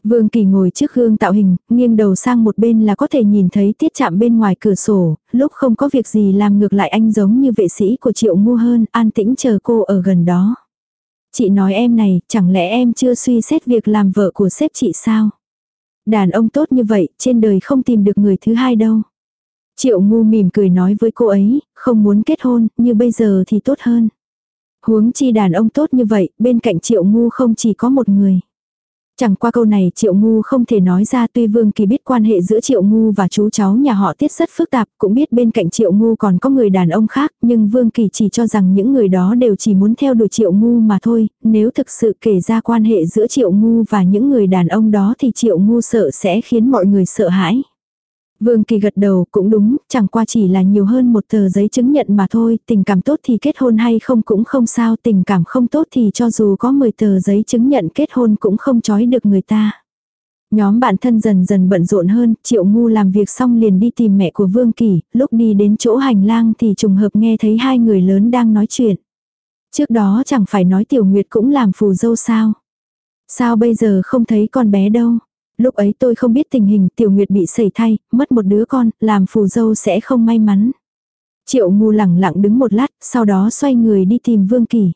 Vương Kỳ ngồi trước gương tạo hình, nghiêng đầu sang một bên là có thể nhìn thấy tiết chạm bên ngoài cửa sổ, lúc không có việc gì làm ngược lại anh giống như vệ sĩ của Triệu Ngu hơn, an tĩnh chờ cô ở gần đó. Chị nói em này, chẳng lẽ em chưa suy xét việc làm vợ của sếp chị sao? Đàn ông tốt như vậy, trên đời không tìm được người thứ hai đâu. Triệu ngu mỉm cười nói với cô ấy, không muốn kết hôn, như bây giờ thì tốt hơn. Huống chi đàn ông tốt như vậy, bên cạnh triệu ngu không chỉ có một người. Chẳng qua câu này Triệu Ngu không thể nói ra tuy Vương Kỳ biết quan hệ giữa Triệu Ngu và chú cháu nhà họ Tiết rất phức tạp, cũng biết bên cạnh Triệu Ngu còn có người đàn ông khác, nhưng Vương Kỳ chỉ cho rằng những người đó đều chỉ muốn theo đuổi Triệu Ngu mà thôi, nếu thực sự kể ra quan hệ giữa Triệu Ngu và những người đàn ông đó thì Triệu Ngu sợ sẽ khiến mọi người sợ hãi. Vương Kỳ gật đầu cũng đúng, chẳng qua chỉ là nhiều hơn một tờ giấy chứng nhận mà thôi, tình cảm tốt thì kết hôn hay không cũng không sao, tình cảm không tốt thì cho dù có 10 tờ giấy chứng nhận kết hôn cũng không trói được người ta. Nhóm bạn thân dần dần bận rộn hơn, Triệu Ngu làm việc xong liền đi tìm mẹ của Vương Kỳ, lúc đi đến chỗ hành lang thì trùng hợp nghe thấy hai người lớn đang nói chuyện. Trước đó chẳng phải nói Tiểu Nguyệt cũng làm phù dâu sao? Sao bây giờ không thấy con bé đâu? Lúc ấy tôi không biết tình hình tiểu nguyệt bị sẩy thay, mất một đứa con, làm phù dâu sẽ không may mắn. Triệu ngu lẳng lặng đứng một lát, sau đó xoay người đi tìm Vương Kỳ.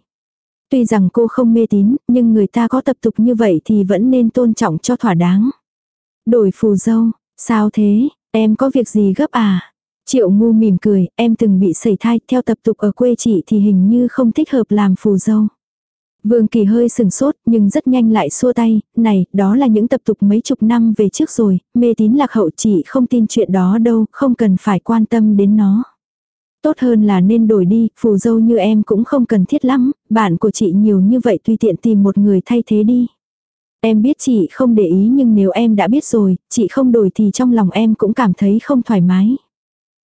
Tuy rằng cô không mê tín, nhưng người ta có tập tục như vậy thì vẫn nên tôn trọng cho thỏa đáng. Đổi phù dâu, sao thế, em có việc gì gấp à? Triệu ngu mỉm cười, em từng bị sẩy thai, theo tập tục ở quê chị thì hình như không thích hợp làm phù dâu. Vương Kỳ hơi sừng sốt nhưng rất nhanh lại xua tay, này, đó là những tập tục mấy chục năm về trước rồi, mê tín lạc hậu chỉ không tin chuyện đó đâu, không cần phải quan tâm đến nó. Tốt hơn là nên đổi đi, phù dâu như em cũng không cần thiết lắm, bạn của chị nhiều như vậy tùy tiện tìm một người thay thế đi. Em biết chị không để ý nhưng nếu em đã biết rồi, chị không đổi thì trong lòng em cũng cảm thấy không thoải mái.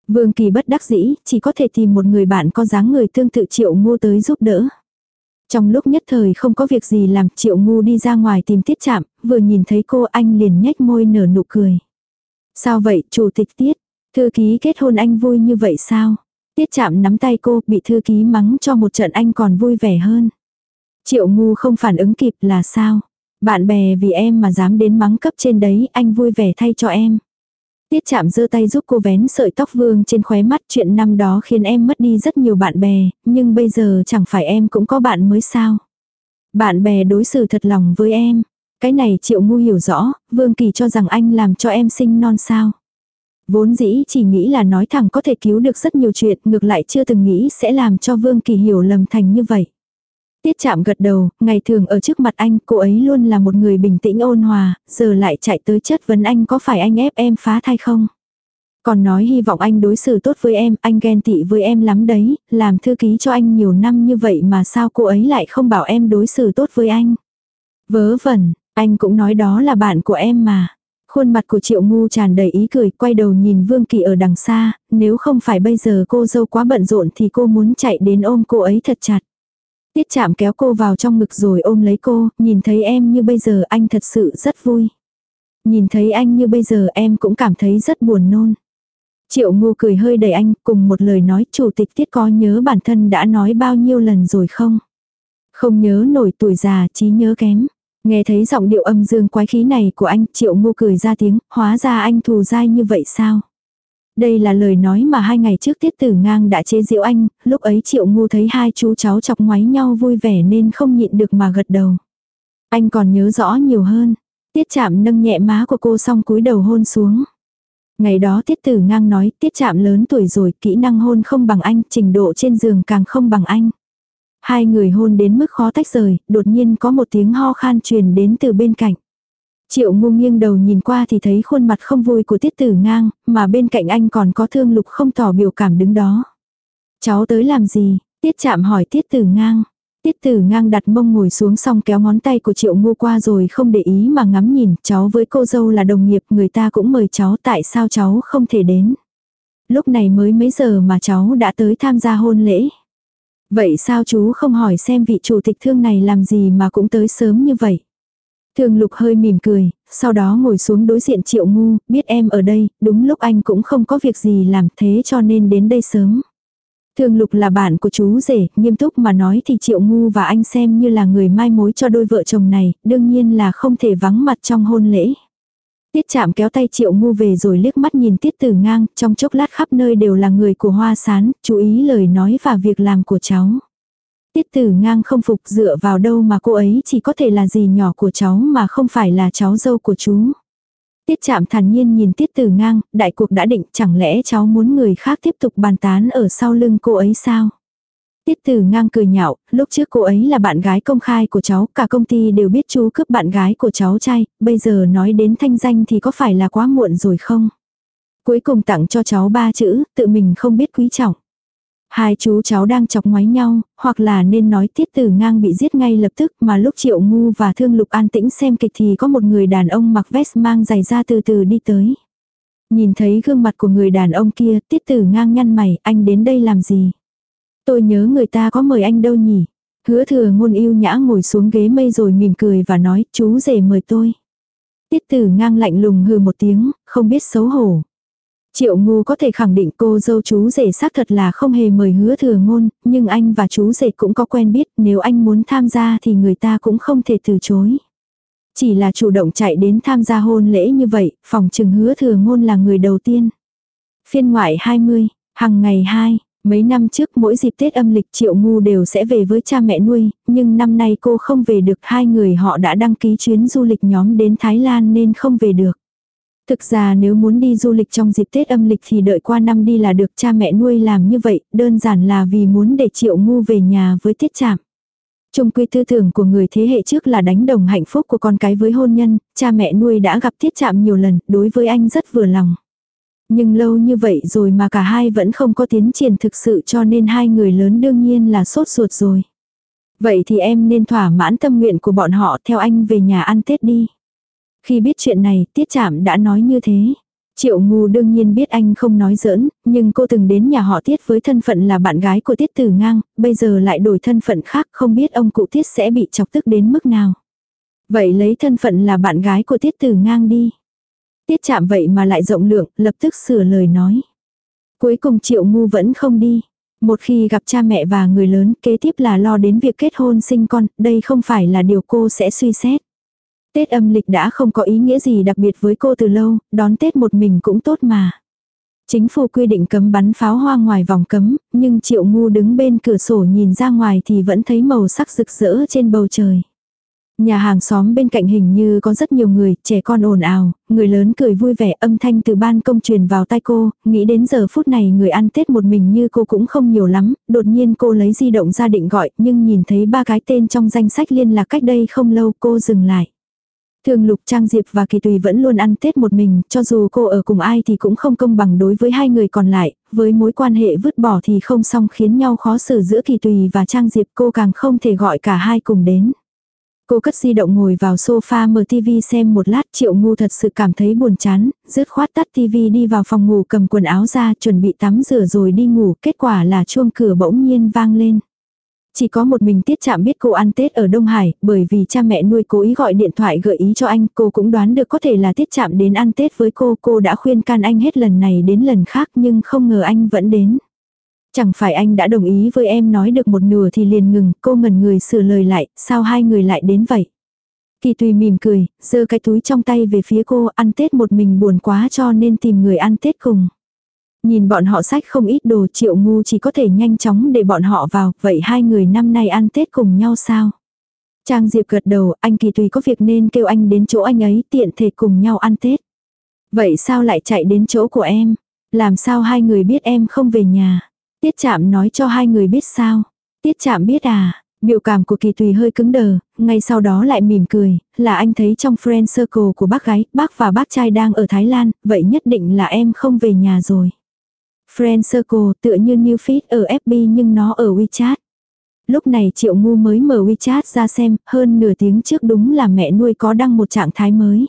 Vương Kỳ bất đắc dĩ, chỉ có thể tìm một người bạn có dáng người tương tự triệu ngô tới giúp đỡ. Trong lúc nhất thời không có việc gì làm triệu ngu đi ra ngoài tìm tiết chạm, vừa nhìn thấy cô anh liền nhếch môi nở nụ cười. Sao vậy, chủ tịch tiết? Thư ký kết hôn anh vui như vậy sao? Tiết chạm nắm tay cô, bị thư ký mắng cho một trận anh còn vui vẻ hơn. Triệu ngu không phản ứng kịp là sao? Bạn bè vì em mà dám đến mắng cấp trên đấy, anh vui vẻ thay cho em. Tiết chạm giơ tay giúp cô vén sợi tóc vương trên khóe mắt chuyện năm đó khiến em mất đi rất nhiều bạn bè, nhưng bây giờ chẳng phải em cũng có bạn mới sao. Bạn bè đối xử thật lòng với em. Cái này triệu ngu hiểu rõ, Vương Kỳ cho rằng anh làm cho em sinh non sao. Vốn dĩ chỉ nghĩ là nói thẳng có thể cứu được rất nhiều chuyện, ngược lại chưa từng nghĩ sẽ làm cho Vương Kỳ hiểu lầm thành như vậy. Tiết chạm gật đầu, ngày thường ở trước mặt anh, cô ấy luôn là một người bình tĩnh ôn hòa, giờ lại chạy tới chất vấn anh có phải anh ép em phá thai không? Còn nói hy vọng anh đối xử tốt với em, anh ghen tị với em lắm đấy, làm thư ký cho anh nhiều năm như vậy mà sao cô ấy lại không bảo em đối xử tốt với anh? Vớ vẩn, anh cũng nói đó là bạn của em mà. Khuôn mặt của Triệu Ngu tràn đầy ý cười, quay đầu nhìn Vương Kỳ ở đằng xa, nếu không phải bây giờ cô dâu quá bận rộn thì cô muốn chạy đến ôm cô ấy thật chặt. Tiết chạm kéo cô vào trong ngực rồi ôm lấy cô, nhìn thấy em như bây giờ anh thật sự rất vui. Nhìn thấy anh như bây giờ em cũng cảm thấy rất buồn nôn. Triệu ngu cười hơi đầy anh cùng một lời nói chủ tịch tiết có nhớ bản thân đã nói bao nhiêu lần rồi không? Không nhớ nổi tuổi già trí nhớ kém. Nghe thấy giọng điệu âm dương quái khí này của anh triệu ngu cười ra tiếng, hóa ra anh thù dai như vậy sao? Đây là lời nói mà hai ngày trước tiết tử ngang đã chế giễu anh, lúc ấy triệu ngu thấy hai chú cháu chọc ngoáy nhau vui vẻ nên không nhịn được mà gật đầu. Anh còn nhớ rõ nhiều hơn. Tiết chạm nâng nhẹ má của cô xong cúi đầu hôn xuống. Ngày đó tiết tử ngang nói tiết chạm lớn tuổi rồi kỹ năng hôn không bằng anh, trình độ trên giường càng không bằng anh. Hai người hôn đến mức khó tách rời, đột nhiên có một tiếng ho khan truyền đến từ bên cạnh. Triệu ngu nghiêng đầu nhìn qua thì thấy khuôn mặt không vui của tiết tử ngang, mà bên cạnh anh còn có thương lục không tỏ biểu cảm đứng đó. Cháu tới làm gì? Tiết chạm hỏi tiết tử ngang. Tiết tử ngang đặt mông ngồi xuống xong kéo ngón tay của triệu ngu qua rồi không để ý mà ngắm nhìn cháu với cô dâu là đồng nghiệp người ta cũng mời cháu tại sao cháu không thể đến. Lúc này mới mấy giờ mà cháu đã tới tham gia hôn lễ. Vậy sao chú không hỏi xem vị chủ tịch thương này làm gì mà cũng tới sớm như vậy. Thường lục hơi mỉm cười, sau đó ngồi xuống đối diện triệu ngu, biết em ở đây, đúng lúc anh cũng không có việc gì làm thế cho nên đến đây sớm. Thường lục là bạn của chú rể, nghiêm túc mà nói thì triệu ngu và anh xem như là người mai mối cho đôi vợ chồng này, đương nhiên là không thể vắng mặt trong hôn lễ. Tiết chạm kéo tay triệu ngu về rồi liếc mắt nhìn tiết tử ngang, trong chốc lát khắp nơi đều là người của hoa sán, chú ý lời nói và việc làm của cháu. Tiết tử ngang không phục dựa vào đâu mà cô ấy chỉ có thể là gì nhỏ của cháu mà không phải là cháu dâu của chú. Tiết chạm thản nhiên nhìn tiết tử ngang, đại cuộc đã định chẳng lẽ cháu muốn người khác tiếp tục bàn tán ở sau lưng cô ấy sao? Tiết tử ngang cười nhạo, lúc trước cô ấy là bạn gái công khai của cháu, cả công ty đều biết chú cướp bạn gái của cháu trai, bây giờ nói đến thanh danh thì có phải là quá muộn rồi không? Cuối cùng tặng cho cháu ba chữ, tự mình không biết quý trọng. Hai chú cháu đang chọc ngoáy nhau, hoặc là nên nói tiết tử ngang bị giết ngay lập tức mà lúc triệu ngu và thương lục an tĩnh xem kịch thì có một người đàn ông mặc vest mang giày ra từ từ đi tới. Nhìn thấy gương mặt của người đàn ông kia, tiết tử ngang nhăn mày, anh đến đây làm gì? Tôi nhớ người ta có mời anh đâu nhỉ? Hứa thừa ngôn yêu nhã ngồi xuống ghế mây rồi mỉm cười và nói, chú rể mời tôi. Tiết tử ngang lạnh lùng hừ một tiếng, không biết xấu hổ. Triệu ngu có thể khẳng định cô dâu chú rể xác thật là không hề mời hứa thừa ngôn, nhưng anh và chú rể cũng có quen biết nếu anh muốn tham gia thì người ta cũng không thể từ chối. Chỉ là chủ động chạy đến tham gia hôn lễ như vậy, phòng trừng hứa thừa ngôn là người đầu tiên. Phiên ngoại 20, hằng ngày 2, mấy năm trước mỗi dịp Tết âm lịch Triệu Ngu đều sẽ về với cha mẹ nuôi, nhưng năm nay cô không về được hai người họ đã đăng ký chuyến du lịch nhóm đến Thái Lan nên không về được. Thực ra nếu muốn đi du lịch trong dịp Tết âm lịch thì đợi qua năm đi là được cha mẹ nuôi làm như vậy, đơn giản là vì muốn để Triệu Ngu về nhà với tiết chạm. Trung quy tư tưởng của người thế hệ trước là đánh đồng hạnh phúc của con cái với hôn nhân, cha mẹ nuôi đã gặp tiết chạm nhiều lần, đối với anh rất vừa lòng. Nhưng lâu như vậy rồi mà cả hai vẫn không có tiến triển thực sự cho nên hai người lớn đương nhiên là sốt ruột rồi. Vậy thì em nên thỏa mãn tâm nguyện của bọn họ theo anh về nhà ăn Tết đi. Khi biết chuyện này, Tiết chạm đã nói như thế. Triệu ngu đương nhiên biết anh không nói giỡn, nhưng cô từng đến nhà họ Tiết với thân phận là bạn gái của Tiết Tử Ngang, bây giờ lại đổi thân phận khác không biết ông cụ Tiết sẽ bị chọc tức đến mức nào. Vậy lấy thân phận là bạn gái của Tiết Tử Ngang đi. Tiết chạm vậy mà lại rộng lượng, lập tức sửa lời nói. Cuối cùng Triệu ngu vẫn không đi. Một khi gặp cha mẹ và người lớn kế tiếp là lo đến việc kết hôn sinh con, đây không phải là điều cô sẽ suy xét. Tết âm lịch đã không có ý nghĩa gì đặc biệt với cô từ lâu, đón Tết một mình cũng tốt mà. Chính phủ quy định cấm bắn pháo hoa ngoài vòng cấm, nhưng triệu ngu đứng bên cửa sổ nhìn ra ngoài thì vẫn thấy màu sắc rực rỡ trên bầu trời. Nhà hàng xóm bên cạnh hình như có rất nhiều người, trẻ con ồn ào, người lớn cười vui vẻ âm thanh từ ban công truyền vào tai cô, nghĩ đến giờ phút này người ăn Tết một mình như cô cũng không nhiều lắm, đột nhiên cô lấy di động ra định gọi nhưng nhìn thấy ba cái tên trong danh sách liên lạc cách đây không lâu cô dừng lại. Thường Lục Trang Diệp và Kỳ Tùy vẫn luôn ăn Tết một mình, cho dù cô ở cùng ai thì cũng không công bằng đối với hai người còn lại, với mối quan hệ vứt bỏ thì không xong khiến nhau khó xử giữa Kỳ Tùy và Trang Diệp cô càng không thể gọi cả hai cùng đến. Cô cất di động ngồi vào sofa mở TV xem một lát triệu ngu thật sự cảm thấy buồn chán, dứt khoát tắt TV đi vào phòng ngủ cầm quần áo ra chuẩn bị tắm rửa rồi đi ngủ, kết quả là chuông cửa bỗng nhiên vang lên. Chỉ có một mình tiết chạm biết cô ăn Tết ở Đông Hải, bởi vì cha mẹ nuôi cố ý gọi điện thoại gợi ý cho anh, cô cũng đoán được có thể là tiết chạm đến ăn Tết với cô, cô đã khuyên can anh hết lần này đến lần khác nhưng không ngờ anh vẫn đến. Chẳng phải anh đã đồng ý với em nói được một nửa thì liền ngừng, cô ngẩn người sửa lời lại, sao hai người lại đến vậy? Kỳ tùy mỉm cười, giơ cái túi trong tay về phía cô, ăn Tết một mình buồn quá cho nên tìm người ăn Tết cùng. Nhìn bọn họ sách không ít đồ triệu ngu chỉ có thể nhanh chóng để bọn họ vào, vậy hai người năm nay ăn Tết cùng nhau sao? Trang Diệp gật đầu, anh Kỳ tùy có việc nên kêu anh đến chỗ anh ấy tiện thể cùng nhau ăn Tết. Vậy sao lại chạy đến chỗ của em? Làm sao hai người biết em không về nhà? Tiết chạm nói cho hai người biết sao? Tiết chạm biết à? Biểu cảm của kỳ tùy hơi cứng đờ, ngay sau đó lại mỉm cười, là anh thấy trong friend circle của bác gái, bác và bác trai đang ở Thái Lan, vậy nhất định là em không về nhà rồi. Friend Circle tựa như New Feed ở FB nhưng nó ở WeChat. Lúc này Triệu Ngu mới mở WeChat ra xem, hơn nửa tiếng trước đúng là mẹ nuôi có đăng một trạng thái mới.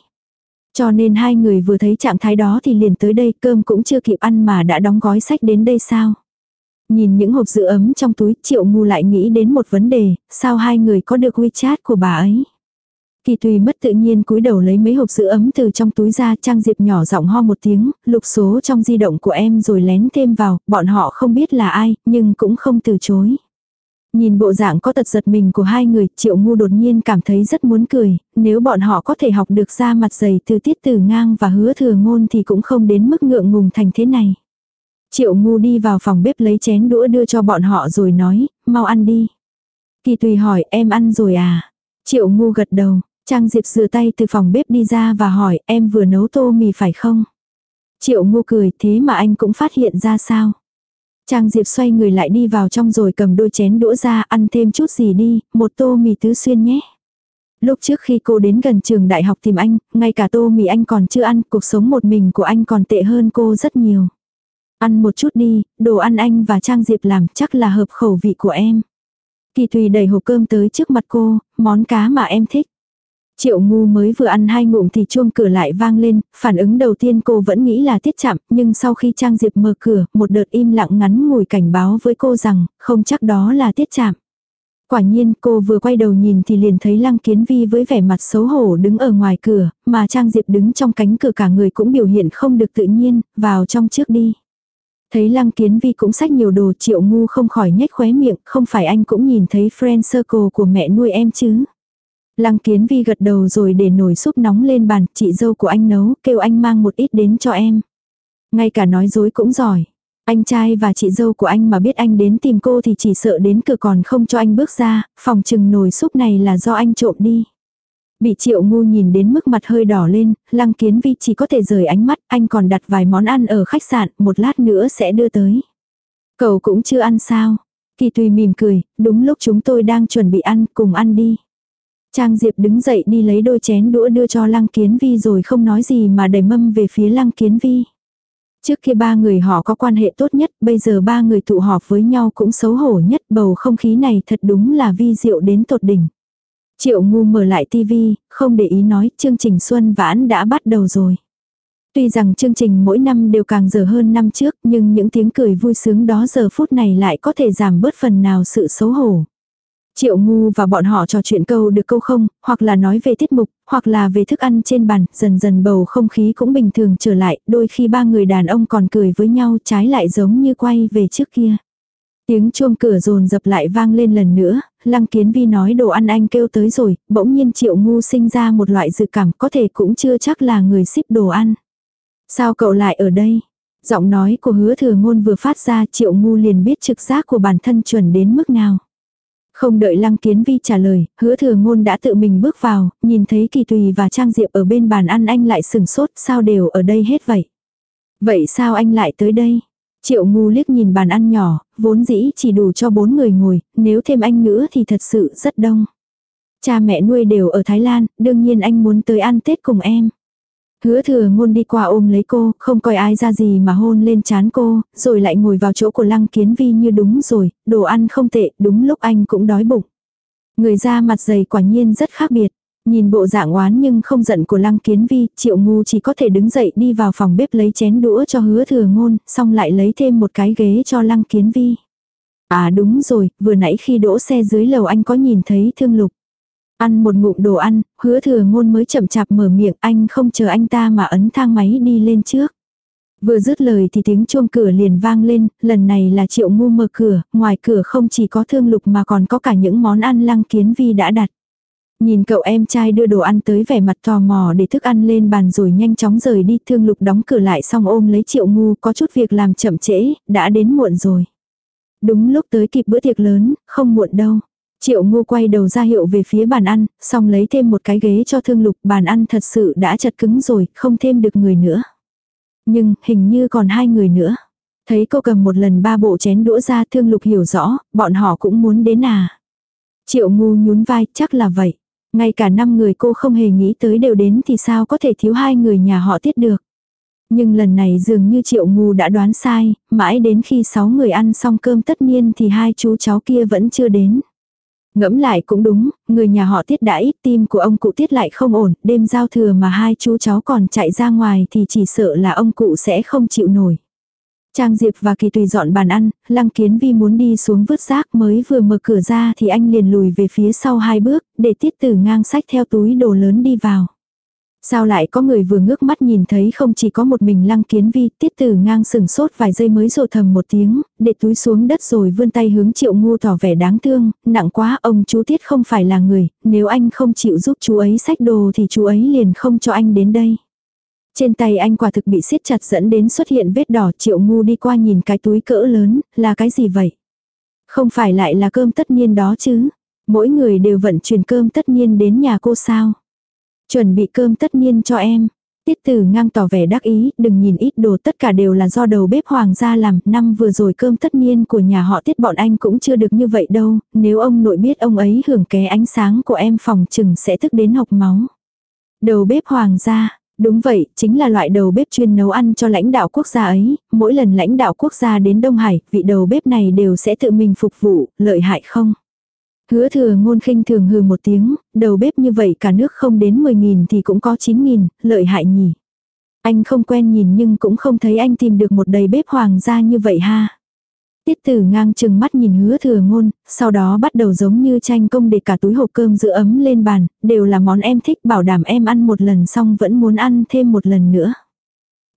Cho nên hai người vừa thấy trạng thái đó thì liền tới đây cơm cũng chưa kịp ăn mà đã đóng gói sách đến đây sao. Nhìn những hộp giữ ấm trong túi Triệu Ngu lại nghĩ đến một vấn đề, sao hai người có được WeChat của bà ấy. Kỳ tùy mất tự nhiên cúi đầu lấy mấy hộp sữa ấm từ trong túi ra Trang Diệp nhỏ giọng ho một tiếng, lục số trong di động của em rồi lén thêm vào, bọn họ không biết là ai, nhưng cũng không từ chối. Nhìn bộ dạng có tật giật mình của hai người, triệu ngu đột nhiên cảm thấy rất muốn cười, nếu bọn họ có thể học được ra mặt dày từ tiết từ ngang và hứa thừa ngôn thì cũng không đến mức ngượng ngùng thành thế này. Triệu ngu đi vào phòng bếp lấy chén đũa đưa cho bọn họ rồi nói, mau ăn đi. Kỳ tùy hỏi em ăn rồi à? Triệu ngu gật đầu, Trang Diệp rửa tay từ phòng bếp đi ra và hỏi em vừa nấu tô mì phải không? Triệu Ngô cười thế mà anh cũng phát hiện ra sao? Trang Diệp xoay người lại đi vào trong rồi cầm đôi chén đũa ra ăn thêm chút gì đi, một tô mì tứ xuyên nhé. Lúc trước khi cô đến gần trường đại học tìm anh, ngay cả tô mì anh còn chưa ăn, cuộc sống một mình của anh còn tệ hơn cô rất nhiều. Ăn một chút đi, đồ ăn anh và Trang Diệp làm chắc là hợp khẩu vị của em. Kỳ tùy đẩy hộp cơm tới trước mặt cô, món cá mà em thích. Triệu ngu mới vừa ăn hai ngụm thì chuông cửa lại vang lên, phản ứng đầu tiên cô vẫn nghĩ là tiết chạm, nhưng sau khi Trang Diệp mở cửa, một đợt im lặng ngắn ngủi cảnh báo với cô rằng, không chắc đó là tiết chạm. Quả nhiên cô vừa quay đầu nhìn thì liền thấy Lăng Kiến Vi với vẻ mặt xấu hổ đứng ở ngoài cửa, mà Trang Diệp đứng trong cánh cửa cả người cũng biểu hiện không được tự nhiên, vào trong trước đi. Thấy Lăng Kiến Vi cũng xách nhiều đồ triệu ngu không khỏi nhếch khóe miệng, không phải anh cũng nhìn thấy friend circle của mẹ nuôi em chứ. Lăng Kiến Vi gật đầu rồi để nồi súp nóng lên bàn, chị dâu của anh nấu, kêu anh mang một ít đến cho em. Ngay cả nói dối cũng giỏi. Anh trai và chị dâu của anh mà biết anh đến tìm cô thì chỉ sợ đến cửa còn không cho anh bước ra, phòng chừng nồi súp này là do anh trộm đi. Bị triệu ngu nhìn đến mức mặt hơi đỏ lên, lăng kiến vi chỉ có thể rời ánh mắt, anh còn đặt vài món ăn ở khách sạn, một lát nữa sẽ đưa tới. Cậu cũng chưa ăn sao? Kỳ tùy mỉm cười, đúng lúc chúng tôi đang chuẩn bị ăn, cùng ăn đi. Trang Diệp đứng dậy đi lấy đôi chén đũa đưa cho Lăng Kiến Vi rồi không nói gì mà đẩy mâm về phía Lăng Kiến Vi. Trước kia ba người họ có quan hệ tốt nhất, bây giờ ba người tụ họp với nhau cũng xấu hổ nhất, bầu không khí này thật đúng là vi diệu đến tột đỉnh. Triệu ngu mở lại tivi, không để ý nói chương trình Xuân Vãn đã bắt đầu rồi. Tuy rằng chương trình mỗi năm đều càng dở hơn năm trước nhưng những tiếng cười vui sướng đó giờ phút này lại có thể giảm bớt phần nào sự xấu hổ. Triệu ngu và bọn họ trò chuyện câu được câu không, hoặc là nói về tiết mục, hoặc là về thức ăn trên bàn, dần dần bầu không khí cũng bình thường trở lại, đôi khi ba người đàn ông còn cười với nhau trái lại giống như quay về trước kia. Tiếng chuông cửa rồn dập lại vang lên lần nữa, lăng kiến vi nói đồ ăn anh kêu tới rồi, bỗng nhiên triệu ngu sinh ra một loại dự cảm có thể cũng chưa chắc là người ship đồ ăn. Sao cậu lại ở đây? Giọng nói của hứa thừa ngôn vừa phát ra triệu ngu liền biết trực giác của bản thân chuẩn đến mức nào. Không đợi Lăng Kiến Vi trả lời, hứa thừa ngôn đã tự mình bước vào, nhìn thấy Kỳ Tùy và Trang Diệp ở bên bàn ăn anh lại sừng sốt, sao đều ở đây hết vậy? Vậy sao anh lại tới đây? Triệu ngu liếc nhìn bàn ăn nhỏ, vốn dĩ chỉ đủ cho bốn người ngồi, nếu thêm anh nữa thì thật sự rất đông. Cha mẹ nuôi đều ở Thái Lan, đương nhiên anh muốn tới ăn Tết cùng em. Hứa thừa ngôn đi qua ôm lấy cô, không coi ai ra gì mà hôn lên chán cô, rồi lại ngồi vào chỗ của lăng kiến vi như đúng rồi, đồ ăn không tệ, đúng lúc anh cũng đói bụng. Người da mặt dày quả nhiên rất khác biệt. Nhìn bộ dạng oán nhưng không giận của lăng kiến vi, triệu ngu chỉ có thể đứng dậy đi vào phòng bếp lấy chén đũa cho hứa thừa ngôn, xong lại lấy thêm một cái ghế cho lăng kiến vi. À đúng rồi, vừa nãy khi đỗ xe dưới lầu anh có nhìn thấy thương lục. Ăn một ngụm đồ ăn, hứa thừa ngôn mới chậm chạp mở miệng anh không chờ anh ta mà ấn thang máy đi lên trước. Vừa dứt lời thì tiếng chuông cửa liền vang lên, lần này là triệu ngu mở cửa, ngoài cửa không chỉ có thương lục mà còn có cả những món ăn lăng kiến vi đã đặt. Nhìn cậu em trai đưa đồ ăn tới vẻ mặt tò mò để thức ăn lên bàn rồi nhanh chóng rời đi thương lục đóng cửa lại xong ôm lấy triệu ngu có chút việc làm chậm trễ, đã đến muộn rồi. Đúng lúc tới kịp bữa tiệc lớn, không muộn đâu. Triệu ngô quay đầu ra hiệu về phía bàn ăn, xong lấy thêm một cái ghế cho thương lục bàn ăn thật sự đã chật cứng rồi, không thêm được người nữa. Nhưng hình như còn hai người nữa. Thấy cô cầm một lần ba bộ chén đũa ra thương lục hiểu rõ, bọn họ cũng muốn đến à. Triệu ngu nhún vai, chắc là vậy. Ngay cả năm người cô không hề nghĩ tới đều đến thì sao có thể thiếu hai người nhà họ tiết được. Nhưng lần này dường như triệu ngu đã đoán sai, mãi đến khi sáu người ăn xong cơm tất niên thì hai chú cháu kia vẫn chưa đến. Ngẫm lại cũng đúng, người nhà họ tiết đã ít tim của ông cụ tiết lại không ổn, đêm giao thừa mà hai chú cháu còn chạy ra ngoài thì chỉ sợ là ông cụ sẽ không chịu nổi. Trang Diệp và Kỳ Tùy dọn bàn ăn, Lăng Kiến Vi muốn đi xuống vứt rác mới vừa mở cửa ra thì anh liền lùi về phía sau hai bước, để tiết tử ngang sách theo túi đồ lớn đi vào. Sao lại có người vừa ngước mắt nhìn thấy không chỉ có một mình lăng kiến vi, tiết tử ngang sừng sốt vài giây mới rộ thầm một tiếng, để túi xuống đất rồi vươn tay hướng triệu ngu tỏ vẻ đáng thương, nặng quá ông chú tiết không phải là người, nếu anh không chịu giúp chú ấy sách đồ thì chú ấy liền không cho anh đến đây. Trên tay anh quả thực bị siết chặt dẫn đến xuất hiện vết đỏ triệu ngu đi qua nhìn cái túi cỡ lớn, là cái gì vậy? Không phải lại là cơm tất niên đó chứ? Mỗi người đều vận chuyển cơm tất niên đến nhà cô sao? Chuẩn bị cơm tất niên cho em. Tiết tử ngang tỏ vẻ đắc ý, đừng nhìn ít đồ tất cả đều là do đầu bếp hoàng gia làm, năm vừa rồi cơm tất niên của nhà họ tiết bọn anh cũng chưa được như vậy đâu, nếu ông nội biết ông ấy hưởng ké ánh sáng của em phòng chừng sẽ thức đến học máu. Đầu bếp hoàng gia, đúng vậy, chính là loại đầu bếp chuyên nấu ăn cho lãnh đạo quốc gia ấy, mỗi lần lãnh đạo quốc gia đến Đông Hải, vị đầu bếp này đều sẽ tự mình phục vụ, lợi hại không? Hứa thừa ngôn khinh thường hừ một tiếng, đầu bếp như vậy cả nước không đến 10.000 thì cũng có 9.000, lợi hại nhỉ. Anh không quen nhìn nhưng cũng không thấy anh tìm được một đầy bếp hoàng gia như vậy ha. Tiết tử ngang chừng mắt nhìn hứa thừa ngôn, sau đó bắt đầu giống như tranh công để cả túi hộp cơm giữ ấm lên bàn, đều là món em thích bảo đảm em ăn một lần xong vẫn muốn ăn thêm một lần nữa.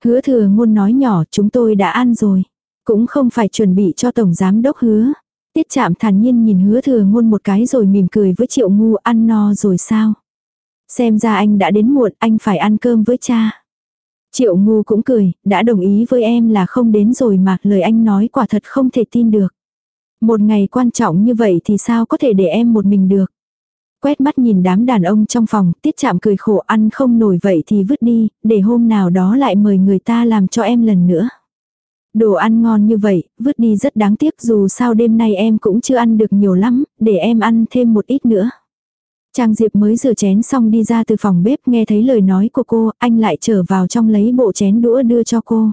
Hứa thừa ngôn nói nhỏ chúng tôi đã ăn rồi, cũng không phải chuẩn bị cho tổng giám đốc hứa. Tiết chạm thản nhiên nhìn hứa thừa ngôn một cái rồi mỉm cười với triệu ngu ăn no rồi sao. Xem ra anh đã đến muộn anh phải ăn cơm với cha. Triệu ngu cũng cười, đã đồng ý với em là không đến rồi mà lời anh nói quả thật không thể tin được. Một ngày quan trọng như vậy thì sao có thể để em một mình được. Quét mắt nhìn đám đàn ông trong phòng, tiết chạm cười khổ ăn không nổi vậy thì vứt đi, để hôm nào đó lại mời người ta làm cho em lần nữa. Đồ ăn ngon như vậy, vứt đi rất đáng tiếc dù sao đêm nay em cũng chưa ăn được nhiều lắm, để em ăn thêm một ít nữa. Trang Diệp mới rửa chén xong đi ra từ phòng bếp nghe thấy lời nói của cô, anh lại trở vào trong lấy bộ chén đũa đưa cho cô.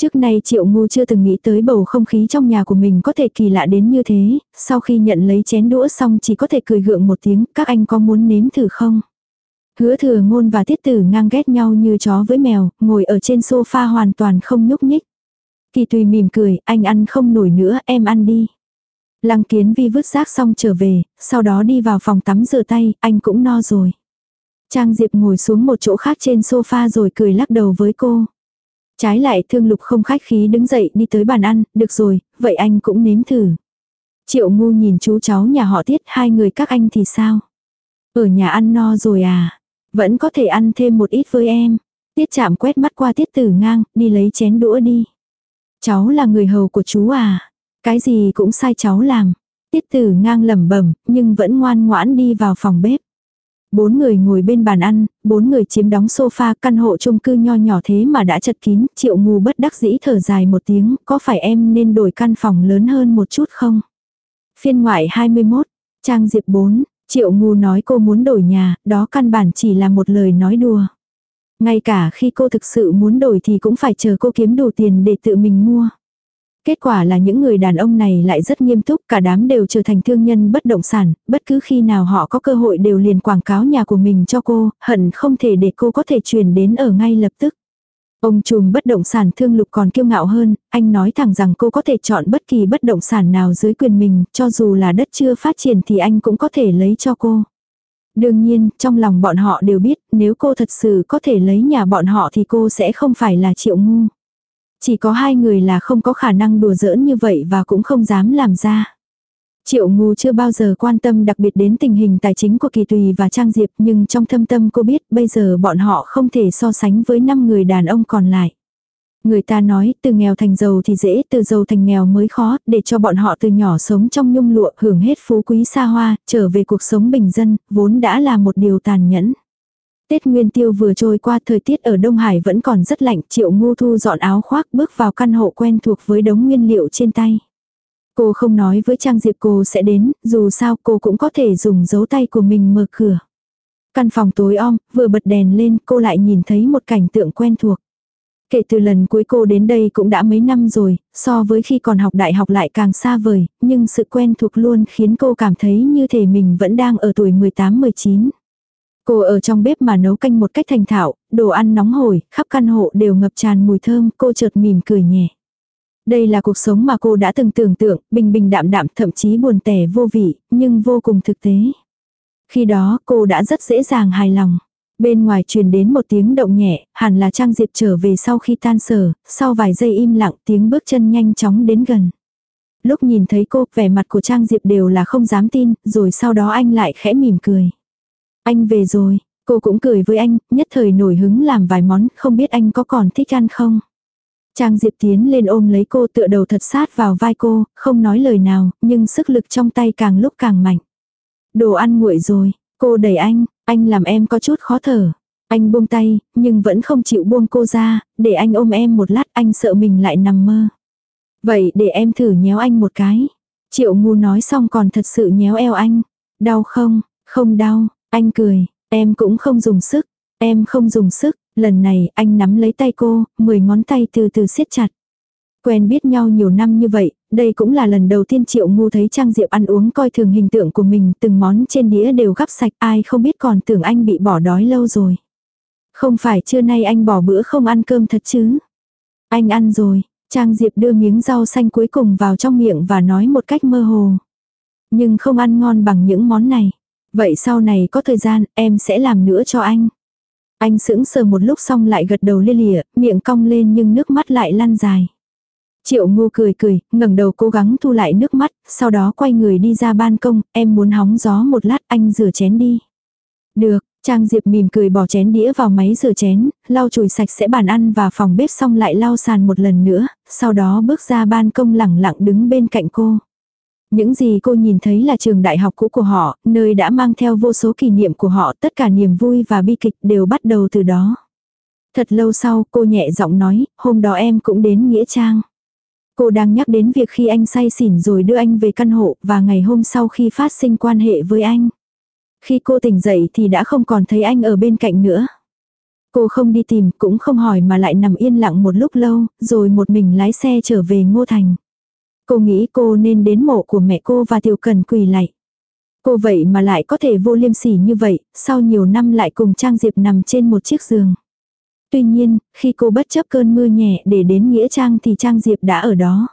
Trước nay Triệu Ngu chưa từng nghĩ tới bầu không khí trong nhà của mình có thể kỳ lạ đến như thế, sau khi nhận lấy chén đũa xong chỉ có thể cười gượng một tiếng, các anh có muốn nếm thử không? Hứa thừa ngôn và tiết tử ngang ghét nhau như chó với mèo, ngồi ở trên sofa hoàn toàn không nhúc nhích. Kỳ tùy mỉm cười, anh ăn không nổi nữa, em ăn đi. Lăng kiến vi vứt rác xong trở về, sau đó đi vào phòng tắm rửa tay, anh cũng no rồi. Trang Diệp ngồi xuống một chỗ khác trên sofa rồi cười lắc đầu với cô. Trái lại thương lục không khách khí đứng dậy đi tới bàn ăn, được rồi, vậy anh cũng nếm thử. Triệu ngu nhìn chú cháu nhà họ tiết hai người các anh thì sao? Ở nhà ăn no rồi à? Vẫn có thể ăn thêm một ít với em. Tiết chạm quét mắt qua tiết tử ngang, đi lấy chén đũa đi. Cháu là người hầu của chú à? Cái gì cũng sai cháu làm. Tiết tử ngang lẩm bẩm nhưng vẫn ngoan ngoãn đi vào phòng bếp. Bốn người ngồi bên bàn ăn, bốn người chiếm đóng sofa căn hộ chung cư nho nhỏ thế mà đã chật kín, triệu ngu bất đắc dĩ thở dài một tiếng, có phải em nên đổi căn phòng lớn hơn một chút không? Phiên ngoại 21, trang diệp 4, triệu ngu nói cô muốn đổi nhà, đó căn bản chỉ là một lời nói đùa. Ngay cả khi cô thực sự muốn đổi thì cũng phải chờ cô kiếm đủ tiền để tự mình mua. Kết quả là những người đàn ông này lại rất nghiêm túc, cả đám đều trở thành thương nhân bất động sản, bất cứ khi nào họ có cơ hội đều liền quảng cáo nhà của mình cho cô, hận không thể để cô có thể truyền đến ở ngay lập tức. Ông trùm bất động sản thương lục còn kiêu ngạo hơn, anh nói thẳng rằng cô có thể chọn bất kỳ bất động sản nào dưới quyền mình, cho dù là đất chưa phát triển thì anh cũng có thể lấy cho cô. Đương nhiên, trong lòng bọn họ đều biết, nếu cô thật sự có thể lấy nhà bọn họ thì cô sẽ không phải là triệu ngu. Chỉ có hai người là không có khả năng đùa giỡn như vậy và cũng không dám làm ra. Triệu ngu chưa bao giờ quan tâm đặc biệt đến tình hình tài chính của Kỳ Tùy và Trang Diệp nhưng trong thâm tâm cô biết bây giờ bọn họ không thể so sánh với năm người đàn ông còn lại. Người ta nói từ nghèo thành giàu thì dễ, từ giàu thành nghèo mới khó, để cho bọn họ từ nhỏ sống trong nhung lụa hưởng hết phú quý xa hoa, trở về cuộc sống bình dân, vốn đã là một điều tàn nhẫn. Tết Nguyên Tiêu vừa trôi qua thời tiết ở Đông Hải vẫn còn rất lạnh, Triệu Ngô Thu dọn áo khoác bước vào căn hộ quen thuộc với đống nguyên liệu trên tay. Cô không nói với Trang Diệp cô sẽ đến, dù sao cô cũng có thể dùng dấu tay của mình mở cửa. Căn phòng tối om, vừa bật đèn lên cô lại nhìn thấy một cảnh tượng quen thuộc. Kể từ lần cuối cô đến đây cũng đã mấy năm rồi, so với khi còn học đại học lại càng xa vời, nhưng sự quen thuộc luôn khiến cô cảm thấy như thể mình vẫn đang ở tuổi 18-19. Cô ở trong bếp mà nấu canh một cách thành thạo, đồ ăn nóng hổi, khắp căn hộ đều ngập tràn mùi thơm, cô chợt mỉm cười nhẹ. Đây là cuộc sống mà cô đã từng tưởng tượng, bình bình đạm đạm thậm chí buồn tẻ vô vị, nhưng vô cùng thực tế. Khi đó cô đã rất dễ dàng hài lòng. Bên ngoài truyền đến một tiếng động nhẹ, hẳn là Trang Diệp trở về sau khi tan sở, sau vài giây im lặng tiếng bước chân nhanh chóng đến gần. Lúc nhìn thấy cô, vẻ mặt của Trang Diệp đều là không dám tin, rồi sau đó anh lại khẽ mỉm cười. Anh về rồi, cô cũng cười với anh, nhất thời nổi hứng làm vài món, không biết anh có còn thích ăn không. Trang Diệp tiến lên ôm lấy cô tựa đầu thật sát vào vai cô, không nói lời nào, nhưng sức lực trong tay càng lúc càng mạnh. Đồ ăn nguội rồi, cô đẩy anh, anh làm em có chút khó thở. Anh buông tay, nhưng vẫn không chịu buông cô ra, để anh ôm em một lát anh sợ mình lại nằm mơ. Vậy để em thử nhéo anh một cái. Triệu ngu nói xong còn thật sự nhéo eo anh. Đau không? Không đau. Anh cười. Em cũng không dùng sức. Em không dùng sức. Lần này anh nắm lấy tay cô, mười ngón tay từ từ siết chặt. Quen biết nhau nhiều năm như vậy, đây cũng là lần đầu tiên Triệu Ngu thấy Trang Diệp ăn uống coi thường hình tượng của mình, từng món trên đĩa đều gắp sạch, ai không biết còn tưởng anh bị bỏ đói lâu rồi. Không phải trưa nay anh bỏ bữa không ăn cơm thật chứ? Anh ăn rồi, Trang Diệp đưa miếng rau xanh cuối cùng vào trong miệng và nói một cách mơ hồ. Nhưng không ăn ngon bằng những món này. Vậy sau này có thời gian, em sẽ làm nữa cho anh. Anh sững sờ một lúc xong lại gật đầu lia lịa, miệng cong lên nhưng nước mắt lại lăn dài. Triệu Ngô cười cười, ngẩng đầu cố gắng thu lại nước mắt, sau đó quay người đi ra ban công, em muốn hóng gió một lát anh rửa chén đi. Được, Trang Diệp mỉm cười bỏ chén đĩa vào máy rửa chén, lau chùi sạch sẽ bàn ăn và phòng bếp xong lại lau sàn một lần nữa, sau đó bước ra ban công lẳng lặng đứng bên cạnh cô. Những gì cô nhìn thấy là trường đại học cũ của họ, nơi đã mang theo vô số kỷ niệm của họ, tất cả niềm vui và bi kịch đều bắt đầu từ đó. Thật lâu sau, cô nhẹ giọng nói, hôm đó em cũng đến Nghĩa Trang. Cô đang nhắc đến việc khi anh say xỉn rồi đưa anh về căn hộ và ngày hôm sau khi phát sinh quan hệ với anh. Khi cô tỉnh dậy thì đã không còn thấy anh ở bên cạnh nữa. Cô không đi tìm cũng không hỏi mà lại nằm yên lặng một lúc lâu, rồi một mình lái xe trở về Ngô Thành. Cô nghĩ cô nên đến mộ của mẹ cô và Tiểu Cần quỳ lạy. Cô vậy mà lại có thể vô liêm sỉ như vậy, sau nhiều năm lại cùng Trang Diệp nằm trên một chiếc giường. Tuy nhiên, khi cô bất chấp cơn mưa nhẹ để đến Nghĩa Trang thì Trang Diệp đã ở đó.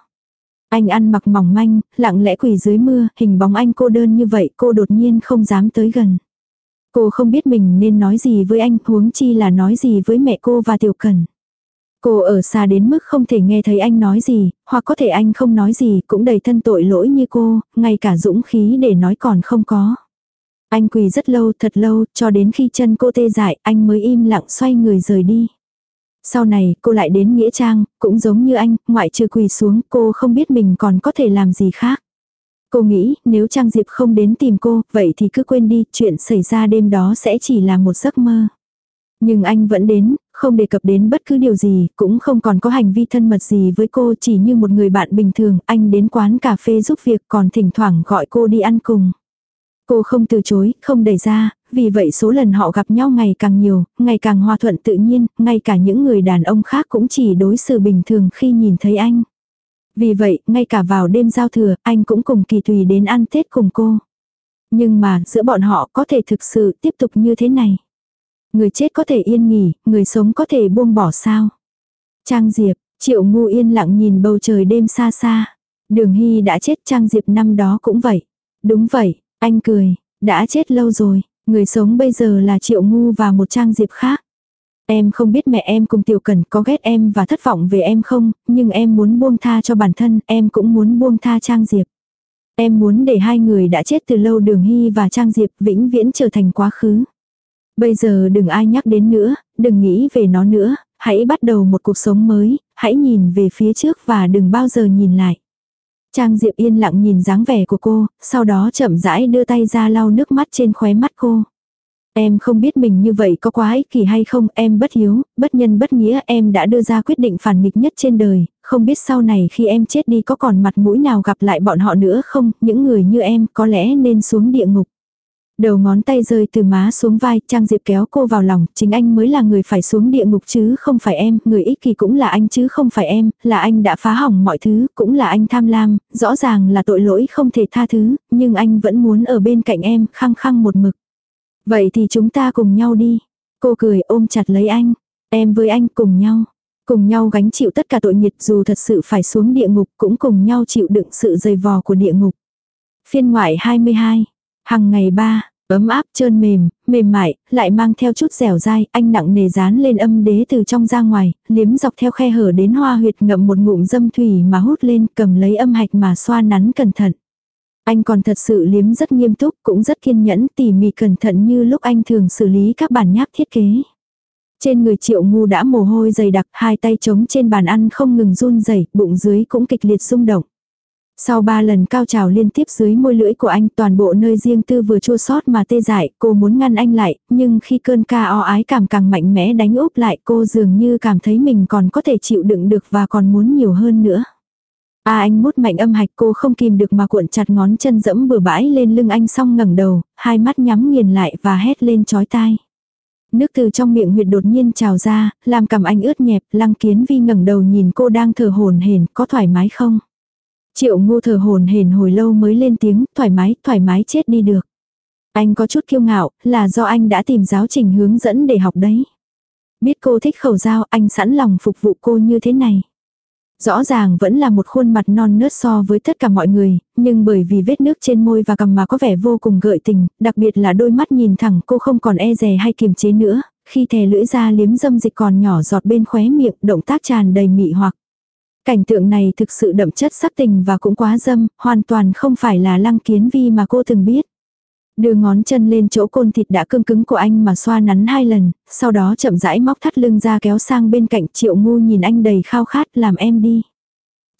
Anh ăn mặc mỏng manh, lặng lẽ quỳ dưới mưa, hình bóng anh cô đơn như vậy cô đột nhiên không dám tới gần. Cô không biết mình nên nói gì với anh, huống chi là nói gì với mẹ cô và Tiểu Cần. Cô ở xa đến mức không thể nghe thấy anh nói gì, hoặc có thể anh không nói gì cũng đầy thân tội lỗi như cô, ngay cả dũng khí để nói còn không có. Anh quỳ rất lâu thật lâu, cho đến khi chân cô tê dại, anh mới im lặng xoay người rời đi. Sau này, cô lại đến Nghĩa Trang, cũng giống như anh, ngoại trừ quỳ xuống, cô không biết mình còn có thể làm gì khác. Cô nghĩ, nếu Trang Diệp không đến tìm cô, vậy thì cứ quên đi, chuyện xảy ra đêm đó sẽ chỉ là một giấc mơ. Nhưng anh vẫn đến, không đề cập đến bất cứ điều gì, cũng không còn có hành vi thân mật gì với cô chỉ như một người bạn bình thường, anh đến quán cà phê giúp việc còn thỉnh thoảng gọi cô đi ăn cùng. Cô không từ chối, không đẩy ra, vì vậy số lần họ gặp nhau ngày càng nhiều, ngày càng hòa thuận tự nhiên, ngay cả những người đàn ông khác cũng chỉ đối xử bình thường khi nhìn thấy anh. Vì vậy, ngay cả vào đêm giao thừa, anh cũng cùng kỳ tùy đến ăn Tết cùng cô. Nhưng mà, giữa bọn họ có thể thực sự tiếp tục như thế này. Người chết có thể yên nghỉ, người sống có thể buông bỏ sao. Trang Diệp, Triệu Ngu yên lặng nhìn bầu trời đêm xa xa. Đường Hy đã chết Trang Diệp năm đó cũng vậy. Đúng vậy, anh cười, đã chết lâu rồi, người sống bây giờ là Triệu Ngu và một Trang Diệp khác. Em không biết mẹ em cùng Tiểu Cần có ghét em và thất vọng về em không, nhưng em muốn buông tha cho bản thân, em cũng muốn buông tha Trang Diệp. Em muốn để hai người đã chết từ lâu Đường Hy và Trang Diệp vĩnh viễn trở thành quá khứ. Bây giờ đừng ai nhắc đến nữa, đừng nghĩ về nó nữa, hãy bắt đầu một cuộc sống mới, hãy nhìn về phía trước và đừng bao giờ nhìn lại. Trang Diệp yên lặng nhìn dáng vẻ của cô, sau đó chậm rãi đưa tay ra lau nước mắt trên khóe mắt cô. Em không biết mình như vậy có quá ích kỷ hay không, em bất hiếu, bất nhân bất nghĩa, em đã đưa ra quyết định phản nghịch nhất trên đời, không biết sau này khi em chết đi có còn mặt mũi nào gặp lại bọn họ nữa không, những người như em có lẽ nên xuống địa ngục. Đầu ngón tay rơi từ má xuống vai, Trang Diệp kéo cô vào lòng, chính anh mới là người phải xuống địa ngục chứ không phải em, người ích kỷ cũng là anh chứ không phải em, là anh đã phá hỏng mọi thứ, cũng là anh tham lam, rõ ràng là tội lỗi không thể tha thứ, nhưng anh vẫn muốn ở bên cạnh em, khăng khăng một mực. Vậy thì chúng ta cùng nhau đi. Cô cười ôm chặt lấy anh, em với anh cùng nhau. Cùng nhau gánh chịu tất cả tội nghiệp dù thật sự phải xuống địa ngục cũng cùng nhau chịu đựng sự dày vò của địa ngục. Phiên ngoại 22 Hằng ngày ba, ấm áp trơn mềm, mềm mại, lại mang theo chút dẻo dai, anh nặng nề dán lên âm đế từ trong ra ngoài, liếm dọc theo khe hở đến hoa huyệt ngậm một ngụm dâm thủy mà hút lên cầm lấy âm hạch mà xoa nắn cẩn thận. Anh còn thật sự liếm rất nghiêm túc, cũng rất kiên nhẫn tỉ mỉ cẩn thận như lúc anh thường xử lý các bản nháp thiết kế. Trên người triệu ngu đã mồ hôi dày đặc, hai tay trống trên bàn ăn không ngừng run rẩy bụng dưới cũng kịch liệt rung động. Sau ba lần cao trào liên tiếp dưới môi lưỡi của anh toàn bộ nơi riêng tư vừa chua sót mà tê dại, cô muốn ngăn anh lại, nhưng khi cơn ca o ái cảm càng mạnh mẽ đánh úp lại cô dường như cảm thấy mình còn có thể chịu đựng được và còn muốn nhiều hơn nữa. À anh mút mạnh âm hạch cô không kìm được mà cuộn chặt ngón chân dẫm bừa bãi lên lưng anh xong ngẩng đầu, hai mắt nhắm nghiền lại và hét lên chói tai. Nước từ trong miệng huyệt đột nhiên trào ra, làm cầm anh ướt nhẹp, lăng kiến vi ngẩng đầu nhìn cô đang thở hồn hển có thoải mái không? Triệu ngô thở hồn hển hồi lâu mới lên tiếng, thoải mái, thoải mái chết đi được. Anh có chút kiêu ngạo, là do anh đã tìm giáo trình hướng dẫn để học đấy. Biết cô thích khẩu giao, anh sẵn lòng phục vụ cô như thế này. Rõ ràng vẫn là một khuôn mặt non nớt so với tất cả mọi người, nhưng bởi vì vết nước trên môi và cằm mà có vẻ vô cùng gợi tình, đặc biệt là đôi mắt nhìn thẳng cô không còn e dè hay kiềm chế nữa, khi thè lưỡi ra liếm dâm dịch còn nhỏ giọt bên khóe miệng, động tác tràn đầy mị hoặc. Cảnh tượng này thực sự đậm chất sắc tình và cũng quá dâm, hoàn toàn không phải là lăng kiến vi mà cô từng biết. Đưa ngón chân lên chỗ côn thịt đã cương cứng của anh mà xoa nắn hai lần, sau đó chậm rãi móc thắt lưng ra kéo sang bên cạnh triệu ngu nhìn anh đầy khao khát làm em đi.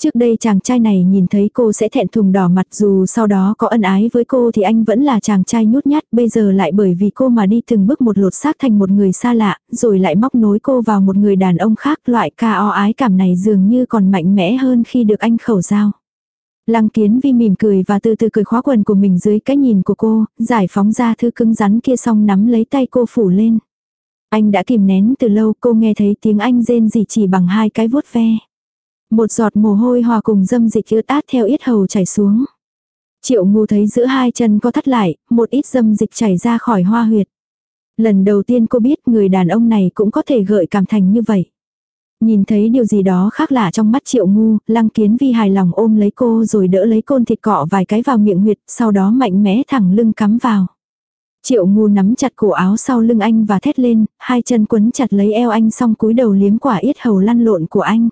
Trước đây chàng trai này nhìn thấy cô sẽ thẹn thùng đỏ mặt dù sau đó có ân ái với cô thì anh vẫn là chàng trai nhút nhát bây giờ lại bởi vì cô mà đi từng bước một lột xác thành một người xa lạ, rồi lại móc nối cô vào một người đàn ông khác loại ca o ái cảm này dường như còn mạnh mẽ hơn khi được anh khẩu giao. Lăng kiến vi mỉm cười và từ từ cười khóa quần của mình dưới cái nhìn của cô, giải phóng ra thứ cứng rắn kia xong nắm lấy tay cô phủ lên. Anh đã kìm nén từ lâu cô nghe thấy tiếng anh rên gì chỉ bằng hai cái vuốt ve. Một giọt mồ hôi hòa cùng dâm dịch ướt át theo yết hầu chảy xuống. Triệu ngu thấy giữa hai chân có thắt lại, một ít dâm dịch chảy ra khỏi hoa huyệt. Lần đầu tiên cô biết người đàn ông này cũng có thể gợi cảm thành như vậy. Nhìn thấy điều gì đó khác lạ trong mắt triệu ngu, lăng kiến vi hài lòng ôm lấy cô rồi đỡ lấy côn thịt cọ vài cái vào miệng huyệt, sau đó mạnh mẽ thẳng lưng cắm vào. Triệu ngu nắm chặt cổ áo sau lưng anh và thét lên, hai chân quấn chặt lấy eo anh xong cúi đầu liếm quả yết hầu lăn lộn của anh.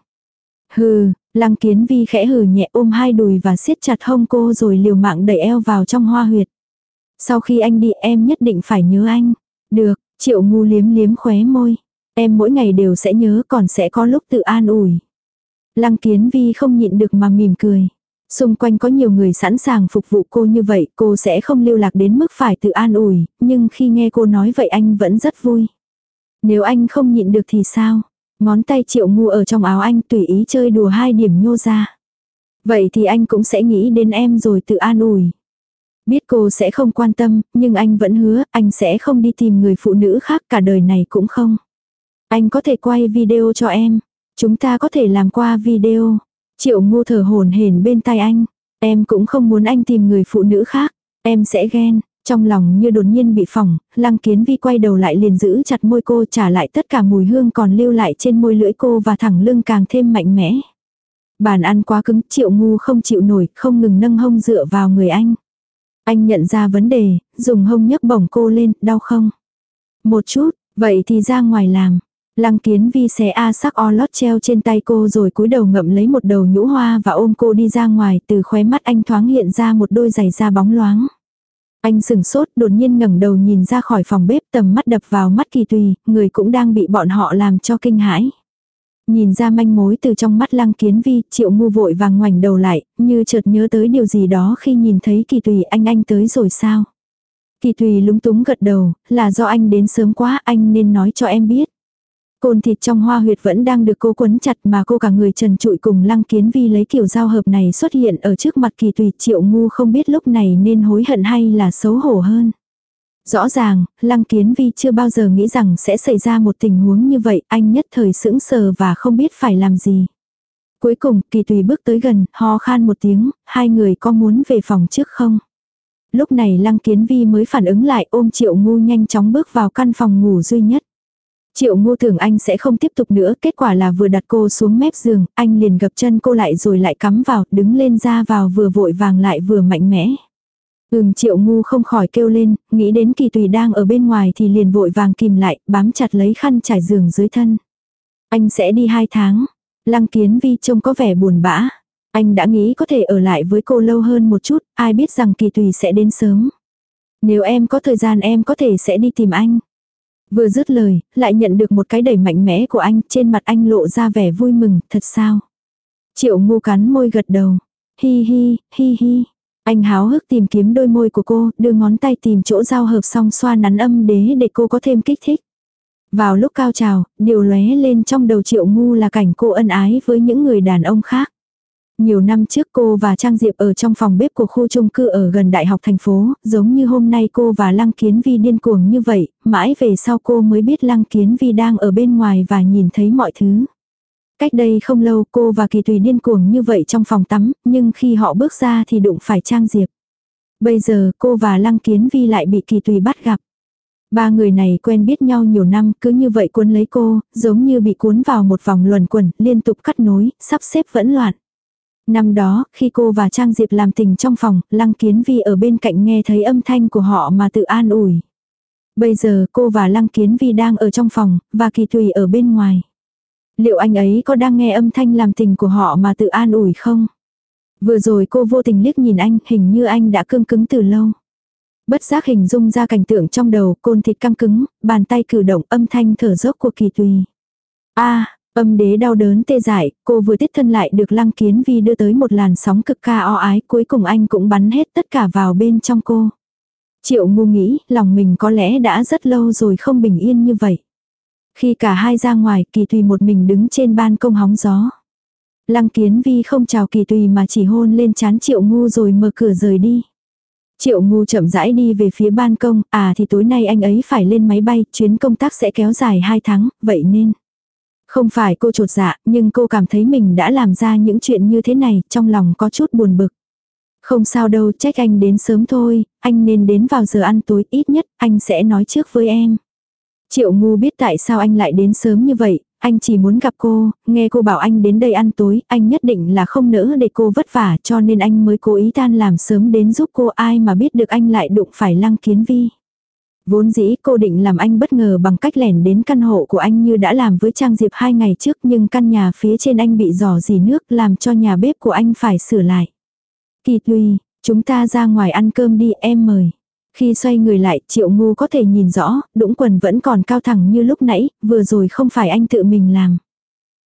Hừ, lăng kiến vi khẽ hừ nhẹ ôm hai đùi và siết chặt hông cô rồi liều mạng đẩy eo vào trong hoa huyệt. Sau khi anh đi em nhất định phải nhớ anh. Được, triệu ngu liếm liếm khóe môi. Em mỗi ngày đều sẽ nhớ còn sẽ có lúc tự an ủi. Lăng kiến vi không nhịn được mà mỉm cười. Xung quanh có nhiều người sẵn sàng phục vụ cô như vậy, cô sẽ không lưu lạc đến mức phải tự an ủi, nhưng khi nghe cô nói vậy anh vẫn rất vui. Nếu anh không nhịn được thì sao? Ngón tay triệu ngu ở trong áo anh tùy ý chơi đùa hai điểm nhô ra. Vậy thì anh cũng sẽ nghĩ đến em rồi tự an ủi. Biết cô sẽ không quan tâm, nhưng anh vẫn hứa anh sẽ không đi tìm người phụ nữ khác cả đời này cũng không. Anh có thể quay video cho em. Chúng ta có thể làm qua video. Triệu ngu thở hồn hển bên tai anh. Em cũng không muốn anh tìm người phụ nữ khác. Em sẽ ghen. Trong lòng như đột nhiên bị phỏng, lăng kiến vi quay đầu lại liền giữ chặt môi cô trả lại tất cả mùi hương còn lưu lại trên môi lưỡi cô và thẳng lưng càng thêm mạnh mẽ. Bàn ăn quá cứng, triệu ngu không chịu nổi, không ngừng nâng hông dựa vào người anh. Anh nhận ra vấn đề, dùng hông nhấc bổng cô lên, đau không? Một chút, vậy thì ra ngoài làm. Lăng kiến vi xé A sắc o lót treo trên tay cô rồi cúi đầu ngậm lấy một đầu nhũ hoa và ôm cô đi ra ngoài từ khóe mắt anh thoáng hiện ra một đôi giày da bóng loáng. Anh sừng sốt đột nhiên ngẩng đầu nhìn ra khỏi phòng bếp tầm mắt đập vào mắt kỳ tùy, người cũng đang bị bọn họ làm cho kinh hãi. Nhìn ra manh mối từ trong mắt lăng kiến vi, triệu ngu vội vàng ngoảnh đầu lại, như chợt nhớ tới điều gì đó khi nhìn thấy kỳ tùy anh anh tới rồi sao. Kỳ tùy lúng túng gật đầu, là do anh đến sớm quá anh nên nói cho em biết. Côn thịt trong hoa huyệt vẫn đang được cô quấn chặt mà cô cả người trần trụi cùng lăng kiến vi lấy kiểu giao hợp này xuất hiện ở trước mặt kỳ tùy triệu ngu không biết lúc này nên hối hận hay là xấu hổ hơn. Rõ ràng, lăng kiến vi chưa bao giờ nghĩ rằng sẽ xảy ra một tình huống như vậy, anh nhất thời sững sờ và không biết phải làm gì. Cuối cùng, kỳ tùy bước tới gần, ho khan một tiếng, hai người có muốn về phòng trước không? Lúc này lăng kiến vi mới phản ứng lại ôm triệu ngu nhanh chóng bước vào căn phòng ngủ duy nhất. Triệu ngô tưởng anh sẽ không tiếp tục nữa, kết quả là vừa đặt cô xuống mép giường, anh liền gập chân cô lại rồi lại cắm vào, đứng lên ra vào vừa vội vàng lại vừa mạnh mẽ. Ừm triệu ngu không khỏi kêu lên, nghĩ đến kỳ tùy đang ở bên ngoài thì liền vội vàng kìm lại, bám chặt lấy khăn trải giường dưới thân. Anh sẽ đi hai tháng. Lăng kiến vi trông có vẻ buồn bã. Anh đã nghĩ có thể ở lại với cô lâu hơn một chút, ai biết rằng kỳ tùy sẽ đến sớm. Nếu em có thời gian em có thể sẽ đi tìm anh. Vừa dứt lời, lại nhận được một cái đẩy mạnh mẽ của anh, trên mặt anh lộ ra vẻ vui mừng, thật sao? Triệu ngu cắn môi gật đầu. hi hi, hi hi. Anh háo hức tìm kiếm đôi môi của cô, đưa ngón tay tìm chỗ giao hợp xong xoa nắn âm đế để cô có thêm kích thích. Vào lúc cao trào, điều lóe lên trong đầu triệu ngu là cảnh cô ân ái với những người đàn ông khác. Nhiều năm trước cô và Trang Diệp ở trong phòng bếp của khu chung cư ở gần đại học thành phố, giống như hôm nay cô và Lăng Kiến Vi điên cuồng như vậy, mãi về sau cô mới biết Lăng Kiến Vi đang ở bên ngoài và nhìn thấy mọi thứ. Cách đây không lâu cô và Kỳ Tùy điên cuồng như vậy trong phòng tắm, nhưng khi họ bước ra thì đụng phải Trang Diệp. Bây giờ cô và Lăng Kiến Vi lại bị Kỳ Tùy bắt gặp. Ba người này quen biết nhau nhiều năm, cứ như vậy cuốn lấy cô, giống như bị cuốn vào một vòng luẩn quẩn, liên tục cắt nối, sắp xếp vẫn loạn. Năm đó, khi cô và Trang Diệp làm tình trong phòng, Lăng Kiến Vi ở bên cạnh nghe thấy âm thanh của họ mà tự an ủi. Bây giờ cô và Lăng Kiến Vi đang ở trong phòng, và Kỳ Tùy ở bên ngoài. Liệu anh ấy có đang nghe âm thanh làm tình của họ mà tự an ủi không? Vừa rồi cô vô tình liếc nhìn anh, hình như anh đã cương cứng từ lâu. Bất giác hình dung ra cảnh tượng trong đầu, côn thịt căng cứng, bàn tay cử động âm thanh thở dốc của kỳ tùy. a âm đế đau đớn tê dại, cô vừa tiết thân lại được lăng kiến vi đưa tới một làn sóng cực ca o ái, cuối cùng anh cũng bắn hết tất cả vào bên trong cô. Triệu ngu nghĩ, lòng mình có lẽ đã rất lâu rồi không bình yên như vậy. Khi cả hai ra ngoài, kỳ tùy một mình đứng trên ban công hóng gió. Lăng kiến vi không chào kỳ tùy mà chỉ hôn lên chán triệu ngu rồi mở cửa rời đi. Triệu ngu chậm rãi đi về phía ban công, à thì tối nay anh ấy phải lên máy bay, chuyến công tác sẽ kéo dài 2 tháng, vậy nên. Không phải cô trột dạ, nhưng cô cảm thấy mình đã làm ra những chuyện như thế này, trong lòng có chút buồn bực. Không sao đâu, trách anh đến sớm thôi, anh nên đến vào giờ ăn tối, ít nhất anh sẽ nói trước với em. Triệu ngu biết tại sao anh lại đến sớm như vậy, anh chỉ muốn gặp cô, nghe cô bảo anh đến đây ăn tối, anh nhất định là không nỡ để cô vất vả cho nên anh mới cố ý tan làm sớm đến giúp cô ai mà biết được anh lại đụng phải lăng kiến vi. Vốn dĩ cô định làm anh bất ngờ bằng cách lẻn đến căn hộ của anh như đã làm với Trang Diệp hai ngày trước nhưng căn nhà phía trên anh bị dò dì nước làm cho nhà bếp của anh phải sửa lại. Kỳ tùy, chúng ta ra ngoài ăn cơm đi em mời. Khi xoay người lại, triệu ngu có thể nhìn rõ, đũng quần vẫn còn cao thẳng như lúc nãy, vừa rồi không phải anh tự mình làm.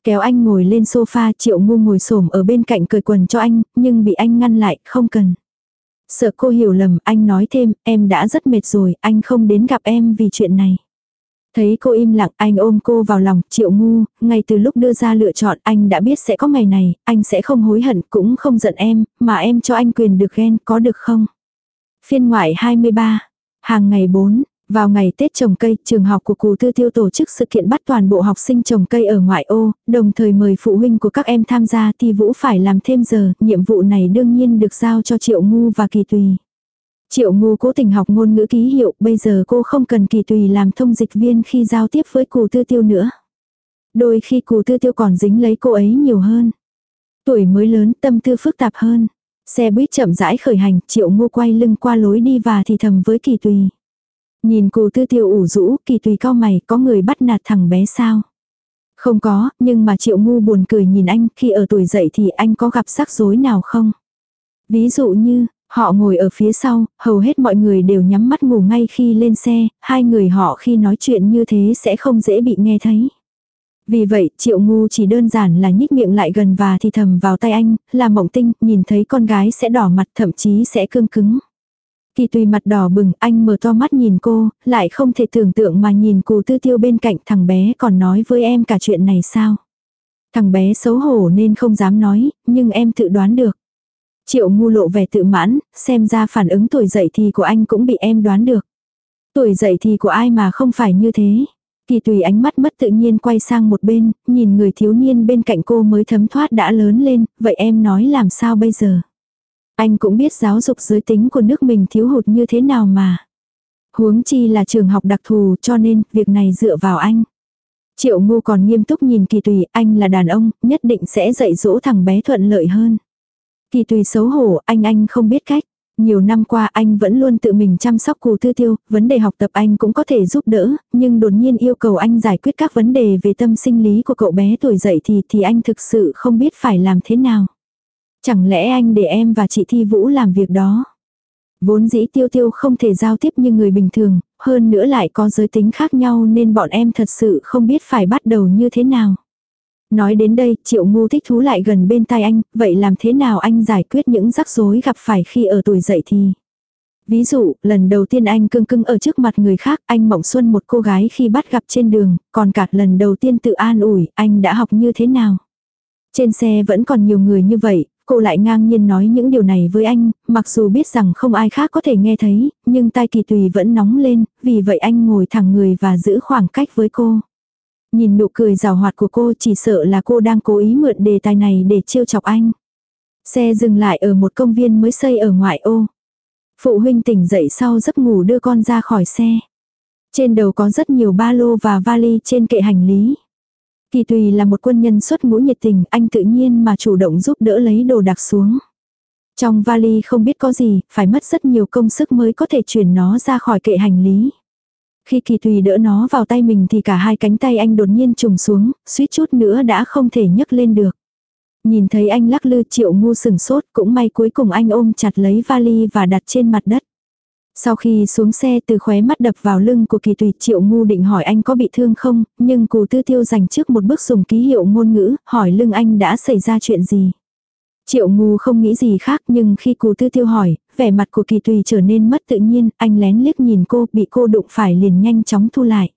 Kéo anh ngồi lên sofa, triệu ngu ngồi xổm ở bên cạnh cười quần cho anh, nhưng bị anh ngăn lại, không cần. Sợ cô hiểu lầm, anh nói thêm, em đã rất mệt rồi, anh không đến gặp em vì chuyện này. Thấy cô im lặng, anh ôm cô vào lòng, triệu ngu, ngay từ lúc đưa ra lựa chọn anh đã biết sẽ có ngày này, anh sẽ không hối hận, cũng không giận em, mà em cho anh quyền được ghen, có được không? Phiên ngoại 23. Hàng ngày 4. Vào ngày Tết trồng cây, trường học của Cù Tư Tiêu tổ chức sự kiện bắt toàn bộ học sinh trồng cây ở ngoại ô, đồng thời mời phụ huynh của các em tham gia thì vũ phải làm thêm giờ, nhiệm vụ này đương nhiên được giao cho Triệu Ngu và Kỳ Tùy. Triệu Ngu cố tình học ngôn ngữ ký hiệu, bây giờ cô không cần Kỳ Tùy làm thông dịch viên khi giao tiếp với Cù Tư Tiêu nữa. Đôi khi Cù Tư Tiêu còn dính lấy cô ấy nhiều hơn. Tuổi mới lớn, tâm tư phức tạp hơn. Xe buýt chậm rãi khởi hành, triệu ngu quay lưng qua lối đi và thì thầm với kỳ tùy. Nhìn cô tư tiêu ủ rũ, kỳ tùy cao mày, có người bắt nạt thằng bé sao? Không có, nhưng mà triệu ngu buồn cười nhìn anh, khi ở tuổi dậy thì anh có gặp rắc rối nào không? Ví dụ như, họ ngồi ở phía sau, hầu hết mọi người đều nhắm mắt ngủ ngay khi lên xe, hai người họ khi nói chuyện như thế sẽ không dễ bị nghe thấy. Vì vậy, triệu ngu chỉ đơn giản là nhích miệng lại gần và thì thầm vào tay anh, là mộng tinh, nhìn thấy con gái sẽ đỏ mặt thậm chí sẽ cương cứng. Kỳ tùy mặt đỏ bừng, anh mở to mắt nhìn cô, lại không thể tưởng tượng mà nhìn cụ tư tiêu bên cạnh thằng bé còn nói với em cả chuyện này sao. Thằng bé xấu hổ nên không dám nói, nhưng em tự đoán được. Triệu ngu lộ vẻ tự mãn, xem ra phản ứng tuổi dậy thì của anh cũng bị em đoán được. Tuổi dậy thì của ai mà không phải như thế. Kỳ tùy ánh mắt mất tự nhiên quay sang một bên, nhìn người thiếu niên bên cạnh cô mới thấm thoát đã lớn lên, vậy em nói làm sao bây giờ? Anh cũng biết giáo dục giới tính của nước mình thiếu hụt như thế nào mà. Huống chi là trường học đặc thù cho nên việc này dựa vào anh. Triệu ngu còn nghiêm túc nhìn kỳ tùy, anh là đàn ông, nhất định sẽ dạy dỗ thằng bé thuận lợi hơn. Kỳ tùy xấu hổ, anh anh không biết cách. Nhiều năm qua anh vẫn luôn tự mình chăm sóc cù thư tiêu, vấn đề học tập anh cũng có thể giúp đỡ, nhưng đột nhiên yêu cầu anh giải quyết các vấn đề về tâm sinh lý của cậu bé tuổi dậy thì thì anh thực sự không biết phải làm thế nào. Chẳng lẽ anh để em và chị Thi Vũ làm việc đó? Vốn dĩ tiêu tiêu không thể giao tiếp như người bình thường, hơn nữa lại có giới tính khác nhau nên bọn em thật sự không biết phải bắt đầu như thế nào. Nói đến đây, triệu ngu thích thú lại gần bên tai anh, vậy làm thế nào anh giải quyết những rắc rối gặp phải khi ở tuổi dậy thì? Ví dụ, lần đầu tiên anh cưng cưng ở trước mặt người khác, anh mộng xuân một cô gái khi bắt gặp trên đường, còn cả lần đầu tiên tự an ủi, anh đã học như thế nào? Trên xe vẫn còn nhiều người như vậy, cô lại ngang nhiên nói những điều này với anh, mặc dù biết rằng không ai khác có thể nghe thấy, nhưng tai kỳ tùy vẫn nóng lên, vì vậy anh ngồi thẳng người và giữ khoảng cách với cô. Nhìn nụ cười rào hoạt của cô chỉ sợ là cô đang cố ý mượn đề tài này để trêu chọc anh. Xe dừng lại ở một công viên mới xây ở ngoại ô. Phụ huynh tỉnh dậy sau giấc ngủ đưa con ra khỏi xe. Trên đầu có rất nhiều ba lô và vali trên kệ hành lý. Kỳ tùy là một quân nhân xuất ngũ nhiệt tình, anh tự nhiên mà chủ động giúp đỡ lấy đồ đạc xuống. Trong vali không biết có gì, phải mất rất nhiều công sức mới có thể chuyển nó ra khỏi kệ hành lý. Khi kỳ tùy đỡ nó vào tay mình thì cả hai cánh tay anh đột nhiên trùng xuống, suýt chút nữa đã không thể nhấc lên được. Nhìn thấy anh lắc lư triệu ngu sừng sốt cũng may cuối cùng anh ôm chặt lấy vali và đặt trên mặt đất. Sau khi xuống xe từ khóe mắt đập vào lưng của kỳ tùy triệu ngu định hỏi anh có bị thương không, nhưng cù tư tiêu dành trước một bước dùng ký hiệu ngôn ngữ, hỏi lưng anh đã xảy ra chuyện gì. Triệu ngu không nghĩ gì khác nhưng khi cù tư tiêu hỏi, vẻ mặt của kỳ tùy trở nên mất tự nhiên, anh lén liếc nhìn cô, bị cô đụng phải liền nhanh chóng thu lại.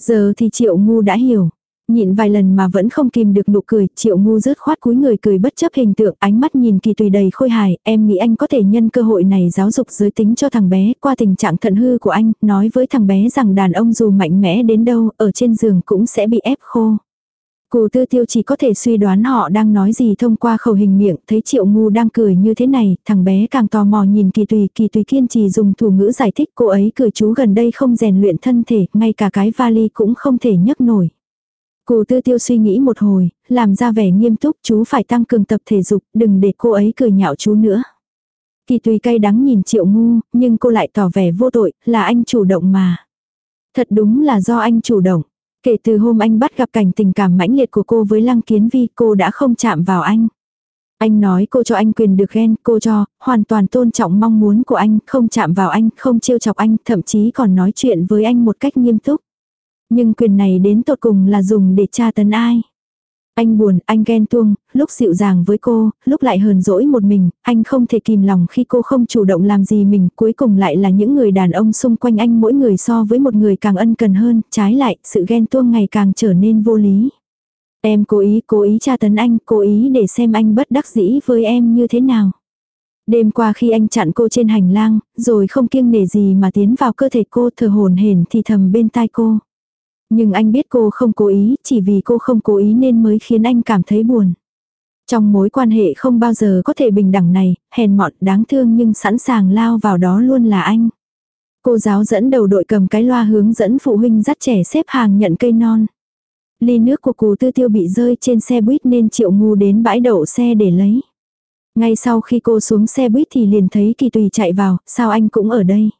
Giờ thì triệu ngu đã hiểu. Nhịn vài lần mà vẫn không kìm được nụ cười, triệu ngu rớt khoát cúi người cười bất chấp hình tượng, ánh mắt nhìn kỳ tùy đầy khôi hài, em nghĩ anh có thể nhân cơ hội này giáo dục giới tính cho thằng bé, qua tình trạng thận hư của anh, nói với thằng bé rằng đàn ông dù mạnh mẽ đến đâu, ở trên giường cũng sẽ bị ép khô. Cù tư tiêu chỉ có thể suy đoán họ đang nói gì thông qua khẩu hình miệng, thấy triệu ngu đang cười như thế này, thằng bé càng tò mò nhìn kỳ tùy, kỳ tùy kiên trì dùng thủ ngữ giải thích cô ấy cười chú gần đây không rèn luyện thân thể, ngay cả cái vali cũng không thể nhấc nổi cô tư tiêu suy nghĩ một hồi, làm ra vẻ nghiêm túc chú phải tăng cường tập thể dục, đừng để cô ấy cười nhạo chú nữa. Kỳ tùy cay đắng nhìn triệu ngu, nhưng cô lại tỏ vẻ vô tội, là anh chủ động mà. Thật đúng là do anh chủ động. Kể từ hôm anh bắt gặp cảnh tình cảm mãnh liệt của cô với Lăng Kiến Vi, cô đã không chạm vào anh. Anh nói cô cho anh quyền được ghen, cô cho, hoàn toàn tôn trọng mong muốn của anh, không chạm vào anh, không trêu chọc anh, thậm chí còn nói chuyện với anh một cách nghiêm túc. Nhưng quyền này đến tột cùng là dùng để tra tấn ai. Anh buồn, anh ghen tuông, lúc dịu dàng với cô, lúc lại hờn dỗi một mình, anh không thể kìm lòng khi cô không chủ động làm gì mình, cuối cùng lại là những người đàn ông xung quanh anh mỗi người so với một người càng ân cần hơn, trái lại, sự ghen tuông ngày càng trở nên vô lý. Em cố ý, cố ý tra tấn anh, cố ý để xem anh bất đắc dĩ với em như thế nào. Đêm qua khi anh chặn cô trên hành lang, rồi không kiêng nể gì mà tiến vào cơ thể cô thờ hồn hển thì thầm bên tai cô. Nhưng anh biết cô không cố ý, chỉ vì cô không cố ý nên mới khiến anh cảm thấy buồn. Trong mối quan hệ không bao giờ có thể bình đẳng này, hèn mọn đáng thương nhưng sẵn sàng lao vào đó luôn là anh. Cô giáo dẫn đầu đội cầm cái loa hướng dẫn phụ huynh dắt trẻ xếp hàng nhận cây non. Ly nước của cụ tư tiêu bị rơi trên xe buýt nên triệu ngu đến bãi đậu xe để lấy. Ngay sau khi cô xuống xe buýt thì liền thấy kỳ tùy chạy vào, sao anh cũng ở đây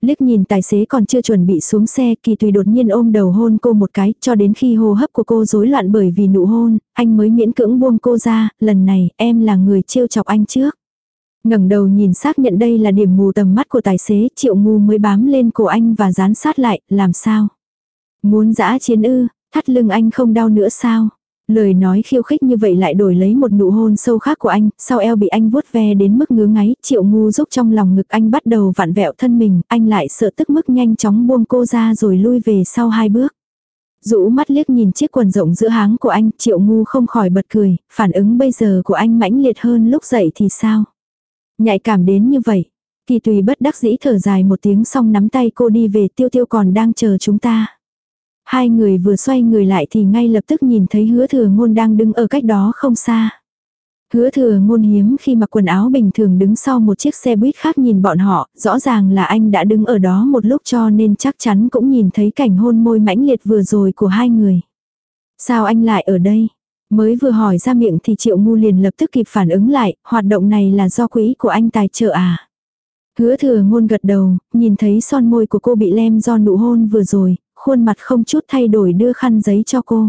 liếc nhìn tài xế còn chưa chuẩn bị xuống xe, kỳ tùy đột nhiên ôm đầu hôn cô một cái, cho đến khi hô hấp của cô rối loạn bởi vì nụ hôn, anh mới miễn cưỡng buông cô ra, lần này em là người trêu chọc anh trước. ngẩng đầu nhìn xác nhận đây là điểm mù tầm mắt của tài xế, triệu ngu mới bám lên cổ anh và dán sát lại, làm sao? Muốn dã chiến ư, thắt lưng anh không đau nữa sao? Lời nói khiêu khích như vậy lại đổi lấy một nụ hôn sâu khác của anh, sau eo bị anh vuốt ve đến mức ngứa ngáy, triệu ngu giúp trong lòng ngực anh bắt đầu vặn vẹo thân mình, anh lại sợ tức mức nhanh chóng buông cô ra rồi lui về sau hai bước. Rũ mắt liếc nhìn chiếc quần rộng giữa háng của anh, triệu ngu không khỏi bật cười, phản ứng bây giờ của anh mãnh liệt hơn lúc dậy thì sao? Nhạy cảm đến như vậy. Kỳ tùy bất đắc dĩ thở dài một tiếng xong nắm tay cô đi về tiêu tiêu còn đang chờ chúng ta. Hai người vừa xoay người lại thì ngay lập tức nhìn thấy hứa thừa ngôn đang đứng ở cách đó không xa. Hứa thừa ngôn hiếm khi mặc quần áo bình thường đứng sau một chiếc xe buýt khác nhìn bọn họ, rõ ràng là anh đã đứng ở đó một lúc cho nên chắc chắn cũng nhìn thấy cảnh hôn môi mãnh liệt vừa rồi của hai người. Sao anh lại ở đây? Mới vừa hỏi ra miệng thì triệu ngu liền lập tức kịp phản ứng lại, hoạt động này là do quỹ của anh tài trợ à? Hứa thừa ngôn gật đầu, nhìn thấy son môi của cô bị lem do nụ hôn vừa rồi, khuôn mặt không chút thay đổi đưa khăn giấy cho cô.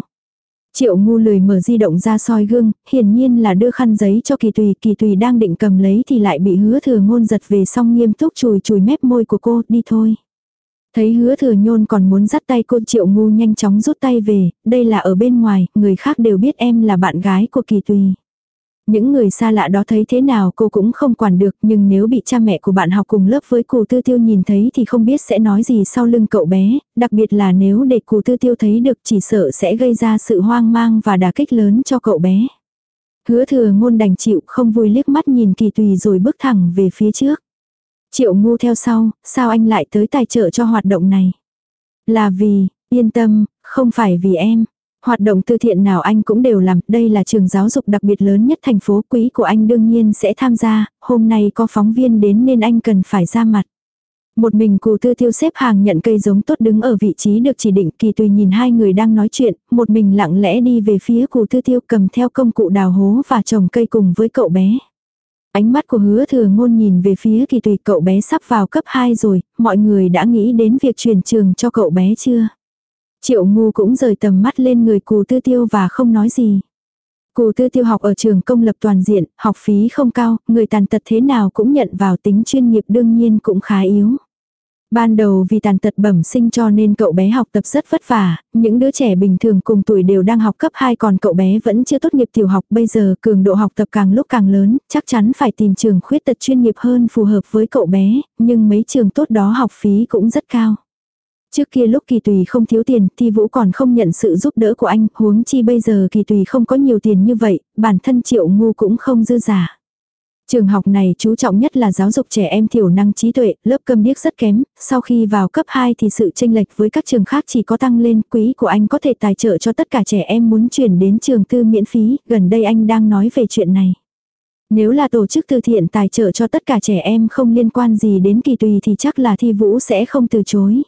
Triệu ngu lười mở di động ra soi gương, hiển nhiên là đưa khăn giấy cho kỳ tùy, kỳ tùy đang định cầm lấy thì lại bị hứa thừa ngôn giật về xong nghiêm túc chùi chùi mép môi của cô, đi thôi. Thấy hứa thừa nhôn còn muốn dắt tay cô triệu ngu nhanh chóng rút tay về, đây là ở bên ngoài, người khác đều biết em là bạn gái của kỳ tùy. Những người xa lạ đó thấy thế nào cô cũng không quản được nhưng nếu bị cha mẹ của bạn học cùng lớp với cụ tư tiêu nhìn thấy thì không biết sẽ nói gì sau lưng cậu bé, đặc biệt là nếu để cụ tư tiêu thấy được chỉ sợ sẽ gây ra sự hoang mang và đả kích lớn cho cậu bé. Hứa thừa ngôn đành chịu không vui liếc mắt nhìn kỳ tùy rồi bước thẳng về phía trước. Triệu ngu theo sau, sao anh lại tới tài trợ cho hoạt động này? Là vì, yên tâm, không phải vì em. Hoạt động từ thiện nào anh cũng đều làm, đây là trường giáo dục đặc biệt lớn nhất thành phố quý của anh đương nhiên sẽ tham gia, hôm nay có phóng viên đến nên anh cần phải ra mặt. Một mình cụ tư tiêu xếp hàng nhận cây giống tốt đứng ở vị trí được chỉ định kỳ tùy nhìn hai người đang nói chuyện, một mình lặng lẽ đi về phía cụ tư tiêu cầm theo công cụ đào hố và trồng cây cùng với cậu bé. Ánh mắt của hứa thừa ngôn nhìn về phía kỳ tùy cậu bé sắp vào cấp 2 rồi, mọi người đã nghĩ đến việc chuyển trường cho cậu bé chưa? Triệu ngu cũng rời tầm mắt lên người cù tư tiêu và không nói gì. Cù tư tiêu học ở trường công lập toàn diện, học phí không cao, người tàn tật thế nào cũng nhận vào tính chuyên nghiệp đương nhiên cũng khá yếu. Ban đầu vì tàn tật bẩm sinh cho nên cậu bé học tập rất vất vả, những đứa trẻ bình thường cùng tuổi đều đang học cấp 2 còn cậu bé vẫn chưa tốt nghiệp tiểu học bây giờ cường độ học tập càng lúc càng lớn, chắc chắn phải tìm trường khuyết tật chuyên nghiệp hơn phù hợp với cậu bé, nhưng mấy trường tốt đó học phí cũng rất cao. Trước kia lúc kỳ tùy không thiếu tiền, thi vũ còn không nhận sự giúp đỡ của anh, huống chi bây giờ kỳ tùy không có nhiều tiền như vậy, bản thân triệu ngu cũng không dư giả. Trường học này chú trọng nhất là giáo dục trẻ em thiểu năng trí tuệ, lớp câm điếc rất kém, sau khi vào cấp 2 thì sự tranh lệch với các trường khác chỉ có tăng lên, quý của anh có thể tài trợ cho tất cả trẻ em muốn chuyển đến trường tư miễn phí, gần đây anh đang nói về chuyện này. Nếu là tổ chức từ thiện tài trợ cho tất cả trẻ em không liên quan gì đến kỳ tùy thì chắc là thi vũ sẽ không từ chối.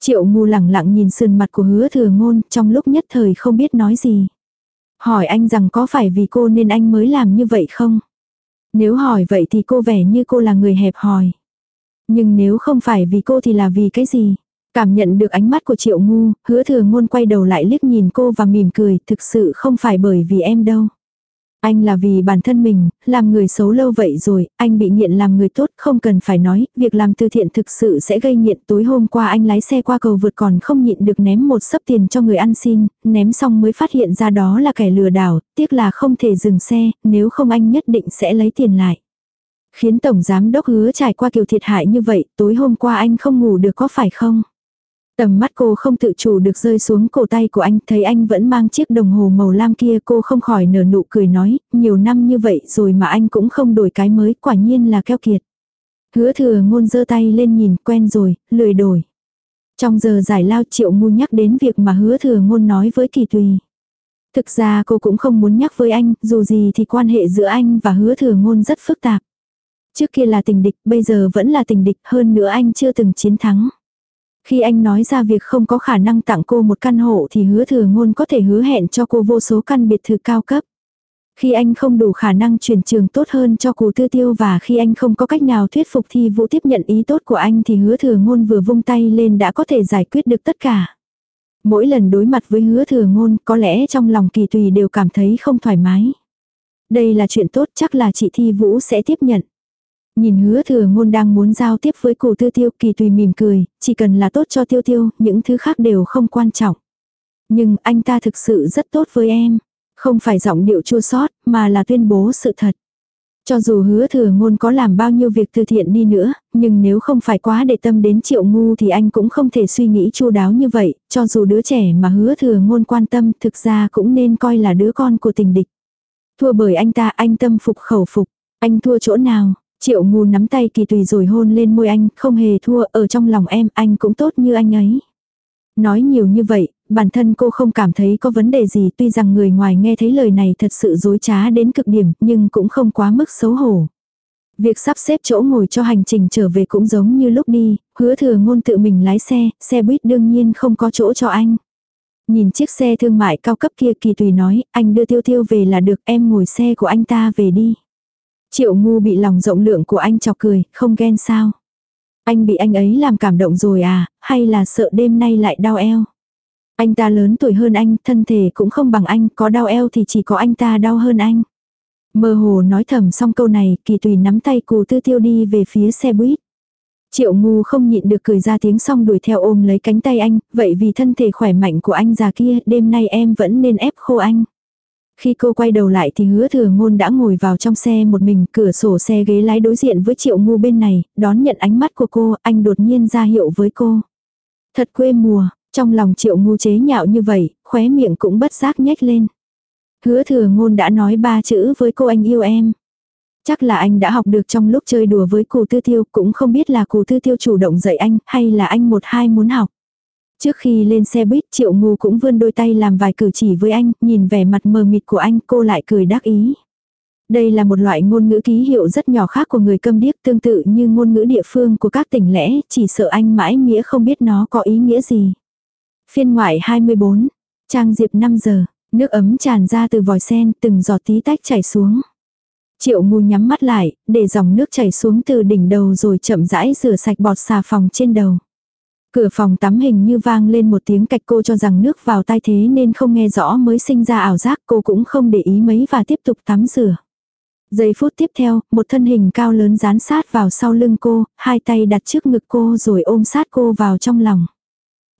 Triệu ngu lẳng lặng nhìn sườn mặt của hứa thừa ngôn trong lúc nhất thời không biết nói gì. Hỏi anh rằng có phải vì cô nên anh mới làm như vậy không? Nếu hỏi vậy thì cô vẻ như cô là người hẹp hòi. Nhưng nếu không phải vì cô thì là vì cái gì? Cảm nhận được ánh mắt của triệu ngu, hứa thừa ngôn quay đầu lại liếc nhìn cô và mỉm cười, thực sự không phải bởi vì em đâu. Anh là vì bản thân mình, làm người xấu lâu vậy rồi, anh bị nghiện làm người tốt, không cần phải nói, việc làm từ thiện thực sự sẽ gây nghiện. Tối hôm qua anh lái xe qua cầu vượt còn không nhịn được ném một sấp tiền cho người ăn xin, ném xong mới phát hiện ra đó là kẻ lừa đảo, tiếc là không thể dừng xe, nếu không anh nhất định sẽ lấy tiền lại. Khiến Tổng Giám Đốc hứa trải qua kiểu thiệt hại như vậy, tối hôm qua anh không ngủ được có phải không? Tầm mắt cô không tự chủ được rơi xuống cổ tay của anh, thấy anh vẫn mang chiếc đồng hồ màu lam kia cô không khỏi nở nụ cười nói, nhiều năm như vậy rồi mà anh cũng không đổi cái mới, quả nhiên là keo kiệt. Hứa thừa ngôn giơ tay lên nhìn quen rồi, lười đổi. Trong giờ giải lao triệu ngu nhắc đến việc mà hứa thừa ngôn nói với kỳ tùy. Thực ra cô cũng không muốn nhắc với anh, dù gì thì quan hệ giữa anh và hứa thừa ngôn rất phức tạp. Trước kia là tình địch, bây giờ vẫn là tình địch, hơn nữa anh chưa từng chiến thắng. Khi anh nói ra việc không có khả năng tặng cô một căn hộ thì hứa thừa ngôn có thể hứa hẹn cho cô vô số căn biệt thự cao cấp. Khi anh không đủ khả năng chuyển trường tốt hơn cho cụ tư tiêu và khi anh không có cách nào thuyết phục thi vũ tiếp nhận ý tốt của anh thì hứa thừa ngôn vừa vung tay lên đã có thể giải quyết được tất cả. Mỗi lần đối mặt với hứa thừa ngôn, có lẽ trong lòng kỳ tùy đều cảm thấy không thoải mái. Đây là chuyện tốt, chắc là chị Thi Vũ sẽ tiếp nhận. Nhìn hứa thừa ngôn đang muốn giao tiếp với cổ tư tiêu kỳ tùy mỉm cười, chỉ cần là tốt cho tiêu tiêu, những thứ khác đều không quan trọng. Nhưng anh ta thực sự rất tốt với em. Không phải giọng điệu chua sót, mà là tuyên bố sự thật. Cho dù hứa thừa ngôn có làm bao nhiêu việc từ thiện đi nữa, nhưng nếu không phải quá để tâm đến triệu ngu thì anh cũng không thể suy nghĩ chu đáo như vậy, cho dù đứa trẻ mà hứa thừa ngôn quan tâm thực ra cũng nên coi là đứa con của tình địch. Thua bởi anh ta anh tâm phục khẩu phục, anh thua chỗ nào, Triệu ngu nắm tay kỳ tùy rồi hôn lên môi anh, không hề thua, ở trong lòng em, anh cũng tốt như anh ấy. Nói nhiều như vậy, bản thân cô không cảm thấy có vấn đề gì tuy rằng người ngoài nghe thấy lời này thật sự dối trá đến cực điểm nhưng cũng không quá mức xấu hổ. Việc sắp xếp chỗ ngồi cho hành trình trở về cũng giống như lúc đi, hứa thừa ngôn tự mình lái xe, xe buýt đương nhiên không có chỗ cho anh. Nhìn chiếc xe thương mại cao cấp kia kỳ tùy nói, anh đưa tiêu tiêu về là được em ngồi xe của anh ta về đi. Triệu ngu bị lòng rộng lượng của anh chọc cười, không ghen sao. Anh bị anh ấy làm cảm động rồi à, hay là sợ đêm nay lại đau eo. Anh ta lớn tuổi hơn anh, thân thể cũng không bằng anh, có đau eo thì chỉ có anh ta đau hơn anh. Mơ hồ nói thầm xong câu này, kỳ tùy nắm tay cù tư tiêu đi về phía xe buýt. Triệu ngu không nhịn được cười ra tiếng xong đuổi theo ôm lấy cánh tay anh, vậy vì thân thể khỏe mạnh của anh già kia, đêm nay em vẫn nên ép khô anh. Khi cô quay đầu lại thì hứa thừa ngôn đã ngồi vào trong xe một mình, cửa sổ xe ghế lái đối diện với triệu ngu bên này, đón nhận ánh mắt của cô, anh đột nhiên ra hiệu với cô. Thật quê mùa, trong lòng triệu ngu chế nhạo như vậy, khóe miệng cũng bất giác nhếch lên. Hứa thừa ngôn đã nói ba chữ với cô anh yêu em. Chắc là anh đã học được trong lúc chơi đùa với cụ tư tiêu, cũng không biết là cụ tư tiêu chủ động dạy anh, hay là anh một hai muốn học. Trước khi lên xe buýt triệu ngu cũng vươn đôi tay làm vài cử chỉ với anh, nhìn vẻ mặt mờ mịt của anh cô lại cười đắc ý. Đây là một loại ngôn ngữ ký hiệu rất nhỏ khác của người câm điếc tương tự như ngôn ngữ địa phương của các tỉnh lẽ, chỉ sợ anh mãi mĩa không biết nó có ý nghĩa gì. Phiên ngoại 24, trang diệp 5 giờ, nước ấm tràn ra từ vòi sen từng giọt tí tách chảy xuống. Triệu ngu nhắm mắt lại, để dòng nước chảy xuống từ đỉnh đầu rồi chậm rãi rửa sạch bọt xà phòng trên đầu. Cửa phòng tắm hình như vang lên một tiếng cạch cô cho rằng nước vào tai thế nên không nghe rõ mới sinh ra ảo giác cô cũng không để ý mấy và tiếp tục tắm rửa. Giây phút tiếp theo, một thân hình cao lớn dán sát vào sau lưng cô, hai tay đặt trước ngực cô rồi ôm sát cô vào trong lòng.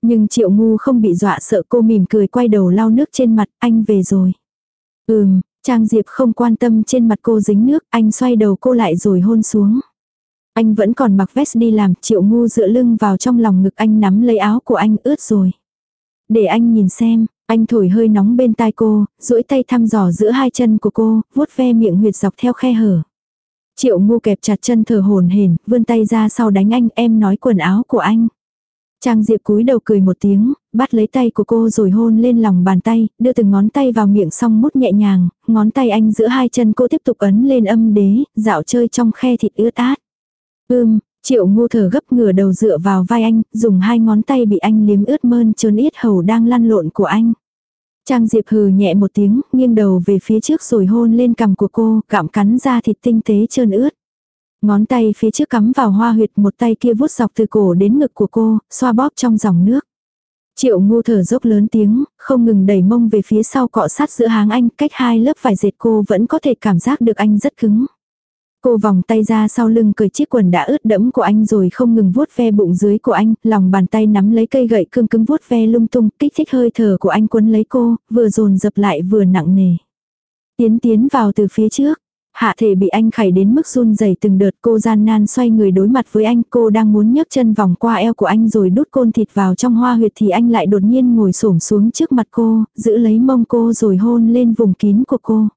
Nhưng triệu ngu không bị dọa sợ cô mỉm cười quay đầu lau nước trên mặt, anh về rồi. Ừm, Trang Diệp không quan tâm trên mặt cô dính nước, anh xoay đầu cô lại rồi hôn xuống. Anh vẫn còn mặc vest đi làm, triệu ngu dựa lưng vào trong lòng ngực anh nắm lấy áo của anh ướt rồi. Để anh nhìn xem, anh thổi hơi nóng bên tai cô, duỗi tay thăm dò giữa hai chân của cô, vuốt ve miệng huyệt dọc theo khe hở. Triệu ngu kẹp chặt chân thở hồn hển, vươn tay ra sau đánh anh, em nói quần áo của anh. Trang Diệp cúi đầu cười một tiếng, bắt lấy tay của cô rồi hôn lên lòng bàn tay, đưa từng ngón tay vào miệng xong mút nhẹ nhàng, ngón tay anh giữa hai chân cô tiếp tục ấn lên âm đế, dạo chơi trong khe thịt ướt át. Ưm, triệu ngu thở gấp ngửa đầu dựa vào vai anh, dùng hai ngón tay bị anh liếm ướt mơn trơn yết hầu đang lăn lộn của anh. Trang Diệp hừ nhẹ một tiếng, nghiêng đầu về phía trước rồi hôn lên cằm của cô, cạm cắn ra thịt tinh tế trơn ướt. Ngón tay phía trước cắm vào hoa huyệt một tay kia vuốt dọc từ cổ đến ngực của cô, xoa bóp trong dòng nước. Triệu ngu thở dốc lớn tiếng, không ngừng đẩy mông về phía sau cọ sát giữa háng anh, cách hai lớp vải dệt cô vẫn có thể cảm giác được anh rất cứng. Cô vòng tay ra sau lưng cởi chiếc quần đã ướt đẫm của anh rồi không ngừng vuốt ve bụng dưới của anh, lòng bàn tay nắm lấy cây gậy cương cứng vuốt ve lung tung, kích thích hơi thở của anh quấn lấy cô, vừa dồn dập lại vừa nặng nề. Tiến tiến vào từ phía trước, Hạ thể bị anh khẩy đến mức run rẩy từng đợt cô gian nan xoay người đối mặt với anh cô đang muốn nhấc chân vòng qua eo của anh rồi đút côn thịt vào trong hoa huyệt thì anh lại đột nhiên ngồi xổm xuống trước mặt cô, giữ lấy mông cô rồi hôn lên vùng kín của cô.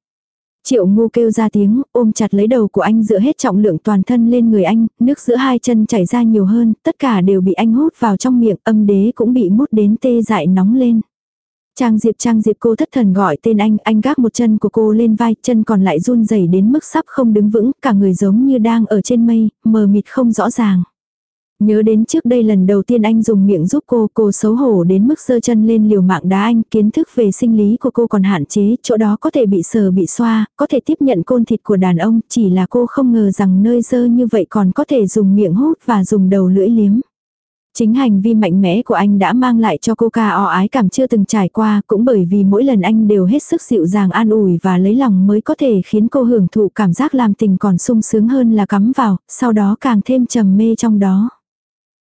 Triệu ngu kêu ra tiếng, ôm chặt lấy đầu của anh dựa hết trọng lượng toàn thân lên người anh, nước giữa hai chân chảy ra nhiều hơn, tất cả đều bị anh hút vào trong miệng, âm đế cũng bị mút đến tê dại nóng lên. Trang Diệp Trang Diệp cô thất thần gọi tên anh, anh gác một chân của cô lên vai, chân còn lại run rẩy đến mức sắp không đứng vững, cả người giống như đang ở trên mây, mờ mịt không rõ ràng. Nhớ đến trước đây lần đầu tiên anh dùng miệng giúp cô, cô xấu hổ đến mức sơ chân lên liều mạng đá anh, kiến thức về sinh lý của cô còn hạn chế, chỗ đó có thể bị sờ bị xoa, có thể tiếp nhận côn thịt của đàn ông, chỉ là cô không ngờ rằng nơi dơ như vậy còn có thể dùng miệng hút và dùng đầu lưỡi liếm. Chính hành vi mạnh mẽ của anh đã mang lại cho cô ca o ái cảm chưa từng trải qua, cũng bởi vì mỗi lần anh đều hết sức dịu dàng an ủi và lấy lòng mới có thể khiến cô hưởng thụ cảm giác làm tình còn sung sướng hơn là cắm vào, sau đó càng thêm trầm mê trong đó.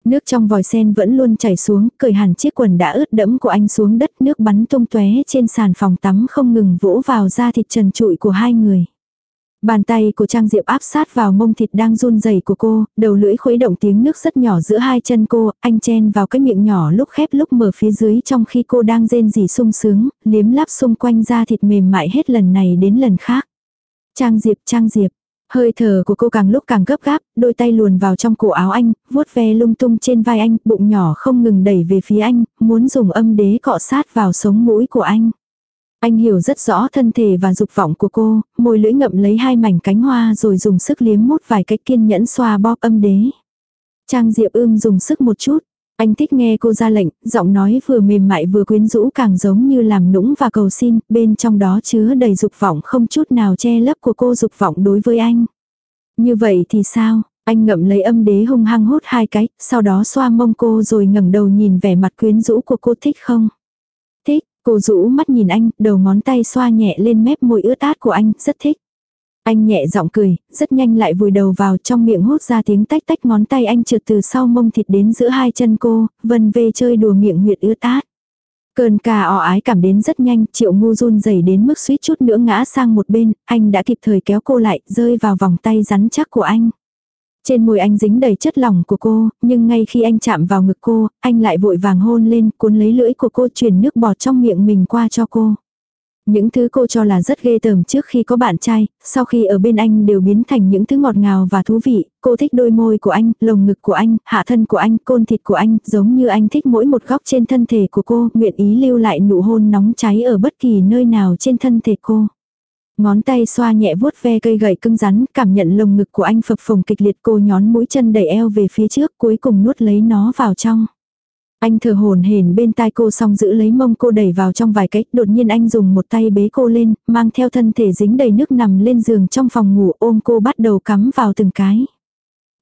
Nước trong vòi sen vẫn luôn chảy xuống, cởi hẳn chiếc quần đã ướt đẫm của anh xuống đất, nước bắn tung tóe trên sàn phòng tắm không ngừng vỗ vào da thịt trần trụi của hai người. Bàn tay của Trang Diệp áp sát vào mông thịt đang run rẩy của cô, đầu lưỡi khuấy động tiếng nước rất nhỏ giữa hai chân cô, anh chen vào cái miệng nhỏ lúc khép lúc mở phía dưới trong khi cô đang rên rỉ sung sướng, liếm láp xung quanh da thịt mềm mại hết lần này đến lần khác. Trang Diệp, Trang Diệp, Hơi thở của cô càng lúc càng gấp gáp, đôi tay luồn vào trong cổ áo anh, vuốt ve lung tung trên vai anh, bụng nhỏ không ngừng đẩy về phía anh, muốn dùng âm đế cọ sát vào sống mũi của anh. Anh hiểu rất rõ thân thể và dục vọng của cô, môi lưỡi ngậm lấy hai mảnh cánh hoa rồi dùng sức liếm mút vài cách kiên nhẫn xoa bóp âm đế. Trang Diệp ưm dùng sức một chút. Anh thích nghe cô ra lệnh, giọng nói vừa mềm mại vừa quyến rũ càng giống như làm nũng và cầu xin, bên trong đó chứa đầy dục vọng không chút nào che lấp của cô dục vọng đối với anh. Như vậy thì sao? Anh ngậm lấy âm đế hung hăng hút hai cái, sau đó xoa mông cô rồi ngẩng đầu nhìn vẻ mặt quyến rũ của cô thích không? Thích, cô rũ mắt nhìn anh, đầu ngón tay xoa nhẹ lên mép môi ướt át của anh, rất thích. Anh nhẹ giọng cười, rất nhanh lại vùi đầu vào trong miệng hút ra tiếng tách tách ngón tay anh trượt từ sau mông thịt đến giữa hai chân cô, vân về chơi đùa miệng huyệt ướt át. Cơn cà o ái cảm đến rất nhanh, triệu ngu run rẩy đến mức suýt chút nữa ngã sang một bên, anh đã kịp thời kéo cô lại, rơi vào vòng tay rắn chắc của anh. Trên môi anh dính đầy chất lỏng của cô, nhưng ngay khi anh chạm vào ngực cô, anh lại vội vàng hôn lên, cuốn lấy lưỡi của cô truyền nước bọt trong miệng mình qua cho cô. Những thứ cô cho là rất ghê tởm trước khi có bạn trai, sau khi ở bên anh đều biến thành những thứ ngọt ngào và thú vị. Cô thích đôi môi của anh, lồng ngực của anh, hạ thân của anh, côn thịt của anh, giống như anh thích mỗi một góc trên thân thể của cô, nguyện ý lưu lại nụ hôn nóng cháy ở bất kỳ nơi nào trên thân thể cô. Ngón tay xoa nhẹ vuốt ve cây gậy cứng rắn, cảm nhận lồng ngực của anh phập phồng kịch liệt cô nhón mũi chân đẩy eo về phía trước cuối cùng nuốt lấy nó vào trong. Anh thở hồn hển bên tai cô xong giữ lấy mông cô đẩy vào trong vài cách, đột nhiên anh dùng một tay bế cô lên, mang theo thân thể dính đầy nước nằm lên giường trong phòng ngủ ôm cô bắt đầu cắm vào từng cái.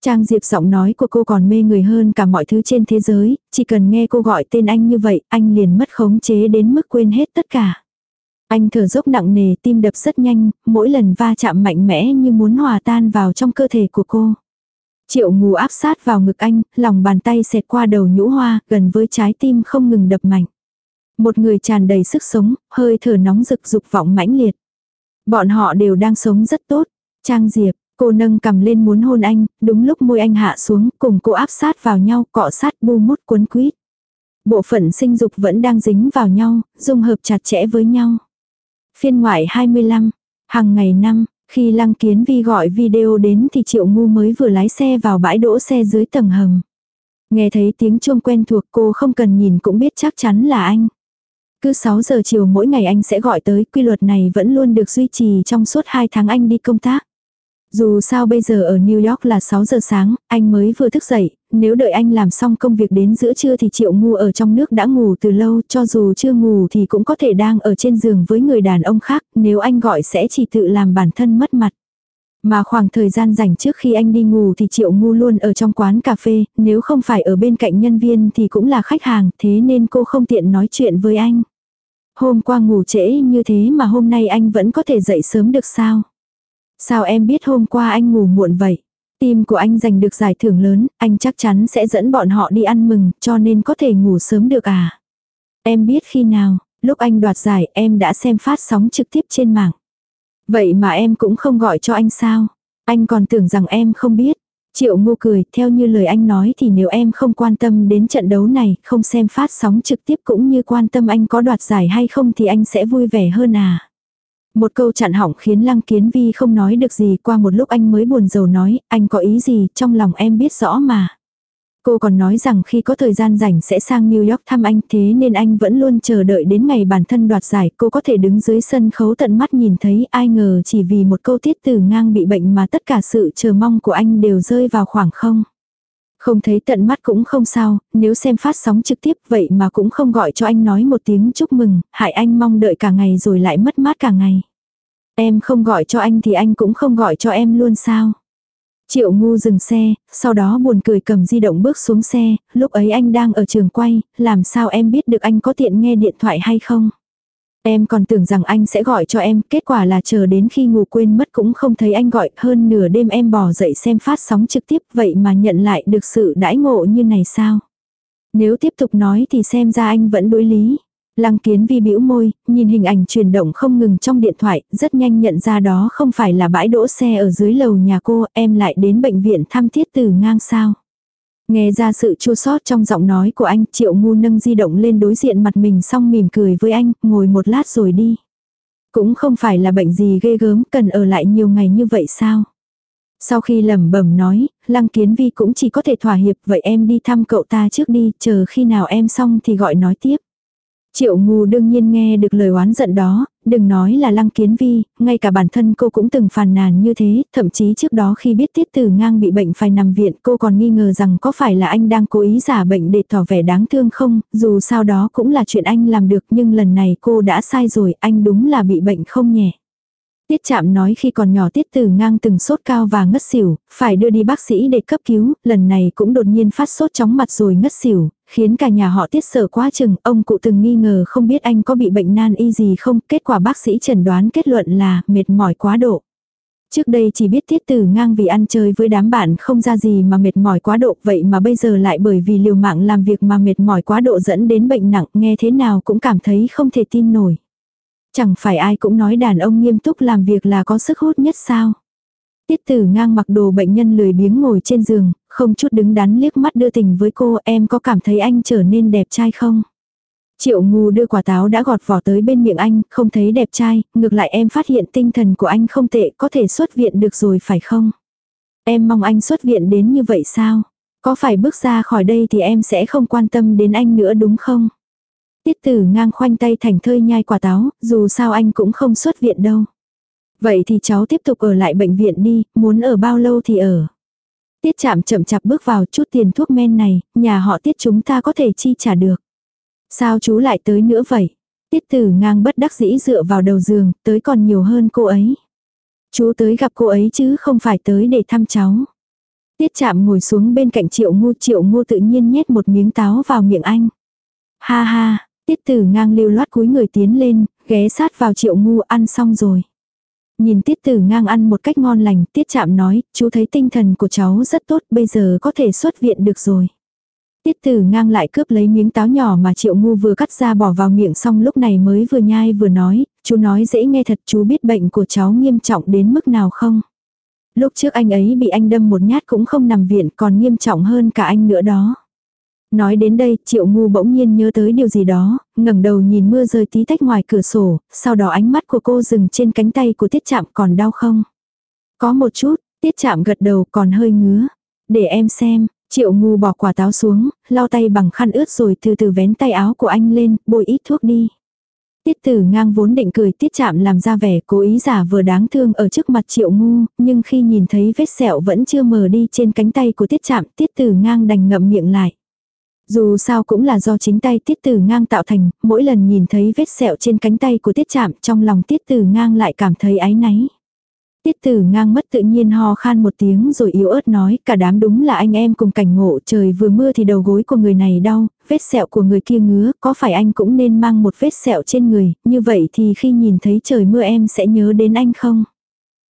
Trang Diệp giọng nói của cô còn mê người hơn cả mọi thứ trên thế giới, chỉ cần nghe cô gọi tên anh như vậy, anh liền mất khống chế đến mức quên hết tất cả. Anh thở dốc nặng nề, tim đập rất nhanh, mỗi lần va chạm mạnh mẽ như muốn hòa tan vào trong cơ thể của cô. Triệu ngủ áp sát vào ngực anh, lòng bàn tay xẹt qua đầu nhũ hoa, gần với trái tim không ngừng đập mạnh. Một người tràn đầy sức sống, hơi thở nóng rực dục vọng mãnh liệt. Bọn họ đều đang sống rất tốt. Trang Diệp, cô nâng cầm lên muốn hôn anh, đúng lúc môi anh hạ xuống, cùng cô áp sát vào nhau, cọ sát bu mút cuốn quýt. Bộ phận sinh dục vẫn đang dính vào nhau, dung hợp chặt chẽ với nhau. Phiên ngoại 25, hàng ngày năm, khi Lăng Kiến Vi gọi video đến thì Triệu Ngu mới vừa lái xe vào bãi đỗ xe dưới tầng hầm. Nghe thấy tiếng chuông quen thuộc cô không cần nhìn cũng biết chắc chắn là anh. Cứ 6 giờ chiều mỗi ngày anh sẽ gọi tới, quy luật này vẫn luôn được duy trì trong suốt 2 tháng anh đi công tác. Dù sao bây giờ ở New York là 6 giờ sáng, anh mới vừa thức dậy, nếu đợi anh làm xong công việc đến giữa trưa thì triệu ngu ở trong nước đã ngủ từ lâu, cho dù chưa ngủ thì cũng có thể đang ở trên giường với người đàn ông khác, nếu anh gọi sẽ chỉ tự làm bản thân mất mặt. Mà khoảng thời gian dành trước khi anh đi ngủ thì Triệu Ngu luôn ở trong quán cà phê, nếu không phải ở bên cạnh nhân viên thì cũng là khách hàng, thế nên cô không tiện nói chuyện với anh. Hôm qua ngủ trễ như thế mà hôm nay anh vẫn có thể dậy sớm được sao? Sao em biết hôm qua anh ngủ muộn vậy? Tim của anh giành được giải thưởng lớn, anh chắc chắn sẽ dẫn bọn họ đi ăn mừng, cho nên có thể ngủ sớm được à? Em biết khi nào, lúc anh đoạt giải em đã xem phát sóng trực tiếp trên mạng. Vậy mà em cũng không gọi cho anh sao? Anh còn tưởng rằng em không biết. Triệu ngô cười, theo như lời anh nói thì nếu em không quan tâm đến trận đấu này, không xem phát sóng trực tiếp cũng như quan tâm anh có đoạt giải hay không thì anh sẽ vui vẻ hơn à. Một câu chặn hỏng khiến Lăng Kiến Vi không nói được gì qua một lúc anh mới buồn rầu nói, anh có ý gì, trong lòng em biết rõ mà. Cô còn nói rằng khi có thời gian rảnh sẽ sang New York thăm anh thế nên anh vẫn luôn chờ đợi đến ngày bản thân đoạt giải cô có thể đứng dưới sân khấu tận mắt nhìn thấy ai ngờ chỉ vì một câu tiết từ ngang bị bệnh mà tất cả sự chờ mong của anh đều rơi vào khoảng không. Không thấy tận mắt cũng không sao, nếu xem phát sóng trực tiếp vậy mà cũng không gọi cho anh nói một tiếng chúc mừng, hại anh mong đợi cả ngày rồi lại mất mát cả ngày. Em không gọi cho anh thì anh cũng không gọi cho em luôn sao. Triệu ngu dừng xe, sau đó buồn cười cầm di động bước xuống xe, lúc ấy anh đang ở trường quay, làm sao em biết được anh có tiện nghe điện thoại hay không. Em còn tưởng rằng anh sẽ gọi cho em, kết quả là chờ đến khi ngủ quên mất cũng không thấy anh gọi, hơn nửa đêm em bỏ dậy xem phát sóng trực tiếp vậy mà nhận lại được sự đãi ngộ như này sao. Nếu tiếp tục nói thì xem ra anh vẫn đối lý. Lăng kiến vi bĩu môi, nhìn hình ảnh chuyển động không ngừng trong điện thoại, rất nhanh nhận ra đó không phải là bãi đỗ xe ở dưới lầu nhà cô, em lại đến bệnh viện thăm thiết từ ngang sao. Nghe ra sự chua sót trong giọng nói của anh, triệu ngu nâng di động lên đối diện mặt mình xong mỉm cười với anh, ngồi một lát rồi đi. Cũng không phải là bệnh gì ghê gớm, cần ở lại nhiều ngày như vậy sao? Sau khi lẩm bẩm nói, Lăng Kiến Vi cũng chỉ có thể thỏa hiệp, vậy em đi thăm cậu ta trước đi, chờ khi nào em xong thì gọi nói tiếp. Triệu ngu đương nhiên nghe được lời oán giận đó, đừng nói là lăng kiến vi, ngay cả bản thân cô cũng từng phàn nàn như thế, thậm chí trước đó khi biết tiết tử ngang bị bệnh phải nằm viện cô còn nghi ngờ rằng có phải là anh đang cố ý giả bệnh để tỏ vẻ đáng thương không, dù sao đó cũng là chuyện anh làm được nhưng lần này cô đã sai rồi, anh đúng là bị bệnh không nhẹ. Tiết chạm nói khi còn nhỏ tiết tử ngang từng sốt cao và ngất xỉu, phải đưa đi bác sĩ để cấp cứu, lần này cũng đột nhiên phát sốt chóng mặt rồi ngất xỉu, khiến cả nhà họ tiết sở quá chừng, ông cụ từng nghi ngờ không biết anh có bị bệnh nan y gì không, kết quả bác sĩ chẩn đoán kết luận là mệt mỏi quá độ. Trước đây chỉ biết tiết tử ngang vì ăn chơi với đám bạn không ra gì mà mệt mỏi quá độ vậy mà bây giờ lại bởi vì liều mạng làm việc mà mệt mỏi quá độ dẫn đến bệnh nặng nghe thế nào cũng cảm thấy không thể tin nổi. Chẳng phải ai cũng nói đàn ông nghiêm túc làm việc là có sức hút nhất sao. Tiết tử ngang mặc đồ bệnh nhân lười biếng ngồi trên giường, không chút đứng đắn liếc mắt đưa tình với cô em có cảm thấy anh trở nên đẹp trai không? Triệu ngu đưa quả táo đã gọt vỏ tới bên miệng anh, không thấy đẹp trai, ngược lại em phát hiện tinh thần của anh không tệ, có thể xuất viện được rồi phải không? Em mong anh xuất viện đến như vậy sao? Có phải bước ra khỏi đây thì em sẽ không quan tâm đến anh nữa đúng không? Tiết tử ngang khoanh tay thành thơi nhai quả táo, dù sao anh cũng không xuất viện đâu. Vậy thì cháu tiếp tục ở lại bệnh viện đi, muốn ở bao lâu thì ở. Tiết chạm chậm chạp bước vào chút tiền thuốc men này, nhà họ tiết chúng ta có thể chi trả được. Sao chú lại tới nữa vậy? Tiết tử ngang bất đắc dĩ dựa vào đầu giường, tới còn nhiều hơn cô ấy. Chú tới gặp cô ấy chứ không phải tới để thăm cháu. Tiết chạm ngồi xuống bên cạnh triệu ngu triệu ngu tự nhiên nhét một miếng táo vào miệng anh. Ha ha, tiết tử ngang lưu loát cúi người tiến lên, ghé sát vào triệu ngu ăn xong rồi. Nhìn tiết tử ngang ăn một cách ngon lành, tiết chạm nói, chú thấy tinh thần của cháu rất tốt, bây giờ có thể xuất viện được rồi. Tiết tử ngang lại cướp lấy miếng táo nhỏ mà triệu ngu vừa cắt ra bỏ vào miệng xong lúc này mới vừa nhai vừa nói, chú nói dễ nghe thật chú biết bệnh của cháu nghiêm trọng đến mức nào không. Lúc trước anh ấy bị anh đâm một nhát cũng không nằm viện còn nghiêm trọng hơn cả anh nữa đó. Nói đến đây, triệu ngu bỗng nhiên nhớ tới điều gì đó, ngẩng đầu nhìn mưa rơi tí tách ngoài cửa sổ, sau đó ánh mắt của cô dừng trên cánh tay của tiết chạm còn đau không? Có một chút, tiết chạm gật đầu còn hơi ngứa. Để em xem, triệu ngu bỏ quả táo xuống, lau tay bằng khăn ướt rồi từ từ vén tay áo của anh lên, bôi ít thuốc đi. Tiết tử ngang vốn định cười tiết chạm làm ra vẻ cố ý giả vừa đáng thương ở trước mặt triệu ngu, nhưng khi nhìn thấy vết sẹo vẫn chưa mờ đi trên cánh tay của tiết chạm tiết tử ngang đành ngậm miệng lại. Dù sao cũng là do chính tay tiết tử ngang tạo thành, mỗi lần nhìn thấy vết sẹo trên cánh tay của tiết chạm trong lòng tiết tử ngang lại cảm thấy áy náy. Tiết tử ngang mất tự nhiên ho khan một tiếng rồi yếu ớt nói cả đám đúng là anh em cùng cảnh ngộ trời vừa mưa thì đầu gối của người này đau, vết sẹo của người kia ngứa, có phải anh cũng nên mang một vết sẹo trên người, như vậy thì khi nhìn thấy trời mưa em sẽ nhớ đến anh không?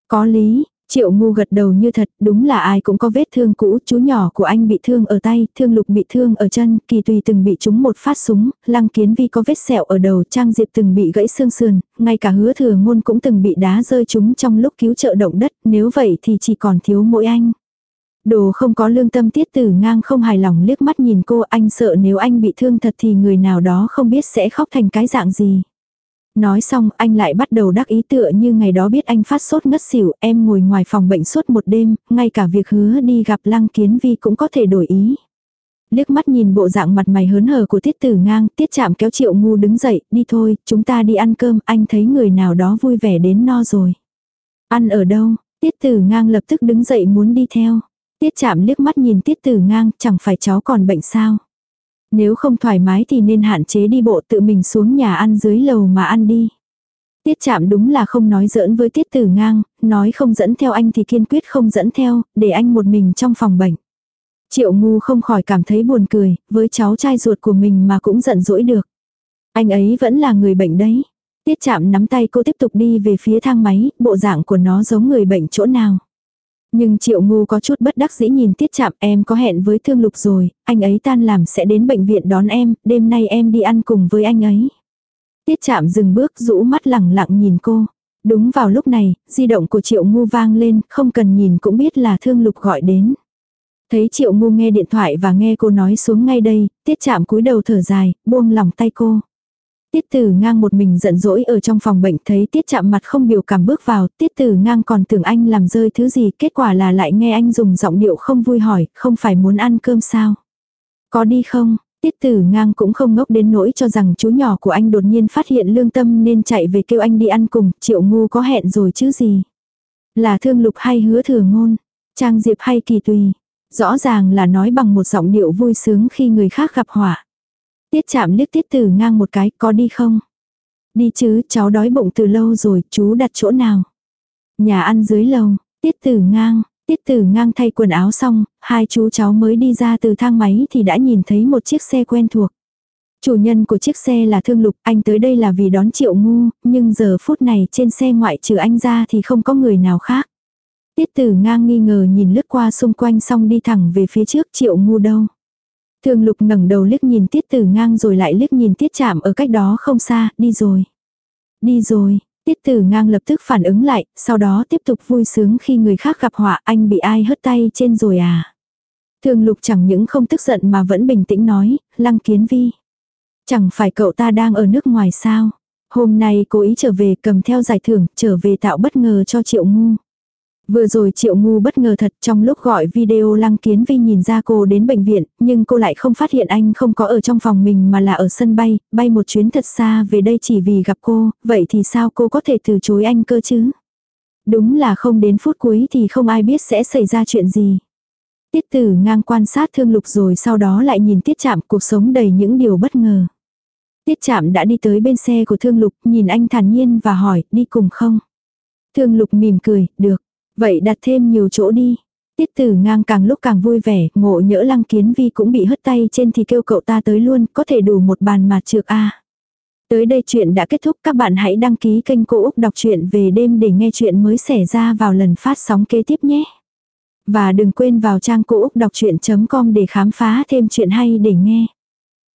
Có lý, Triệu ngu gật đầu như thật, đúng là ai cũng có vết thương cũ, chú nhỏ của anh bị thương ở tay, thương lục bị thương ở chân, kỳ tùy từng bị trúng một phát súng, lăng kiến vi có vết sẹo ở đầu, trang diệp từng bị gãy xương sườn, ngay cả hứa thừa ngôn cũng từng bị đá rơi trúng trong lúc cứu trợ động đất, nếu vậy thì chỉ còn thiếu mỗi anh. Đồ không có lương tâm tiết tử ngang không hài lòng liếc mắt nhìn cô anh sợ nếu anh bị thương thật thì người nào đó không biết sẽ khóc thành cái dạng gì. Nói xong anh lại bắt đầu đắc ý tựa như ngày đó biết anh phát sốt ngất xỉu, em ngồi ngoài phòng bệnh suốt một đêm, ngay cả việc hứa đi gặp lăng kiến vi cũng có thể đổi ý. Liếc mắt nhìn bộ dạng mặt mày hớn hở của tiết tử ngang, tiết chạm kéo triệu ngu đứng dậy, đi thôi, chúng ta đi ăn cơm, anh thấy người nào đó vui vẻ đến no rồi. Ăn ở đâu, tiết tử ngang lập tức đứng dậy muốn đi theo. Tiết chạm liếc mắt nhìn tiết tử ngang, chẳng phải cháu còn bệnh sao. Nếu không thoải mái thì nên hạn chế đi bộ tự mình xuống nhà ăn dưới lầu mà ăn đi. Tiết chạm đúng là không nói giỡn với tiết tử ngang, nói không dẫn theo anh thì kiên quyết không dẫn theo, để anh một mình trong phòng bệnh. Triệu ngu không khỏi cảm thấy buồn cười, với cháu trai ruột của mình mà cũng giận dỗi được. Anh ấy vẫn là người bệnh đấy. Tiết chạm nắm tay cô tiếp tục đi về phía thang máy, bộ dạng của nó giống người bệnh chỗ nào. Nhưng triệu ngu có chút bất đắc dĩ nhìn tiết chạm em có hẹn với thương lục rồi, anh ấy tan làm sẽ đến bệnh viện đón em, đêm nay em đi ăn cùng với anh ấy. Tiết chạm dừng bước rũ mắt lẳng lặng nhìn cô. Đúng vào lúc này, di động của triệu ngu vang lên, không cần nhìn cũng biết là thương lục gọi đến. Thấy triệu ngu nghe điện thoại và nghe cô nói xuống ngay đây, tiết chạm cúi đầu thở dài, buông lòng tay cô. Tiết tử ngang một mình giận dỗi ở trong phòng bệnh thấy tiết chạm mặt không biểu cảm bước vào, tiết tử ngang còn tưởng anh làm rơi thứ gì, kết quả là lại nghe anh dùng giọng điệu không vui hỏi, không phải muốn ăn cơm sao? Có đi không? Tiết tử ngang cũng không ngốc đến nỗi cho rằng chú nhỏ của anh đột nhiên phát hiện lương tâm nên chạy về kêu anh đi ăn cùng, triệu ngu có hẹn rồi chứ gì? Là thương lục hay hứa thừa ngôn? Trang diệp hay kỳ tùy? Rõ ràng là nói bằng một giọng điệu vui sướng khi người khác gặp họa. Tiết chạm liếc tiết tử ngang một cái, có đi không? Đi chứ, cháu đói bụng từ lâu rồi, chú đặt chỗ nào? Nhà ăn dưới lầu, tiết tử ngang, tiết tử ngang thay quần áo xong, hai chú cháu mới đi ra từ thang máy thì đã nhìn thấy một chiếc xe quen thuộc. Chủ nhân của chiếc xe là Thương Lục, anh tới đây là vì đón Triệu Ngu, nhưng giờ phút này trên xe ngoại trừ anh ra thì không có người nào khác. Tiết tử ngang nghi ngờ nhìn lướt qua xung quanh xong đi thẳng về phía trước triệu ngu đâu. Thường lục ngẩng đầu liếc nhìn tiết tử ngang rồi lại liếc nhìn tiết chạm ở cách đó không xa, đi rồi. Đi rồi, tiết tử ngang lập tức phản ứng lại, sau đó tiếp tục vui sướng khi người khác gặp họa anh bị ai hất tay trên rồi à. Thường lục chẳng những không tức giận mà vẫn bình tĩnh nói, lăng kiến vi. Chẳng phải cậu ta đang ở nước ngoài sao. Hôm nay cố ý trở về cầm theo giải thưởng, trở về tạo bất ngờ cho triệu ngu. Vừa rồi triệu ngu bất ngờ thật trong lúc gọi video lăng kiến vi nhìn ra cô đến bệnh viện, nhưng cô lại không phát hiện anh không có ở trong phòng mình mà là ở sân bay, bay một chuyến thật xa về đây chỉ vì gặp cô, vậy thì sao cô có thể từ chối anh cơ chứ? Đúng là không đến phút cuối thì không ai biết sẽ xảy ra chuyện gì. Tiết tử ngang quan sát thương lục rồi sau đó lại nhìn tiết chạm cuộc sống đầy những điều bất ngờ. Tiết chạm đã đi tới bên xe của thương lục, nhìn anh thản nhiên và hỏi, đi cùng không? Thương lục mỉm cười, được. Vậy đặt thêm nhiều chỗ đi. Tiết tử ngang càng lúc càng vui vẻ, ngộ nhỡ lăng kiến vi cũng bị hất tay trên thì kêu cậu ta tới luôn, có thể đủ một bàn mà trượt a Tới đây chuyện đã kết thúc, các bạn hãy đăng ký kênh Cô Úc Đọc truyện về đêm để nghe chuyện mới xảy ra vào lần phát sóng kế tiếp nhé. Và đừng quên vào trang cô úc đọc chuyện.com để khám phá thêm chuyện hay để nghe.